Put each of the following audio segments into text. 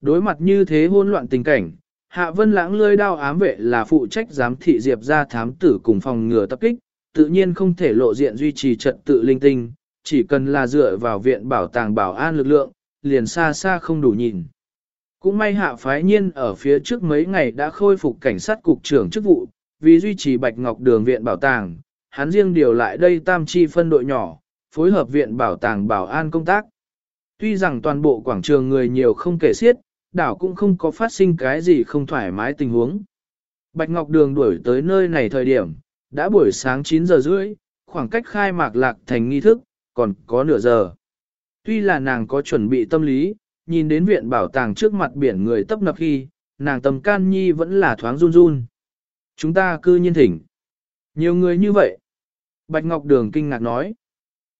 Đối mặt như thế hỗn loạn tình cảnh, Hạ Vân Lãng lơi đao ám vệ là phụ trách giám thị Diệp ra thám tử cùng phòng ngừa tập kích, tự nhiên không thể lộ diện duy trì trật tự linh tinh, chỉ cần là dựa vào viện bảo tàng bảo an lực lượng, liền xa xa không đủ nhìn. Cũng may hạ phái nhiên ở phía trước mấy ngày đã khôi phục cảnh sát cục trưởng chức vụ, vì duy trì Bạch Ngọc Đường viện bảo tàng, hắn riêng điều lại đây tam chi phân đội nhỏ, phối hợp viện bảo tàng bảo an công tác. Tuy rằng toàn bộ quảng trường người nhiều không kể xiết, đảo cũng không có phát sinh cái gì không thoải mái tình huống. Bạch Ngọc Đường đuổi tới nơi này thời điểm, đã buổi sáng 9 giờ rưỡi, khoảng cách khai mạc lạc thành nghi thức, còn có nửa giờ. Tuy là nàng có chuẩn bị tâm lý, nhìn đến viện bảo tàng trước mặt biển người tấp nập khi, nàng tầm can nhi vẫn là thoáng run run. Chúng ta cư nhiên thỉnh. Nhiều người như vậy. Bạch Ngọc Đường kinh ngạc nói.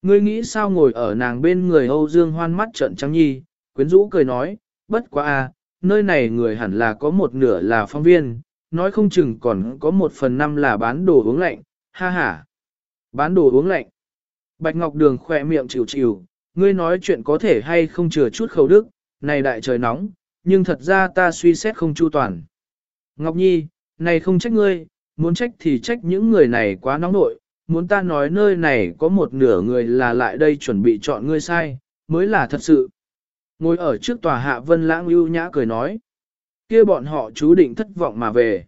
Ngươi nghĩ sao ngồi ở nàng bên người Âu Dương hoan mắt trận trắng nhi, quyến rũ cười nói, bất quá a, nơi này người hẳn là có một nửa là phóng viên, nói không chừng còn có một phần năm là bán đồ uống lạnh, ha ha. Bán đồ uống lạnh. Bạch Ngọc Đường khỏe miệng chịu chịu, ngươi nói chuyện có thể hay không chừa chút khẩu đức, này đại trời nóng, nhưng thật ra ta suy xét không chu toàn. Ngọc Nhi, này không trách ngươi, muốn trách thì trách những người này quá nóng nội, muốn ta nói nơi này có một nửa người là lại đây chuẩn bị chọn ngươi sai, mới là thật sự. Ngồi ở trước tòa hạ vân lãng ưu nhã cười nói. kia bọn họ chú định thất vọng mà về.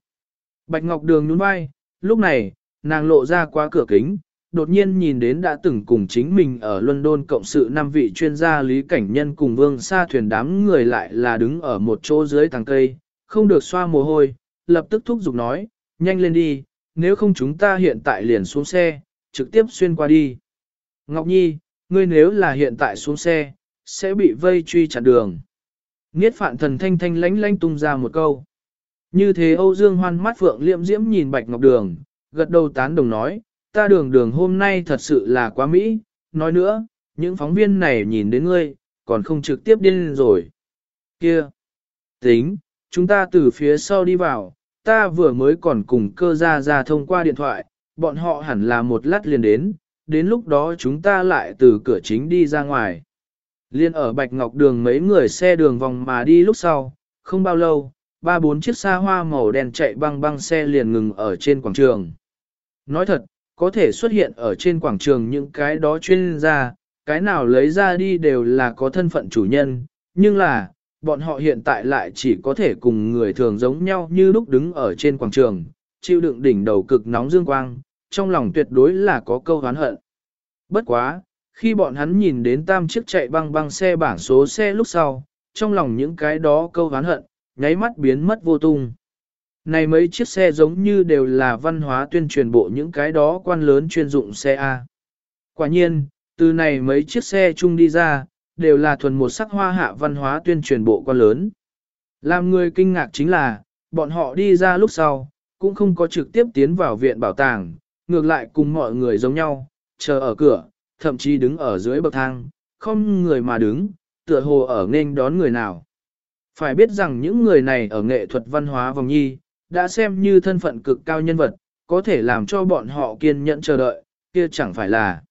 Bạch Ngọc Đường nhún vai, lúc này, nàng lộ ra qua cửa kính, đột nhiên nhìn đến đã từng cùng chính mình ở London cộng sự năm vị chuyên gia lý cảnh nhân cùng vương xa thuyền đám người lại là đứng ở một chỗ dưới tàng cây, không được xoa mồ hôi, lập tức thúc giục nói, nhanh lên đi, nếu không chúng ta hiện tại liền xuống xe, trực tiếp xuyên qua đi. Ngọc Nhi, ngươi nếu là hiện tại xuống xe, sẽ bị vây truy chặn đường. Niết phạn thần thanh thanh lánh lánh tung ra một câu. Như thế Âu Dương hoan mắt phượng liệm diễm nhìn Bạch Ngọc Đường, gật đầu tán đồng nói, ta đường đường hôm nay thật sự là quá mỹ, nói nữa, những phóng viên này nhìn đến ngươi, còn không trực tiếp điên rồi. Kia! Tính, chúng ta từ phía sau đi vào, ta vừa mới còn cùng cơ gia ra thông qua điện thoại, bọn họ hẳn là một lát liền đến, đến lúc đó chúng ta lại từ cửa chính đi ra ngoài. Liên ở Bạch Ngọc Đường mấy người xe đường vòng mà đi lúc sau, không bao lâu, ba bốn chiếc xa hoa màu đen chạy băng băng xe liền ngừng ở trên quảng trường. Nói thật, có thể xuất hiện ở trên quảng trường những cái đó chuyên gia, cái nào lấy ra đi đều là có thân phận chủ nhân, nhưng là, bọn họ hiện tại lại chỉ có thể cùng người thường giống nhau như lúc đứng ở trên quảng trường, chịu đựng đỉnh đầu cực nóng dương quang, trong lòng tuyệt đối là có câu hán hận. Bất quá, khi bọn hắn nhìn đến tam chiếc chạy băng băng xe bảng số xe lúc sau, trong lòng những cái đó câu hán hận, nháy mắt biến mất vô tung. Này mấy chiếc xe giống như đều là văn hóa tuyên truyền bộ những cái đó quan lớn chuyên dụng xe A. Quả nhiên, từ này mấy chiếc xe chung đi ra, đều là thuần một sắc hoa hạ văn hóa tuyên truyền bộ quan lớn. Làm người kinh ngạc chính là, bọn họ đi ra lúc sau, cũng không có trực tiếp tiến vào viện bảo tàng, ngược lại cùng mọi người giống nhau, chờ ở cửa, thậm chí đứng ở dưới bậc thang, không người mà đứng, tựa hồ ở nên đón người nào. Phải biết rằng những người này ở nghệ thuật văn hóa vòng nhi, đã xem như thân phận cực cao nhân vật, có thể làm cho bọn họ kiên nhẫn chờ đợi, kia chẳng phải là.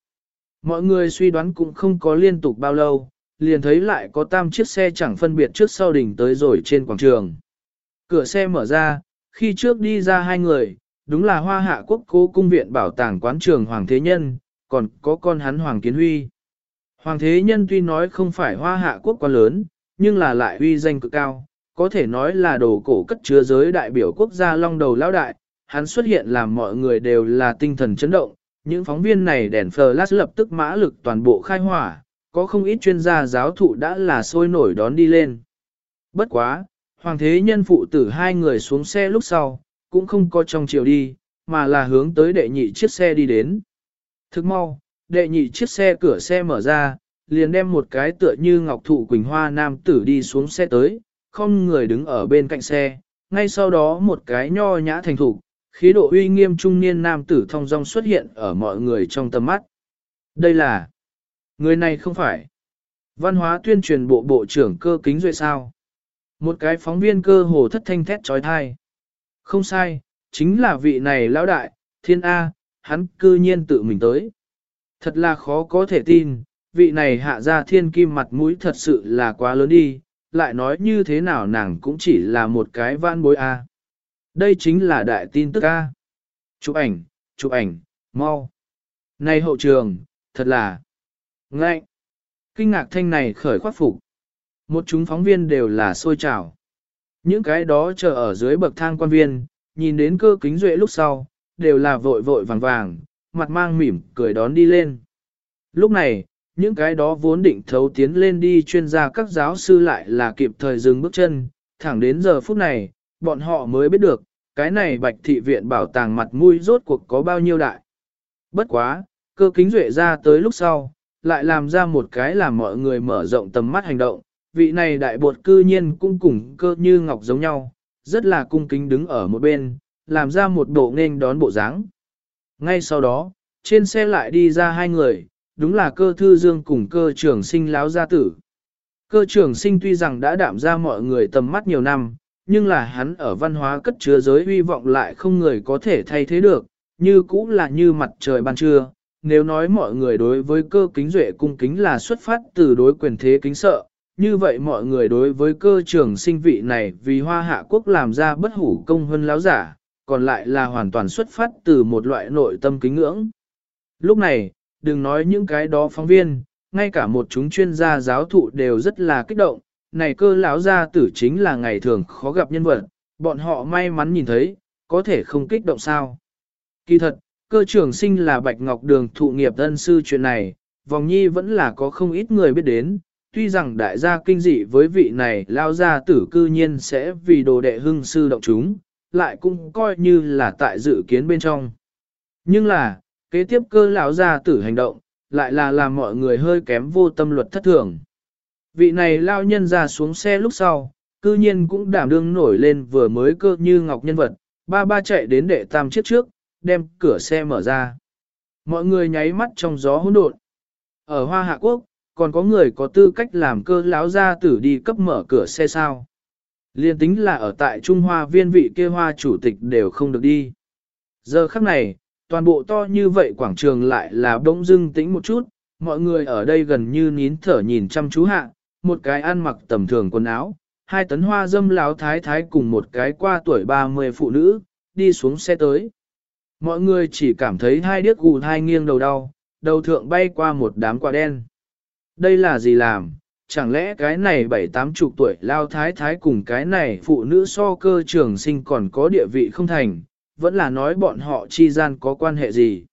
Mọi người suy đoán cũng không có liên tục bao lâu, liền thấy lại có tam chiếc xe chẳng phân biệt trước sau đỉnh tới rồi trên quảng trường. Cửa xe mở ra, khi trước đi ra hai người, đúng là hoa hạ quốc cố cung viện bảo tàng quán trường Hoàng Thế Nhân, còn có con hắn Hoàng Kiến Huy. Hoàng Thế Nhân tuy nói không phải hoa hạ quốc quá lớn, nhưng là lại uy danh cực cao, có thể nói là đồ cổ cất chứa giới đại biểu quốc gia long đầu lão đại, hắn xuất hiện làm mọi người đều là tinh thần chấn động, những phóng viên này đèn flash lập tức mã lực toàn bộ khai hỏa, có không ít chuyên gia giáo thụ đã là sôi nổi đón đi lên. Bất quá, hoàng thế nhân phụ tử hai người xuống xe lúc sau, cũng không có trong chiều đi, mà là hướng tới đệ nhị chiếc xe đi đến. Thức mau, đệ nhị chiếc xe cửa xe mở ra, liền đem một cái tựa như ngọc thụ quỳnh hoa nam tử đi xuống xe tới, không người đứng ở bên cạnh xe, ngay sau đó một cái nho nhã thành thục, khí độ uy nghiêm trung niên nam tử thông dong xuất hiện ở mọi người trong tầm mắt. Đây là, người này không phải, văn hóa tuyên truyền bộ bộ trưởng cơ kính duệ sao. Một cái phóng viên cơ hồ thất thanh thét trói thai. Không sai, chính là vị này lão đại, thiên A, hắn cư nhiên tự mình tới. Thật là khó có thể tin, vị này hạ ra thiên kim mặt mũi thật sự là quá lớn đi, lại nói như thế nào nàng cũng chỉ là một cái vãn bối A. Đây chính là đại tin tức A. Chụp ảnh, chụp ảnh, mau. Này hậu trường, thật là ngạnh. Kinh ngạc thanh này khởi khoát phục. Một chúng phóng viên đều là sôi trào. Những cái đó chờ ở dưới bậc thang quan viên, nhìn đến cơ kính duệ lúc sau, đều là vội vội vàng vàng, mặt mang mỉm, cười đón đi lên. Lúc này, những cái đó vốn định thấu tiến lên đi chuyên gia các giáo sư lại là kịp thời dừng bước chân, thẳng đến giờ phút này, bọn họ mới biết được, cái này bạch thị viện bảo tàng mặt mũi rốt cuộc có bao nhiêu đại. Bất quá, cơ kính duệ ra tới lúc sau, lại làm ra một cái làm mọi người mở rộng tầm mắt hành động, vị này đại bột cư nhiên cũng cùng cơ như ngọc giống nhau, rất là cung kính đứng ở một bên, làm ra một bộ nghênh đón bộ dáng. Ngay sau đó, trên xe lại đi ra hai người, đúng là cơ thư dương cùng cơ trưởng sinh láo gia tử. Cơ trưởng sinh tuy rằng đã đạm ra mọi người tầm mắt nhiều năm, nhưng là hắn ở văn hóa cất chứa giới hy vọng lại không người có thể thay thế được, như cũng là như mặt trời ban trưa. Nếu nói mọi người đối với cơ kính duệ cung kính là xuất phát từ đối quyền thế kính sợ, như vậy mọi người đối với cơ trưởng sinh vị này vì hoa hạ quốc làm ra bất hủ công hơn láo giả, còn lại là hoàn toàn xuất phát từ một loại nội tâm kính ngưỡng. Lúc này, đừng nói những cái đó phóng viên, ngay cả một chúng chuyên gia giáo thụ đều rất là kích động, này cơ lão gia tử chính là ngày thường khó gặp nhân vật, bọn họ may mắn nhìn thấy, có thể không kích động sao. Kỳ thật, cơ trưởng sinh là Bạch Ngọc Đường thụ nghiệp thân sư chuyện này, vòng nhi vẫn là có không ít người biết đến, tuy rằng đại gia kinh dị với vị này lao gia tử cư nhiên sẽ vì đồ đệ hưng sư động chúng, lại cũng coi như là tại dự kiến bên trong. Nhưng là, kế tiếp cơ lão gia tử hành động, lại là làm mọi người hơi kém vô tâm luật thất thường. Vị này lao nhân ra xuống xe lúc sau, cư nhiên cũng đảm đương nổi lên vừa mới cơ như ngọc nhân vật, ba ba chạy đến đệ tam chiếc trước, đem cửa xe mở ra. Mọi người nháy mắt trong gió hỗn độn. Ở Hoa Hạ Quốc, còn có người có tư cách làm cơ lão gia tử đi cấp mở cửa xe sao. Liên tính là ở tại Trung Hoa viên vị kia hoa chủ tịch đều không được đi. Giờ khắc này, toàn bộ to như vậy quảng trường lại là bỗng dưng tĩnh một chút, mọi người ở đây gần như nín thở nhìn chăm chú hạ, một cái ăn mặc tầm thường quần áo, hai tấn hoa dâm láo thái thái cùng một cái qua tuổi 30 phụ nữ, đi xuống xe tới. Mọi người chỉ cảm thấy hai điếc gù hai nghiêng đầu đau, đầu thượng bay qua một đám quả đen. Đây là gì làm? Chẳng lẽ cái này bảy tám chục tuổi lao thái thái cùng cái này phụ nữ so cơ trường sinh còn có địa vị không thành, vẫn là nói bọn họ chi gian có quan hệ gì?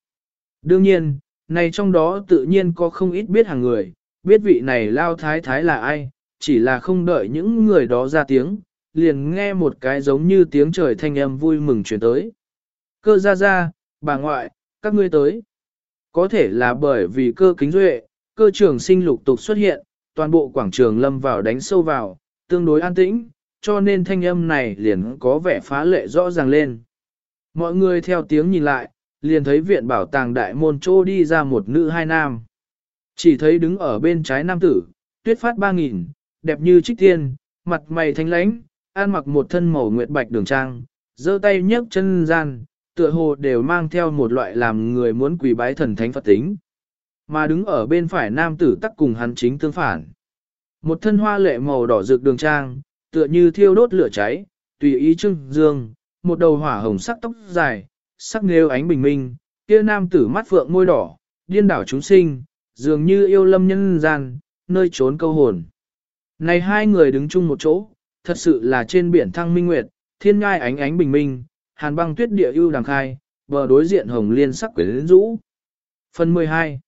Đương nhiên, này trong đó tự nhiên có không ít biết hàng người, biết vị này lao thái thái là ai, chỉ là không đợi những người đó ra tiếng, liền nghe một cái giống như tiếng trời thanh âm vui mừng chuyển tới. Cơ ra ra, bà ngoại, các ngươi tới. Có thể là bởi vì cơ kính duệ, cơ trường sinh lục tục xuất hiện, toàn bộ quảng trường lâm vào đánh sâu vào, tương đối an tĩnh, cho nên thanh âm này liền có vẻ phá lệ rõ ràng lên. Mọi người theo tiếng nhìn lại, liền thấy viện bảo tàng đại môn trô đi ra một nữ hai nam. Chỉ thấy đứng ở bên trái nam tử, tuyết phát ba nghìn, đẹp như trích tiên, mặt mày thanh lãnh, an mặc một thân màu nguyệt bạch đường trang, giơ tay nhấc chân gian, tựa hồ đều mang theo một loại làm người muốn quỳ bái thần thánh Phật tính. Mà đứng ở bên phải nam tử tắc cùng hắn chính tương phản. Một thân hoa lệ màu đỏ rực đường trang, tựa như thiêu đốt lửa cháy, tùy ý trưng dương, một đầu hỏa hồng sắc tóc dài, sắc nêu ánh bình minh, kia nam tử mắt phượng môi đỏ, điên đảo chúng sinh, dường như yêu lâm nhân gian, nơi trốn câu hồn. Này hai người đứng chung một chỗ, thật sự là trên biển thăng minh nguyệt, thiên ngai ánh ánh bình minh, hàn băng tuyết địa ưu đàng khai, bờ đối diện hồng liên sắc quyến rũ. Phần 12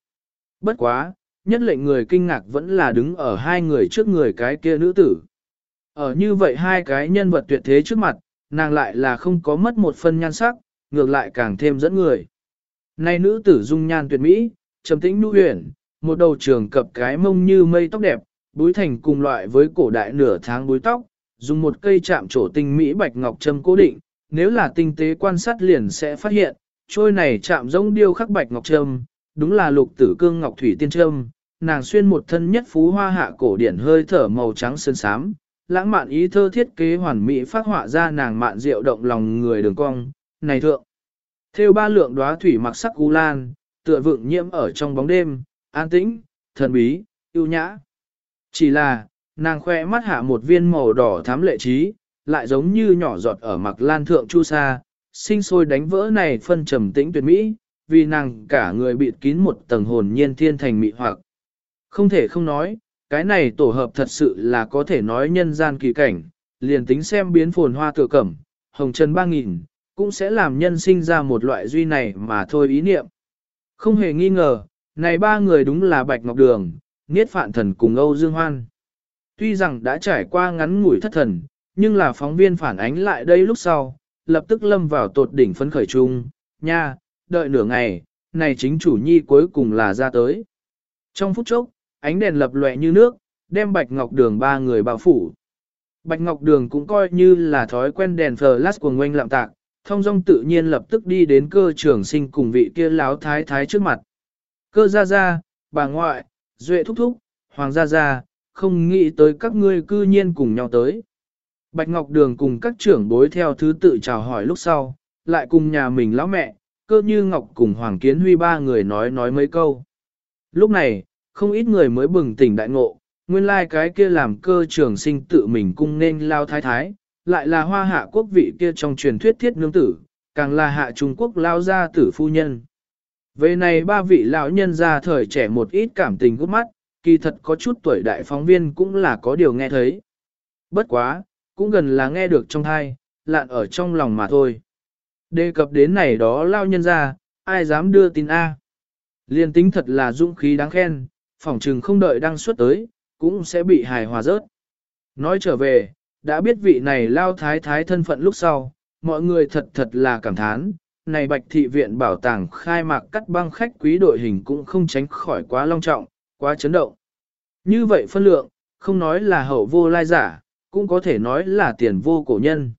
Bất quá, nhất lệnh người kinh ngạc vẫn là đứng ở hai người trước người cái kia nữ tử. Ở như vậy hai cái nhân vật tuyệt thế trước mặt, nàng lại là không có mất một phân nhan sắc, ngược lại càng thêm dẫn người. Nay nữ tử dung nhan tuyệt mỹ, trầm tĩnh nhu huyền, một đầu trường cập cái mông như mây tóc đẹp, búi thành cùng loại với cổ đại nửa tháng búi tóc, dùng một cây chạm trổ tinh mỹ bạch ngọc châm cố định, nếu là tinh tế quan sát liền sẽ phát hiện, trôi này chạm giống điêu khắc bạch ngọc trâm, đúng là lục tử cương ngọc thủy tiên trâm, nàng xuyên một thân nhất phú hoa hạ cổ điển hơi thở màu trắng sơn sám lãng mạn ý thơ thiết kế hoàn mỹ phát họa ra nàng mạn diệu động lòng người đường cong, này thượng. Theo ba lượng đóa thủy mặc sắc u lan, tựa vượng nhiễm ở trong bóng đêm, an tĩnh, thần bí, yêu nhã. Chỉ là, Nàng khoe mắt hạ một viên màu đỏ thám lệ trí, lại giống như nhỏ giọt ở mặc lan thượng chu sa, sinh sôi đánh vỡ này phân trầm tĩnh tuyệt mỹ, vì nàng cả người bịt kín một tầng hồn nhiên thiên thành mị hoặc. Không thể không nói, cái này tổ hợp thật sự là có thể nói nhân gian kỳ cảnh, liền tính xem biến phồn hoa tựa cẩm, hồng trần ba nghìn, cũng sẽ làm nhân sinh ra một loại duy này mà thôi ý niệm. Không hề nghi ngờ, này ba người đúng là Bạch Ngọc Đường, Niết Phạn Thần cùng Âu Dương Hoan. Tuy rằng đã trải qua ngắn ngủi thất thần, nhưng là phóng viên phản ánh lại đây lúc sau, lập tức lâm vào tột đỉnh phấn khởi chung, nha, đợi nửa ngày, này chính chủ nhi cuối cùng là ra tới. Trong phút chốc, ánh đèn lập lòe như nước, đem Bạch Ngọc Đường ba người bao phủ. Bạch Ngọc Đường cũng coi như là thói quen đèn flash của ngoanh lạm tạc, thông dong tự nhiên lập tức đi đến cơ trưởng sinh cùng vị kia láo thái thái trước mặt. Cơ gia gia, bà ngoại, duệ thúc thúc, hoàng gia gia, không nghĩ tới các ngươi cư nhiên cùng nhau tới. Bạch Ngọc Đường cùng các trưởng bối theo thứ tự chào hỏi lúc sau, lại cùng nhà mình lão mẹ, cơ như Ngọc cùng Hoàng Kiến Huy ba người nói nói mấy câu. Lúc này, không ít người mới bừng tỉnh đại ngộ, nguyên lai like cái kia làm cơ trưởng sinh tự mình cung nên lao thái thái, lại là hoa hạ quốc vị kia trong truyền thuyết thiết nương tử, càng là hạ Trung Quốc lao gia tử phu nhân. Về này ba vị lão nhân ra thời trẻ một ít cảm tình gút mắt, kỳ thật có chút tuổi đại phóng viên cũng là có điều nghe thấy. Bất quá, cũng gần là nghe được trong thai, lạn ở trong lòng mà thôi. Đề cập đến này đó lao nhân ra, ai dám đưa tin A. Liên tính thật là dũng khí đáng khen, phỏng trừng không đợi đăng xuất tới, cũng sẽ bị hài hòa rớt. Nói trở về, đã biết vị này lao thái thái thân phận lúc sau, mọi người thật thật là cảm thán, này bạch thị viện bảo tàng khai mạc cắt băng khách quý đội hình cũng không tránh khỏi quá long trọng, quá chấn động. Như vậy phân lượng, không nói là hậu vô lai giả, cũng có thể nói là tiền vô cổ nhân.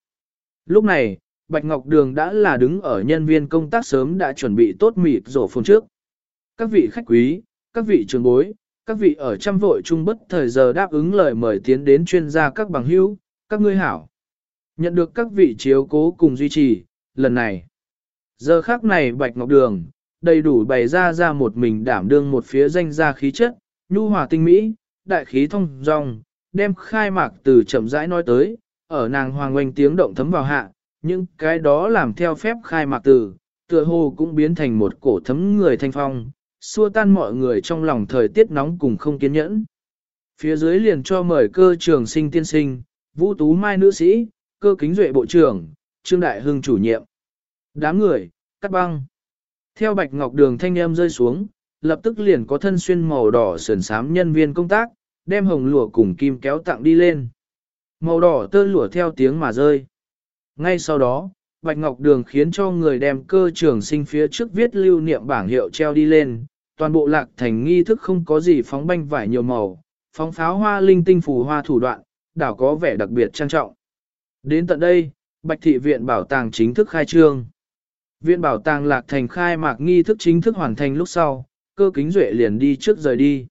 Lúc này, Bạch Ngọc Đường đã là đứng ở nhân viên công tác sớm đã chuẩn bị tốt mịt rổ phun trước. Các vị khách quý, các vị trường bối, các vị ở trăm vội chung bất thời giờ đáp ứng lời mời tiến đến chuyên gia các bằng hữu, các ngươi hảo. Nhận được các vị chiếu cố cùng duy trì, lần này. Giờ khác này Bạch Ngọc Đường, đầy đủ bày ra ra một mình đảm đương một phía danh gia khí chất, nhu hòa tinh mỹ, đại khí thông dong, đem khai mạc từ chậm rãi nói tới, ở nàng hoàng oanh tiếng động thấm vào hạ, nhưng cái đó làm theo phép khai mạc từ, tựa hồ cũng biến thành một cổ thấm người thanh phong, xua tan mọi người trong lòng thời tiết nóng cùng không kiên nhẫn. Phía dưới liền cho mời cơ trường sinh tiên sinh, vũ tú mai nữ sĩ, cơ kính duệ bộ trưởng, trương đại hưng chủ nhiệm. Đám người, cắt băng. Theo bạch ngọc đường thanh em rơi xuống, lập tức liền có thân xuyên màu đỏ sườn sám nhân viên công tác, đem hồng lụa cùng kim kéo tặng đi lên. Màu đỏ tơ lụa theo tiếng mà rơi. Ngay sau đó, Bạch Ngọc Đường khiến cho người đem cơ trường sinh phía trước viết lưu niệm bảng hiệu treo đi lên, toàn bộ lạc thành nghi thức không có gì phóng banh vải nhiều màu, phóng pháo hoa linh tinh phù hoa thủ đoạn, đảo có vẻ đặc biệt trang trọng. Đến tận đây, Bạch Thị Viện Bảo tàng chính thức khai trương. Viện Bảo tàng lạc thành khai mạc nghi thức chính thức hoàn thành lúc sau, cơ kính duệ liền đi trước rời đi.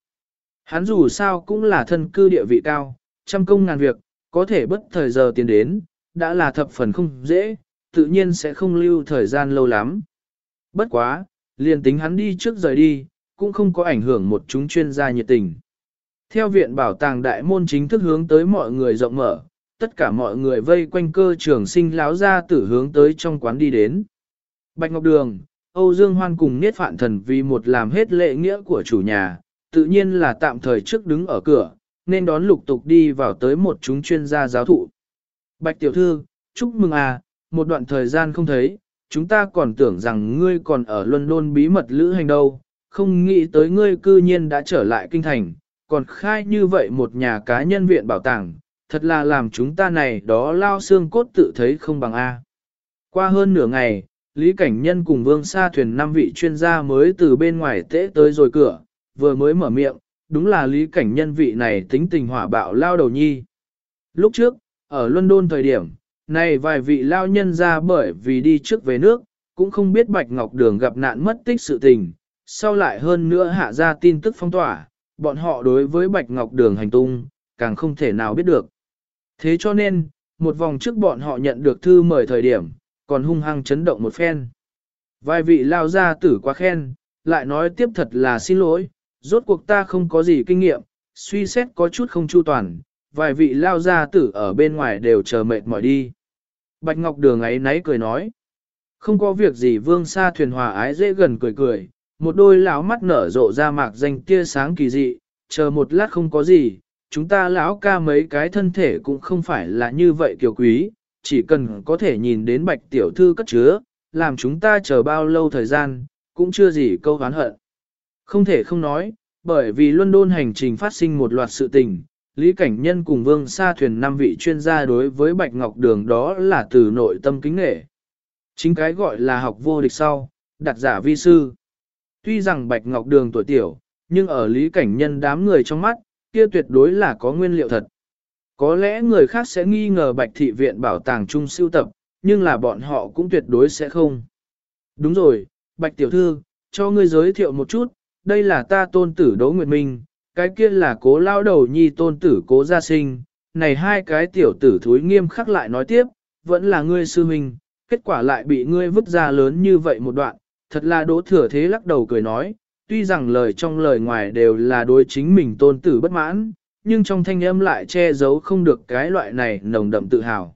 Hắn dù sao cũng là thân cư địa vị cao, trăm công ngàn việc, có thể bất thời giờ tiến đến, đã là thập phần không dễ, tự nhiên sẽ không lưu thời gian lâu lắm. Bất quá, liền tính hắn đi trước rời đi, cũng không có ảnh hưởng một chúng chuyên gia nhiệt tình. Theo viện bảo tàng đại môn chính thức hướng tới mọi người rộng mở, tất cả mọi người vây quanh cơ trường sinh láo ra tử hướng tới trong quán đi đến. Bạch Ngọc Đường, Âu Dương Hoan cùng Niết Phạn Thần vì một làm hết lệ nghĩa của chủ nhà, tự nhiên là tạm thời trước đứng ở cửa, nên đón lục tục đi vào tới một chúng chuyên gia giáo thụ. Bạch tiểu thư, chúc mừng à, một đoạn thời gian không thấy, chúng ta còn tưởng rằng ngươi còn ở London bí mật lữ hành đâu, không nghĩ tới ngươi cư nhiên đã trở lại kinh thành, còn khai như vậy một nhà cá nhân viện bảo tàng, thật là làm chúng ta này đó lao xương cốt tự thấy không bằng A. Qua hơn nửa ngày, Lý Cảnh Nhân cùng Vương Sa Thuyền năm vị chuyên gia mới từ bên ngoài tễ tới rồi cửa, vừa mới mở miệng, đúng là Lý Cảnh Nhân vị này tính tình hỏa bạo lao đầu nhi. Lúc trước, ở London thời điểm, này vài vị lao nhân ra bởi vì đi trước về nước, cũng không biết Bạch Ngọc Đường gặp nạn mất tích sự tình, sau lại hơn nữa hạ ra tin tức phong tỏa, bọn họ đối với Bạch Ngọc Đường hành tung, càng không thể nào biết được. Thế cho nên, một vòng trước bọn họ nhận được thư mời thời điểm, còn hung hăng chấn động một phen. Vài vị lao ra tử quá khen, lại nói tiếp thật là xin lỗi, rốt cuộc ta không có gì kinh nghiệm, suy xét có chút không chu toàn, vài vị lao gia tử ở bên ngoài đều chờ mệt mỏi đi. Bạch Ngọc Đường ấy nấy cười nói. Không có việc gì vương xa thuyền hòa ái dễ gần cười cười, một đôi lão mắt nở rộ ra mạc danh tia sáng kỳ dị, chờ một lát không có gì, chúng ta lão ca mấy cái thân thể cũng không phải là như vậy kiều quý, chỉ cần có thể nhìn đến bạch tiểu thư cất chứa, làm chúng ta chờ bao lâu thời gian, cũng chưa gì câu hán hận. Không thể không nói, bởi vì London hành trình phát sinh một loạt sự tình, Lý Cảnh Nhân cùng Vương Sa Thuyền năm vị chuyên gia đối với Bạch Ngọc Đường đó là từ nội tâm kính nghệ. Chính cái gọi là học vô địch sau, đặt giả vi sư. Tuy rằng Bạch Ngọc Đường tuổi tiểu, nhưng ở Lý Cảnh Nhân đám người trong mắt, kia tuyệt đối là có nguyên liệu thật. Có lẽ người khác sẽ nghi ngờ Bạch Thị Viện bảo tàng chung siêu tập, nhưng là bọn họ cũng tuyệt đối sẽ không. Đúng rồi, Bạch Tiểu Thư, cho ngươi giới thiệu một chút, đây là ta tôn tử Đỗ Nguyệt Minh, cái kia là cố lao đầu nhi tôn tử cố gia sinh, này hai cái tiểu tử thúi nghiêm khắc lại nói tiếp, vẫn là ngươi sư huynh, kết quả lại bị ngươi vứt ra lớn như vậy một đoạn, thật là đỗ thừa thế lắc đầu cười nói, tuy rằng lời trong lời ngoài đều là đối chính mình tôn tử bất mãn, nhưng trong thanh âm lại che giấu không được cái loại này nồng đậm tự hào.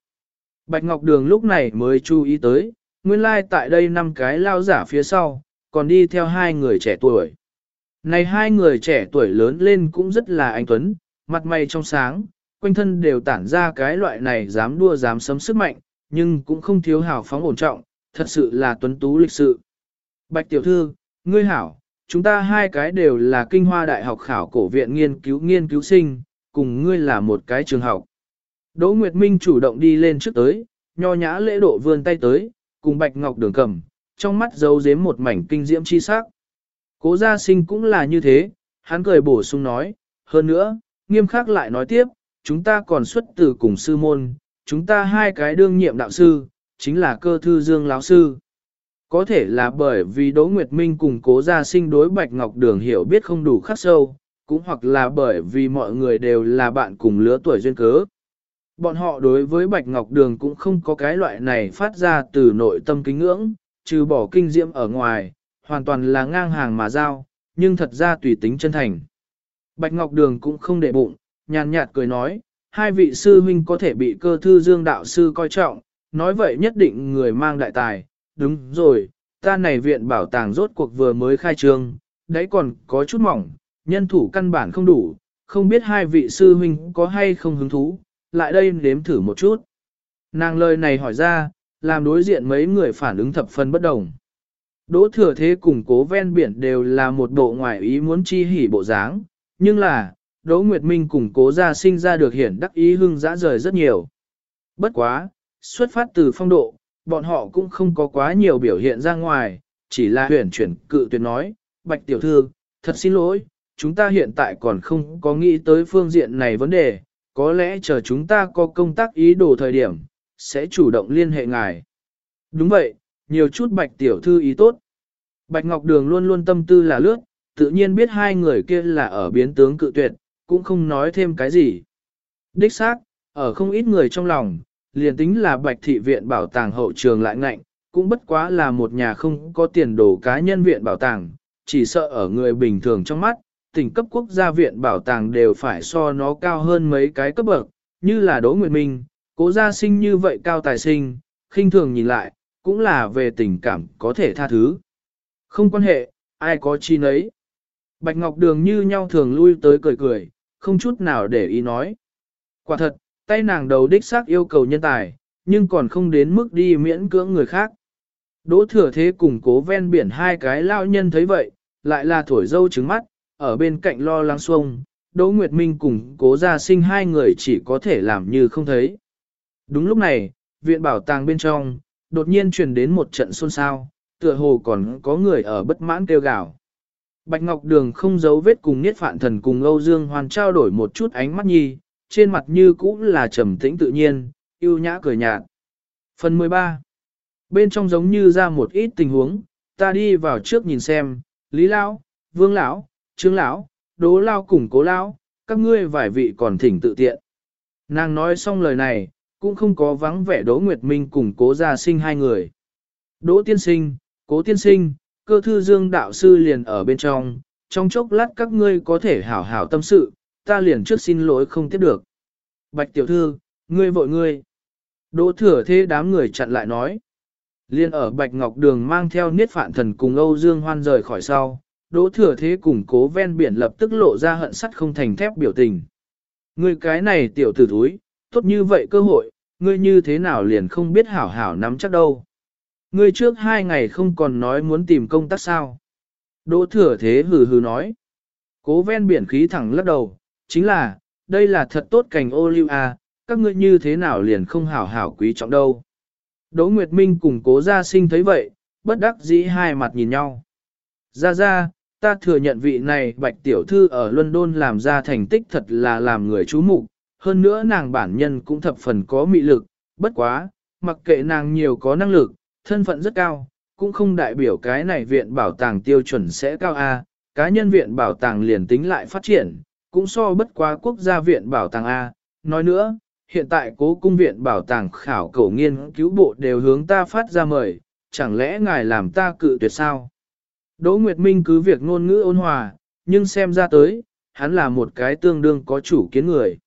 Bạch Ngọc Đường lúc này mới chú ý tới, nguyên lai like tại đây năm cái lao giả phía sau, còn đi theo hai người trẻ tuổi. Này hai người trẻ tuổi lớn lên cũng rất là anh tuấn, mặt mày trong sáng, quanh thân đều tản ra cái loại này dám đua dám sấm sức mạnh, nhưng cũng không thiếu hào phóng ổn trọng, thật sự là tuấn tú lịch sự. Bạch tiểu thư, ngươi hảo, chúng ta hai cái đều là kinh hoa đại học khảo cổ viện nghiên cứu nghiên cứu sinh, cùng ngươi là một cái trường học. Đỗ Nguyệt Minh chủ động đi lên trước tới, nho nhã lễ độ vươn tay tới, cùng Bạch Ngọc đường cầm, trong mắt giấu giếm một mảnh kinh diễm chi sắc. Cố gia sinh cũng là như thế, hắn cười bổ sung nói, hơn nữa, nghiêm khắc lại nói tiếp, chúng ta còn xuất từ cùng sư môn, chúng ta hai cái đương nhiệm đạo sư, chính là cơ thư dương lão sư. Có thể là bởi vì Đỗ Nguyệt Minh cùng cố gia sinh đối Bạch Ngọc Đường hiểu biết không đủ khắc sâu, cũng hoặc là bởi vì mọi người đều là bạn cùng lứa tuổi duyên cớ. Bọn họ đối với Bạch Ngọc Đường cũng không có cái loại này phát ra từ nội tâm kính ngưỡng, trừ bỏ kinh diễm ở ngoài, hoàn toàn là ngang hàng mà giao, nhưng thật ra tùy tính chân thành. Bạch Ngọc Đường cũng không để bụng, nhàn nhạt cười nói, hai vị sư huynh có thể bị cơ thư dương đạo sư coi trọng, nói vậy nhất định người mang đại tài, đúng rồi, ta này viện bảo tàng rốt cuộc vừa mới khai trương, đấy còn có chút mỏng, nhân thủ căn bản không đủ, không biết hai vị sư huynh có hay không hứng thú, lại đây nếm thử một chút. Nàng lời này hỏi ra, làm đối diện mấy người phản ứng thập phần bất đồng. Đỗ thừa thế cùng cố ven biển đều là một bộ ngoại ý muốn chi hỉ bộ dáng, nhưng là, Đỗ Nguyệt Minh cùng cố gia sinh ra được hiển đắc ý hưng dã rời rất nhiều. Bất quá, xuất phát từ phong độ, bọn họ cũng không có quá nhiều biểu hiện ra ngoài, chỉ là huyền chuyển cự tuyệt nói, Bạch Tiểu Thư, thật xin lỗi, chúng ta hiện tại còn không có nghĩ tới phương diện này vấn đề, có lẽ chờ chúng ta có công tác ý đồ thời điểm, sẽ chủ động liên hệ ngài. Đúng vậy, nhiều chút Bạch Tiểu Thư ý tốt. Bạch Ngọc Đường luôn luôn tâm tư là lướt, tự nhiên biết hai người kia là ở biến tướng cự tuyệt, cũng không nói thêm cái gì. Đích xác, ở không ít người trong lòng, liền tính là Bạch Thị Viện Bảo tàng hậu trường lại ngạnh, cũng bất quá là một nhà không có tiền đồ cá nhân viện bảo tàng, chỉ sợ ở người bình thường trong mắt, tỉnh cấp quốc gia viện bảo tàng đều phải so nó cao hơn mấy cái cấp bậc, như là Đỗ Nguyệt Minh, cố gia sinh như vậy cao tài sinh, khinh thường nhìn lại, cũng là về tình cảm có thể tha thứ. Không quan hệ, ai có chi nấy. Bạch Ngọc Đường như nhau thường lui tới cười cười, không chút nào để ý nói. Quả thật, tay nàng đầu đích xác yêu cầu nhân tài, nhưng còn không đến mức đi miễn cưỡng người khác. Đỗ thừa thế cùng cố ven biển hai cái lao nhân thấy vậy, lại là thổi dâu trứng mắt, ở bên cạnh lo lắng xuông, Đỗ Nguyệt Minh cùng cố gia sinh hai người chỉ có thể làm như không thấy. Đúng lúc này, viện bảo tàng bên trong, đột nhiên truyền đến một trận xôn xao, tựa hồ còn có người ở bất mãn kêu gào. Bạch Ngọc Đường không giấu vết cùng Niết Phạn Thần cùng Âu Dương Hoàn trao đổi một chút ánh mắt nhi, trên mặt như cũ là trầm tĩnh tự nhiên, yêu nhã cười nhạt. Phần 13 Bên trong giống như ra một ít tình huống, ta đi vào trước nhìn xem, Lý Lão, Vương Lão, Trương Lão, Đố Lão cùng Cố Lão, các ngươi vài vị còn thỉnh tự tiện. Nàng nói xong lời này, cũng không có vắng vẻ Đỗ Nguyệt Minh cùng Cố Gia Sinh hai người. Đỗ Tiên Sinh, Cố Tiên Sinh, cơ thư dương đạo sư liền ở bên trong, trong chốc lát các ngươi có thể hảo hảo tâm sự, ta liền trước xin lỗi không tiếp được. Bạch tiểu thư, ngươi vội ngươi. Đỗ thừa thế đám người chặn lại nói. Liên ở Bạch Ngọc Đường mang theo niết phạn thần cùng Âu Dương Hoan rời khỏi sau, đỗ thừa thế cùng cố ven biển lập tức lộ ra hận sắt không thành thép biểu tình. Ngươi cái này tiểu tử thúi, tốt như vậy cơ hội, ngươi như thế nào liền không biết hảo hảo nắm chắc đâu. Ngươi trước hai ngày không còn nói muốn tìm công tác sao. Đỗ thừa thế hừ hừ nói. Cố ven biển khí thẳng lắc đầu, chính là, đây là thật tốt cảnh ô lưu à, các ngươi như thế nào liền không hảo hảo quý trọng đâu. Đỗ Nguyệt Minh cùng cố gia sinh thấy vậy, bất đắc dĩ hai mặt nhìn nhau. Ra ra, ta thừa nhận vị này bạch tiểu thư ở London làm ra thành tích thật là làm người chú mục hơn nữa nàng bản nhân cũng thập phần có mị lực, bất quá, mặc kệ nàng nhiều có năng lực, thân phận rất cao, cũng không đại biểu cái này viện bảo tàng tiêu chuẩn sẽ cao A, cá nhân viện bảo tàng liền tính lại phát triển, cũng so bất quá quốc gia viện bảo tàng A. Nói nữa, hiện tại cố cung viện bảo tàng khảo cổ nghiên cứu bộ đều hướng ta phát ra mời, chẳng lẽ ngài làm ta cự tuyệt sao? Đỗ Nguyệt Minh cứ việc ngôn ngữ ôn hòa, nhưng xem ra tới, hắn là một cái tương đương có chủ kiến người.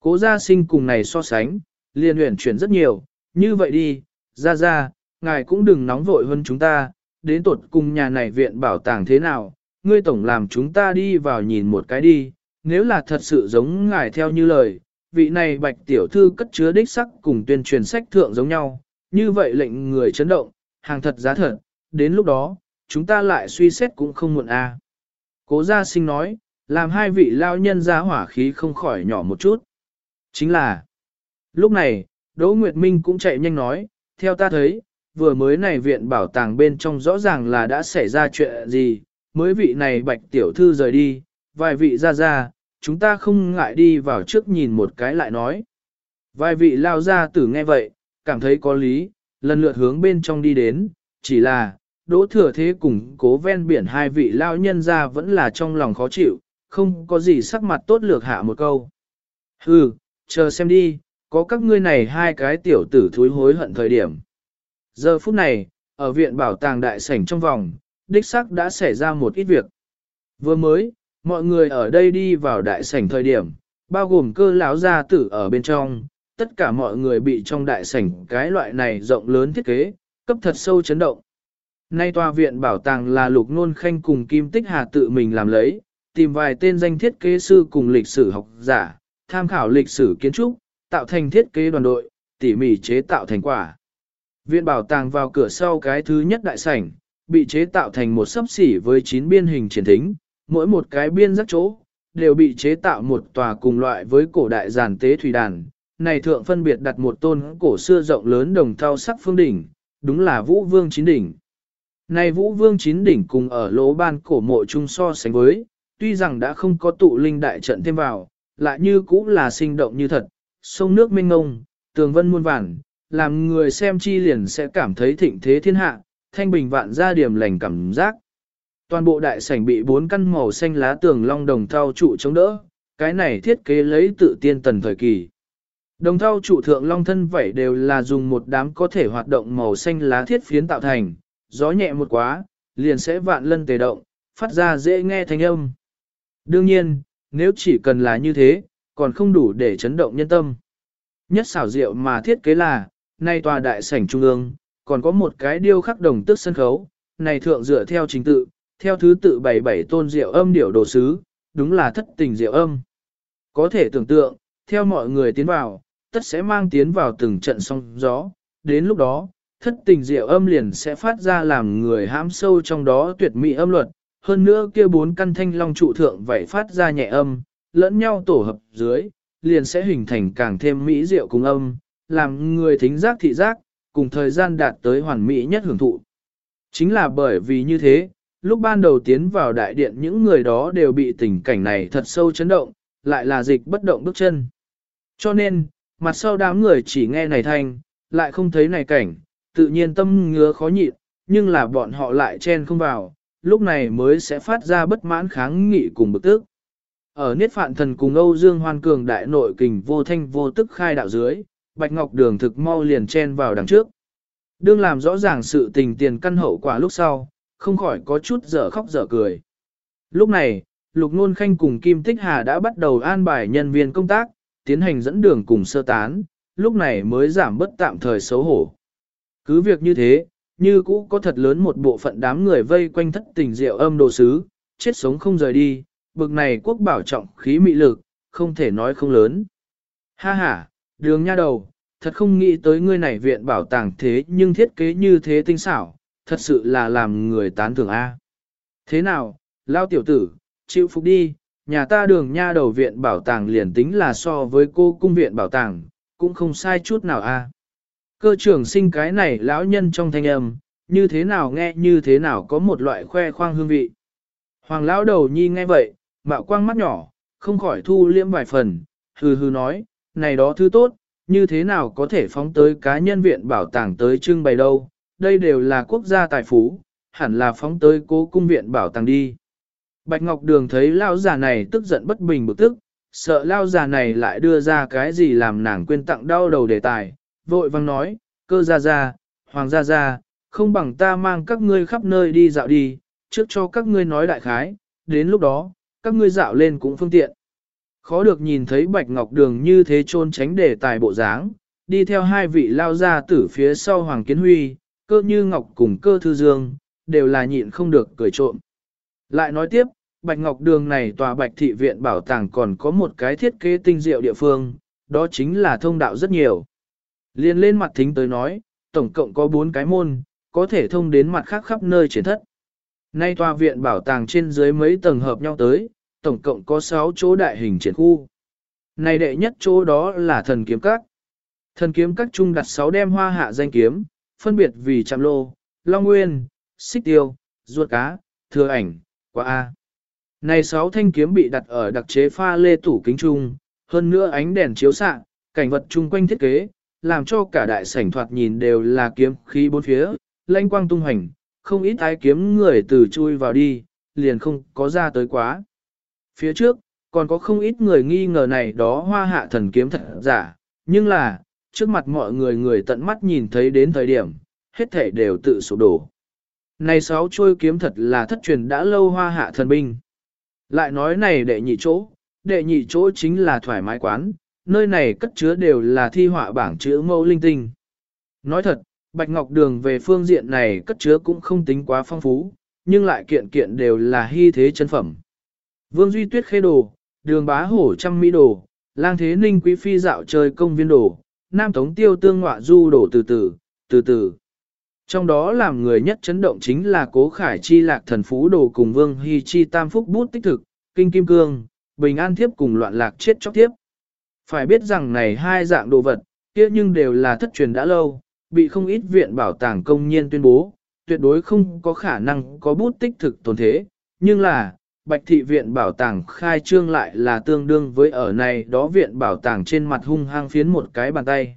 Cố gia sinh cùng này so sánh, liền huyền chuyển rất nhiều, như vậy đi, ra ra, ngài cũng đừng nóng vội hơn chúng ta, đến tột cùng nhà này viện bảo tàng thế nào, ngươi tổng làm chúng ta đi vào nhìn một cái đi, nếu là thật sự giống ngài theo như lời, vị này bạch tiểu thư cất chứa đích sắc cùng tuyên truyền sách thượng giống nhau, như vậy lệnh người chấn động, hàng thật giá thật, đến lúc đó, chúng ta lại suy xét cũng không muộn a. À. Cố gia sinh nói, làm hai vị lao nhân ra hỏa khí không khỏi nhỏ một chút. Chính là, lúc này, Đỗ Nguyệt Minh cũng chạy nhanh nói, theo ta thấy, vừa mới này viện bảo tàng bên trong rõ ràng là đã xảy ra chuyện gì, mới vị này bạch tiểu thư rời đi, vài vị ra ra, chúng ta không ngại đi vào trước nhìn một cái lại nói. Vài vị lao ra tử nghe vậy, cảm thấy có lý, lần lượt hướng bên trong đi đến, chỉ là, đỗ thừa thế cùng cố ven biển hai vị lao nhân ra vẫn là trong lòng khó chịu, không có gì sắc mặt tốt lược hạ một câu. Hừ, chờ xem đi, có các ngươi này hai cái tiểu tử thúi hối hận thời điểm. Giờ phút này, ở viện bảo tàng đại sảnh trong vòng, đích sắc đã xảy ra một ít việc. Vừa mới, mọi người ở đây đi vào đại sảnh thời điểm, bao gồm cơ lão gia tử ở bên trong, tất cả mọi người bị trong đại sảnh cái loại này rộng lớn thiết kế, cấp thật sâu chấn động. Nay tòa viện bảo tàng là lục nôn khanh cùng Kim Tích Hà tự mình làm lấy, tìm vài tên danh thiết kế sư cùng lịch sử học giả, tham khảo lịch sử kiến trúc, tạo thành thiết kế đoàn đội, tỉ mỉ chế tạo thành quả. Viện bảo tàng vào cửa sau cái thứ nhất đại sảnh, bị chế tạo thành một sấp xỉ với 9 biên hình triển thính, mỗi một cái biên rất chỗ, đều bị chế tạo một tòa cùng loại với cổ đại giàn tế thủy đàn. Này thượng phân biệt đặt một tôn cổ xưa rộng lớn đồng thau sắc phương đỉnh, đúng là Vũ Vương Chín Đỉnh. Này Vũ Vương Chín Đỉnh cùng ở lỗ ban cổ mộ chung so sánh với, tuy rằng đã không có tụ linh đại trận thêm vào, lại như cũ là sinh động như thật, sông nước mênh ngông, tường vân muôn vàn, làm người xem chi liền sẽ cảm thấy thịnh thế thiên hạ, thanh bình vạn gia điểm lành cảm giác. Toàn bộ đại sảnh bị bốn căn màu xanh lá tường long đồng thau trụ chống đỡ, cái này thiết kế lấy tự tiên tần thời kỳ. Đồng thau trụ thượng long thân vảy đều là dùng một đám có thể hoạt động màu xanh lá thiết phiến tạo thành, gió nhẹ một quá, liền sẽ vạn lân tề động, phát ra dễ nghe thanh âm. Đương nhiên, nếu chỉ cần là như thế, còn không đủ để chấn động nhân tâm. Nhất xảo diệu mà thiết kế là, nay tòa đại sảnh trung ương, còn có một cái điêu khắc đồng tức sân khấu, này thượng dựa theo trình tự, theo thứ tự bảy bảy tôn diệu âm điệu đồ sứ, đúng là thất tình diệu âm. Có thể tưởng tượng, theo mọi người tiến vào, tất sẽ mang tiến vào từng trận sóng gió, đến lúc đó, thất tình diệu âm liền sẽ phát ra làm người hãm sâu trong đó tuyệt mỹ âm luật, hơn nữa kia bốn căn thanh long trụ thượng vậy phát ra nhẹ âm, lẫn nhau tổ hợp dưới, liền sẽ hình thành càng thêm mỹ diệu cùng âm, làm người thính giác thị giác, cùng thời gian đạt tới hoàn mỹ nhất hưởng thụ. Chính là bởi vì như thế, lúc ban đầu tiến vào đại điện những người đó đều bị tình cảnh này thật sâu chấn động, lại là dịch bất động bước chân. Cho nên, mặt sau đám người chỉ nghe này thanh, lại không thấy này cảnh, tự nhiên tâm ngứa khó nhịn, nhưng là bọn họ lại chen không vào, lúc này mới sẽ phát ra bất mãn kháng nghị cùng bực tức. Ở Niết Phạn Thần cùng Âu Dương Hoan Cường đại nội kình vô thanh vô tức khai đạo dưới, Bạch Ngọc Đường thực mau liền chen vào đằng trước. Đương làm rõ ràng sự tình tiền căn hậu quả lúc sau, không khỏi có chút dở khóc dở cười. Lúc này, Lục Nôn Khanh cùng Kim Tích Hà đã bắt đầu an bài nhân viên công tác, tiến hành dẫn đường cùng sơ tán, lúc này mới giảm bớt tạm thời xấu hổ. Cứ việc như thế, như cũ có thật lớn một bộ phận đám người vây quanh thất tình rượu âm đồ sứ, chết sống không rời đi, bực này quốc bảo trọng khí mị lực, không thể nói không lớn. Ha ha, đường nha đầu, thật không nghĩ tới ngươi này viện bảo tàng thế nhưng thiết kế như thế tinh xảo, thật sự là làm người tán thưởng A. Thế nào, lao tiểu tử, chịu phục đi, nhà ta đường nha đầu viện bảo tàng liền tính là so với cô cung viện bảo tàng, cũng không sai chút nào A. Cơ trưởng sinh cái này lão nhân trong thanh âm, như thế nào nghe như thế nào có một loại khoe khoang hương vị. Hoàng lão đầu nhi nghe vậy, mạo quang mắt nhỏ, không khỏi thu liễm vài phần, hừ hừ nói, này đó thứ tốt, như thế nào có thể phóng tới cá nhân viện bảo tàng tới trưng bày đâu, đây đều là quốc gia tài phú, hẳn là phóng tới cố cung viện bảo tàng đi. Bạch Ngọc Đường thấy lao già này tức giận bất bình bực tức, sợ lao già này lại đưa ra cái gì làm nàng quên tặng đau đầu đề tài, vội vang nói, cơ gia gia, hoàng gia gia, không bằng ta mang các ngươi khắp nơi đi dạo đi, trước cho các ngươi nói đại khái, đến lúc đó, các ngươi dạo lên cũng phương tiện. Khó được nhìn thấy Bạch Ngọc Đường như thế trôn tránh đề tài bộ dáng, đi theo hai vị lao gia tử phía sau Hoàng Kiến Huy, cơ như Ngọc cùng cơ thư dương, đều là nhịn không được cười trộm. Lại nói tiếp, Bạch Ngọc Đường này tòa Bạch Thị Viện Bảo tàng còn có một cái thiết kế tinh diệu địa phương, đó chính là thông đạo rất nhiều. Liên lên mặt thính tới nói, tổng cộng có bốn cái môn, có thể thông đến mặt khác khắp nơi triển thất. Nay tòa viện bảo tàng trên dưới mấy tầng hợp nhau tới, tổng cộng có 6 chỗ đại hình triển khu. Này đệ nhất chỗ đó là thần kiếm các. Thần kiếm các trung đặt 6 đem hoa hạ danh kiếm, phân biệt vì chạm lô, long nguyên, xích tiêu, ruột cá, thừa ảnh, quả A. Này 6 thanh kiếm bị đặt ở đặc chế pha lê tủ kính trung, hơn nữa ánh đèn chiếu xạ, cảnh vật chung quanh thiết kế, làm cho cả đại sảnh thoạt nhìn đều là kiếm khí bốn phía, lanh quang tung hành, không ít ái kiếm người từ chui vào đi, liền không có ra tới quá. Phía trước, còn có không ít người nghi ngờ này đó hoa hạ thần kiếm thật giả, nhưng là, trước mặt mọi người người tận mắt nhìn thấy đến thời điểm, hết thể đều tự sụp đổ. Này sáu trôi kiếm thật là thất truyền đã lâu hoa hạ thần binh. Lại nói này đệ nhị chỗ, đệ nhị chỗ chính là thoải mái quán, nơi này cất chứa đều là thi họa bảng chữ mẫu linh tinh. Nói thật, Bạch Ngọc Đường về phương diện này cất chứa cũng không tính quá phong phú, nhưng lại kiện kiện đều là hy thế chân phẩm. Vương Duy Tuyết khê đồ, đường bá hổ trăm mỹ đồ, lang thế ninh quý phi dạo chơi công viên đồ, nam tống tiêu tương ngọa du đổ từ từ, từ từ. Trong đó làm người nhất chấn động chính là cố khải chi lạc thần phú đồ cùng vương hy chi tam phúc bút tích thực, kinh kim cương, bình an thiếp cùng loạn lạc chết chóc tiếp. Phải biết rằng này hai dạng đồ vật, kia nhưng đều là thất truyền đã lâu, bị không ít viện bảo tàng công nhiên tuyên bố, tuyệt đối không có khả năng có bút tích thực tồn thế, nhưng là, Bạch Thị Viện Bảo tàng khai trương lại là tương đương với ở này đó Viện Bảo tàng trên mặt hung hăng phiến một cái bàn tay.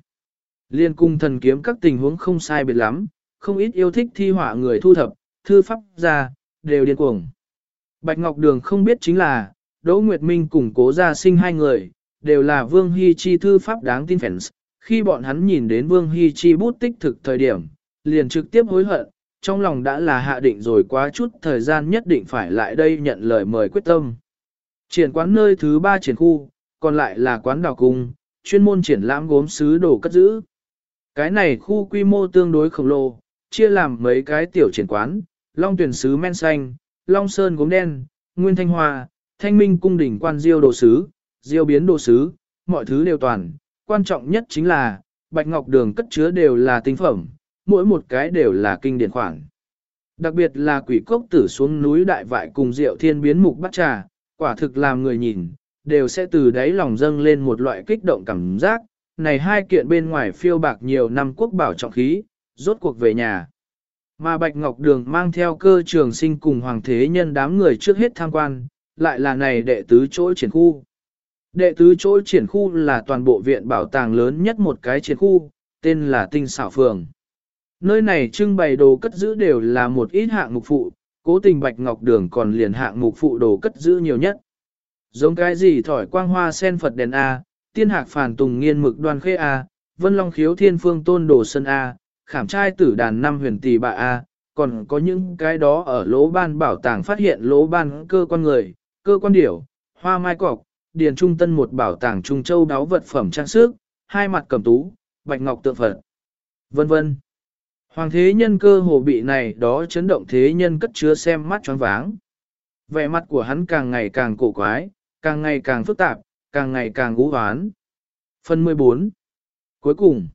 Liên cung thần kiếm các tình huống không sai biệt lắm, không ít yêu thích thi họa người thu thập, thư pháp ra, đều điên cuồng. Bạch Ngọc Đường không biết chính là, Đỗ Nguyệt Minh cùng cố gia sinh hai người, đều là Vương Hy Chi thư pháp đáng tin fans. Khi bọn hắn nhìn đến Vương Hy Chi bút tích thực thời điểm, liền trực tiếp hối hận, trong lòng đã là hạ định rồi quá chút thời gian nhất định phải lại đây nhận lời mời quyết tâm. Triển quán nơi thứ ba triển khu, còn lại là quán đào cung, chuyên môn triển lãm gốm sứ đồ cất giữ. Cái này khu quy mô tương đối khổng lồ, chia làm mấy cái tiểu triển quán, long tuyển sứ men xanh, long sơn gốm đen, nguyên thanh hoa, thanh minh cung đỉnh quan diêu đồ sứ, diêu biến đồ sứ, mọi thứ đều toàn. Quan trọng nhất chính là, bạch ngọc đường cất chứa đều là tinh phẩm, mỗi một cái đều là kinh điển khoản. Đặc biệt là quỷ cốc tử xuống núi đại vại cùng rượu thiên biến mục bắt trà, quả thực làm người nhìn, đều sẽ từ đáy lòng dâng lên một loại kích động cảm giác, này hai kiện bên ngoài phiêu bạc nhiều năm quốc bảo trọng khí, rốt cuộc về nhà. Mà Bạch Ngọc Đường mang theo cơ trường sinh cùng Hoàng Thế Nhân đám người trước hết tham quan, lại là này đệ tứ chỗ triển khu. Đệ tứ chỗ triển khu là toàn bộ viện bảo tàng lớn nhất một cái triển khu, tên là Tinh Xảo Phường. Nơi này trưng bày đồ cất giữ đều là một ít hạng mục phụ, cố tình bạch ngọc đường còn liền hạng mục phụ đồ cất giữ nhiều nhất. Giống cái gì thỏi quang hoa sen Phật đèn A, tiên hạc phản tùng nghiên mực đoan khê A, vân long khiếu thiên phương tôn đồ sân A, khảm trai tử đàn năm huyền tỷ bạ A, còn có những cái đó ở lỗ ban bảo tàng phát hiện lỗ ban cơ quan người, cơ quan điểu, hoa mai cọc, điền trung tân một bảo tàng trung châu đáo vật phẩm trang sức, hai mặt cầm tú, bạch ngọc tượng Phật, vân vân. Hoàng thế nhân cơ hồ bị này đó chấn động thế nhân cất chứa xem mắt choáng váng. Vẻ mặt của hắn càng ngày càng cổ quái, càng ngày càng phức tạp, càng ngày càng gũ hoán. Phần 14 Cuối cùng,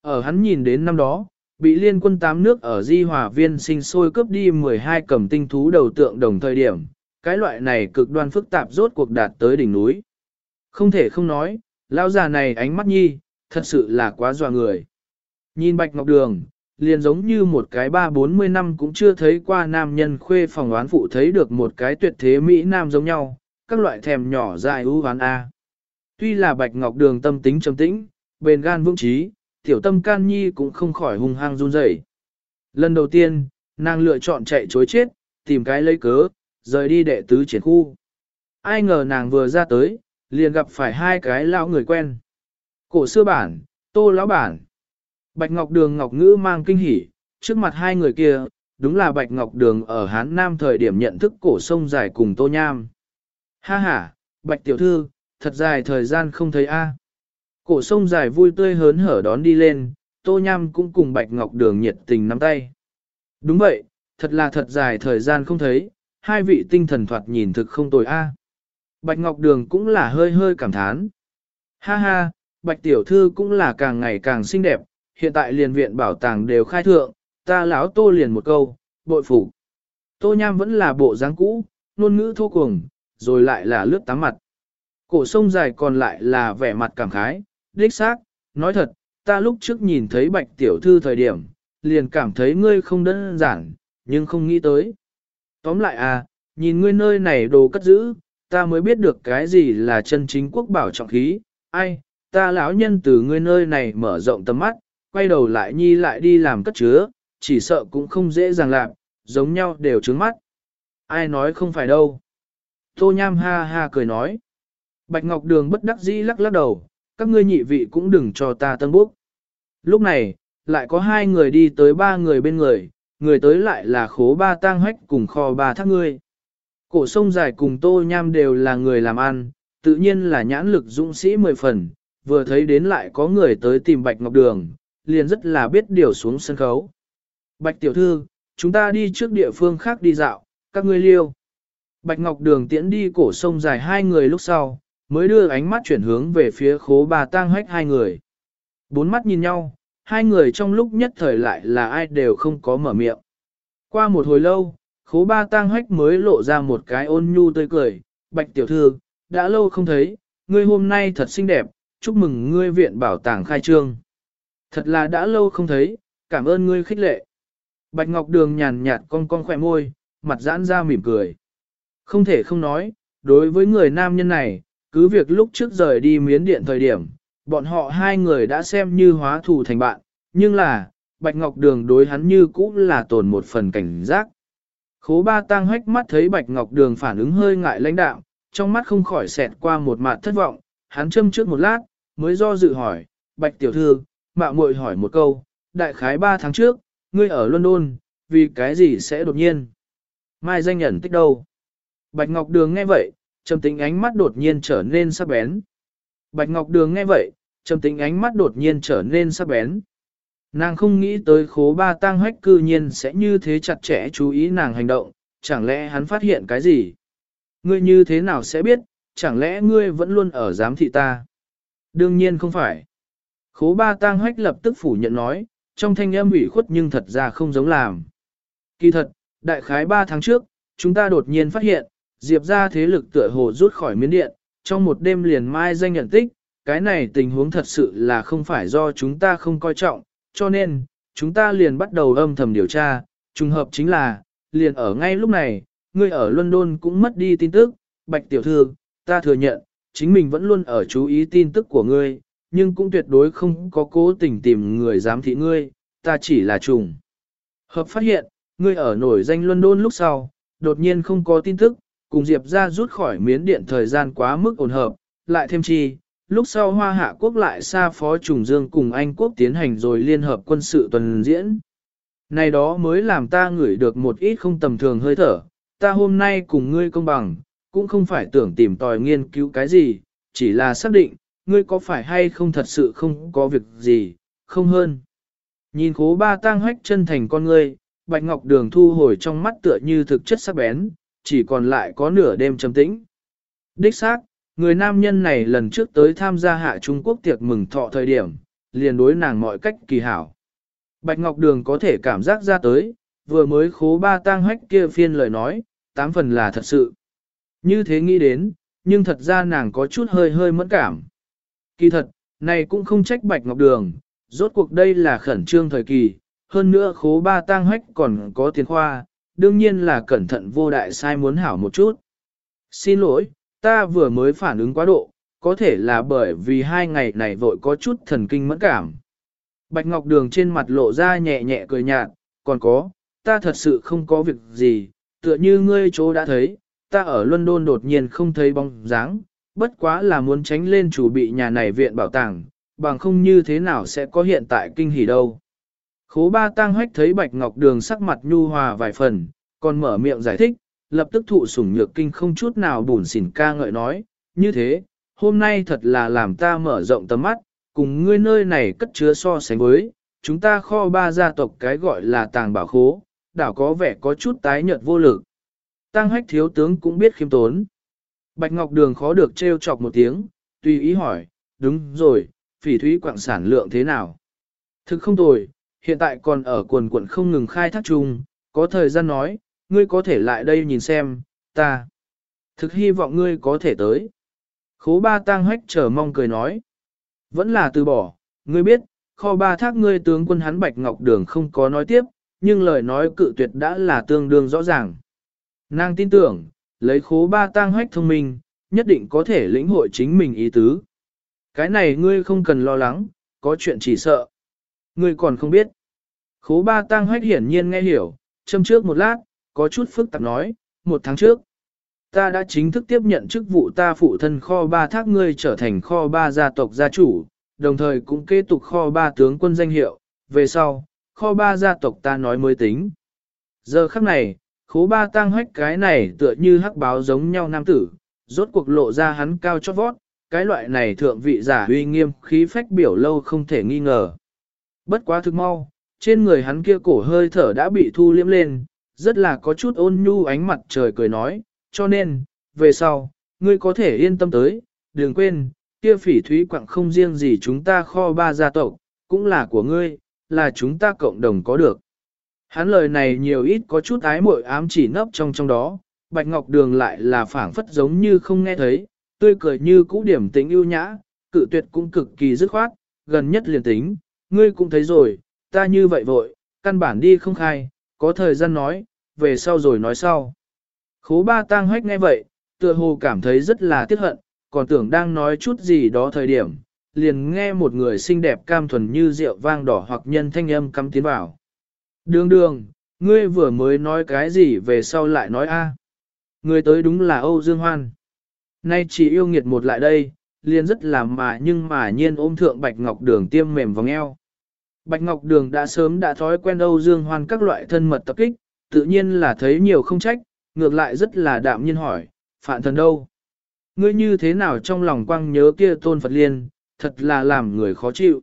ở hắn nhìn đến năm đó, bị liên quân tám nước ở Di Hòa Viên sinh sôi cướp đi 12 cầm tinh thú đầu tượng đồng thời điểm, cái loại này cực đoan phức tạp rốt cuộc đạt tới đỉnh núi. Không thể không nói, lão già này ánh mắt nhi, thật sự là quá dọa người. Nhìn Bạch Ngọc Đường, liền giống như một cái ba bốn mươi năm cũng chưa thấy qua nam nhân khuê phòng oán phụ thấy được một cái tuyệt thế Mỹ Nam giống nhau, các loại thèm nhỏ dài ưu hoán A. Tuy là Bạch Ngọc Đường tâm tính trầm tĩnh, bền gan vững trí, tiểu tâm can nhi cũng không khỏi hung hăng run rẩy. Lần đầu tiên, nàng lựa chọn chạy chối chết, tìm cái lấy cớ, rời đi đệ tứ triển khu. Ai ngờ nàng vừa ra tới, liền gặp phải hai cái lão người quen. Cổ xưa bản, tô lão bản. Bạch Ngọc Đường Ngọc Ngữ mang kinh hỉ, trước mặt hai người kia, đúng là Bạch Ngọc Đường ở Hán Nam thời điểm nhận thức cổ sông dài cùng Tô Nham. Ha ha, Bạch Tiểu Thư, thật dài thời gian không thấy a. Cổ sông dài vui tươi hớn hở đón đi lên, Tô Nham cũng cùng Bạch Ngọc Đường nhiệt tình nắm tay. Đúng vậy, thật là thật dài thời gian không thấy, hai vị tinh thần thoạt nhìn thực không tồi a. Bạch Ngọc Đường cũng là hơi hơi cảm thán. Ha ha, Bạch Tiểu Thư cũng là càng ngày càng xinh đẹp, hiện tại liền viện bảo tàng đều khai thượng, ta lão tô liền một câu, bội phủ. Tô Nham vẫn là bộ dáng cũ, ngôn ngữ thô cuồng, rồi lại là lướt tám mặt. Cổ sông dài còn lại là vẻ mặt cảm khái, đích xác, nói thật, ta lúc trước nhìn thấy bạch tiểu thư thời điểm, liền cảm thấy ngươi không đơn giản, nhưng không nghĩ tới. Tóm lại à, nhìn ngươi nơi này đồ cất giữ, ta mới biết được cái gì là chân chính quốc bảo trọng khí, ai, ta lão nhân từ ngươi nơi này mở rộng tầm mắt, quay đầu lại nhi lại đi làm cất chứa, chỉ sợ cũng không dễ dàng làm, giống nhau đều trướng mắt. Ai nói không phải đâu. Tô Nham ha ha cười nói. Bạch Ngọc Đường bất đắc dĩ lắc lắc đầu, các ngươi nhị vị cũng đừng cho ta tân bốc. Lúc này, lại có hai người đi tới ba người bên người, người tới lại là khố ba tang hách cùng kho ba thác ngươi. Cổ sông dài cùng tô nham đều là người làm ăn, tự nhiên là nhãn lực dũng sĩ mười phần, vừa thấy đến lại có người tới tìm Bạch Ngọc Đường, liền rất là biết điều xuống sân khấu. Bạch tiểu thư, chúng ta đi trước địa phương khác đi dạo, các ngươi liêu. Bạch Ngọc Đường tiễn đi cổ sông dài hai người lúc sau, mới đưa ánh mắt chuyển hướng về phía khố bà tang hách hai người. Bốn mắt nhìn nhau, hai người trong lúc nhất thời lại là ai đều không có mở miệng. Qua một hồi lâu, khố ba tang hách mới lộ ra một cái ôn nhu tươi cười, bạch tiểu thư, đã lâu không thấy, ngươi hôm nay thật xinh đẹp, chúc mừng ngươi viện bảo tàng khai trương. Thật là đã lâu không thấy, cảm ơn ngươi khích lệ. Bạch Ngọc Đường nhàn nhạt con cong khỏe môi, mặt giãn ra mỉm cười. Không thể không nói, đối với người nam nhân này, cứ việc lúc trước rời đi miến điện thời điểm, bọn họ hai người đã xem như hóa thù thành bạn, nhưng là, Bạch Ngọc Đường đối hắn như cũ là tồn một phần cảnh giác. Khố ba tăng hách mắt thấy Bạch Ngọc Đường phản ứng hơi ngại lãnh đạo, trong mắt không khỏi xẹt qua một mặt thất vọng, hắn châm trước một lát, mới do dự hỏi, Bạch Tiểu Thư, mạo muội hỏi một câu, đại khái ba tháng trước, ngươi ở London, vì cái gì sẽ đột nhiên? Mai danh nhận tích đâu? Bạch Ngọc Đường nghe vậy, trầm tính ánh mắt đột nhiên trở nên sắc bén. Bạch Ngọc Đường nghe vậy, trầm tính ánh mắt đột nhiên trở nên sắc bén. Nàng không nghĩ tới khố ba tang hách cư nhiên sẽ như thế chặt chẽ chú ý nàng hành động, chẳng lẽ hắn phát hiện cái gì? Ngươi như thế nào sẽ biết, chẳng lẽ ngươi vẫn luôn ở giám thị ta? Đương nhiên không phải. Khố ba tang hách lập tức phủ nhận nói, trong thanh âm ủy khuất nhưng thật ra không giống làm. Kỳ thật, đại khái ba tháng trước, chúng ta đột nhiên phát hiện, Diệp ra thế lực tựa hồ rút khỏi miến điện, trong một đêm liền mai danh nhận tích, cái này tình huống thật sự là không phải do chúng ta không coi trọng, cho nên, chúng ta liền bắt đầu âm thầm điều tra, trùng hợp chính là, liền ở ngay lúc này, ngươi ở London cũng mất đi tin tức, Bạch Tiểu Thư, ta thừa nhận, chính mình vẫn luôn ở chú ý tin tức của ngươi, nhưng cũng tuyệt đối không có cố tình tìm người giám thị ngươi, ta chỉ là trùng. Hợp phát hiện, ngươi ở nổi danh London lúc sau, đột nhiên không có tin tức, cùng Diệp ra rút khỏi miến điện thời gian quá mức ổn hợp, lại thêm chi, lúc sau Hoa Hạ Quốc lại xa phó trùng dương cùng Anh Quốc tiến hành rồi liên hợp quân sự tuần diễn. Này đó mới làm ta ngửi được một ít không tầm thường hơi thở, ta hôm nay cùng ngươi công bằng, cũng không phải tưởng tìm tòi nghiên cứu cái gì, chỉ là xác định, ngươi có phải hay không thật sự không có việc gì, không hơn. Nhìn cố ba tang hách chân thành con ngươi, Bạch Ngọc Đường thu hồi trong mắt tựa như thực chất sắc bén, chỉ còn lại có nửa đêm trầm tĩnh. Đích xác, người nam nhân này lần trước tới tham gia hạ Trung Quốc tiệc mừng thọ thời điểm, liền đối nàng mọi cách kỳ hảo. Bạch Ngọc Đường có thể cảm giác ra tới, vừa mới khố ba tang hách kia phiên lời nói, tám phần là thật sự. Như thế nghĩ đến, nhưng thật ra nàng có chút hơi hơi mẫn cảm. Kỳ thật, này cũng không trách Bạch Ngọc Đường, rốt cuộc đây là khẩn trương thời kỳ, hơn nữa khố ba tang hách còn có tiền khoa, đương nhiên là cẩn thận vô đại sai muốn hảo một chút. Xin lỗi, ta vừa mới phản ứng quá độ, có thể là bởi vì hai ngày này vội có chút thần kinh mẫn cảm. Bạch Ngọc Đường trên mặt lộ ra nhẹ nhẹ cười nhạt, còn có, ta thật sự không có việc gì, tựa như ngươi chỗ đã thấy, ta ở London đột nhiên không thấy bóng dáng, bất quá là muốn tránh lên chủ bị nhà này viện bảo tàng, bằng không như thế nào sẽ có hiện tại kinh hỉ đâu. Khố ba tang hách thấy Bạch Ngọc Đường sắc mặt nhu hòa vài phần, còn mở miệng giải thích, lập tức thụ sủng nhược kinh không chút nào bùn xỉn ca ngợi nói, như thế, hôm nay thật là làm ta mở rộng tầm mắt, cùng ngươi nơi này cất chứa so sánh với, chúng ta kho ba gia tộc cái gọi là tàng bảo khố, đảo có vẻ có chút tái nhợt vô lực. Tăng hách thiếu tướng cũng biết khiêm tốn. Bạch Ngọc Đường khó được trêu chọc một tiếng, tùy ý hỏi, đúng rồi, phỉ thúy quạng sản lượng thế nào? Thực không tồi, hiện tại còn ở quần quận không ngừng khai thác chung, có thời gian nói, ngươi có thể lại đây nhìn xem, ta. Thực hy vọng ngươi có thể tới. Khố ba tang hách chờ mong cười nói. Vẫn là từ bỏ, ngươi biết, kho ba thác ngươi tướng quân hắn Bạch Ngọc Đường không có nói tiếp, nhưng lời nói cự tuyệt đã là tương đương rõ ràng. Nàng tin tưởng, lấy khố ba tang hách thông minh, nhất định có thể lĩnh hội chính mình ý tứ. Cái này ngươi không cần lo lắng, có chuyện chỉ sợ. Ngươi còn không biết. Khố ba tang hách hiển nhiên nghe hiểu, châm trước một lát, có chút phức tạp nói, một tháng trước. Ta đã chính thức tiếp nhận chức vụ ta phụ thân kho ba thác ngươi trở thành kho ba gia tộc gia chủ, đồng thời cũng kế tục kho ba tướng quân danh hiệu, về sau, kho ba gia tộc ta nói mới tính. Giờ khắc này, khố ba tang hách cái này tựa như hắc báo giống nhau nam tử, rốt cuộc lộ ra hắn cao chót vót, cái loại này thượng vị giả uy nghiêm khí phách biểu lâu không thể nghi ngờ. Bất quá thực mau, trên người hắn kia cổ hơi thở đã bị thu liếm lên, rất là có chút ôn nhu ánh mặt trời cười nói, cho nên, về sau, ngươi có thể yên tâm tới, đừng quên, kia phỉ thúy quặng không riêng gì chúng ta kho ba gia tộc, cũng là của ngươi, là chúng ta cộng đồng có được. Hắn lời này nhiều ít có chút ái muội ám chỉ nấp trong trong đó, Bạch Ngọc Đường lại là phảng phất giống như không nghe thấy, tươi cười như cũ điểm tính ưu nhã, cự tuyệt cũng cực kỳ dứt khoát, gần nhất liền tính, ngươi cũng thấy rồi, ta như vậy vội, căn bản đi không khai, có thời gian nói, về sau rồi nói sau. Khố ba tang hách nghe vậy, tựa hồ cảm thấy rất là tiếc hận, còn tưởng đang nói chút gì đó thời điểm, liền nghe một người xinh đẹp cam thuần như rượu vang đỏ hoặc nhân thanh âm cắm tiến vào. Đường đường, ngươi vừa mới nói cái gì về sau lại nói a? Ngươi tới đúng là Âu Dương Hoan. Nay chỉ yêu nghiệt một lại đây, liền rất làm mà nhưng mà nhiên ôm thượng Bạch Ngọc Đường tiêm mềm vòng eo. Bạch Ngọc Đường đã sớm đã thói quen Âu Dương Hoan các loại thân mật tập kích, tự nhiên là thấy nhiều không trách, ngược lại rất là đạm nhiên hỏi, phạn thần đâu? Ngươi như thế nào trong lòng quăng nhớ kia tôn Phật liên, thật là làm người khó chịu.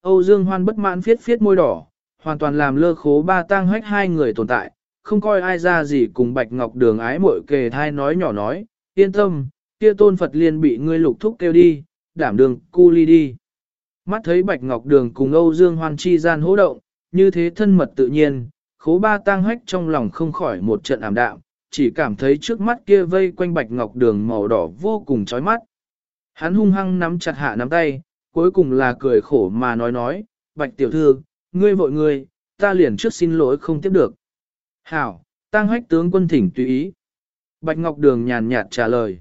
Âu Dương Hoan bất mãn phiết phiết môi đỏ, hoàn toàn làm lơ khố ba tang hách hai người tồn tại, không coi ai ra gì cùng Bạch Ngọc Đường ái mội kề thai nói nhỏ nói, yên tâm, kia tôn Phật liên bị ngươi lục thúc kêu đi, đảm đường cu ly đi. Mắt thấy Bạch Ngọc Đường cùng Âu Dương Hoan chi gian hỗ động, như thế thân mật tự nhiên, khố ba tang hách trong lòng không khỏi một trận ảm đạm, chỉ cảm thấy trước mắt kia vây quanh Bạch Ngọc Đường màu đỏ vô cùng chói mắt. Hắn hung hăng nắm chặt hạ nắm tay, cuối cùng là cười khổ mà nói nói, Bạch Tiểu Thư, ngươi vội ngươi, ta liền trước xin lỗi không tiếp được. Hảo, tăng hách tướng quân thỉnh tùy ý. Bạch Ngọc Đường nhàn nhạt trả lời.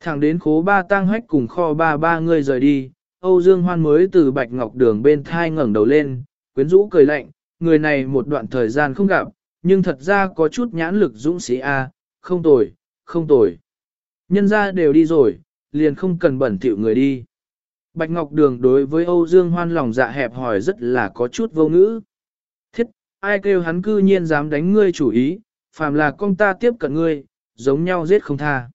Thẳng đến khố ba tăng hách cùng kho ba ba người rời đi, Âu Dương Hoan mới từ Bạch Ngọc Đường bên thai ngẩng đầu lên, quyến rũ cười lạnh, người này một đoạn thời gian không gặp, nhưng thật ra có chút nhãn lực dũng sĩ A, không tồi, không tồi. Nhân ra đều đi rồi, liền không cần bẩn thỉu người đi. Bạch Ngọc Đường đối với Âu Dương Hoan lòng dạ hẹp hỏi rất là có chút vô ngữ. Thiết, ai kêu hắn cư nhiên dám đánh ngươi chủ ý, phàm là con ta tiếp cận ngươi, giống nhau giết không tha.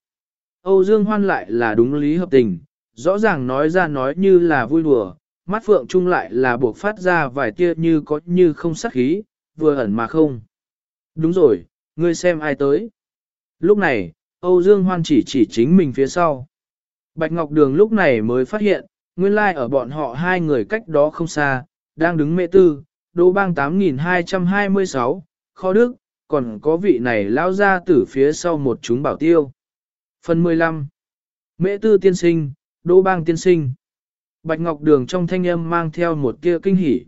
Âu Dương Hoan lại là đúng lý hợp tình, rõ ràng nói ra nói như là vui đùa, mắt phượng trung lại là buộc phát ra vài tia như có như không sắc khí, vừa ẩn mà không. Đúng rồi, ngươi xem ai tới. Lúc này, Âu Dương Hoan chỉ chỉ chính mình phía sau. Bạch Ngọc Đường lúc này mới phát hiện, nguyên lai like ở bọn họ hai người cách đó không xa, đang đứng mẹ tư, đô bang 8226, kho đức, còn có vị này lao ra từ phía sau một chúng bảo tiêu. Phần 15 Mễ tư tiên sinh, đô bang tiên sinh. Bạch Ngọc Đường trong thanh âm mang theo một tia kinh hỉ.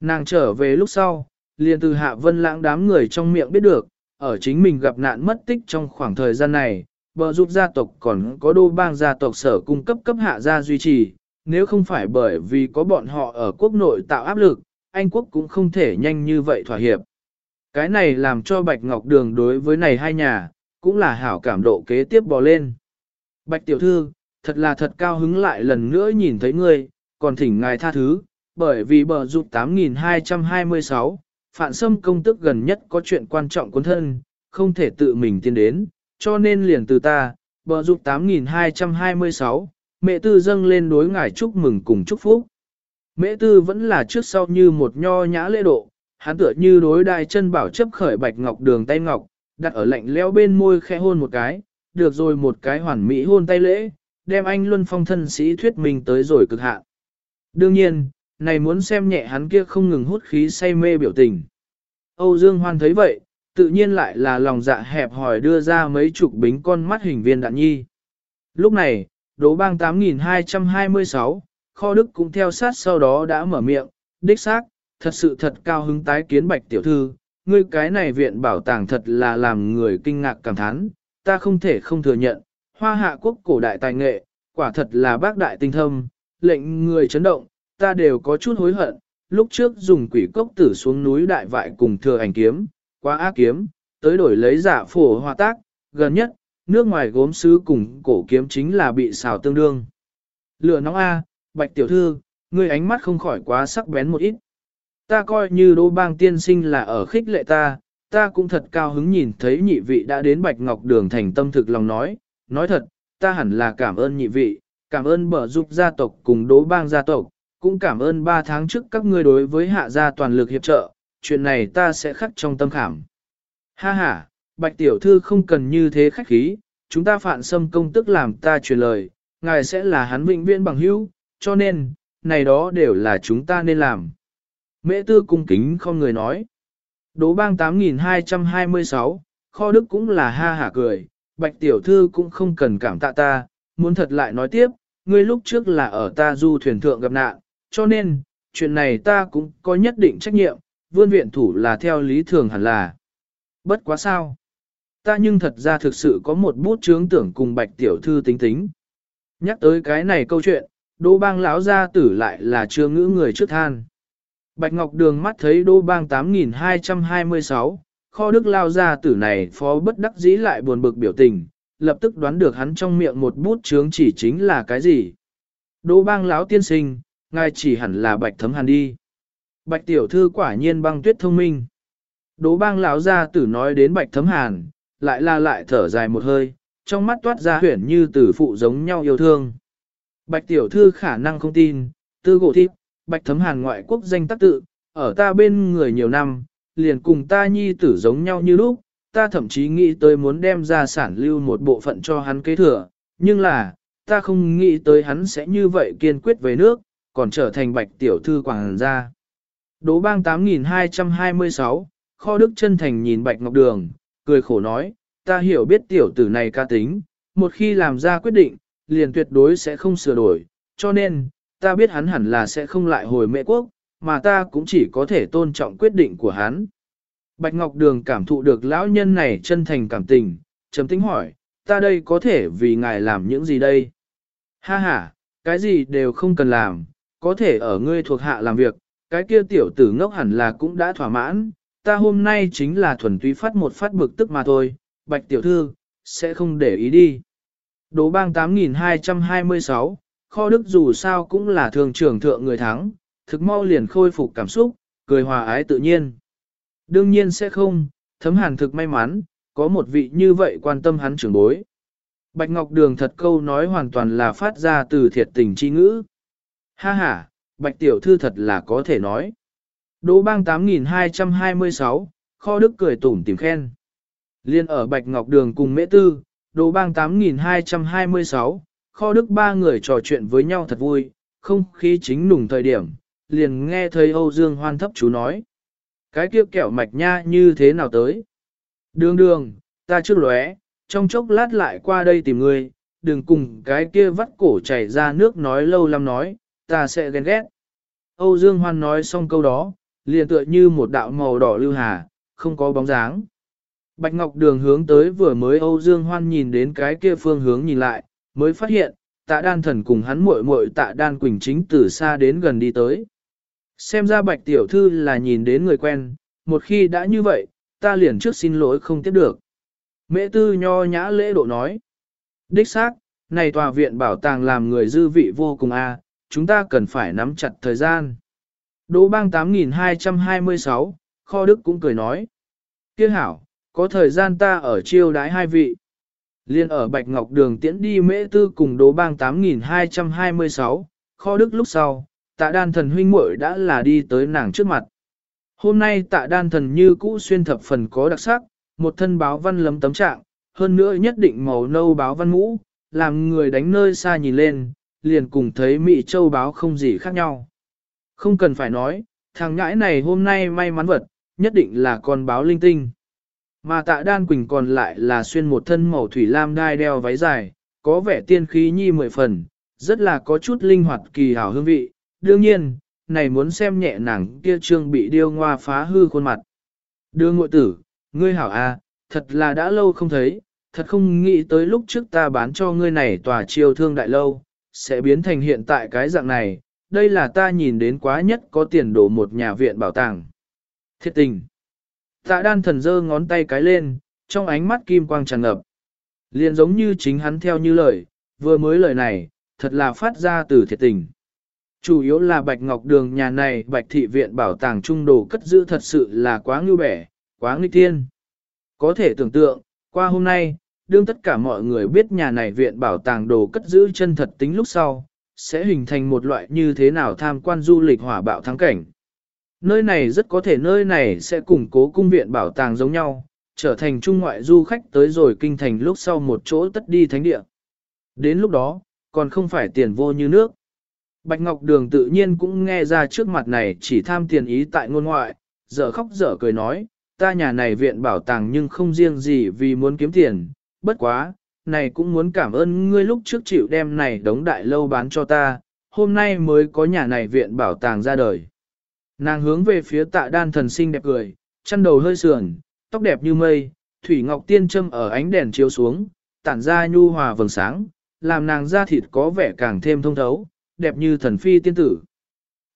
Nàng trở về lúc sau, liền từ hạ vân lãng đám người trong miệng biết được, ở chính mình gặp nạn mất tích trong khoảng thời gian này, bờ giúp gia tộc còn có đô bang gia tộc sở cung cấp cấp hạ gia duy trì, nếu không phải bởi vì có bọn họ ở quốc nội tạo áp lực, Anh quốc cũng không thể nhanh như vậy thỏa hiệp. Cái này làm cho Bạch Ngọc Đường đối với này hai nhà, cũng là hảo cảm độ kế tiếp bò lên. Bạch tiểu thư, thật là thật cao hứng lại lần nữa nhìn thấy ngươi, còn thỉnh ngài tha thứ, bởi vì bờ rụt 8226, phản xâm công tức gần nhất có chuyện quan trọng cuốn thân, không thể tự mình tiến đến, cho nên liền từ ta, bờ rụt 8226, mẹ tư dâng lên đối ngài chúc mừng cùng chúc phúc. Mẹ tư vẫn là trước sau như một nho nhã lễ độ, hắn tựa như đối đai chân bảo chấp khởi bạch ngọc đường tay ngọc, đặt ở lạnh leo bên môi khẽ hôn một cái, được rồi một cái hoàn mỹ hôn tay lễ, đem anh luân phong thân sĩ thuyết mình tới rồi cực hạn. Đương nhiên, này muốn xem nhẹ hắn kia không ngừng hút khí say mê biểu tình. Âu Dương Hoan thấy vậy, tự nhiên lại là lòng dạ hẹp hỏi đưa ra mấy chục bính con mắt hình viên đạn nhi. Lúc này, đố bang 8226, kho đức cũng theo sát sau đó đã mở miệng, đích xác, thật sự thật cao hứng tái kiến bạch tiểu thư, ngươi cái này viện bảo tàng thật là làm người kinh ngạc cảm thán, ta không thể không thừa nhận, hoa hạ quốc cổ đại tài nghệ, quả thật là bác đại tinh thâm, lệnh người chấn động, ta đều có chút hối hận, lúc trước dùng quỷ cốc tử xuống núi đại vại cùng thừa ảnh kiếm, quá ác kiếm, tới đổi lấy giả phổ hòa tác, gần nhất, nước ngoài gốm sứ cùng cổ kiếm chính là bị xào tương đương. Lửa nóng A, bạch tiểu thư, ngươi ánh mắt không khỏi quá sắc bén một ít. Ta coi như đô bang tiên sinh là ở khích lệ ta, ta cũng thật cao hứng nhìn thấy nhị vị đã đến bạch ngọc đường thành tâm thực lòng nói, nói thật, ta hẳn là cảm ơn nhị vị, cảm ơn bở giúp gia tộc cùng đố bang gia tộc, cũng cảm ơn ba tháng trước các ngươi đối với hạ gia toàn lực hiệp trợ, chuyện này ta sẽ khắc trong tâm khảm. Ha ha, bạch tiểu thư không cần như thế khách khí, chúng ta phản xâm công tức làm ta truyền lời, ngài sẽ là hắn vĩnh viễn bằng hữu, cho nên, này đó đều là chúng ta nên làm. Mễ tư cung kính không người nói. Đố bang 8226, kho đức cũng là ha hả cười, bạch tiểu thư cũng không cần cảm tạ ta, muốn thật lại nói tiếp, ngươi lúc trước là ở ta du thuyền thượng gặp nạn, cho nên, chuyện này ta cũng có nhất định trách nhiệm, vươn viện thủ là theo lý thường hẳn là. Bất quá sao? Ta nhưng thật ra thực sự có một bút chướng tưởng cùng bạch tiểu thư tính tính. Nhắc tới cái này câu chuyện, đô bang lão gia tử lại là chưa ngữ người trước than. Bạch Ngọc Đường mắt thấy đô bang 8226, kho đức lao gia tử này phó bất đắc dĩ lại buồn bực biểu tình, lập tức đoán được hắn trong miệng một bút chướng chỉ chính là cái gì. Đô bang lão tiên sinh, ngài chỉ hẳn là bạch thấm hàn đi. Bạch tiểu thư quả nhiên băng tuyết thông minh. Đỗ bang lão gia tử nói đến bạch thấm hàn, lại la lại thở dài một hơi, trong mắt toát ra huyển như tử phụ giống nhau yêu thương. Bạch tiểu thư khả năng không tin, tư gỗ thịt, bạch thấm hàn ngoại quốc danh tác tự, ở ta bên người nhiều năm, liền cùng ta nhi tử giống nhau như lúc, ta thậm chí nghĩ tới muốn đem ra sản lưu một bộ phận cho hắn kế thừa, nhưng là, ta không nghĩ tới hắn sẽ như vậy kiên quyết về nước, còn trở thành bạch tiểu thư quảng gia. Đỗ bang 8226, kho đức chân thành nhìn bạch ngọc đường, cười khổ nói, ta hiểu biết tiểu tử này ca tính, một khi làm ra quyết định, liền tuyệt đối sẽ không sửa đổi, cho nên, ta biết hắn hẳn là sẽ không lại hồi mẹ quốc, mà ta cũng chỉ có thể tôn trọng quyết định của hắn. Bạch Ngọc Đường cảm thụ được lão nhân này chân thành cảm tình, chấm tính hỏi, ta đây có thể vì ngài làm những gì đây? Ha ha, cái gì đều không cần làm, có thể ở ngươi thuộc hạ làm việc, cái kia tiểu tử ngốc hẳn là cũng đã thỏa mãn, ta hôm nay chính là thuần túy phát một phát bực tức mà thôi, bạch tiểu thư, sẽ không để ý đi. Đố bang 8226, kho đức dù sao cũng là thường trưởng thượng người thắng, thực mau liền khôi phục cảm xúc, cười hòa ái tự nhiên. Đương nhiên sẽ không, thấm hàn thực may mắn, có một vị như vậy quan tâm hắn trưởng bối. Bạch Ngọc Đường thật câu nói hoàn toàn là phát ra từ thiệt tình chi ngữ. Ha ha, Bạch Tiểu Thư thật là có thể nói. Đỗ bang 8226, kho đức cười tủm tìm khen. Liên ở Bạch Ngọc Đường cùng Mễ Tư, Đỗ bang 8226, kho đức ba người trò chuyện với nhau thật vui, không khí chính nùng thời điểm, liền nghe thấy Âu Dương hoan thấp chú nói. Cái kia kẹo mạch nha như thế nào tới? Đường đường, ta trước lóe, trong chốc lát lại qua đây tìm ngươi, đừng cùng cái kia vắt cổ chảy ra nước nói lâu lắm nói, ta sẽ ghen ghét. Âu Dương Hoan nói xong câu đó, liền tựa như một đạo màu đỏ lưu hà, không có bóng dáng. Bạch Ngọc Đường hướng tới vừa mới Âu Dương Hoan nhìn đến cái kia phương hướng nhìn lại, mới phát hiện, tạ đan thần cùng hắn muội muội tạ đan quỳnh chính từ xa đến gần đi tới. Xem ra Bạch Tiểu Thư là nhìn đến người quen, một khi đã như vậy, ta liền trước xin lỗi không tiếp được. Mễ tư nho nhã lễ độ nói. Đích xác, này tòa viện bảo tàng làm người dư vị vô cùng a, chúng ta cần phải nắm chặt thời gian. Đỗ bang 8226, kho đức cũng cười nói. Kiếc hảo, có thời gian ta ở chiêu đái hai vị. Liên ở Bạch Ngọc Đường tiễn đi mễ tư cùng đỗ bang 8226, kho đức lúc sau, tạ đan thần huynh muội đã là đi tới nàng trước mặt. Hôm nay tạ đan thần như cũ xuyên thập phần có đặc sắc, một thân báo văn lấm tấm trạng, hơn nữa nhất định màu nâu báo văn mũ, làm người đánh nơi xa nhìn lên, liền cùng thấy Mỹ Châu báo không gì khác nhau. Không cần phải nói, thằng ngãi này hôm nay may mắn vật, nhất định là con báo linh tinh. Mà tạ đan quỳnh còn lại là xuyên một thân màu thủy lam đai đeo váy dài, có vẻ tiên khí nhi mười phần, rất là có chút linh hoạt kỳ hảo hương vị. Đương nhiên, này muốn xem nhẹ nàng kia trương bị điêu ngoa phá hư khuôn mặt. Đưa ngội tử, ngươi hảo a, à, thật là đã lâu không thấy, thật không nghĩ tới lúc trước ta bán cho ngươi này tòa chiêu thương đại lâu, sẽ biến thành hiện tại cái dạng này, đây là ta nhìn đến quá nhất có tiền đổ một nhà viện bảo tàng. Thiệt tình. Tạ đan thần dơ ngón tay cái lên, trong ánh mắt kim quang tràn ngập. liền giống như chính hắn theo như lời, vừa mới lời này, thật là phát ra từ thiệt tình. Chủ yếu là bạch ngọc đường nhà này bạch thị viện bảo tàng trung đồ cất giữ thật sự là quá ngưu bẻ, quá nguy tiên. Có thể tưởng tượng, qua hôm nay, đương tất cả mọi người biết nhà này viện bảo tàng đồ cất giữ chân thật tính lúc sau, sẽ hình thành một loại như thế nào tham quan du lịch hỏa bạo thắng cảnh. Nơi này rất có thể nơi này sẽ củng cố cung viện bảo tàng giống nhau, trở thành trung ngoại du khách tới rồi kinh thành lúc sau một chỗ tất đi thánh địa. Đến lúc đó, còn không phải tiền vô như nước. Bạch Ngọc Đường tự nhiên cũng nghe ra trước mặt này chỉ tham tiền ý tại ngôn ngoại, dở khóc dở cười nói, ta nhà này viện bảo tàng nhưng không riêng gì vì muốn kiếm tiền, bất quá, này cũng muốn cảm ơn ngươi lúc trước chịu đem này đống đại lâu bán cho ta, hôm nay mới có nhà này viện bảo tàng ra đời. Nàng hướng về phía tạ đan thần sinh đẹp cười, chân đầu hơi sườn, tóc đẹp như mây, thủy ngọc tiên châm ở ánh đèn chiếu xuống, tản ra nhu hòa vầng sáng, làm nàng da thịt có vẻ càng thêm thông thấu, đẹp như thần phi tiên tử.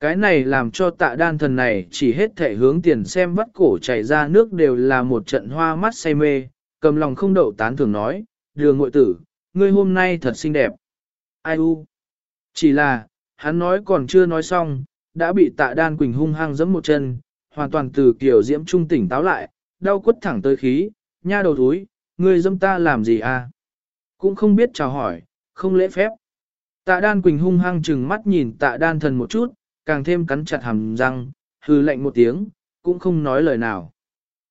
Cái này làm cho tạ đan thần này chỉ hết thể hướng tiền xem vắt cổ chảy ra nước đều là một trận hoa mắt say mê, cầm lòng không đậu tán thường nói, đường ngội tử, ngươi hôm nay thật xinh đẹp. Ai u? Chỉ là, hắn nói còn chưa nói xong, đã bị tạ đan quỳnh hung hăng giẫm một chân, hoàn toàn từ kiểu diễm trung tỉnh táo lại, đau quất thẳng tới khí, nha đầu thúi, ngươi dâm ta làm gì à? Cũng không biết chào hỏi, không lễ phép. Tạ đan quỳnh hung hăng chừng mắt nhìn tạ đan thần một chút, càng thêm cắn chặt hàm răng, hừ lạnh một tiếng, cũng không nói lời nào.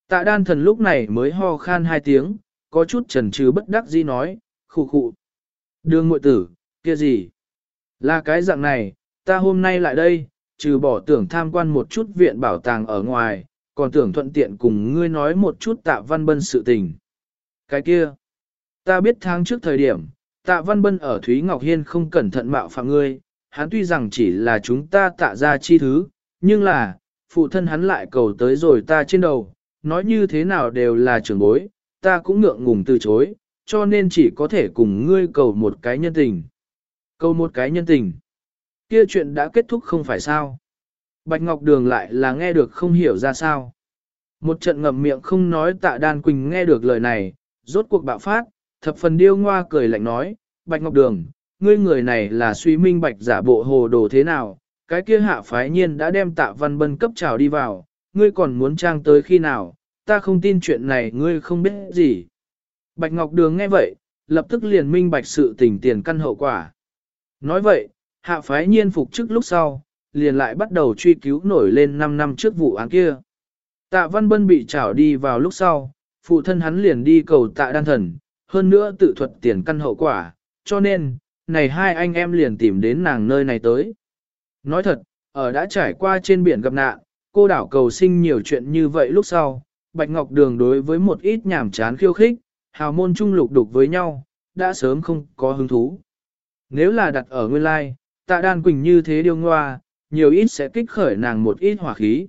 Tạ đan thần lúc này mới ho khan hai tiếng, có chút chần chừ bất đắc dĩ nói, khụ khụ. Đường ngội tử, kia gì? Là cái dạng này, ta hôm nay lại đây, trừ bỏ tưởng tham quan một chút viện bảo tàng ở ngoài, còn tưởng thuận tiện cùng ngươi nói một chút tạ văn bân sự tình. Cái kia, ta biết tháng trước thời điểm, tạ văn bân ở Thúy Ngọc Hiên không cẩn thận mạo phạm ngươi, hắn tuy rằng chỉ là chúng ta tạ ra chi thứ, nhưng là, phụ thân hắn lại cầu tới rồi ta trên đầu, nói như thế nào đều là trưởng bối, ta cũng ngượng ngùng từ chối, cho nên chỉ có thể cùng ngươi cầu một cái nhân tình. Cầu một cái nhân tình. Kia chuyện đã kết thúc không phải sao. Bạch Ngọc Đường lại là nghe được không hiểu ra sao. Một trận ngậm miệng không nói tạ đan quỳnh nghe được lời này, rốt cuộc bạo phát, thập phần điêu ngoa cười lạnh nói, Bạch Ngọc Đường, ngươi người này là suy minh bạch giả bộ hồ đồ thế nào, cái kia hạ phái nhiên đã đem tạ văn bân cấp trào đi vào, ngươi còn muốn trang tới khi nào, ta không tin chuyện này ngươi không biết gì. Bạch Ngọc Đường nghe vậy, lập tức liền minh bạch sự tình tiền căn hậu quả. Nói vậy, hạ phái nhiên phục chức lúc sau, liền lại bắt đầu truy cứu nổi lên 5 năm trước vụ án kia. Tạ Văn Bân bị trảo đi vào lúc sau, phụ thân hắn liền đi cầu tạ đan thần, hơn nữa tự thuật tiền căn hậu quả, cho nên, này hai anh em liền tìm đến nàng nơi này tới. Nói thật, ở đã trải qua trên biển gặp nạn, cô đảo cầu sinh nhiều chuyện như vậy lúc sau, Bạch Ngọc Đường đối với một ít nhảm chán khiêu khích, hào môn trung lục đục với nhau, đã sớm không có hứng thú. Nếu là đặt ở nguyên lai, tạ đan quỳnh như thế điêu ngoa, nhiều ít sẽ kích khởi nàng một ít hỏa khí.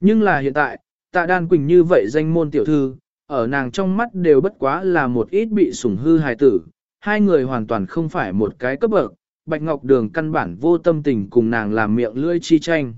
Nhưng là hiện tại, tạ đan quỳnh như vậy danh môn tiểu thư, ở nàng trong mắt đều bất quá là một ít bị sủng hư hài tử, hai người hoàn toàn không phải một cái cấp bậc, Bạch Ngọc Đường căn bản vô tâm tình cùng nàng làm miệng lưỡi chi tranh.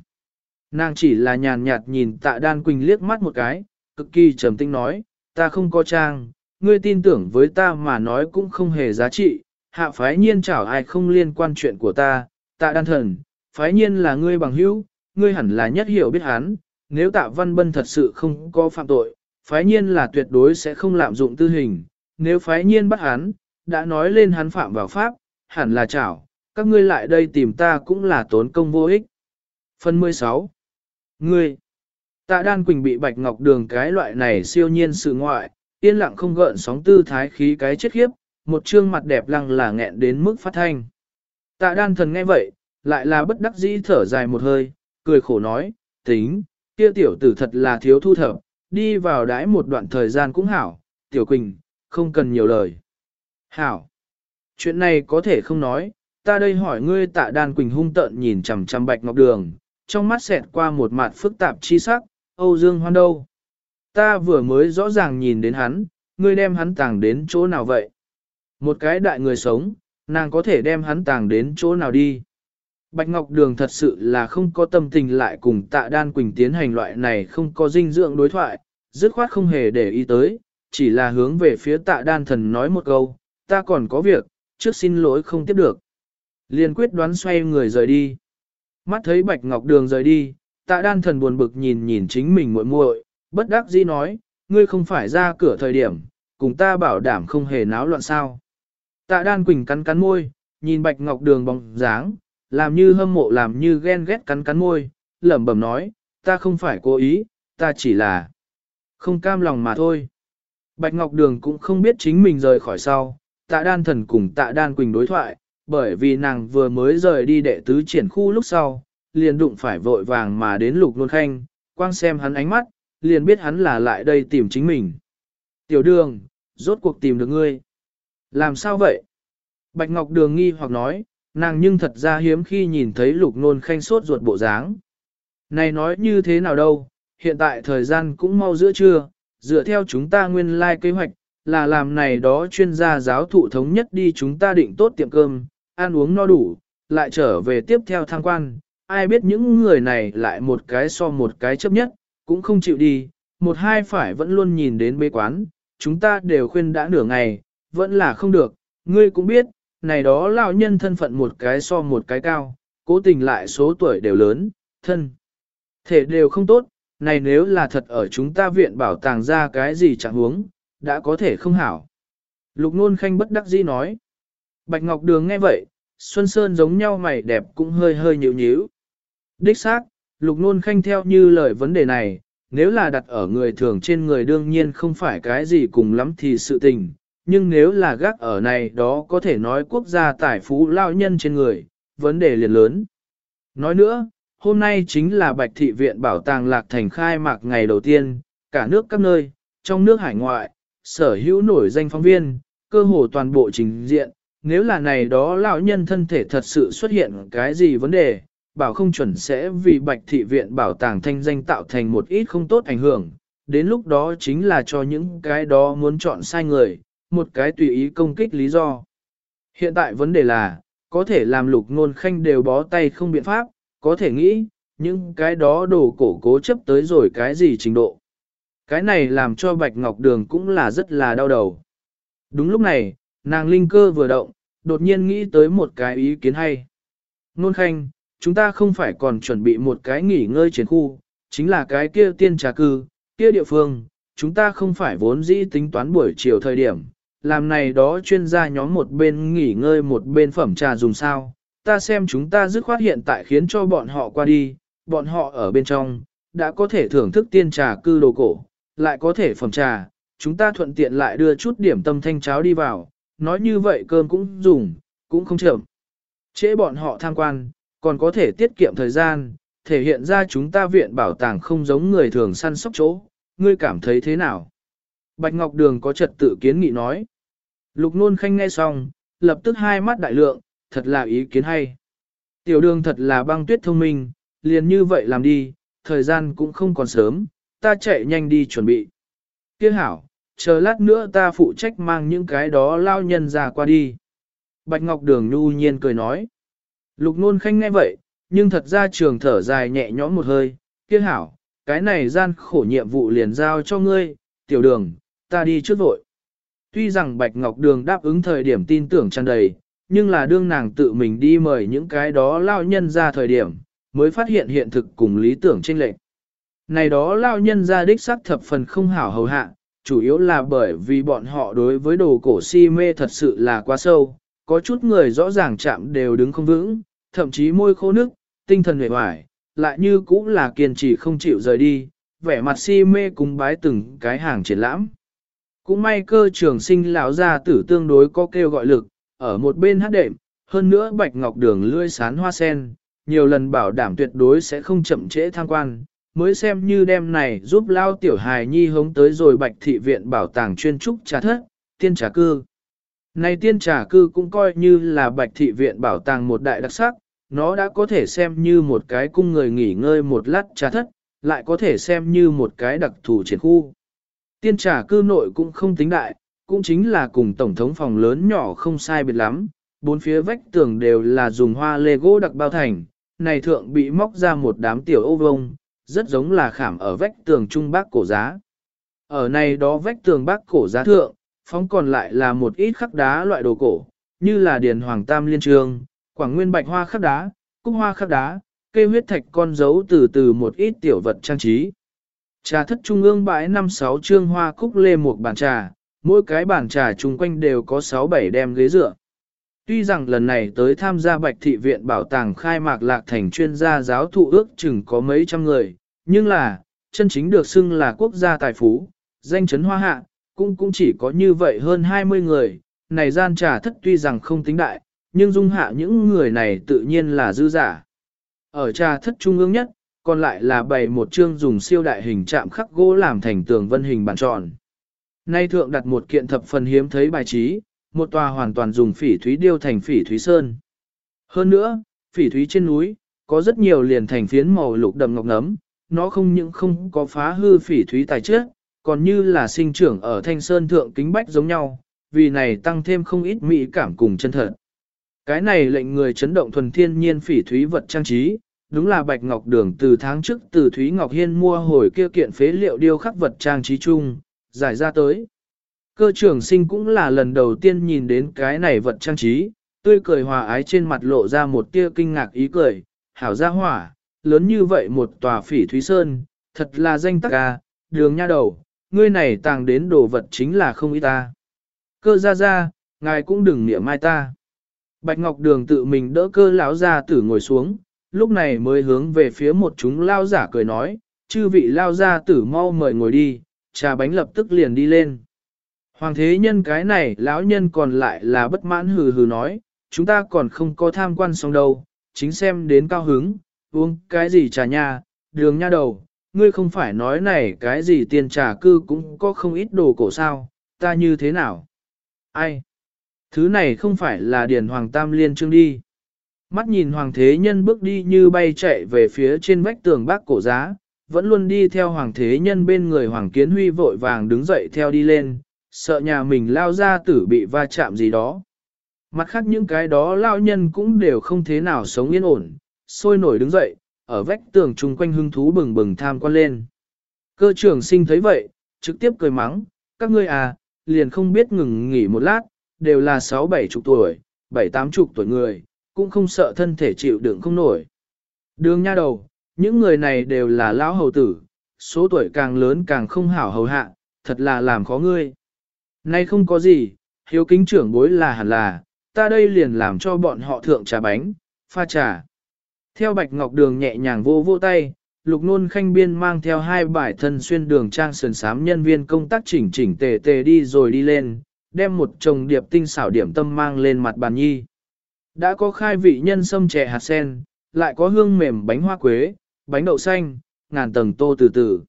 Nàng chỉ là nhàn nhạt nhìn tạ đan quỳnh liếc mắt một cái, cực kỳ trầm tĩnh nói, ta không có trang, ngươi tin tưởng với ta mà nói cũng không hề giá trị, hạ phái nhiên chảo ai không liên quan chuyện của ta, tạ đan thần, phái nhiên là ngươi bằng hữu, ngươi hẳn là nhất hiểu biết hắn, nếu tạ văn bân thật sự không có phạm tội, phái nhiên là tuyệt đối sẽ không lạm dụng tư hình, nếu phái nhiên bắt hắn, đã nói lên hắn phạm vào pháp, hẳn là chảo, các ngươi lại đây tìm ta cũng là tốn công vô ích. Phần 16 Ngươi Tạ Đan Quỳnh bị Bạch Ngọc Đường cái loại này siêu nhiên sự ngoại, yên lặng không gợn sóng tư thái khí cái chết khiếp, một trương mặt đẹp lăng là nghẹn đến mức phát thanh. Tạ Đan thần nghe vậy, lại là bất đắc dĩ thở dài một hơi, cười khổ nói, tính, kia tiểu tử thật là thiếu thu thập, đi vào đãi một đoạn thời gian cũng hảo, tiểu quỳnh, không cần nhiều lời. Hảo, chuyện này có thể không nói, ta đây hỏi ngươi tạ đan quỳnh hung tợn nhìn chằm chằm bạch ngọc đường, trong mắt xẹt qua một mặt phức tạp chi sắc, Âu Dương Hoan đâu? Ta vừa mới rõ ràng nhìn đến hắn, ngươi đem hắn tàng đến chỗ nào vậy? Một cái đại người sống, nàng có thể đem hắn tàng đến chỗ nào đi? Bạch Ngọc Đường thật sự là không có tâm tình lại cùng tạ đan quỳnh tiến hành loại này không có dinh dưỡng đối thoại, dứt khoát không hề để ý tới, chỉ là hướng về phía tạ đan thần nói một câu, ta còn có việc, trước xin lỗi không tiếp được. Liên quyết đoán xoay người rời đi. Mắt thấy Bạch Ngọc Đường rời đi, tạ đan thần buồn bực nhìn nhìn chính mình muội muội, bất đắc dĩ nói, ngươi không phải ra cửa thời điểm, cùng ta bảo đảm không hề náo loạn sao. Tạ đan quỳnh cắn cắn môi, nhìn Bạch Ngọc Đường bóng dáng, làm như hâm mộ làm như ghen ghét cắn cắn môi, lẩm bẩm nói, ta không phải cố ý, ta chỉ là không cam lòng mà thôi. Bạch Ngọc Đường cũng không biết chính mình rời khỏi sau, tạ đan thần cùng tạ đan quỳnh đối thoại, bởi vì nàng vừa mới rời đi đệ tứ triển khu lúc sau, liền đụng phải vội vàng mà đến lục nôn khanh, quang xem hắn ánh mắt, liền biết hắn là lại đây tìm chính mình. Tiểu đường, rốt cuộc tìm được ngươi. Làm sao vậy? Bạch Ngọc Đường nghi hoặc nói, nàng nhưng thật ra hiếm khi nhìn thấy lục nôn khanh sốt ruột bộ dáng. Này nói như thế nào đâu, hiện tại thời gian cũng mau giữa trưa, dựa theo chúng ta nguyên lai like kế hoạch, là làm này đó chuyên gia giáo thụ thống nhất đi chúng ta định tốt tiệm cơm, ăn uống no đủ, lại trở về tiếp theo tham quan. Ai biết những người này lại một cái so một cái chấp nhất, cũng không chịu đi, một hai phải vẫn luôn nhìn đến bế quán, chúng ta đều khuyên đã nửa ngày, vẫn là không được, ngươi cũng biết, này đó lão nhân thân phận một cái so một cái cao, cố tình lại số tuổi đều lớn, thân. Thể đều không tốt, này nếu là thật ở chúng ta viện bảo tàng ra cái gì chẳng huống, đã có thể không hảo. Lục nôn khanh bất đắc dĩ nói. Bạch Ngọc Đường nghe vậy, Xuân Sơn giống nhau mày đẹp cũng hơi hơi nhíu nhíu. Đích xác, lục nôn khanh theo như lời vấn đề này, nếu là đặt ở người thường trên người đương nhiên không phải cái gì cùng lắm thì sự tình, nhưng nếu là gác ở này đó có thể nói quốc gia tài phú lao nhân trên người, vấn đề liền lớn. Nói nữa, hôm nay chính là Bạch Thị Viện Bảo tàng Lạc Thành khai mạc ngày đầu tiên, cả nước các nơi, trong nước hải ngoại, sở hữu nổi danh phóng viên, cơ hồ toàn bộ trình diện, nếu là này đó lão nhân thân thể thật sự xuất hiện cái gì vấn đề, bảo không chuẩn sẽ vì Bạch Thị Viện Bảo tàng thanh danh tạo thành một ít không tốt ảnh hưởng, đến lúc đó chính là cho những cái đó muốn chọn sai người, một cái tùy ý công kích lý do. Hiện tại vấn đề là, có thể làm lục ngôn khanh đều bó tay không biện pháp, có thể nghĩ, những cái đó đồ cổ cố chấp tới rồi cái gì trình độ. Cái này làm cho Bạch Ngọc Đường cũng là rất là đau đầu. Đúng lúc này, nàng linh cơ vừa động, đột nhiên nghĩ tới một cái ý kiến hay. Nôn khanh, chúng ta không phải còn chuẩn bị một cái nghỉ ngơi trên khu, chính là cái kia tiên trà cư, kia địa phương, chúng ta không phải vốn dĩ tính toán buổi chiều thời điểm, làm này đó chuyên gia nhóm một bên nghỉ ngơi một bên phẩm trà dùng sao, ta xem chúng ta dứt khoát hiện tại khiến cho bọn họ qua đi, bọn họ ở bên trong, đã có thể thưởng thức tiên trà cư đồ cổ, lại có thể phẩm trà, chúng ta thuận tiện lại đưa chút điểm tâm thanh cháo đi vào, nói như vậy cơm cũng dùng, cũng không chậm. Trễ bọn họ tham quan, còn có thể tiết kiệm thời gian, thể hiện ra chúng ta viện bảo tàng không giống người thường săn sóc chỗ, ngươi cảm thấy thế nào? Bạch Ngọc Đường có trật tự kiến nghị nói. Lục nôn khanh nghe xong, lập tức hai mắt đại lượng, thật là ý kiến hay. Tiểu đường thật là băng tuyết thông minh, liền như vậy làm đi, thời gian cũng không còn sớm, ta chạy nhanh đi chuẩn bị. Tiếc hảo, chờ lát nữa ta phụ trách mang những cái đó lao nhân ra qua đi. Bạch Ngọc Đường nhu nhiên cười nói. Lục nôn khanh nghe vậy, nhưng thật ra trường thở dài nhẹ nhõm một hơi, kia hảo, cái này gian khổ nhiệm vụ liền giao cho ngươi, tiểu đường, ta đi trước vội. Tuy rằng Bạch Ngọc Đường đáp ứng thời điểm tin tưởng tràn đầy, nhưng là đương nàng tự mình đi mời những cái đó lao nhân ra thời điểm, mới phát hiện hiện thực cùng lý tưởng chênh lệch. Này đó lao nhân ra đích xác thập phần không hảo hầu hạ, chủ yếu là bởi vì bọn họ đối với đồ cổ si mê thật sự là quá sâu, có chút người rõ ràng chạm đều đứng không vững, thậm chí môi khô nước, tinh thần hề hoài, lại như cũng là kiên trì không chịu rời đi, vẻ mặt si mê cùng bái từng cái hàng triển lãm. Cũng may cơ trường sinh lão gia tử tương đối có kêu gọi lực, ở một bên hát đệm, hơn nữa bạch ngọc đường lươi sán hoa sen, nhiều lần bảo đảm tuyệt đối sẽ không chậm trễ tham quan, mới xem như đêm này giúp lao tiểu hài nhi hống tới rồi bạch thị viện bảo tàng chuyên trúc trà thất, tiên trà cư. Này tiên trà cư cũng coi như là bạch thị viện bảo tàng một đại đặc sắc, nó đã có thể xem như một cái cung người nghỉ ngơi một lát trà thất, lại có thể xem như một cái đặc thù triển khu. Tiên trà cư nội cũng không tính đại, cũng chính là cùng tổng thống phòng lớn nhỏ không sai biệt lắm, bốn phía vách tường đều là dùng hoa lê gỗ đặc bao thành, này thượng bị móc ra một đám tiểu ô vông, rất giống là khảm ở vách tường trung bác cổ giá. Ở này đó vách tường bác cổ giá thượng, phóng còn lại là một ít khắc đá loại đồ cổ, như là điền hoàng tam liên trường, quảng nguyên bạch hoa khắc đá, cúc hoa khắc đá, cây huyết thạch con dấu từ từ một ít tiểu vật trang trí. Trà thất trung ương bãi năm sáu trương hoa cúc lê một bàn trà, mỗi cái bàn trà chung quanh đều có 6-7 đem ghế dựa. Tuy rằng lần này tới tham gia Bạch Thị Viện Bảo tàng khai mạc lạc thành chuyên gia giáo thụ ước chừng có mấy trăm người, nhưng là, chân chính được xưng là quốc gia tài phú, danh chấn hoa hạ, cũng cũng chỉ có như vậy hơn 20 người, này gian trà thất tuy rằng không tính đại, nhưng dung hạ những người này tự nhiên là dư giả. Ở trà thất trung ương nhất, còn lại là bày một chương dùng siêu đại hình chạm khắc gỗ làm thành tường vân hình bàn tròn. Nay thượng đặt một kiện thập phần hiếm thấy bài trí, một tòa hoàn toàn dùng phỉ thúy điêu thành phỉ thúy sơn. Hơn nữa, phỉ thúy trên núi, có rất nhiều liền thành phiến màu lục đậm ngọc nấm, nó không những không có phá hư phỉ thúy tài chất, còn như là sinh trưởng ở thanh sơn thượng kính bách giống nhau, vì này tăng thêm không ít mỹ cảm cùng chân thật. Cái này lệnh người chấn động thuần thiên nhiên phỉ thúy vật trang trí, đúng là Bạch Ngọc Đường từ tháng trước từ Thúy Ngọc Hiên mua hồi kia kiện phế liệu điêu khắc vật trang trí chung, giải ra tới. Cơ trưởng sinh cũng là lần đầu tiên nhìn đến cái này vật trang trí, tươi cười hòa ái trên mặt lộ ra một tia kinh ngạc ý cười, hảo ra hỏa, lớn như vậy một tòa phỉ Thúy Sơn, thật là danh tắc ca, đường nha đầu, ngươi này tàng đến đồ vật chính là không ý ta. Cơ ra ra, ngài cũng đừng niệm mai ta. Bạch Ngọc Đường tự mình đỡ cơ lão ra tử ngồi xuống, lúc này mới hướng về phía một chúng lao giả cười nói, chư vị lao ra tử mau mời ngồi đi, trà bánh lập tức liền đi lên. Hoàng thế nhân cái này lão nhân còn lại là bất mãn hừ hừ nói, chúng ta còn không có tham quan xong đâu, chính xem đến cao hứng, uống cái gì trà nha, đường nha đầu, ngươi không phải nói này cái gì tiền trà cư cũng có không ít đồ cổ sao, ta như thế nào? Ai? Thứ này không phải là điển hoàng tam liên trương đi. Mắt nhìn hoàng thế nhân bước đi như bay chạy về phía trên vách tường bác cổ giá, vẫn luôn đi theo hoàng thế nhân bên người hoàng kiến huy vội vàng đứng dậy theo đi lên, sợ nhà mình lao ra tử bị va chạm gì đó. Mặt khác những cái đó lao nhân cũng đều không thế nào sống yên ổn, sôi nổi đứng dậy, ở vách tường chung quanh hưng thú bừng bừng tham quan lên. Cơ trưởng sinh thấy vậy, trực tiếp cười mắng, các ngươi à, liền không biết ngừng nghỉ một lát, đều là sáu bảy chục tuổi, bảy tám chục tuổi người, cũng không sợ thân thể chịu đựng không nổi. Đường nha đầu, những người này đều là lão hầu tử, số tuổi càng lớn càng không hảo hầu hạ, thật là làm khó ngươi. Nay không có gì, hiếu kính trưởng bối là hẳn là, ta đây liền làm cho bọn họ thượng trà bánh, pha trà. Theo Bạch Ngọc Đường nhẹ nhàng vô vô tay, Lục Nôn Khanh Biên mang theo hai bài thân xuyên đường trang sườn sám nhân viên công tác chỉnh chỉnh tề tề đi rồi đi lên, đem một chồng điệp tinh xảo điểm tâm mang lên mặt bàn nhi. Đã có khai vị nhân sâm chè hạt sen, lại có hương mềm bánh hoa quế, bánh đậu xanh, ngàn tầng tô từ từ.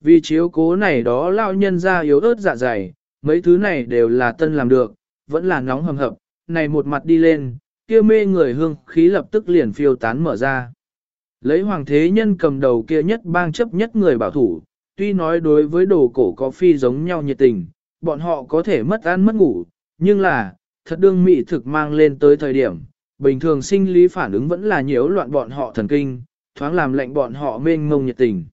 Vì chiếu cố này đó lao nhân ra yếu ớt dạ dày, mấy thứ này đều là tân làm được, vẫn là nóng hầm hập, này một mặt đi lên, kia mê người hương khí lập tức liền phiêu tán mở ra. Lấy hoàng thế nhân cầm đầu kia nhất bang chấp nhất người bảo thủ, tuy nói đối với đồ cổ có phi giống nhau nhiệt tình, bọn họ có thể mất ăn mất ngủ, nhưng là, thật đương mị thực mang lên tới thời điểm, bình thường sinh lý phản ứng vẫn là nhiễu loạn bọn họ thần kinh, thoáng làm lệnh bọn họ mênh ngông nhiệt tình.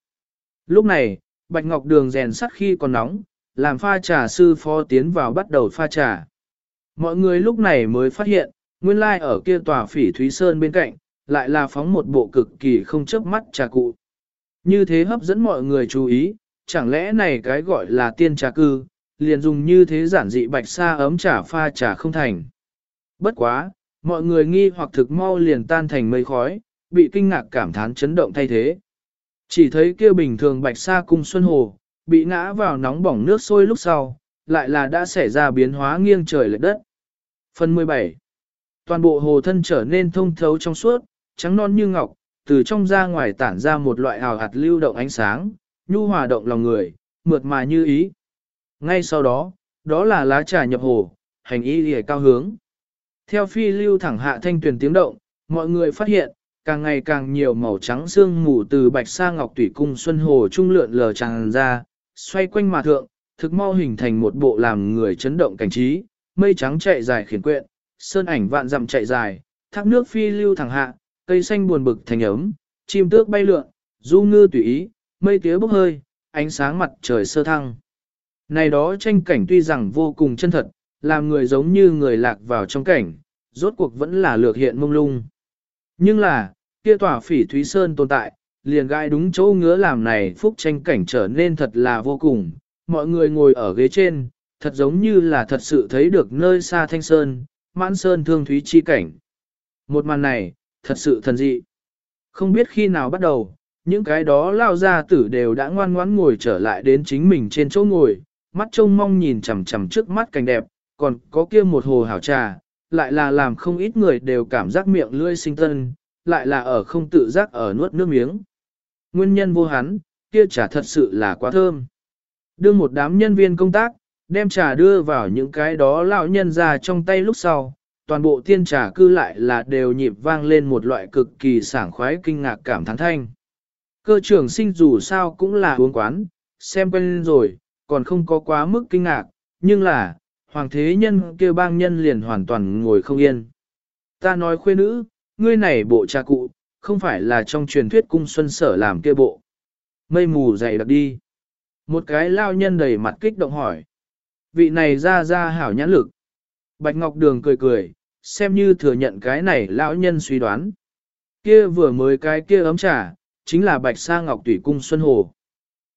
Lúc này, Bạch Ngọc Đường rèn sắt khi còn nóng, làm pha trà sư phó tiến vào bắt đầu pha trà. Mọi người lúc này mới phát hiện, nguyên lai like ở kia tòa phỉ Thúy Sơn bên cạnh, lại là phóng một bộ cực kỳ không chớp mắt trà cụ. Như thế hấp dẫn mọi người chú ý, chẳng lẽ này cái gọi là tiên trà cư, liền dùng như thế giản dị bạch sa ấm trà pha trà không thành. Bất quá, mọi người nghi hoặc thực mau liền tan thành mây khói, bị kinh ngạc cảm thán chấn động thay thế. Chỉ thấy kia bình thường bạch sa cung xuân hồ, bị ngã vào nóng bỏng nước sôi lúc sau, lại là đã xảy ra biến hóa nghiêng trời lệch đất. Phần 17 Toàn bộ hồ thân trở nên thông thấu trong suốt, trắng non như ngọc, từ trong ra ngoài tản ra một loại hào hạt lưu động ánh sáng, nhu hòa động lòng người, mượt mà như ý. Ngay sau đó, đó là lá trà nhập hồ, hành y lìa cao hướng. Theo phi lưu thẳng hạ thanh tuyển tiếng động, mọi người phát hiện, càng ngày càng nhiều màu trắng xương mù từ bạch sa ngọc tủy cung xuân hồ trung lượn lờ tràn ra, xoay quanh mà thượng, thực mau hình thành một bộ làm người chấn động cảnh trí, mây trắng chạy dài khiển quyện, sơn ảnh vạn dặm chạy dài, thác nước phi lưu thẳng hạ, cây xanh buồn bực thành ấm, chim tước bay lượn, du ngư tùy ý, mây tía bốc hơi, ánh sáng mặt trời sơ thăng. Này đó tranh cảnh tuy rằng vô cùng chân thật, làm người giống như người lạc vào trong cảnh, rốt cuộc vẫn là lược hiện mông lung. Nhưng là, kia tỏa phỉ Thúy Sơn tồn tại, liền gai đúng chỗ ngứa làm này phúc tranh cảnh trở nên thật là vô cùng. Mọi người ngồi ở ghế trên, thật giống như là thật sự thấy được nơi xa thanh sơn, mãn sơn thương thúy chi cảnh. Một màn này, thật sự thần dị. Không biết khi nào bắt đầu, những cái đó lao ra tử đều đã ngoan ngoãn ngồi trở lại đến chính mình trên chỗ ngồi, mắt trông mong nhìn chằm chằm trước mắt cảnh đẹp, còn có kia một hồ hảo trà, lại là làm không ít người đều cảm giác miệng lưỡi sinh tân, lại là ở không tự giác ở nuốt nước miếng. Nguyên nhân vô hắn, kia trà thật sự là quá thơm. Đưa một đám nhân viên công tác, đem trà đưa vào những cái đó lão nhân ra trong tay lúc sau, toàn bộ tiên trà cư lại là đều nhịp vang lên một loại cực kỳ sảng khoái kinh ngạc cảm thán thanh. Cơ trưởng sinh dù sao cũng là uống quán, xem quen rồi, còn không có quá mức kinh ngạc, nhưng là, hoàng thế nhân kia bang nhân liền hoàn toàn ngồi không yên. Ta nói khuê nữ, ngươi này bộ trà cụ, không phải là trong truyền thuyết cung xuân sở làm kia bộ. Mây mù dày đặc đi. Một cái lao nhân đầy mặt kích động hỏi. Vị này ra ra hảo nhãn lực. Bạch Ngọc Đường cười cười, xem như thừa nhận cái này lão nhân suy đoán. Kia vừa mới cái kia ấm trà, chính là Bạch Sa Ngọc Tủy Cung Xuân Hồ.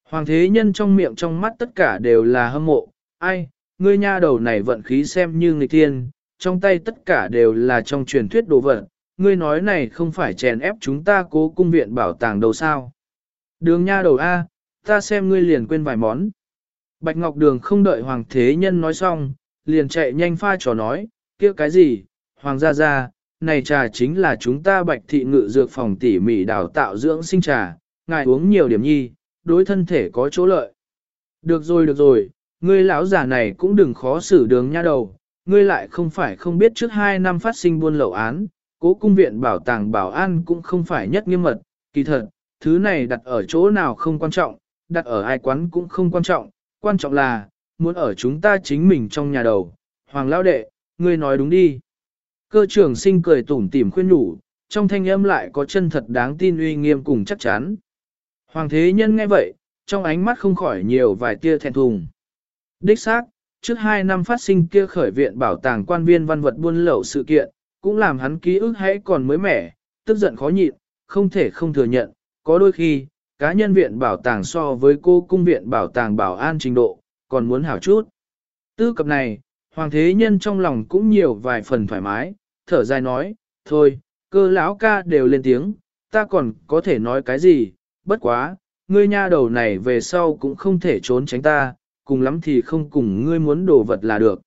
Hoàng thế nhân trong miệng trong mắt tất cả đều là hâm mộ, ai, ngươi nha đầu này vận khí xem như nghịch thiên, trong tay tất cả đều là trong truyền thuyết đồ vật, ngươi nói này không phải chèn ép chúng ta cố cung viện bảo tàng đâu sao. Đường nha đầu A, ta xem ngươi liền quên vài món. Bạch Ngọc Đường không đợi Hoàng Thế Nhân nói xong, liền chạy nhanh pha trò nói, kia cái gì, Hoàng gia gia, này trà chính là chúng ta bạch thị ngự dược phòng tỉ mỉ đào tạo dưỡng sinh trà, ngài uống nhiều điểm nhi, đối thân thể có chỗ lợi. Được rồi được rồi, ngươi lão già này cũng đừng khó xử đường nha đầu, ngươi lại không phải không biết trước hai năm phát sinh buôn lậu án, cố cung viện bảo tàng bảo an cũng không phải nhất nghiêm mật, kỳ thật, thứ này đặt ở chỗ nào không quan trọng, đặt ở ai quán cũng không quan trọng, quan trọng là, muốn ở chúng ta chính mình trong nhà đầu. Hoàng lão đệ, ngươi nói đúng đi. Cơ trưởng sinh cười tủm tỉm khuyên nhủ, trong thanh âm lại có chân thật đáng tin uy nghiêm cùng chắc chắn. Hoàng thế nhân nghe vậy, trong ánh mắt không khỏi nhiều vài tia thẹn thùng. Đích xác, trước hai năm phát sinh kia khởi viện bảo tàng quan viên văn vật buôn lậu sự kiện, cũng làm hắn ký ức hãy còn mới mẻ, tức giận khó nhịn, không thể không thừa nhận, có đôi khi, cá nhân viện bảo tàng so với cô cung viện bảo tàng bảo an trình độ, còn muốn hảo chút. Tư cập này, Hoàng thế nhân trong lòng cũng nhiều vài phần thoải mái, thở dài nói, thôi, cơ lão ca đều lên tiếng, ta còn có thể nói cái gì, bất quá, ngươi nha đầu này về sau cũng không thể trốn tránh ta, cùng lắm thì không cùng ngươi muốn đồ vật là được.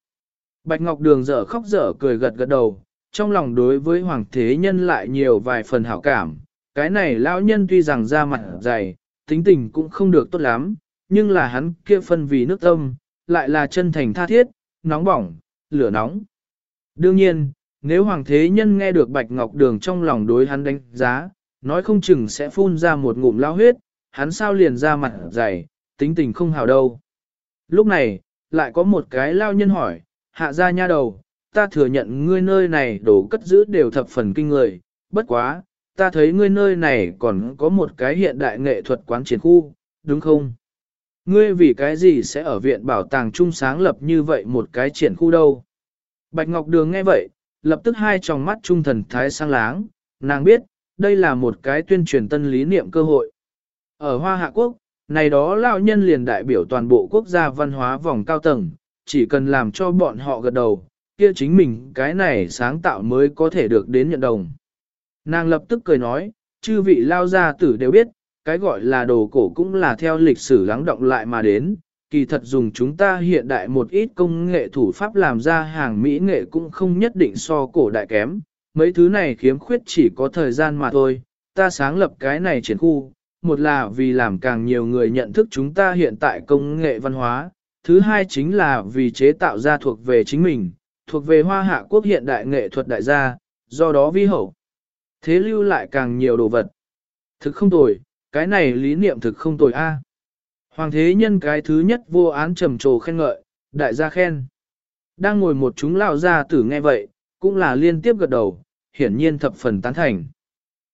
Bạch Ngọc Đường dở khóc dở cười gật gật đầu, trong lòng đối với Hoàng Thế Nhân lại nhiều vài phần hảo cảm. Cái này lão nhân tuy rằng da mặt dày, tính tình cũng không được tốt lắm, nhưng là hắn kia phân vì nước tâm, lại là chân thành tha thiết, nóng bỏng, lửa nóng. Đương nhiên, nếu Hoàng Thế Nhân nghe được Bạch Ngọc Đường trong lòng đối hắn đánh giá, nói không chừng sẽ phun ra một ngụm lao huyết, hắn sao liền ra mặt dày, tính tình không hào đâu. Lúc này, lại có một cái lao nhân hỏi, hạ ra nha đầu, ta thừa nhận ngươi nơi này đồ cất giữ đều thập phần kinh người, bất quá, ta thấy ngươi nơi này còn có một cái hiện đại nghệ thuật quán triển khu, đúng không? Ngươi vì cái gì sẽ ở viện bảo tàng trung sáng lập như vậy một cái triển khu đâu? Bạch Ngọc Đường nghe vậy, lập tức hai tròng mắt trung thần thái sang láng, nàng biết, đây là một cái tuyên truyền tân lý niệm cơ hội. Ở Hoa Hạ Quốc, này đó lão nhân liền đại biểu toàn bộ quốc gia văn hóa vòng cao tầng, chỉ cần làm cho bọn họ gật đầu, kia chính mình cái này sáng tạo mới có thể được đến nhận đồng. Nàng lập tức cười nói, chư vị lao gia tử đều biết, cái gọi là đồ cổ cũng là theo lịch sử lắng động lại mà đến, kỳ thật dùng chúng ta hiện đại một ít công nghệ thủ pháp làm ra hàng mỹ nghệ cũng không nhất định so cổ đại kém, mấy thứ này khiếm khuyết chỉ có thời gian mà thôi, ta sáng lập cái này triển khu, một là vì làm càng nhiều người nhận thức chúng ta hiện tại công nghệ văn hóa, thứ hai chính là vì chế tạo ra thuộc về chính mình, thuộc về hoa hạ quốc hiện đại nghệ thuật đại gia, do đó vi hậu. Thế lưu lại càng nhiều đồ vật. Thực không tồi, cái này lý niệm thực không tồi a. À. Hoàng thế nhân cái thứ nhất vô án trầm trồ khen ngợi, đại gia khen. Đang ngồi một chúng lao gia tử nghe vậy, cũng là liên tiếp gật đầu, hiển nhiên thập phần tán thành.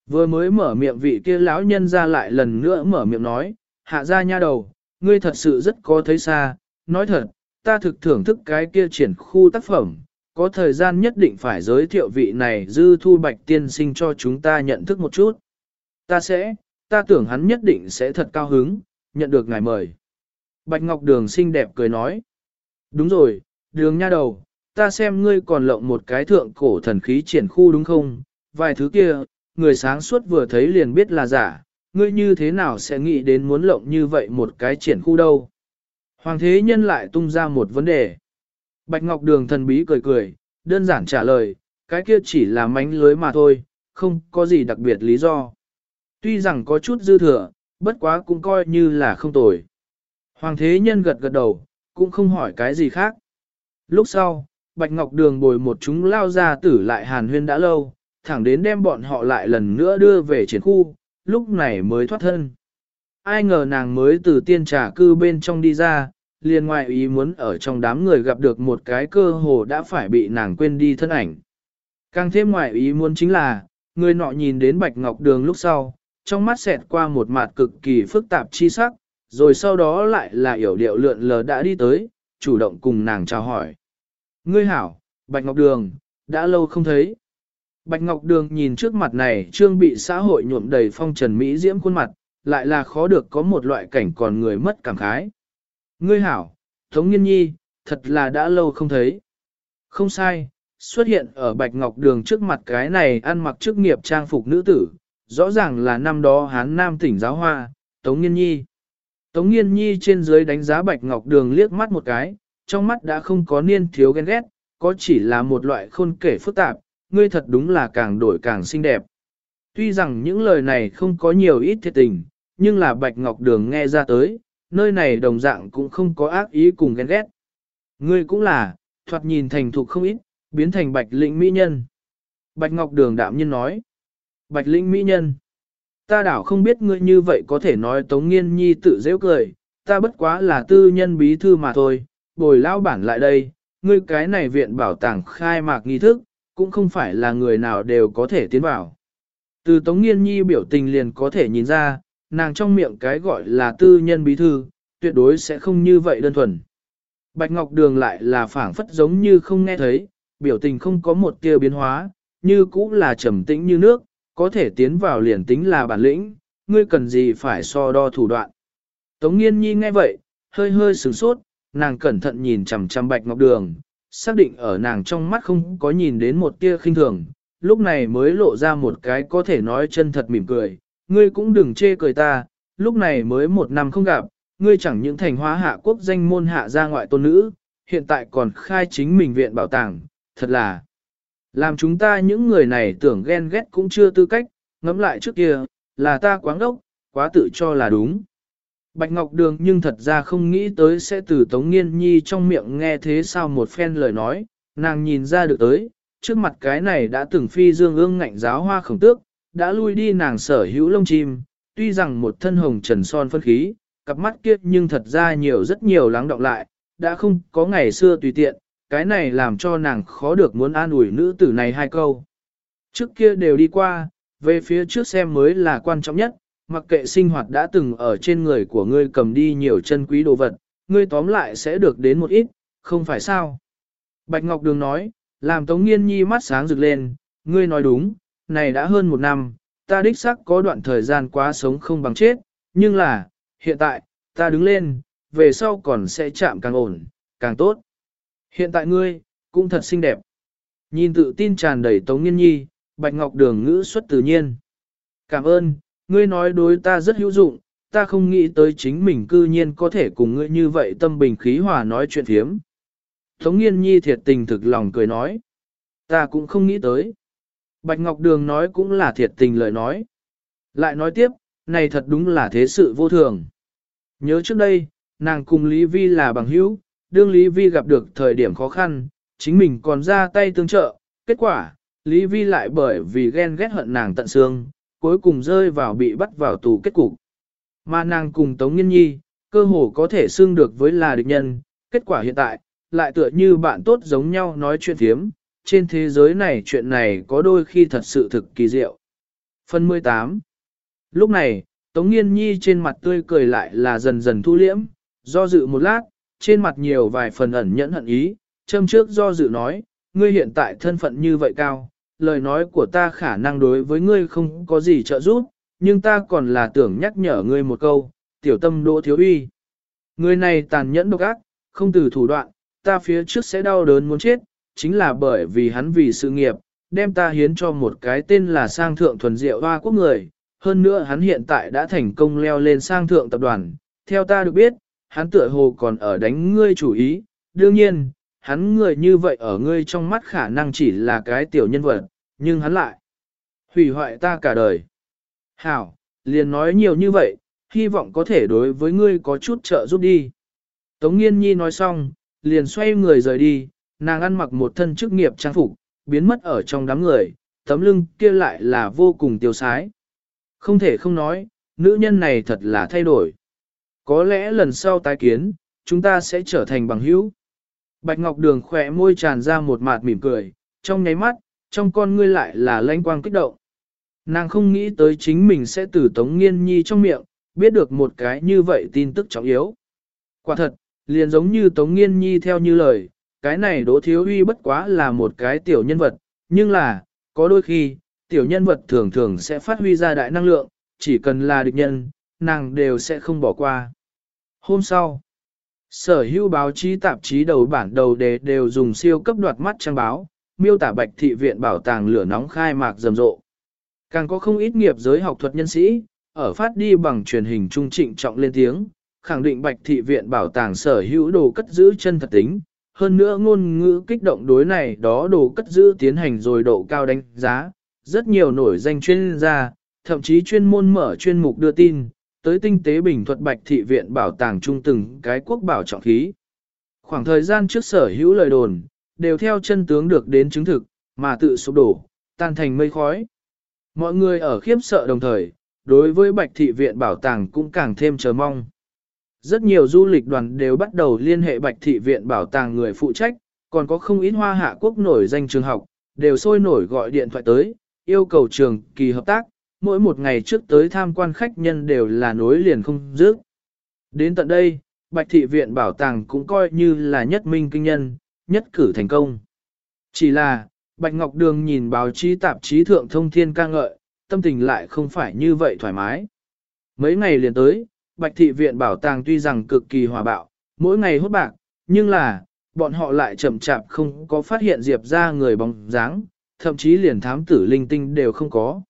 Vừa mới mở miệng vị kia lão nhân ra lại lần nữa mở miệng nói, hạ ra nha đầu, ngươi thật sự rất có thấy xa, nói thật, ta thực thưởng thức cái kia triển khu tác phẩm, có thời gian nhất định phải giới thiệu vị này dư thu bạch tiên sinh cho chúng ta nhận thức một chút. Ta sẽ, ta tưởng hắn nhất định sẽ thật cao hứng, nhận được ngài mời. Bạch Ngọc Đường xinh đẹp cười nói. Đúng rồi, đường nha đầu, ta xem ngươi còn lộng một cái thượng cổ thần khí triển khu đúng không? Vài thứ kia, người sáng suốt vừa thấy liền biết là giả, ngươi như thế nào sẽ nghĩ đến muốn lộng như vậy một cái triển khu đâu? Hoàng thế nhân lại tung ra một vấn đề. Bạch Ngọc Đường thần bí cười cười, đơn giản trả lời, cái kia chỉ là mánh lưới mà thôi, không có gì đặc biệt lý do. Tuy rằng có chút dư thừa, bất quá cũng coi như là không tồi. Hoàng thế nhân gật gật đầu, cũng không hỏi cái gì khác. Lúc sau, Bạch Ngọc Đường bồi một chúng lao ra tử lại hàn huyên đã lâu, thẳng đến đem bọn họ lại lần nữa đưa về triển khu, lúc này mới thoát thân. Ai ngờ nàng mới từ tiên trà cư bên trong đi ra, liền ngoại ý muốn ở trong đám người gặp được một cái cơ hồ đã phải bị nàng quên đi thân ảnh. Càng thêm ngoại ý muốn chính là, người nọ nhìn đến Bạch Ngọc Đường lúc sau, trong mắt xẹt qua một mặt cực kỳ phức tạp chi sắc, rồi sau đó lại là hiểu điệu lượn lờ đã đi tới, chủ động cùng nàng chào hỏi. Ngươi hảo, Bạch Ngọc Đường, đã lâu không thấy. Bạch Ngọc Đường nhìn trước mặt này trương bị xã hội nhuộm đầy phong trần Mỹ diễm khuôn mặt, lại là khó được có một loại cảnh còn người mất cảm khái. Ngươi hảo, Tống Nghiên Nhi, thật là đã lâu không thấy. Không sai, xuất hiện ở Bạch Ngọc Đường trước mặt cái này ăn mặc chức nghiệp trang phục nữ tử, rõ ràng là năm đó hán nam tỉnh giáo hoa, Tống Nghiên Nhi. Tống Nghiên Nhi trên dưới đánh giá Bạch Ngọc Đường liếc mắt một cái, trong mắt đã không có niên thiếu ghen ghét, có chỉ là một loại khôn kể phức tạp, ngươi thật đúng là càng đổi càng xinh đẹp. Tuy rằng những lời này không có nhiều ít thiệt tình, nhưng là Bạch Ngọc Đường nghe ra tới, nơi này đồng dạng cũng không có ác ý cùng ghen ghét. Ngươi cũng là, thoạt nhìn thành thục không ít, biến thành Bạch Lĩnh Mỹ Nhân. Bạch Ngọc Đường đạm nhiên nói, Bạch Lĩnh Mỹ Nhân. Ta đảo không biết ngươi như vậy có thể nói Tống Nghiên Nhi tự dễ cười, ta bất quá là tư nhân bí thư mà thôi, bồi lao bản lại đây, ngươi cái này viện bảo tàng khai mạc nghi thức, cũng không phải là người nào đều có thể tiến vào. Từ Tống Nghiên Nhi biểu tình liền có thể nhìn ra, nàng trong miệng cái gọi là tư nhân bí thư, tuyệt đối sẽ không như vậy đơn thuần. Bạch Ngọc Đường lại là phảng phất giống như không nghe thấy, biểu tình không có một tia biến hóa, như cũ là trầm tĩnh như nước, có thể tiến vào liền tính là bản lĩnh, ngươi cần gì phải so đo thủ đoạn. Tống Nghiên Nhi nghe vậy, hơi hơi sửng sốt, nàng cẩn thận nhìn chằm chằm Bạch Ngọc Đường, xác định ở nàng trong mắt không có nhìn đến một tia khinh thường, lúc này mới lộ ra một cái có thể nói chân thật mỉm cười, ngươi cũng đừng chê cười ta, lúc này mới một năm không gặp, ngươi chẳng những thành hóa hạ quốc danh môn hạ gia ngoại tôn nữ, hiện tại còn khai chính mình viện bảo tàng, thật là làm chúng ta những người này tưởng ghen ghét cũng chưa tư cách, ngẫm lại trước kia, là ta quáng đốc, quá tự cho là đúng. Bạch Ngọc Đường nhưng thật ra không nghĩ tới sẽ từ Tống Nghiên Nhi trong miệng nghe thế sao một phen lời nói, nàng nhìn ra được tới, trước mặt cái này đã từng phi dương ương ngạnh giáo hoa khổng tước, đã lui đi nàng sở hữu lông chim, tuy rằng một thân hồng trần son phân khí, cặp mắt kiếp nhưng thật ra nhiều rất nhiều lắng động lại, đã không có ngày xưa tùy tiện, cái này làm cho nàng khó được muốn an ủi nữ tử này hai câu. Trước kia đều đi qua, về phía trước xem mới là quan trọng nhất, mặc kệ sinh hoạt đã từng ở trên người của ngươi cầm đi nhiều chân quý đồ vật, ngươi tóm lại sẽ được đến một ít, không phải sao. Bạch Ngọc Đường nói, làm Tống Nghiên Nhi mắt sáng rực lên, ngươi nói đúng, này đã hơn một năm, ta đích xác có đoạn thời gian quá sống không bằng chết, nhưng là, hiện tại, ta đứng lên, về sau còn sẽ chạm càng ổn, càng tốt. Hiện tại ngươi, cũng thật xinh đẹp. Nhìn tự tin tràn đầy Tống Nghiên Nhi, Bạch Ngọc Đường ngữ xuất tự nhiên. Cảm ơn, ngươi nói đối ta rất hữu dụng, ta không nghĩ tới chính mình cư nhiên có thể cùng ngươi như vậy tâm bình khí hòa nói chuyện thiếm. Tống Nghiên Nhi thiệt tình thực lòng cười nói. Ta cũng không nghĩ tới. Bạch Ngọc Đường nói cũng là thiệt tình lời nói. Lại nói tiếp, này thật đúng là thế sự vô thường. Nhớ trước đây, nàng cùng Lý Vi là bằng hữu, đương Lý Vi gặp được thời điểm khó khăn, chính mình còn ra tay tương trợ, kết quả, Lý Vi lại bởi vì ghen ghét hận nàng tận xương, cuối cùng rơi vào bị bắt vào tù kết cục. Mà nàng cùng Tống Nghiên Nhi, cơ hồ có thể xương được với là địch nhân, kết quả hiện tại, lại tựa như bạn tốt giống nhau nói chuyện thiếm, trên thế giới này chuyện này có đôi khi thật sự thực kỳ diệu. Phần 18 Lúc này, Tống Nghiên Nhi trên mặt tươi cười lại là dần dần thu liễm, do dự một lát, trên mặt nhiều vài phần ẩn nhẫn hận ý, châm trước do dự nói, ngươi hiện tại thân phận như vậy cao, lời nói của ta khả năng đối với ngươi không có gì trợ giúp, nhưng ta còn là tưởng nhắc nhở ngươi một câu, tiểu tâm đỗ thiếu uy. Người này tàn nhẫn độc ác, không từ thủ đoạn, ta phía trước sẽ đau đớn muốn chết, chính là bởi vì hắn vì sự nghiệp, đem ta hiến cho một cái tên là sang thượng thuần diệu hoa quốc người. Hơn nữa hắn hiện tại đã thành công leo lên sang thượng tập đoàn. Theo ta được biết, hắn tựa hồ còn ở đánh ngươi chủ ý. Đương nhiên, hắn người như vậy ở ngươi trong mắt khả năng chỉ là cái tiểu nhân vật, nhưng hắn lại hủy hoại ta cả đời. Hảo, liền nói nhiều như vậy, hy vọng có thể đối với ngươi có chút trợ giúp đi. Tống Nghiên Nhi nói xong, liền xoay người rời đi, nàng ăn mặc một thân chức nghiệp trang phục, biến mất ở trong đám người, tấm lưng kia lại là vô cùng tiêu sái. Không thể không nói, nữ nhân này thật là thay đổi. Có lẽ lần sau tái kiến, chúng ta sẽ trở thành bằng hữu. Bạch Ngọc Đường khỏe môi tràn ra một mạt mỉm cười, trong nháy mắt, trong con ngươi lại là lanh quang kích động. Nàng không nghĩ tới chính mình sẽ từ Tống Nghiên Nhi trong miệng, biết được một cái như vậy tin tức trọng yếu. Quả thật, liền giống như Tống Nghiên Nhi theo như lời, cái này Đỗ Thiếu Uy bất quá là một cái tiểu nhân vật, nhưng là, có đôi khi, tiểu nhân vật thường thường sẽ phát huy ra đại năng lượng, chỉ cần là địch nhân, nàng đều sẽ không bỏ qua. Hôm sau, sở hữu báo chí tạp chí đầu bản đầu đề đều dùng siêu cấp đoạt mắt trang báo, miêu tả bạch thị viện bảo tàng lửa nóng khai mạc rầm rộ. Càng có không ít nghiệp giới học thuật nhân sĩ, ở phát đi bằng truyền hình trung trịnh trọng lên tiếng, khẳng định bạch thị viện bảo tàng sở hữu đồ cất giữ chân thật tính, hơn nữa ngôn ngữ kích động đối này đó đồ cất giữ tiến hành rồi độ cao đánh giá, rất nhiều nổi danh chuyên gia, thậm chí chuyên môn mở chuyên mục đưa tin, tới tinh tế bình thuật bạch thị viện bảo tàng trung từng cái quốc bảo trọng khí. Khoảng thời gian trước sở hữu lời đồn, đều theo chân tướng được đến chứng thực, mà tự sụp đổ, tan thành mây khói. Mọi người ở khiếp sợ đồng thời, đối với bạch thị viện bảo tàng cũng càng thêm chờ mong. Rất nhiều du lịch đoàn đều bắt đầu liên hệ Bạch Thị Viện Bảo tàng người phụ trách, còn có không ít hoa hạ quốc nổi danh trường học, đều sôi nổi gọi điện thoại tới, yêu cầu trường kỳ hợp tác, mỗi một ngày trước tới tham quan khách nhân đều là nối liền không dứt. Đến tận đây, Bạch Thị Viện Bảo tàng cũng coi như là nhất minh kinh nhân, nhất cử thành công. Chỉ là, Bạch Ngọc Đường nhìn báo chí tạp chí thượng thông thiên ca ngợi, tâm tình lại không phải như vậy thoải mái. Mấy ngày liền tới, Bạch thị viện bảo tàng tuy rằng cực kỳ hòa bạo, mỗi ngày hốt bạc, nhưng là, bọn họ lại chậm chạp không có phát hiện Diệp ra người bóng dáng, thậm chí liền thám tử linh tinh đều không có.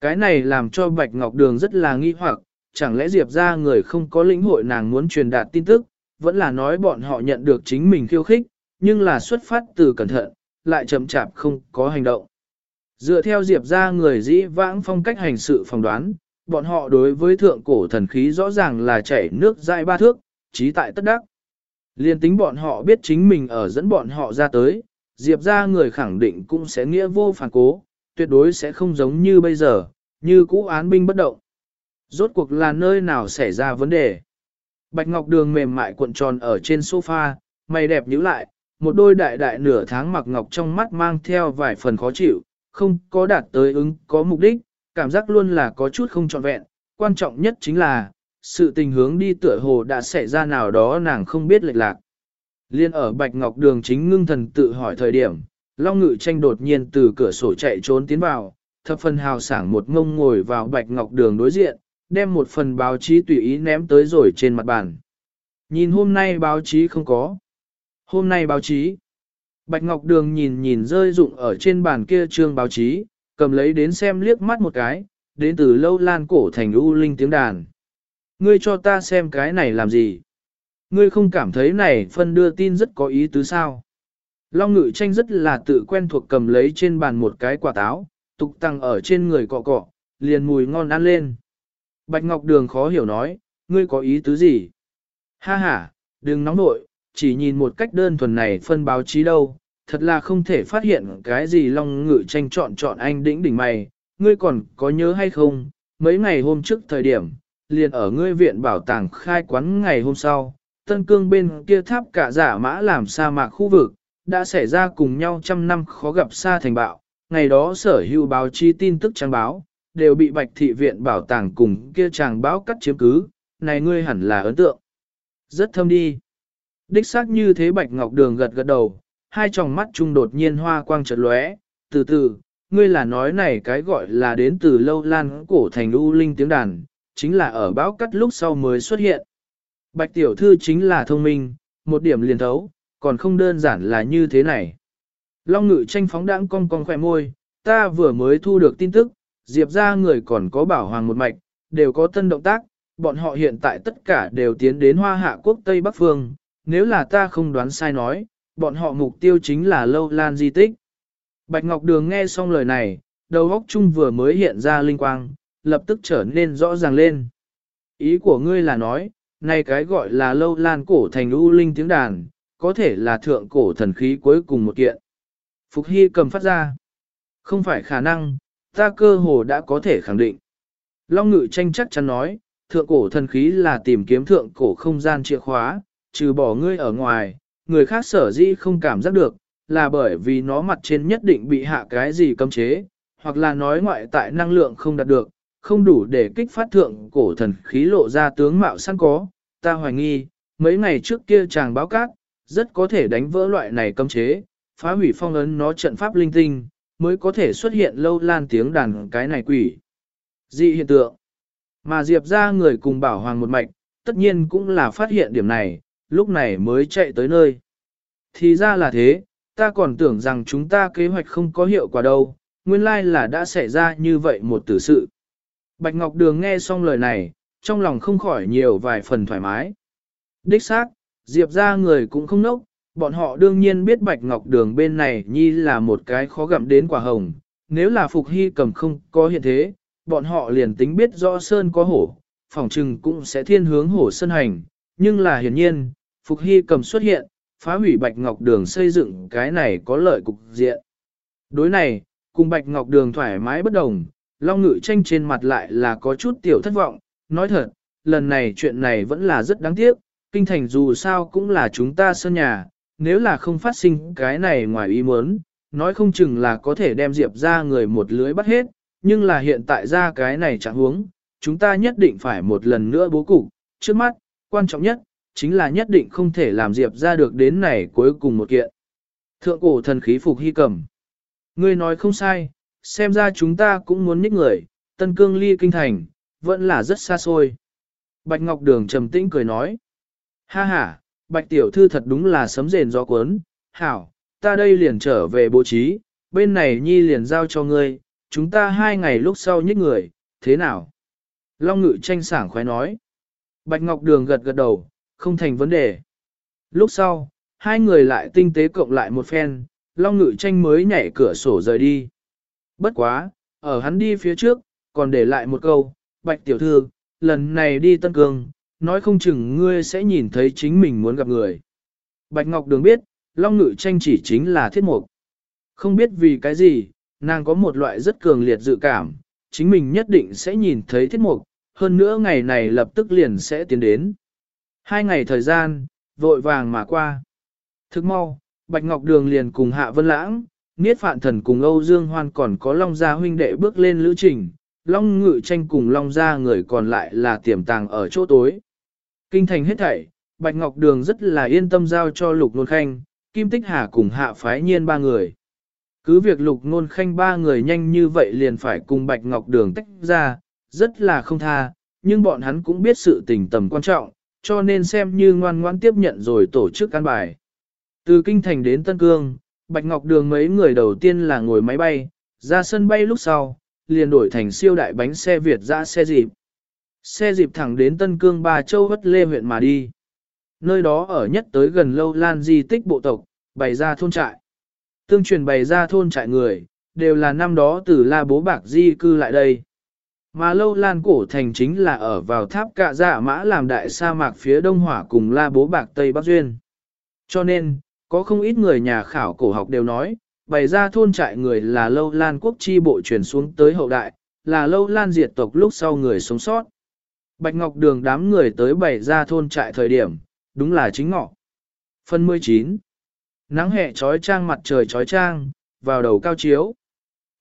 Cái này làm cho Bạch Ngọc Đường rất là nghi hoặc, chẳng lẽ Diệp ra người không có lĩnh hội nàng muốn truyền đạt tin tức, vẫn là nói bọn họ nhận được chính mình khiêu khích, nhưng là xuất phát từ cẩn thận, lại chậm chạp không có hành động. Dựa theo Diệp ra người dĩ vãng phong cách hành sự phỏng đoán, bọn họ đối với thượng cổ thần khí rõ ràng là chảy nước dại ba thước, trí tại tất đắc. Liên tính bọn họ biết chính mình ở dẫn bọn họ ra tới, Diệp ra người khẳng định cũng sẽ nghĩa vô phản cố, tuyệt đối sẽ không giống như bây giờ, như cũ án binh bất động. Rốt cuộc là nơi nào xảy ra vấn đề. Bạch Ngọc Đường mềm mại cuộn tròn ở trên sofa, mày đẹp nhíu lại, một đôi đại đại nửa tháng mặc ngọc trong mắt mang theo vài phần khó chịu, không có đạt tới ứng có mục đích, cảm giác luôn là có chút không trọn vẹn, quan trọng nhất chính là, sự tình hướng đi tựa hồ đã xảy ra nào đó nàng không biết lệch lạc. Liên ở Bạch Ngọc Đường chính ngưng thần tự hỏi thời điểm, Long Ngự tranh đột nhiên từ cửa sổ chạy trốn tiến vào, thập phần hào sảng một ngông ngồi vào Bạch Ngọc Đường đối diện, đem một phần báo chí tùy ý ném tới rồi trên mặt bàn. Nhìn hôm nay báo chí không có. Hôm nay báo chí. Bạch Ngọc Đường nhìn nhìn rơi rụng ở trên bàn kia trương báo chí, cầm lấy đến xem liếc mắt một cái, đến từ lâu lan cổ thành u linh tiếng đàn. Ngươi cho ta xem cái này làm gì? Ngươi không cảm thấy này phân đưa tin rất có ý tứ sao? Long ngự tranh rất là tự quen thuộc cầm lấy trên bàn một cái quả táo, tục tăng ở trên người cọ cọ, liền mùi ngon ăn lên. Bạch Ngọc Đường khó hiểu nói, ngươi có ý tứ gì? Ha ha, đừng nóng nội, chỉ nhìn một cách đơn thuần này phân báo chí đâu, thật là không thể phát hiện cái gì long ngự tranh chọn chọn anh đỉnh đỉnh mày, ngươi còn có nhớ hay không, mấy ngày hôm trước thời điểm, liền ở ngươi viện bảo tàng khai quán ngày hôm sau, Tân Cương bên kia tháp cả giả mã làm sa mạc khu vực, đã xảy ra cùng nhau trăm năm khó gặp xa thành bạo, ngày đó sở hữu báo chí tin tức trang báo, đều bị bạch thị viện bảo tàng cùng kia chàng báo cắt chiếm cứ, này ngươi hẳn là ấn tượng. Rất thâm đi. Đích xác như thế bạch ngọc đường gật gật đầu, hai tròng mắt chung đột nhiên hoa quang chợt lóe, từ từ, ngươi là nói này cái gọi là đến từ lâu lan cổ thành u linh tiếng đàn, chính là ở báo cắt lúc sau mới xuất hiện. Bạch tiểu thư chính là thông minh, một điểm liền thấu, còn không đơn giản là như thế này. Long ngự tranh phóng đãng cong cong khỏe môi, ta vừa mới thu được tin tức, diệp ra người còn có bảo hoàng một mạch, đều có tân động tác, bọn họ hiện tại tất cả đều tiến đến hoa hạ quốc Tây Bắc Phương, nếu là ta không đoán sai nói, bọn họ mục tiêu chính là lâu lan di tích. Bạch Ngọc Đường nghe xong lời này, đầu óc chung vừa mới hiện ra linh quang, lập tức trở nên rõ ràng lên. Ý của ngươi là nói, này cái gọi là lâu lan cổ thành u linh tiếng đàn, có thể là thượng cổ thần khí cuối cùng một kiện. Phục Hy cầm phát ra. Không phải khả năng, ta cơ hồ đã có thể khẳng định. Long ngự tranh chắc chắn nói, thượng cổ thần khí là tìm kiếm thượng cổ không gian chìa khóa, trừ bỏ ngươi ở ngoài, người khác sở dĩ không cảm giác được, là bởi vì nó mặt trên nhất định bị hạ cái gì cấm chế, hoặc là nói ngoại tại năng lượng không đạt được, không đủ để kích phát thượng cổ thần khí lộ ra tướng mạo sẵn có. Ta hoài nghi, mấy ngày trước kia chàng báo cát, rất có thể đánh vỡ loại này cấm chế, phá hủy phong ấn nó trận pháp linh tinh, mới có thể xuất hiện lâu lan tiếng đàn cái này quỷ. Dị hiện tượng. Mà Diệp ra người cùng bảo hoàng một mạch, tất nhiên cũng là phát hiện điểm này, lúc này mới chạy tới nơi. Thì ra là thế, ta còn tưởng rằng chúng ta kế hoạch không có hiệu quả đâu, nguyên lai là đã xảy ra như vậy một tử sự. Bạch Ngọc Đường nghe xong lời này, trong lòng không khỏi nhiều vài phần thoải mái. Đích xác, Diệp ra người cũng không nốc, bọn họ đương nhiên biết Bạch Ngọc Đường bên này nhi là một cái khó gặm đến quả hồng. Nếu là Phục Hy cầm không có hiện thế, bọn họ liền tính biết rõ Sơn có hổ, phòng trừng cũng sẽ thiên hướng hổ sơn hành. Nhưng là hiển nhiên, Phục Hy cầm xuất hiện, phá hủy Bạch Ngọc Đường xây dựng cái này có lợi cục diện. Đối này, cùng Bạch Ngọc Đường thoải mái bất đồng, Long Ngự tranh trên mặt lại là có chút tiểu thất vọng, nói thật, lần này chuyện này vẫn là rất đáng tiếc, kinh thành dù sao cũng là chúng ta sơn nhà, nếu là không phát sinh cái này ngoài ý muốn, nói không chừng là có thể đem Diệp ra người một lưới bắt hết, nhưng là hiện tại ra cái này chẳng huống, chúng ta nhất định phải một lần nữa bố cục, trước mắt, quan trọng nhất, chính là nhất định không thể làm Diệp ra được đến này cuối cùng một kiện. Thượng cổ thần khí phục hy cầm. Ngươi nói không sai, xem ra chúng ta cũng muốn nhích người, tân cương ly kinh thành, vẫn là rất xa xôi. Bạch Ngọc Đường trầm tĩnh cười nói. Ha ha, bạch tiểu thư thật đúng là sấm rền gió cuốn, hảo, ta đây liền trở về bố trí, bên này nhi liền giao cho ngươi, chúng ta hai ngày lúc sau nhích người, thế nào? Long ngự tranh sảng khoái nói. Bạch Ngọc Đường gật gật đầu, không thành vấn đề. Lúc sau, hai người lại tinh tế cộng lại một phen, Long ngự tranh mới nhảy cửa sổ rời đi. Bất quá, ở hắn đi phía trước, còn để lại một câu, Bạch Tiểu Thư, lần này đi Tân Cương, nói không chừng ngươi sẽ nhìn thấy chính mình muốn gặp người. Bạch Ngọc Đường biết, Long Ngự tranh chỉ chính là thiết mục. Không biết vì cái gì, nàng có một loại rất cường liệt dự cảm, chính mình nhất định sẽ nhìn thấy thiết mục, hơn nữa ngày này lập tức liền sẽ tiến đến. Hai ngày thời gian, vội vàng mà qua. Thức mau, Bạch Ngọc Đường liền cùng Hạ Vân Lãng, Niết Phạn Thần cùng Âu Dương Hoan còn có Long Gia huynh đệ bước lên lữ trình, Long Ngự tranh cùng Long Gia người còn lại là tiềm tàng ở chỗ tối. Kinh thành hết thảy, Bạch Ngọc Đường rất là yên tâm giao cho Lục Nôn Khanh, Kim Tích Hà cùng Hạ Phái Nhiên ba người. Cứ việc Lục Nôn Khanh ba người nhanh như vậy liền phải cùng Bạch Ngọc Đường tách ra, rất là không tha, nhưng bọn hắn cũng biết sự tình tầm quan trọng, cho nên xem như ngoan ngoãn tiếp nhận rồi tổ chức căn bài. Từ Kinh Thành đến Tân Cương, Bạch Ngọc Đường mấy người đầu tiên là ngồi máy bay, ra sân bay lúc sau, liền đổi thành siêu đại bánh xe Việt ra xe dịp. Xe dịp thẳng đến Tân Cương Ba Châu Vất Lê huyện mà đi. Nơi đó ở nhất tới gần lâu lan di tích bộ tộc, bày ra thôn trại. Tương truyền bày ra thôn trại người, đều là năm đó từ La Bố Bạc di cư lại đây. Mà lâu lan cổ thành chính là ở vào tháp cạ dạ mã làm đại sa mạc phía đông hỏa cùng La Bố Bạc Tây Bắc Duyên. Cho nên, có không ít người nhà khảo cổ học đều nói, bày ra thôn trại người là lâu lan quốc chi bộ truyền xuống tới hậu đại, là lâu lan diệt tộc lúc sau người sống sót. Bạch Ngọc Đường đám người tới bày ra thôn trại thời điểm, đúng là chính ngọ. Phần 19 Nắng hẹ trói trang mặt trời trói trang, vào đầu cao chiếu.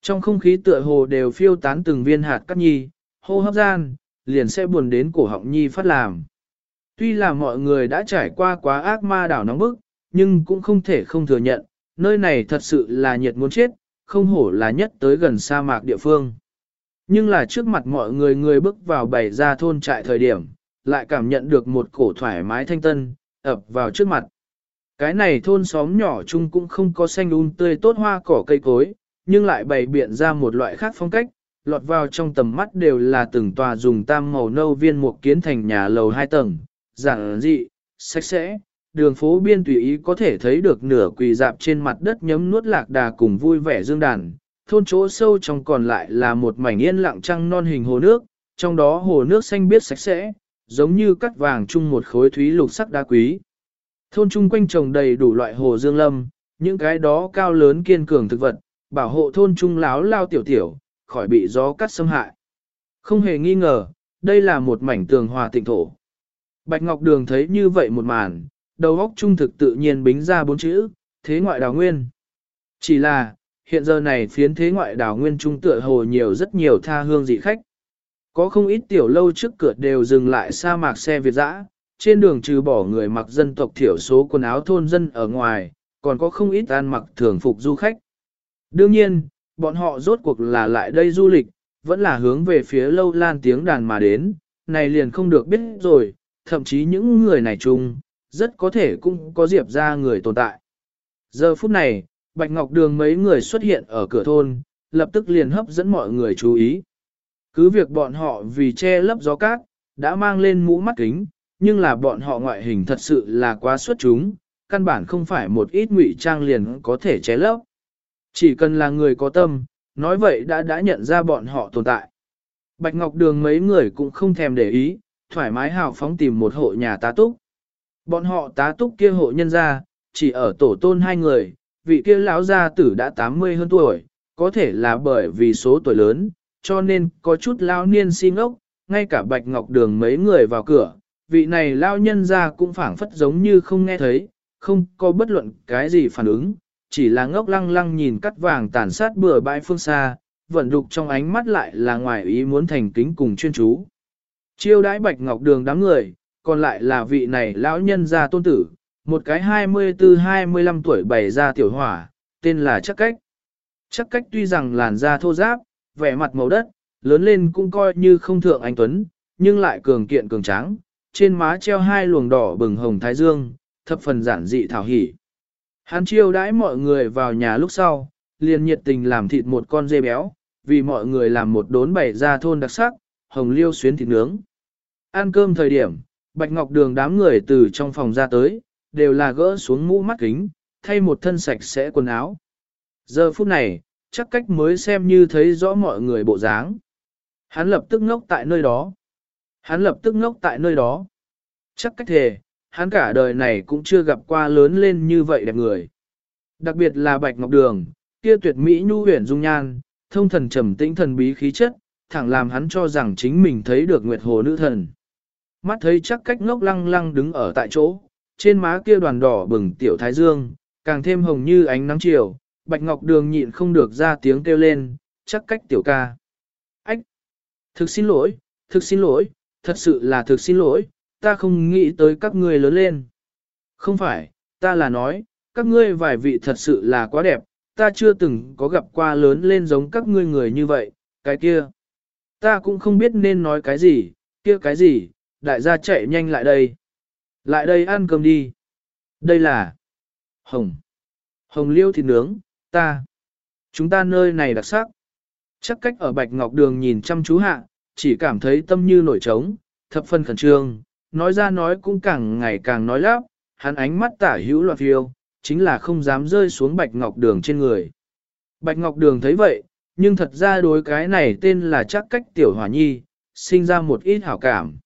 Trong không khí tựa hồ đều phiêu tán từng viên hạt cắt nhi, hô hấp gian, liền sẽ buồn đến cổ họng nhi phát làm. Tuy là mọi người đã trải qua quá ác ma đảo nóng bức, nhưng cũng không thể không thừa nhận, nơi này thật sự là nhiệt muốn chết, không hổ là nhất tới gần sa mạc địa phương. Nhưng là trước mặt mọi người người bước vào bảy ra thôn trại thời điểm, lại cảm nhận được một cổ thoải mái thanh tân, ập vào trước mặt. Cái này thôn xóm nhỏ chung cũng không có xanh un tươi tốt hoa cỏ cây cối, nhưng lại bày biện ra một loại khác phong cách, lọt vào trong tầm mắt đều là từng tòa dùng tam màu nâu viên một kiến thành nhà lầu hai tầng, giản dị, sạch sẽ, đường phố biên tùy ý có thể thấy được nửa quỳ dạp trên mặt đất nhấm nuốt lạc đà cùng vui vẻ dương đàn. Thôn chỗ sâu trong còn lại là một mảnh yên lặng trăng non hình hồ nước, trong đó hồ nước xanh biếc sạch sẽ, giống như cắt vàng chung một khối thúy lục sắc đá quý. Thôn chung quanh trồng đầy đủ loại hồ dương lâm, những cái đó cao lớn kiên cường thực vật, bảo hộ thôn trung láo lao tiểu tiểu, khỏi bị gió cắt xâm hại. Không hề nghi ngờ, đây là một mảnh tường hòa tịnh thổ. Bạch Ngọc Đường thấy như vậy một màn, đầu óc trung thực tự nhiên bính ra bốn chữ, thế ngoại đào nguyên. Chỉ là, hiện giờ này phiến thế ngoại đào nguyên trung tựa hồ nhiều rất nhiều tha hương dị khách. Có không ít tiểu lâu trước cửa đều dừng lại sa mạc xe Việt dã, trên đường trừ bỏ người mặc dân tộc thiểu số quần áo thôn dân ở ngoài, còn có không ít ăn mặc thường phục du khách. Đương nhiên, bọn họ rốt cuộc là lại đây du lịch, vẫn là hướng về phía lâu lan tiếng đàn mà đến, này liền không được biết rồi, thậm chí những người này chung, rất có thể cũng có diệp ra người tồn tại. Giờ phút này, Bạch Ngọc Đường mấy người xuất hiện ở cửa thôn, lập tức liền hấp dẫn mọi người chú ý. Cứ việc bọn họ vì che lấp gió cát, đã mang lên mũ mắt kính, nhưng là bọn họ ngoại hình thật sự là quá xuất chúng, căn bản không phải một ít ngụy trang liền có thể che lấp. Chỉ cần là người có tâm, nói vậy đã đã nhận ra bọn họ tồn tại. Bạch Ngọc Đường mấy người cũng không thèm để ý, thoải mái hào phóng tìm một hộ nhà tá túc. Bọn họ tá túc kia hộ nhân ra, chỉ ở tổ tôn hai người, vị kia lão gia tử đã 80 hơn tuổi, có thể là bởi vì số tuổi lớn, cho nên có chút lao niên si ngốc, ngay cả Bạch Ngọc Đường mấy người vào cửa, vị này lao nhân ra cũng phảng phất giống như không nghe thấy, không có bất luận cái gì phản ứng, chỉ là ngốc lăng lăng nhìn cắt vàng tàn sát bừa bãi phương xa, vận đục trong ánh mắt lại là ngoài ý muốn thành kính cùng chuyên chú. Chiêu đãi Bạch Ngọc Đường đám người, còn lại là vị này lão nhân gia tôn tử, một cái 24-25 tuổi bày ra tiểu hỏa, tên là Chắc Cách. Chắc Cách tuy rằng làn da thô ráp, vẻ mặt màu đất, lớn lên cũng coi như không thượng anh Tuấn, nhưng lại cường kiện cường tráng, trên má treo hai luồng đỏ bừng hồng thái dương, thập phần giản dị thảo hỉ. Hắn chiêu đãi mọi người vào nhà lúc sau, liền nhiệt tình làm thịt một con dê béo, vì mọi người làm một đốn bày ra thôn đặc sắc, hồng liêu xuyến thịt nướng. Ăn cơm thời điểm, Bạch Ngọc Đường đám người từ trong phòng ra tới, đều là gỡ xuống mũ mắt kính, thay một thân sạch sẽ quần áo. Giờ phút này, chắc cách mới xem như thấy rõ mọi người bộ dáng. Hắn lập tức ngốc tại nơi đó. Hắn lập tức ngốc tại nơi đó. Chắc cách thề, hắn cả đời này cũng chưa gặp qua lớn lên như vậy đẹp người. Đặc biệt là Bạch Ngọc Đường, kia tuyệt mỹ nhu huyền dung nhan, thông thần trầm tĩnh thần bí khí chất, thẳng làm hắn cho rằng chính mình thấy được Nguyệt Hồ nữ thần. Mắt thấy chắc cách ngốc lăng lăng đứng ở tại chỗ, trên má kia đoàn đỏ bừng tiểu thái dương, càng thêm hồng như ánh nắng chiều, Bạch Ngọc Đường nhịn không được ra tiếng kêu lên, chắc cách tiểu ca. Ách! Thực xin lỗi, thực xin lỗi, thật sự là thực xin lỗi, ta không nghĩ tới các ngươi lớn lên. Không phải, ta là nói, các ngươi vài vị thật sự là quá đẹp, ta chưa từng có gặp qua lớn lên giống các ngươi người như vậy, cái kia. Ta cũng không biết nên nói cái gì, kia cái gì, đại gia chạy nhanh lại đây. Lại đây ăn cơm đi. Đây là hồng. Hồng liêu thịt nướng, ta. Chúng ta nơi này đặc sắc. Chắc cách ở Bạch Ngọc Đường nhìn chăm chú hạ, chỉ cảm thấy tâm như nổi trống, thập phân khẩn trương, nói ra nói cũng càng ngày càng nói lắp, hắn ánh mắt tả hữu loạt phiêu, chính là không dám rơi xuống Bạch Ngọc Đường trên người. Bạch Ngọc Đường thấy vậy, nhưng thật ra đối cái này tên là chắc cách tiểu hỏa nhi, sinh ra một ít hảo cảm.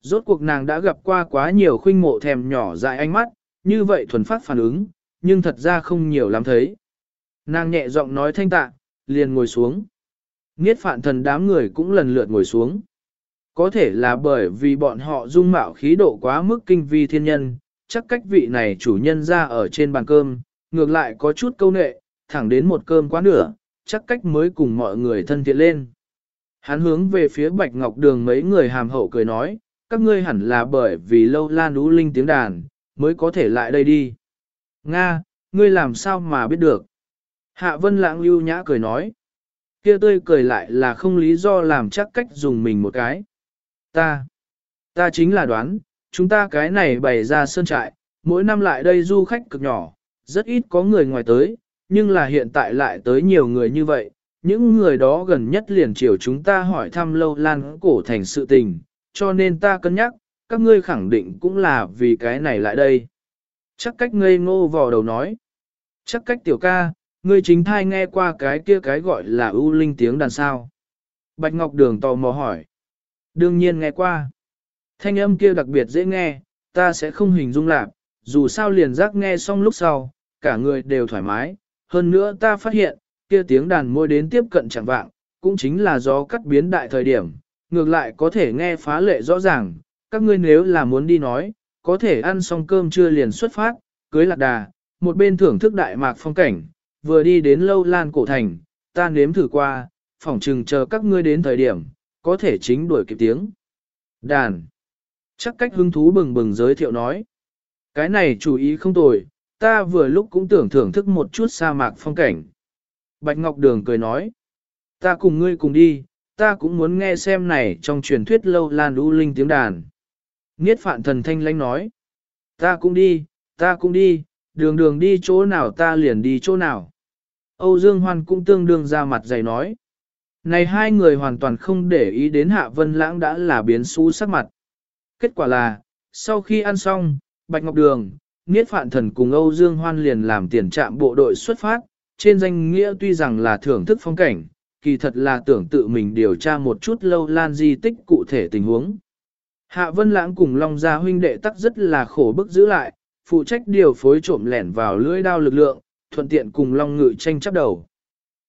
Rốt cuộc nàng đã gặp qua quá nhiều khuynh mộ thèm nhỏ dại ánh mắt, như vậy thuần phát phản ứng, nhưng thật ra không nhiều lắm thấy. Nàng nhẹ giọng nói thanh tạ, liền ngồi xuống. Niết phạn thần đám người cũng lần lượt ngồi xuống. Có thể là bởi vì bọn họ dung mạo khí độ quá mức kinh vi thiên nhân, chắc cách vị này chủ nhân ra ở trên bàn cơm, ngược lại có chút câu nệ, thẳng đến một cơm quá nửa, chắc cách mới cùng mọi người thân thiện lên. Hắn hướng về phía Bạch Ngọc Đường mấy người hàm hậu cười nói, các ngươi hẳn là bởi vì lâu lan đú linh tiếng đàn, mới có thể lại đây đi. Nga, ngươi làm sao mà biết được? Hạ Vân Lãng lưu nhã cười nói. Kia tươi cười lại là không lý do làm chắc cách dùng mình một cái. Ta, ta chính là đoán, chúng ta cái này bày ra sơn trại, mỗi năm lại đây du khách cực nhỏ, rất ít có người ngoài tới, nhưng là hiện tại lại tới nhiều người như vậy, những người đó gần nhất liền chiều chúng ta hỏi thăm lâu lan cổ thành sự tình, cho nên ta cân nhắc, các ngươi khẳng định cũng là vì cái này lại đây. Chắc cách ngây ngô vò đầu nói. Chắc cách tiểu ca, ngươi chính thai nghe qua cái kia cái gọi là ưu linh tiếng đàn sao. Bạch Ngọc Đường tò mò hỏi. Đương nhiên nghe qua. Thanh âm kia đặc biệt dễ nghe, ta sẽ không hình dung lạc, dù sao liền giác nghe xong lúc sau, cả người đều thoải mái. Hơn nữa ta phát hiện, kia tiếng đàn môi đến tiếp cận chẳng vạng, cũng chính là do cắt biến đại thời điểm, ngược lại có thể nghe phá lệ rõ ràng, các ngươi nếu là muốn đi nói, có thể ăn xong cơm trưa liền xuất phát, cưới lạc đà, một bên thưởng thức đại mạc phong cảnh, vừa đi đến lâu lan cổ thành, ta nếm thử qua, phỏng chừng chờ các ngươi đến thời điểm, có thể chính đuổi kịp tiếng. Đàn. Chắc cách hứng thú bừng bừng giới thiệu nói. Cái này chú ý không tồi, ta vừa lúc cũng tưởng thưởng thức một chút sa mạc phong cảnh. Bạch Ngọc Đường cười nói. Ta cùng ngươi cùng đi, ta cũng muốn nghe xem này trong truyền thuyết lâu lan u linh tiếng đàn. Niết phạn thần thanh lãnh nói. Ta cũng đi, ta cũng đi, đường đường đi chỗ nào ta liền đi chỗ nào. Âu Dương Hoan cũng tương đương ra mặt dày nói. Này hai người hoàn toàn không để ý đến Hạ Vân Lãng đã là biến xú sắc mặt. Kết quả là, sau khi ăn xong, Bạch Ngọc Đường, Niết Phạn Thần cùng Âu Dương Hoan liền làm tiền trạm bộ đội xuất phát, trên danh nghĩa tuy rằng là thưởng thức phong cảnh, kỳ thật là tưởng tự mình điều tra một chút lâu lan di tích cụ thể tình huống. Hạ Vân Lãng cùng Long Gia huynh đệ tắc rất là khổ bức giữ lại, phụ trách điều phối trộm lẻn vào lưỡi đao lực lượng, thuận tiện cùng Long Ngự tranh chấp đầu.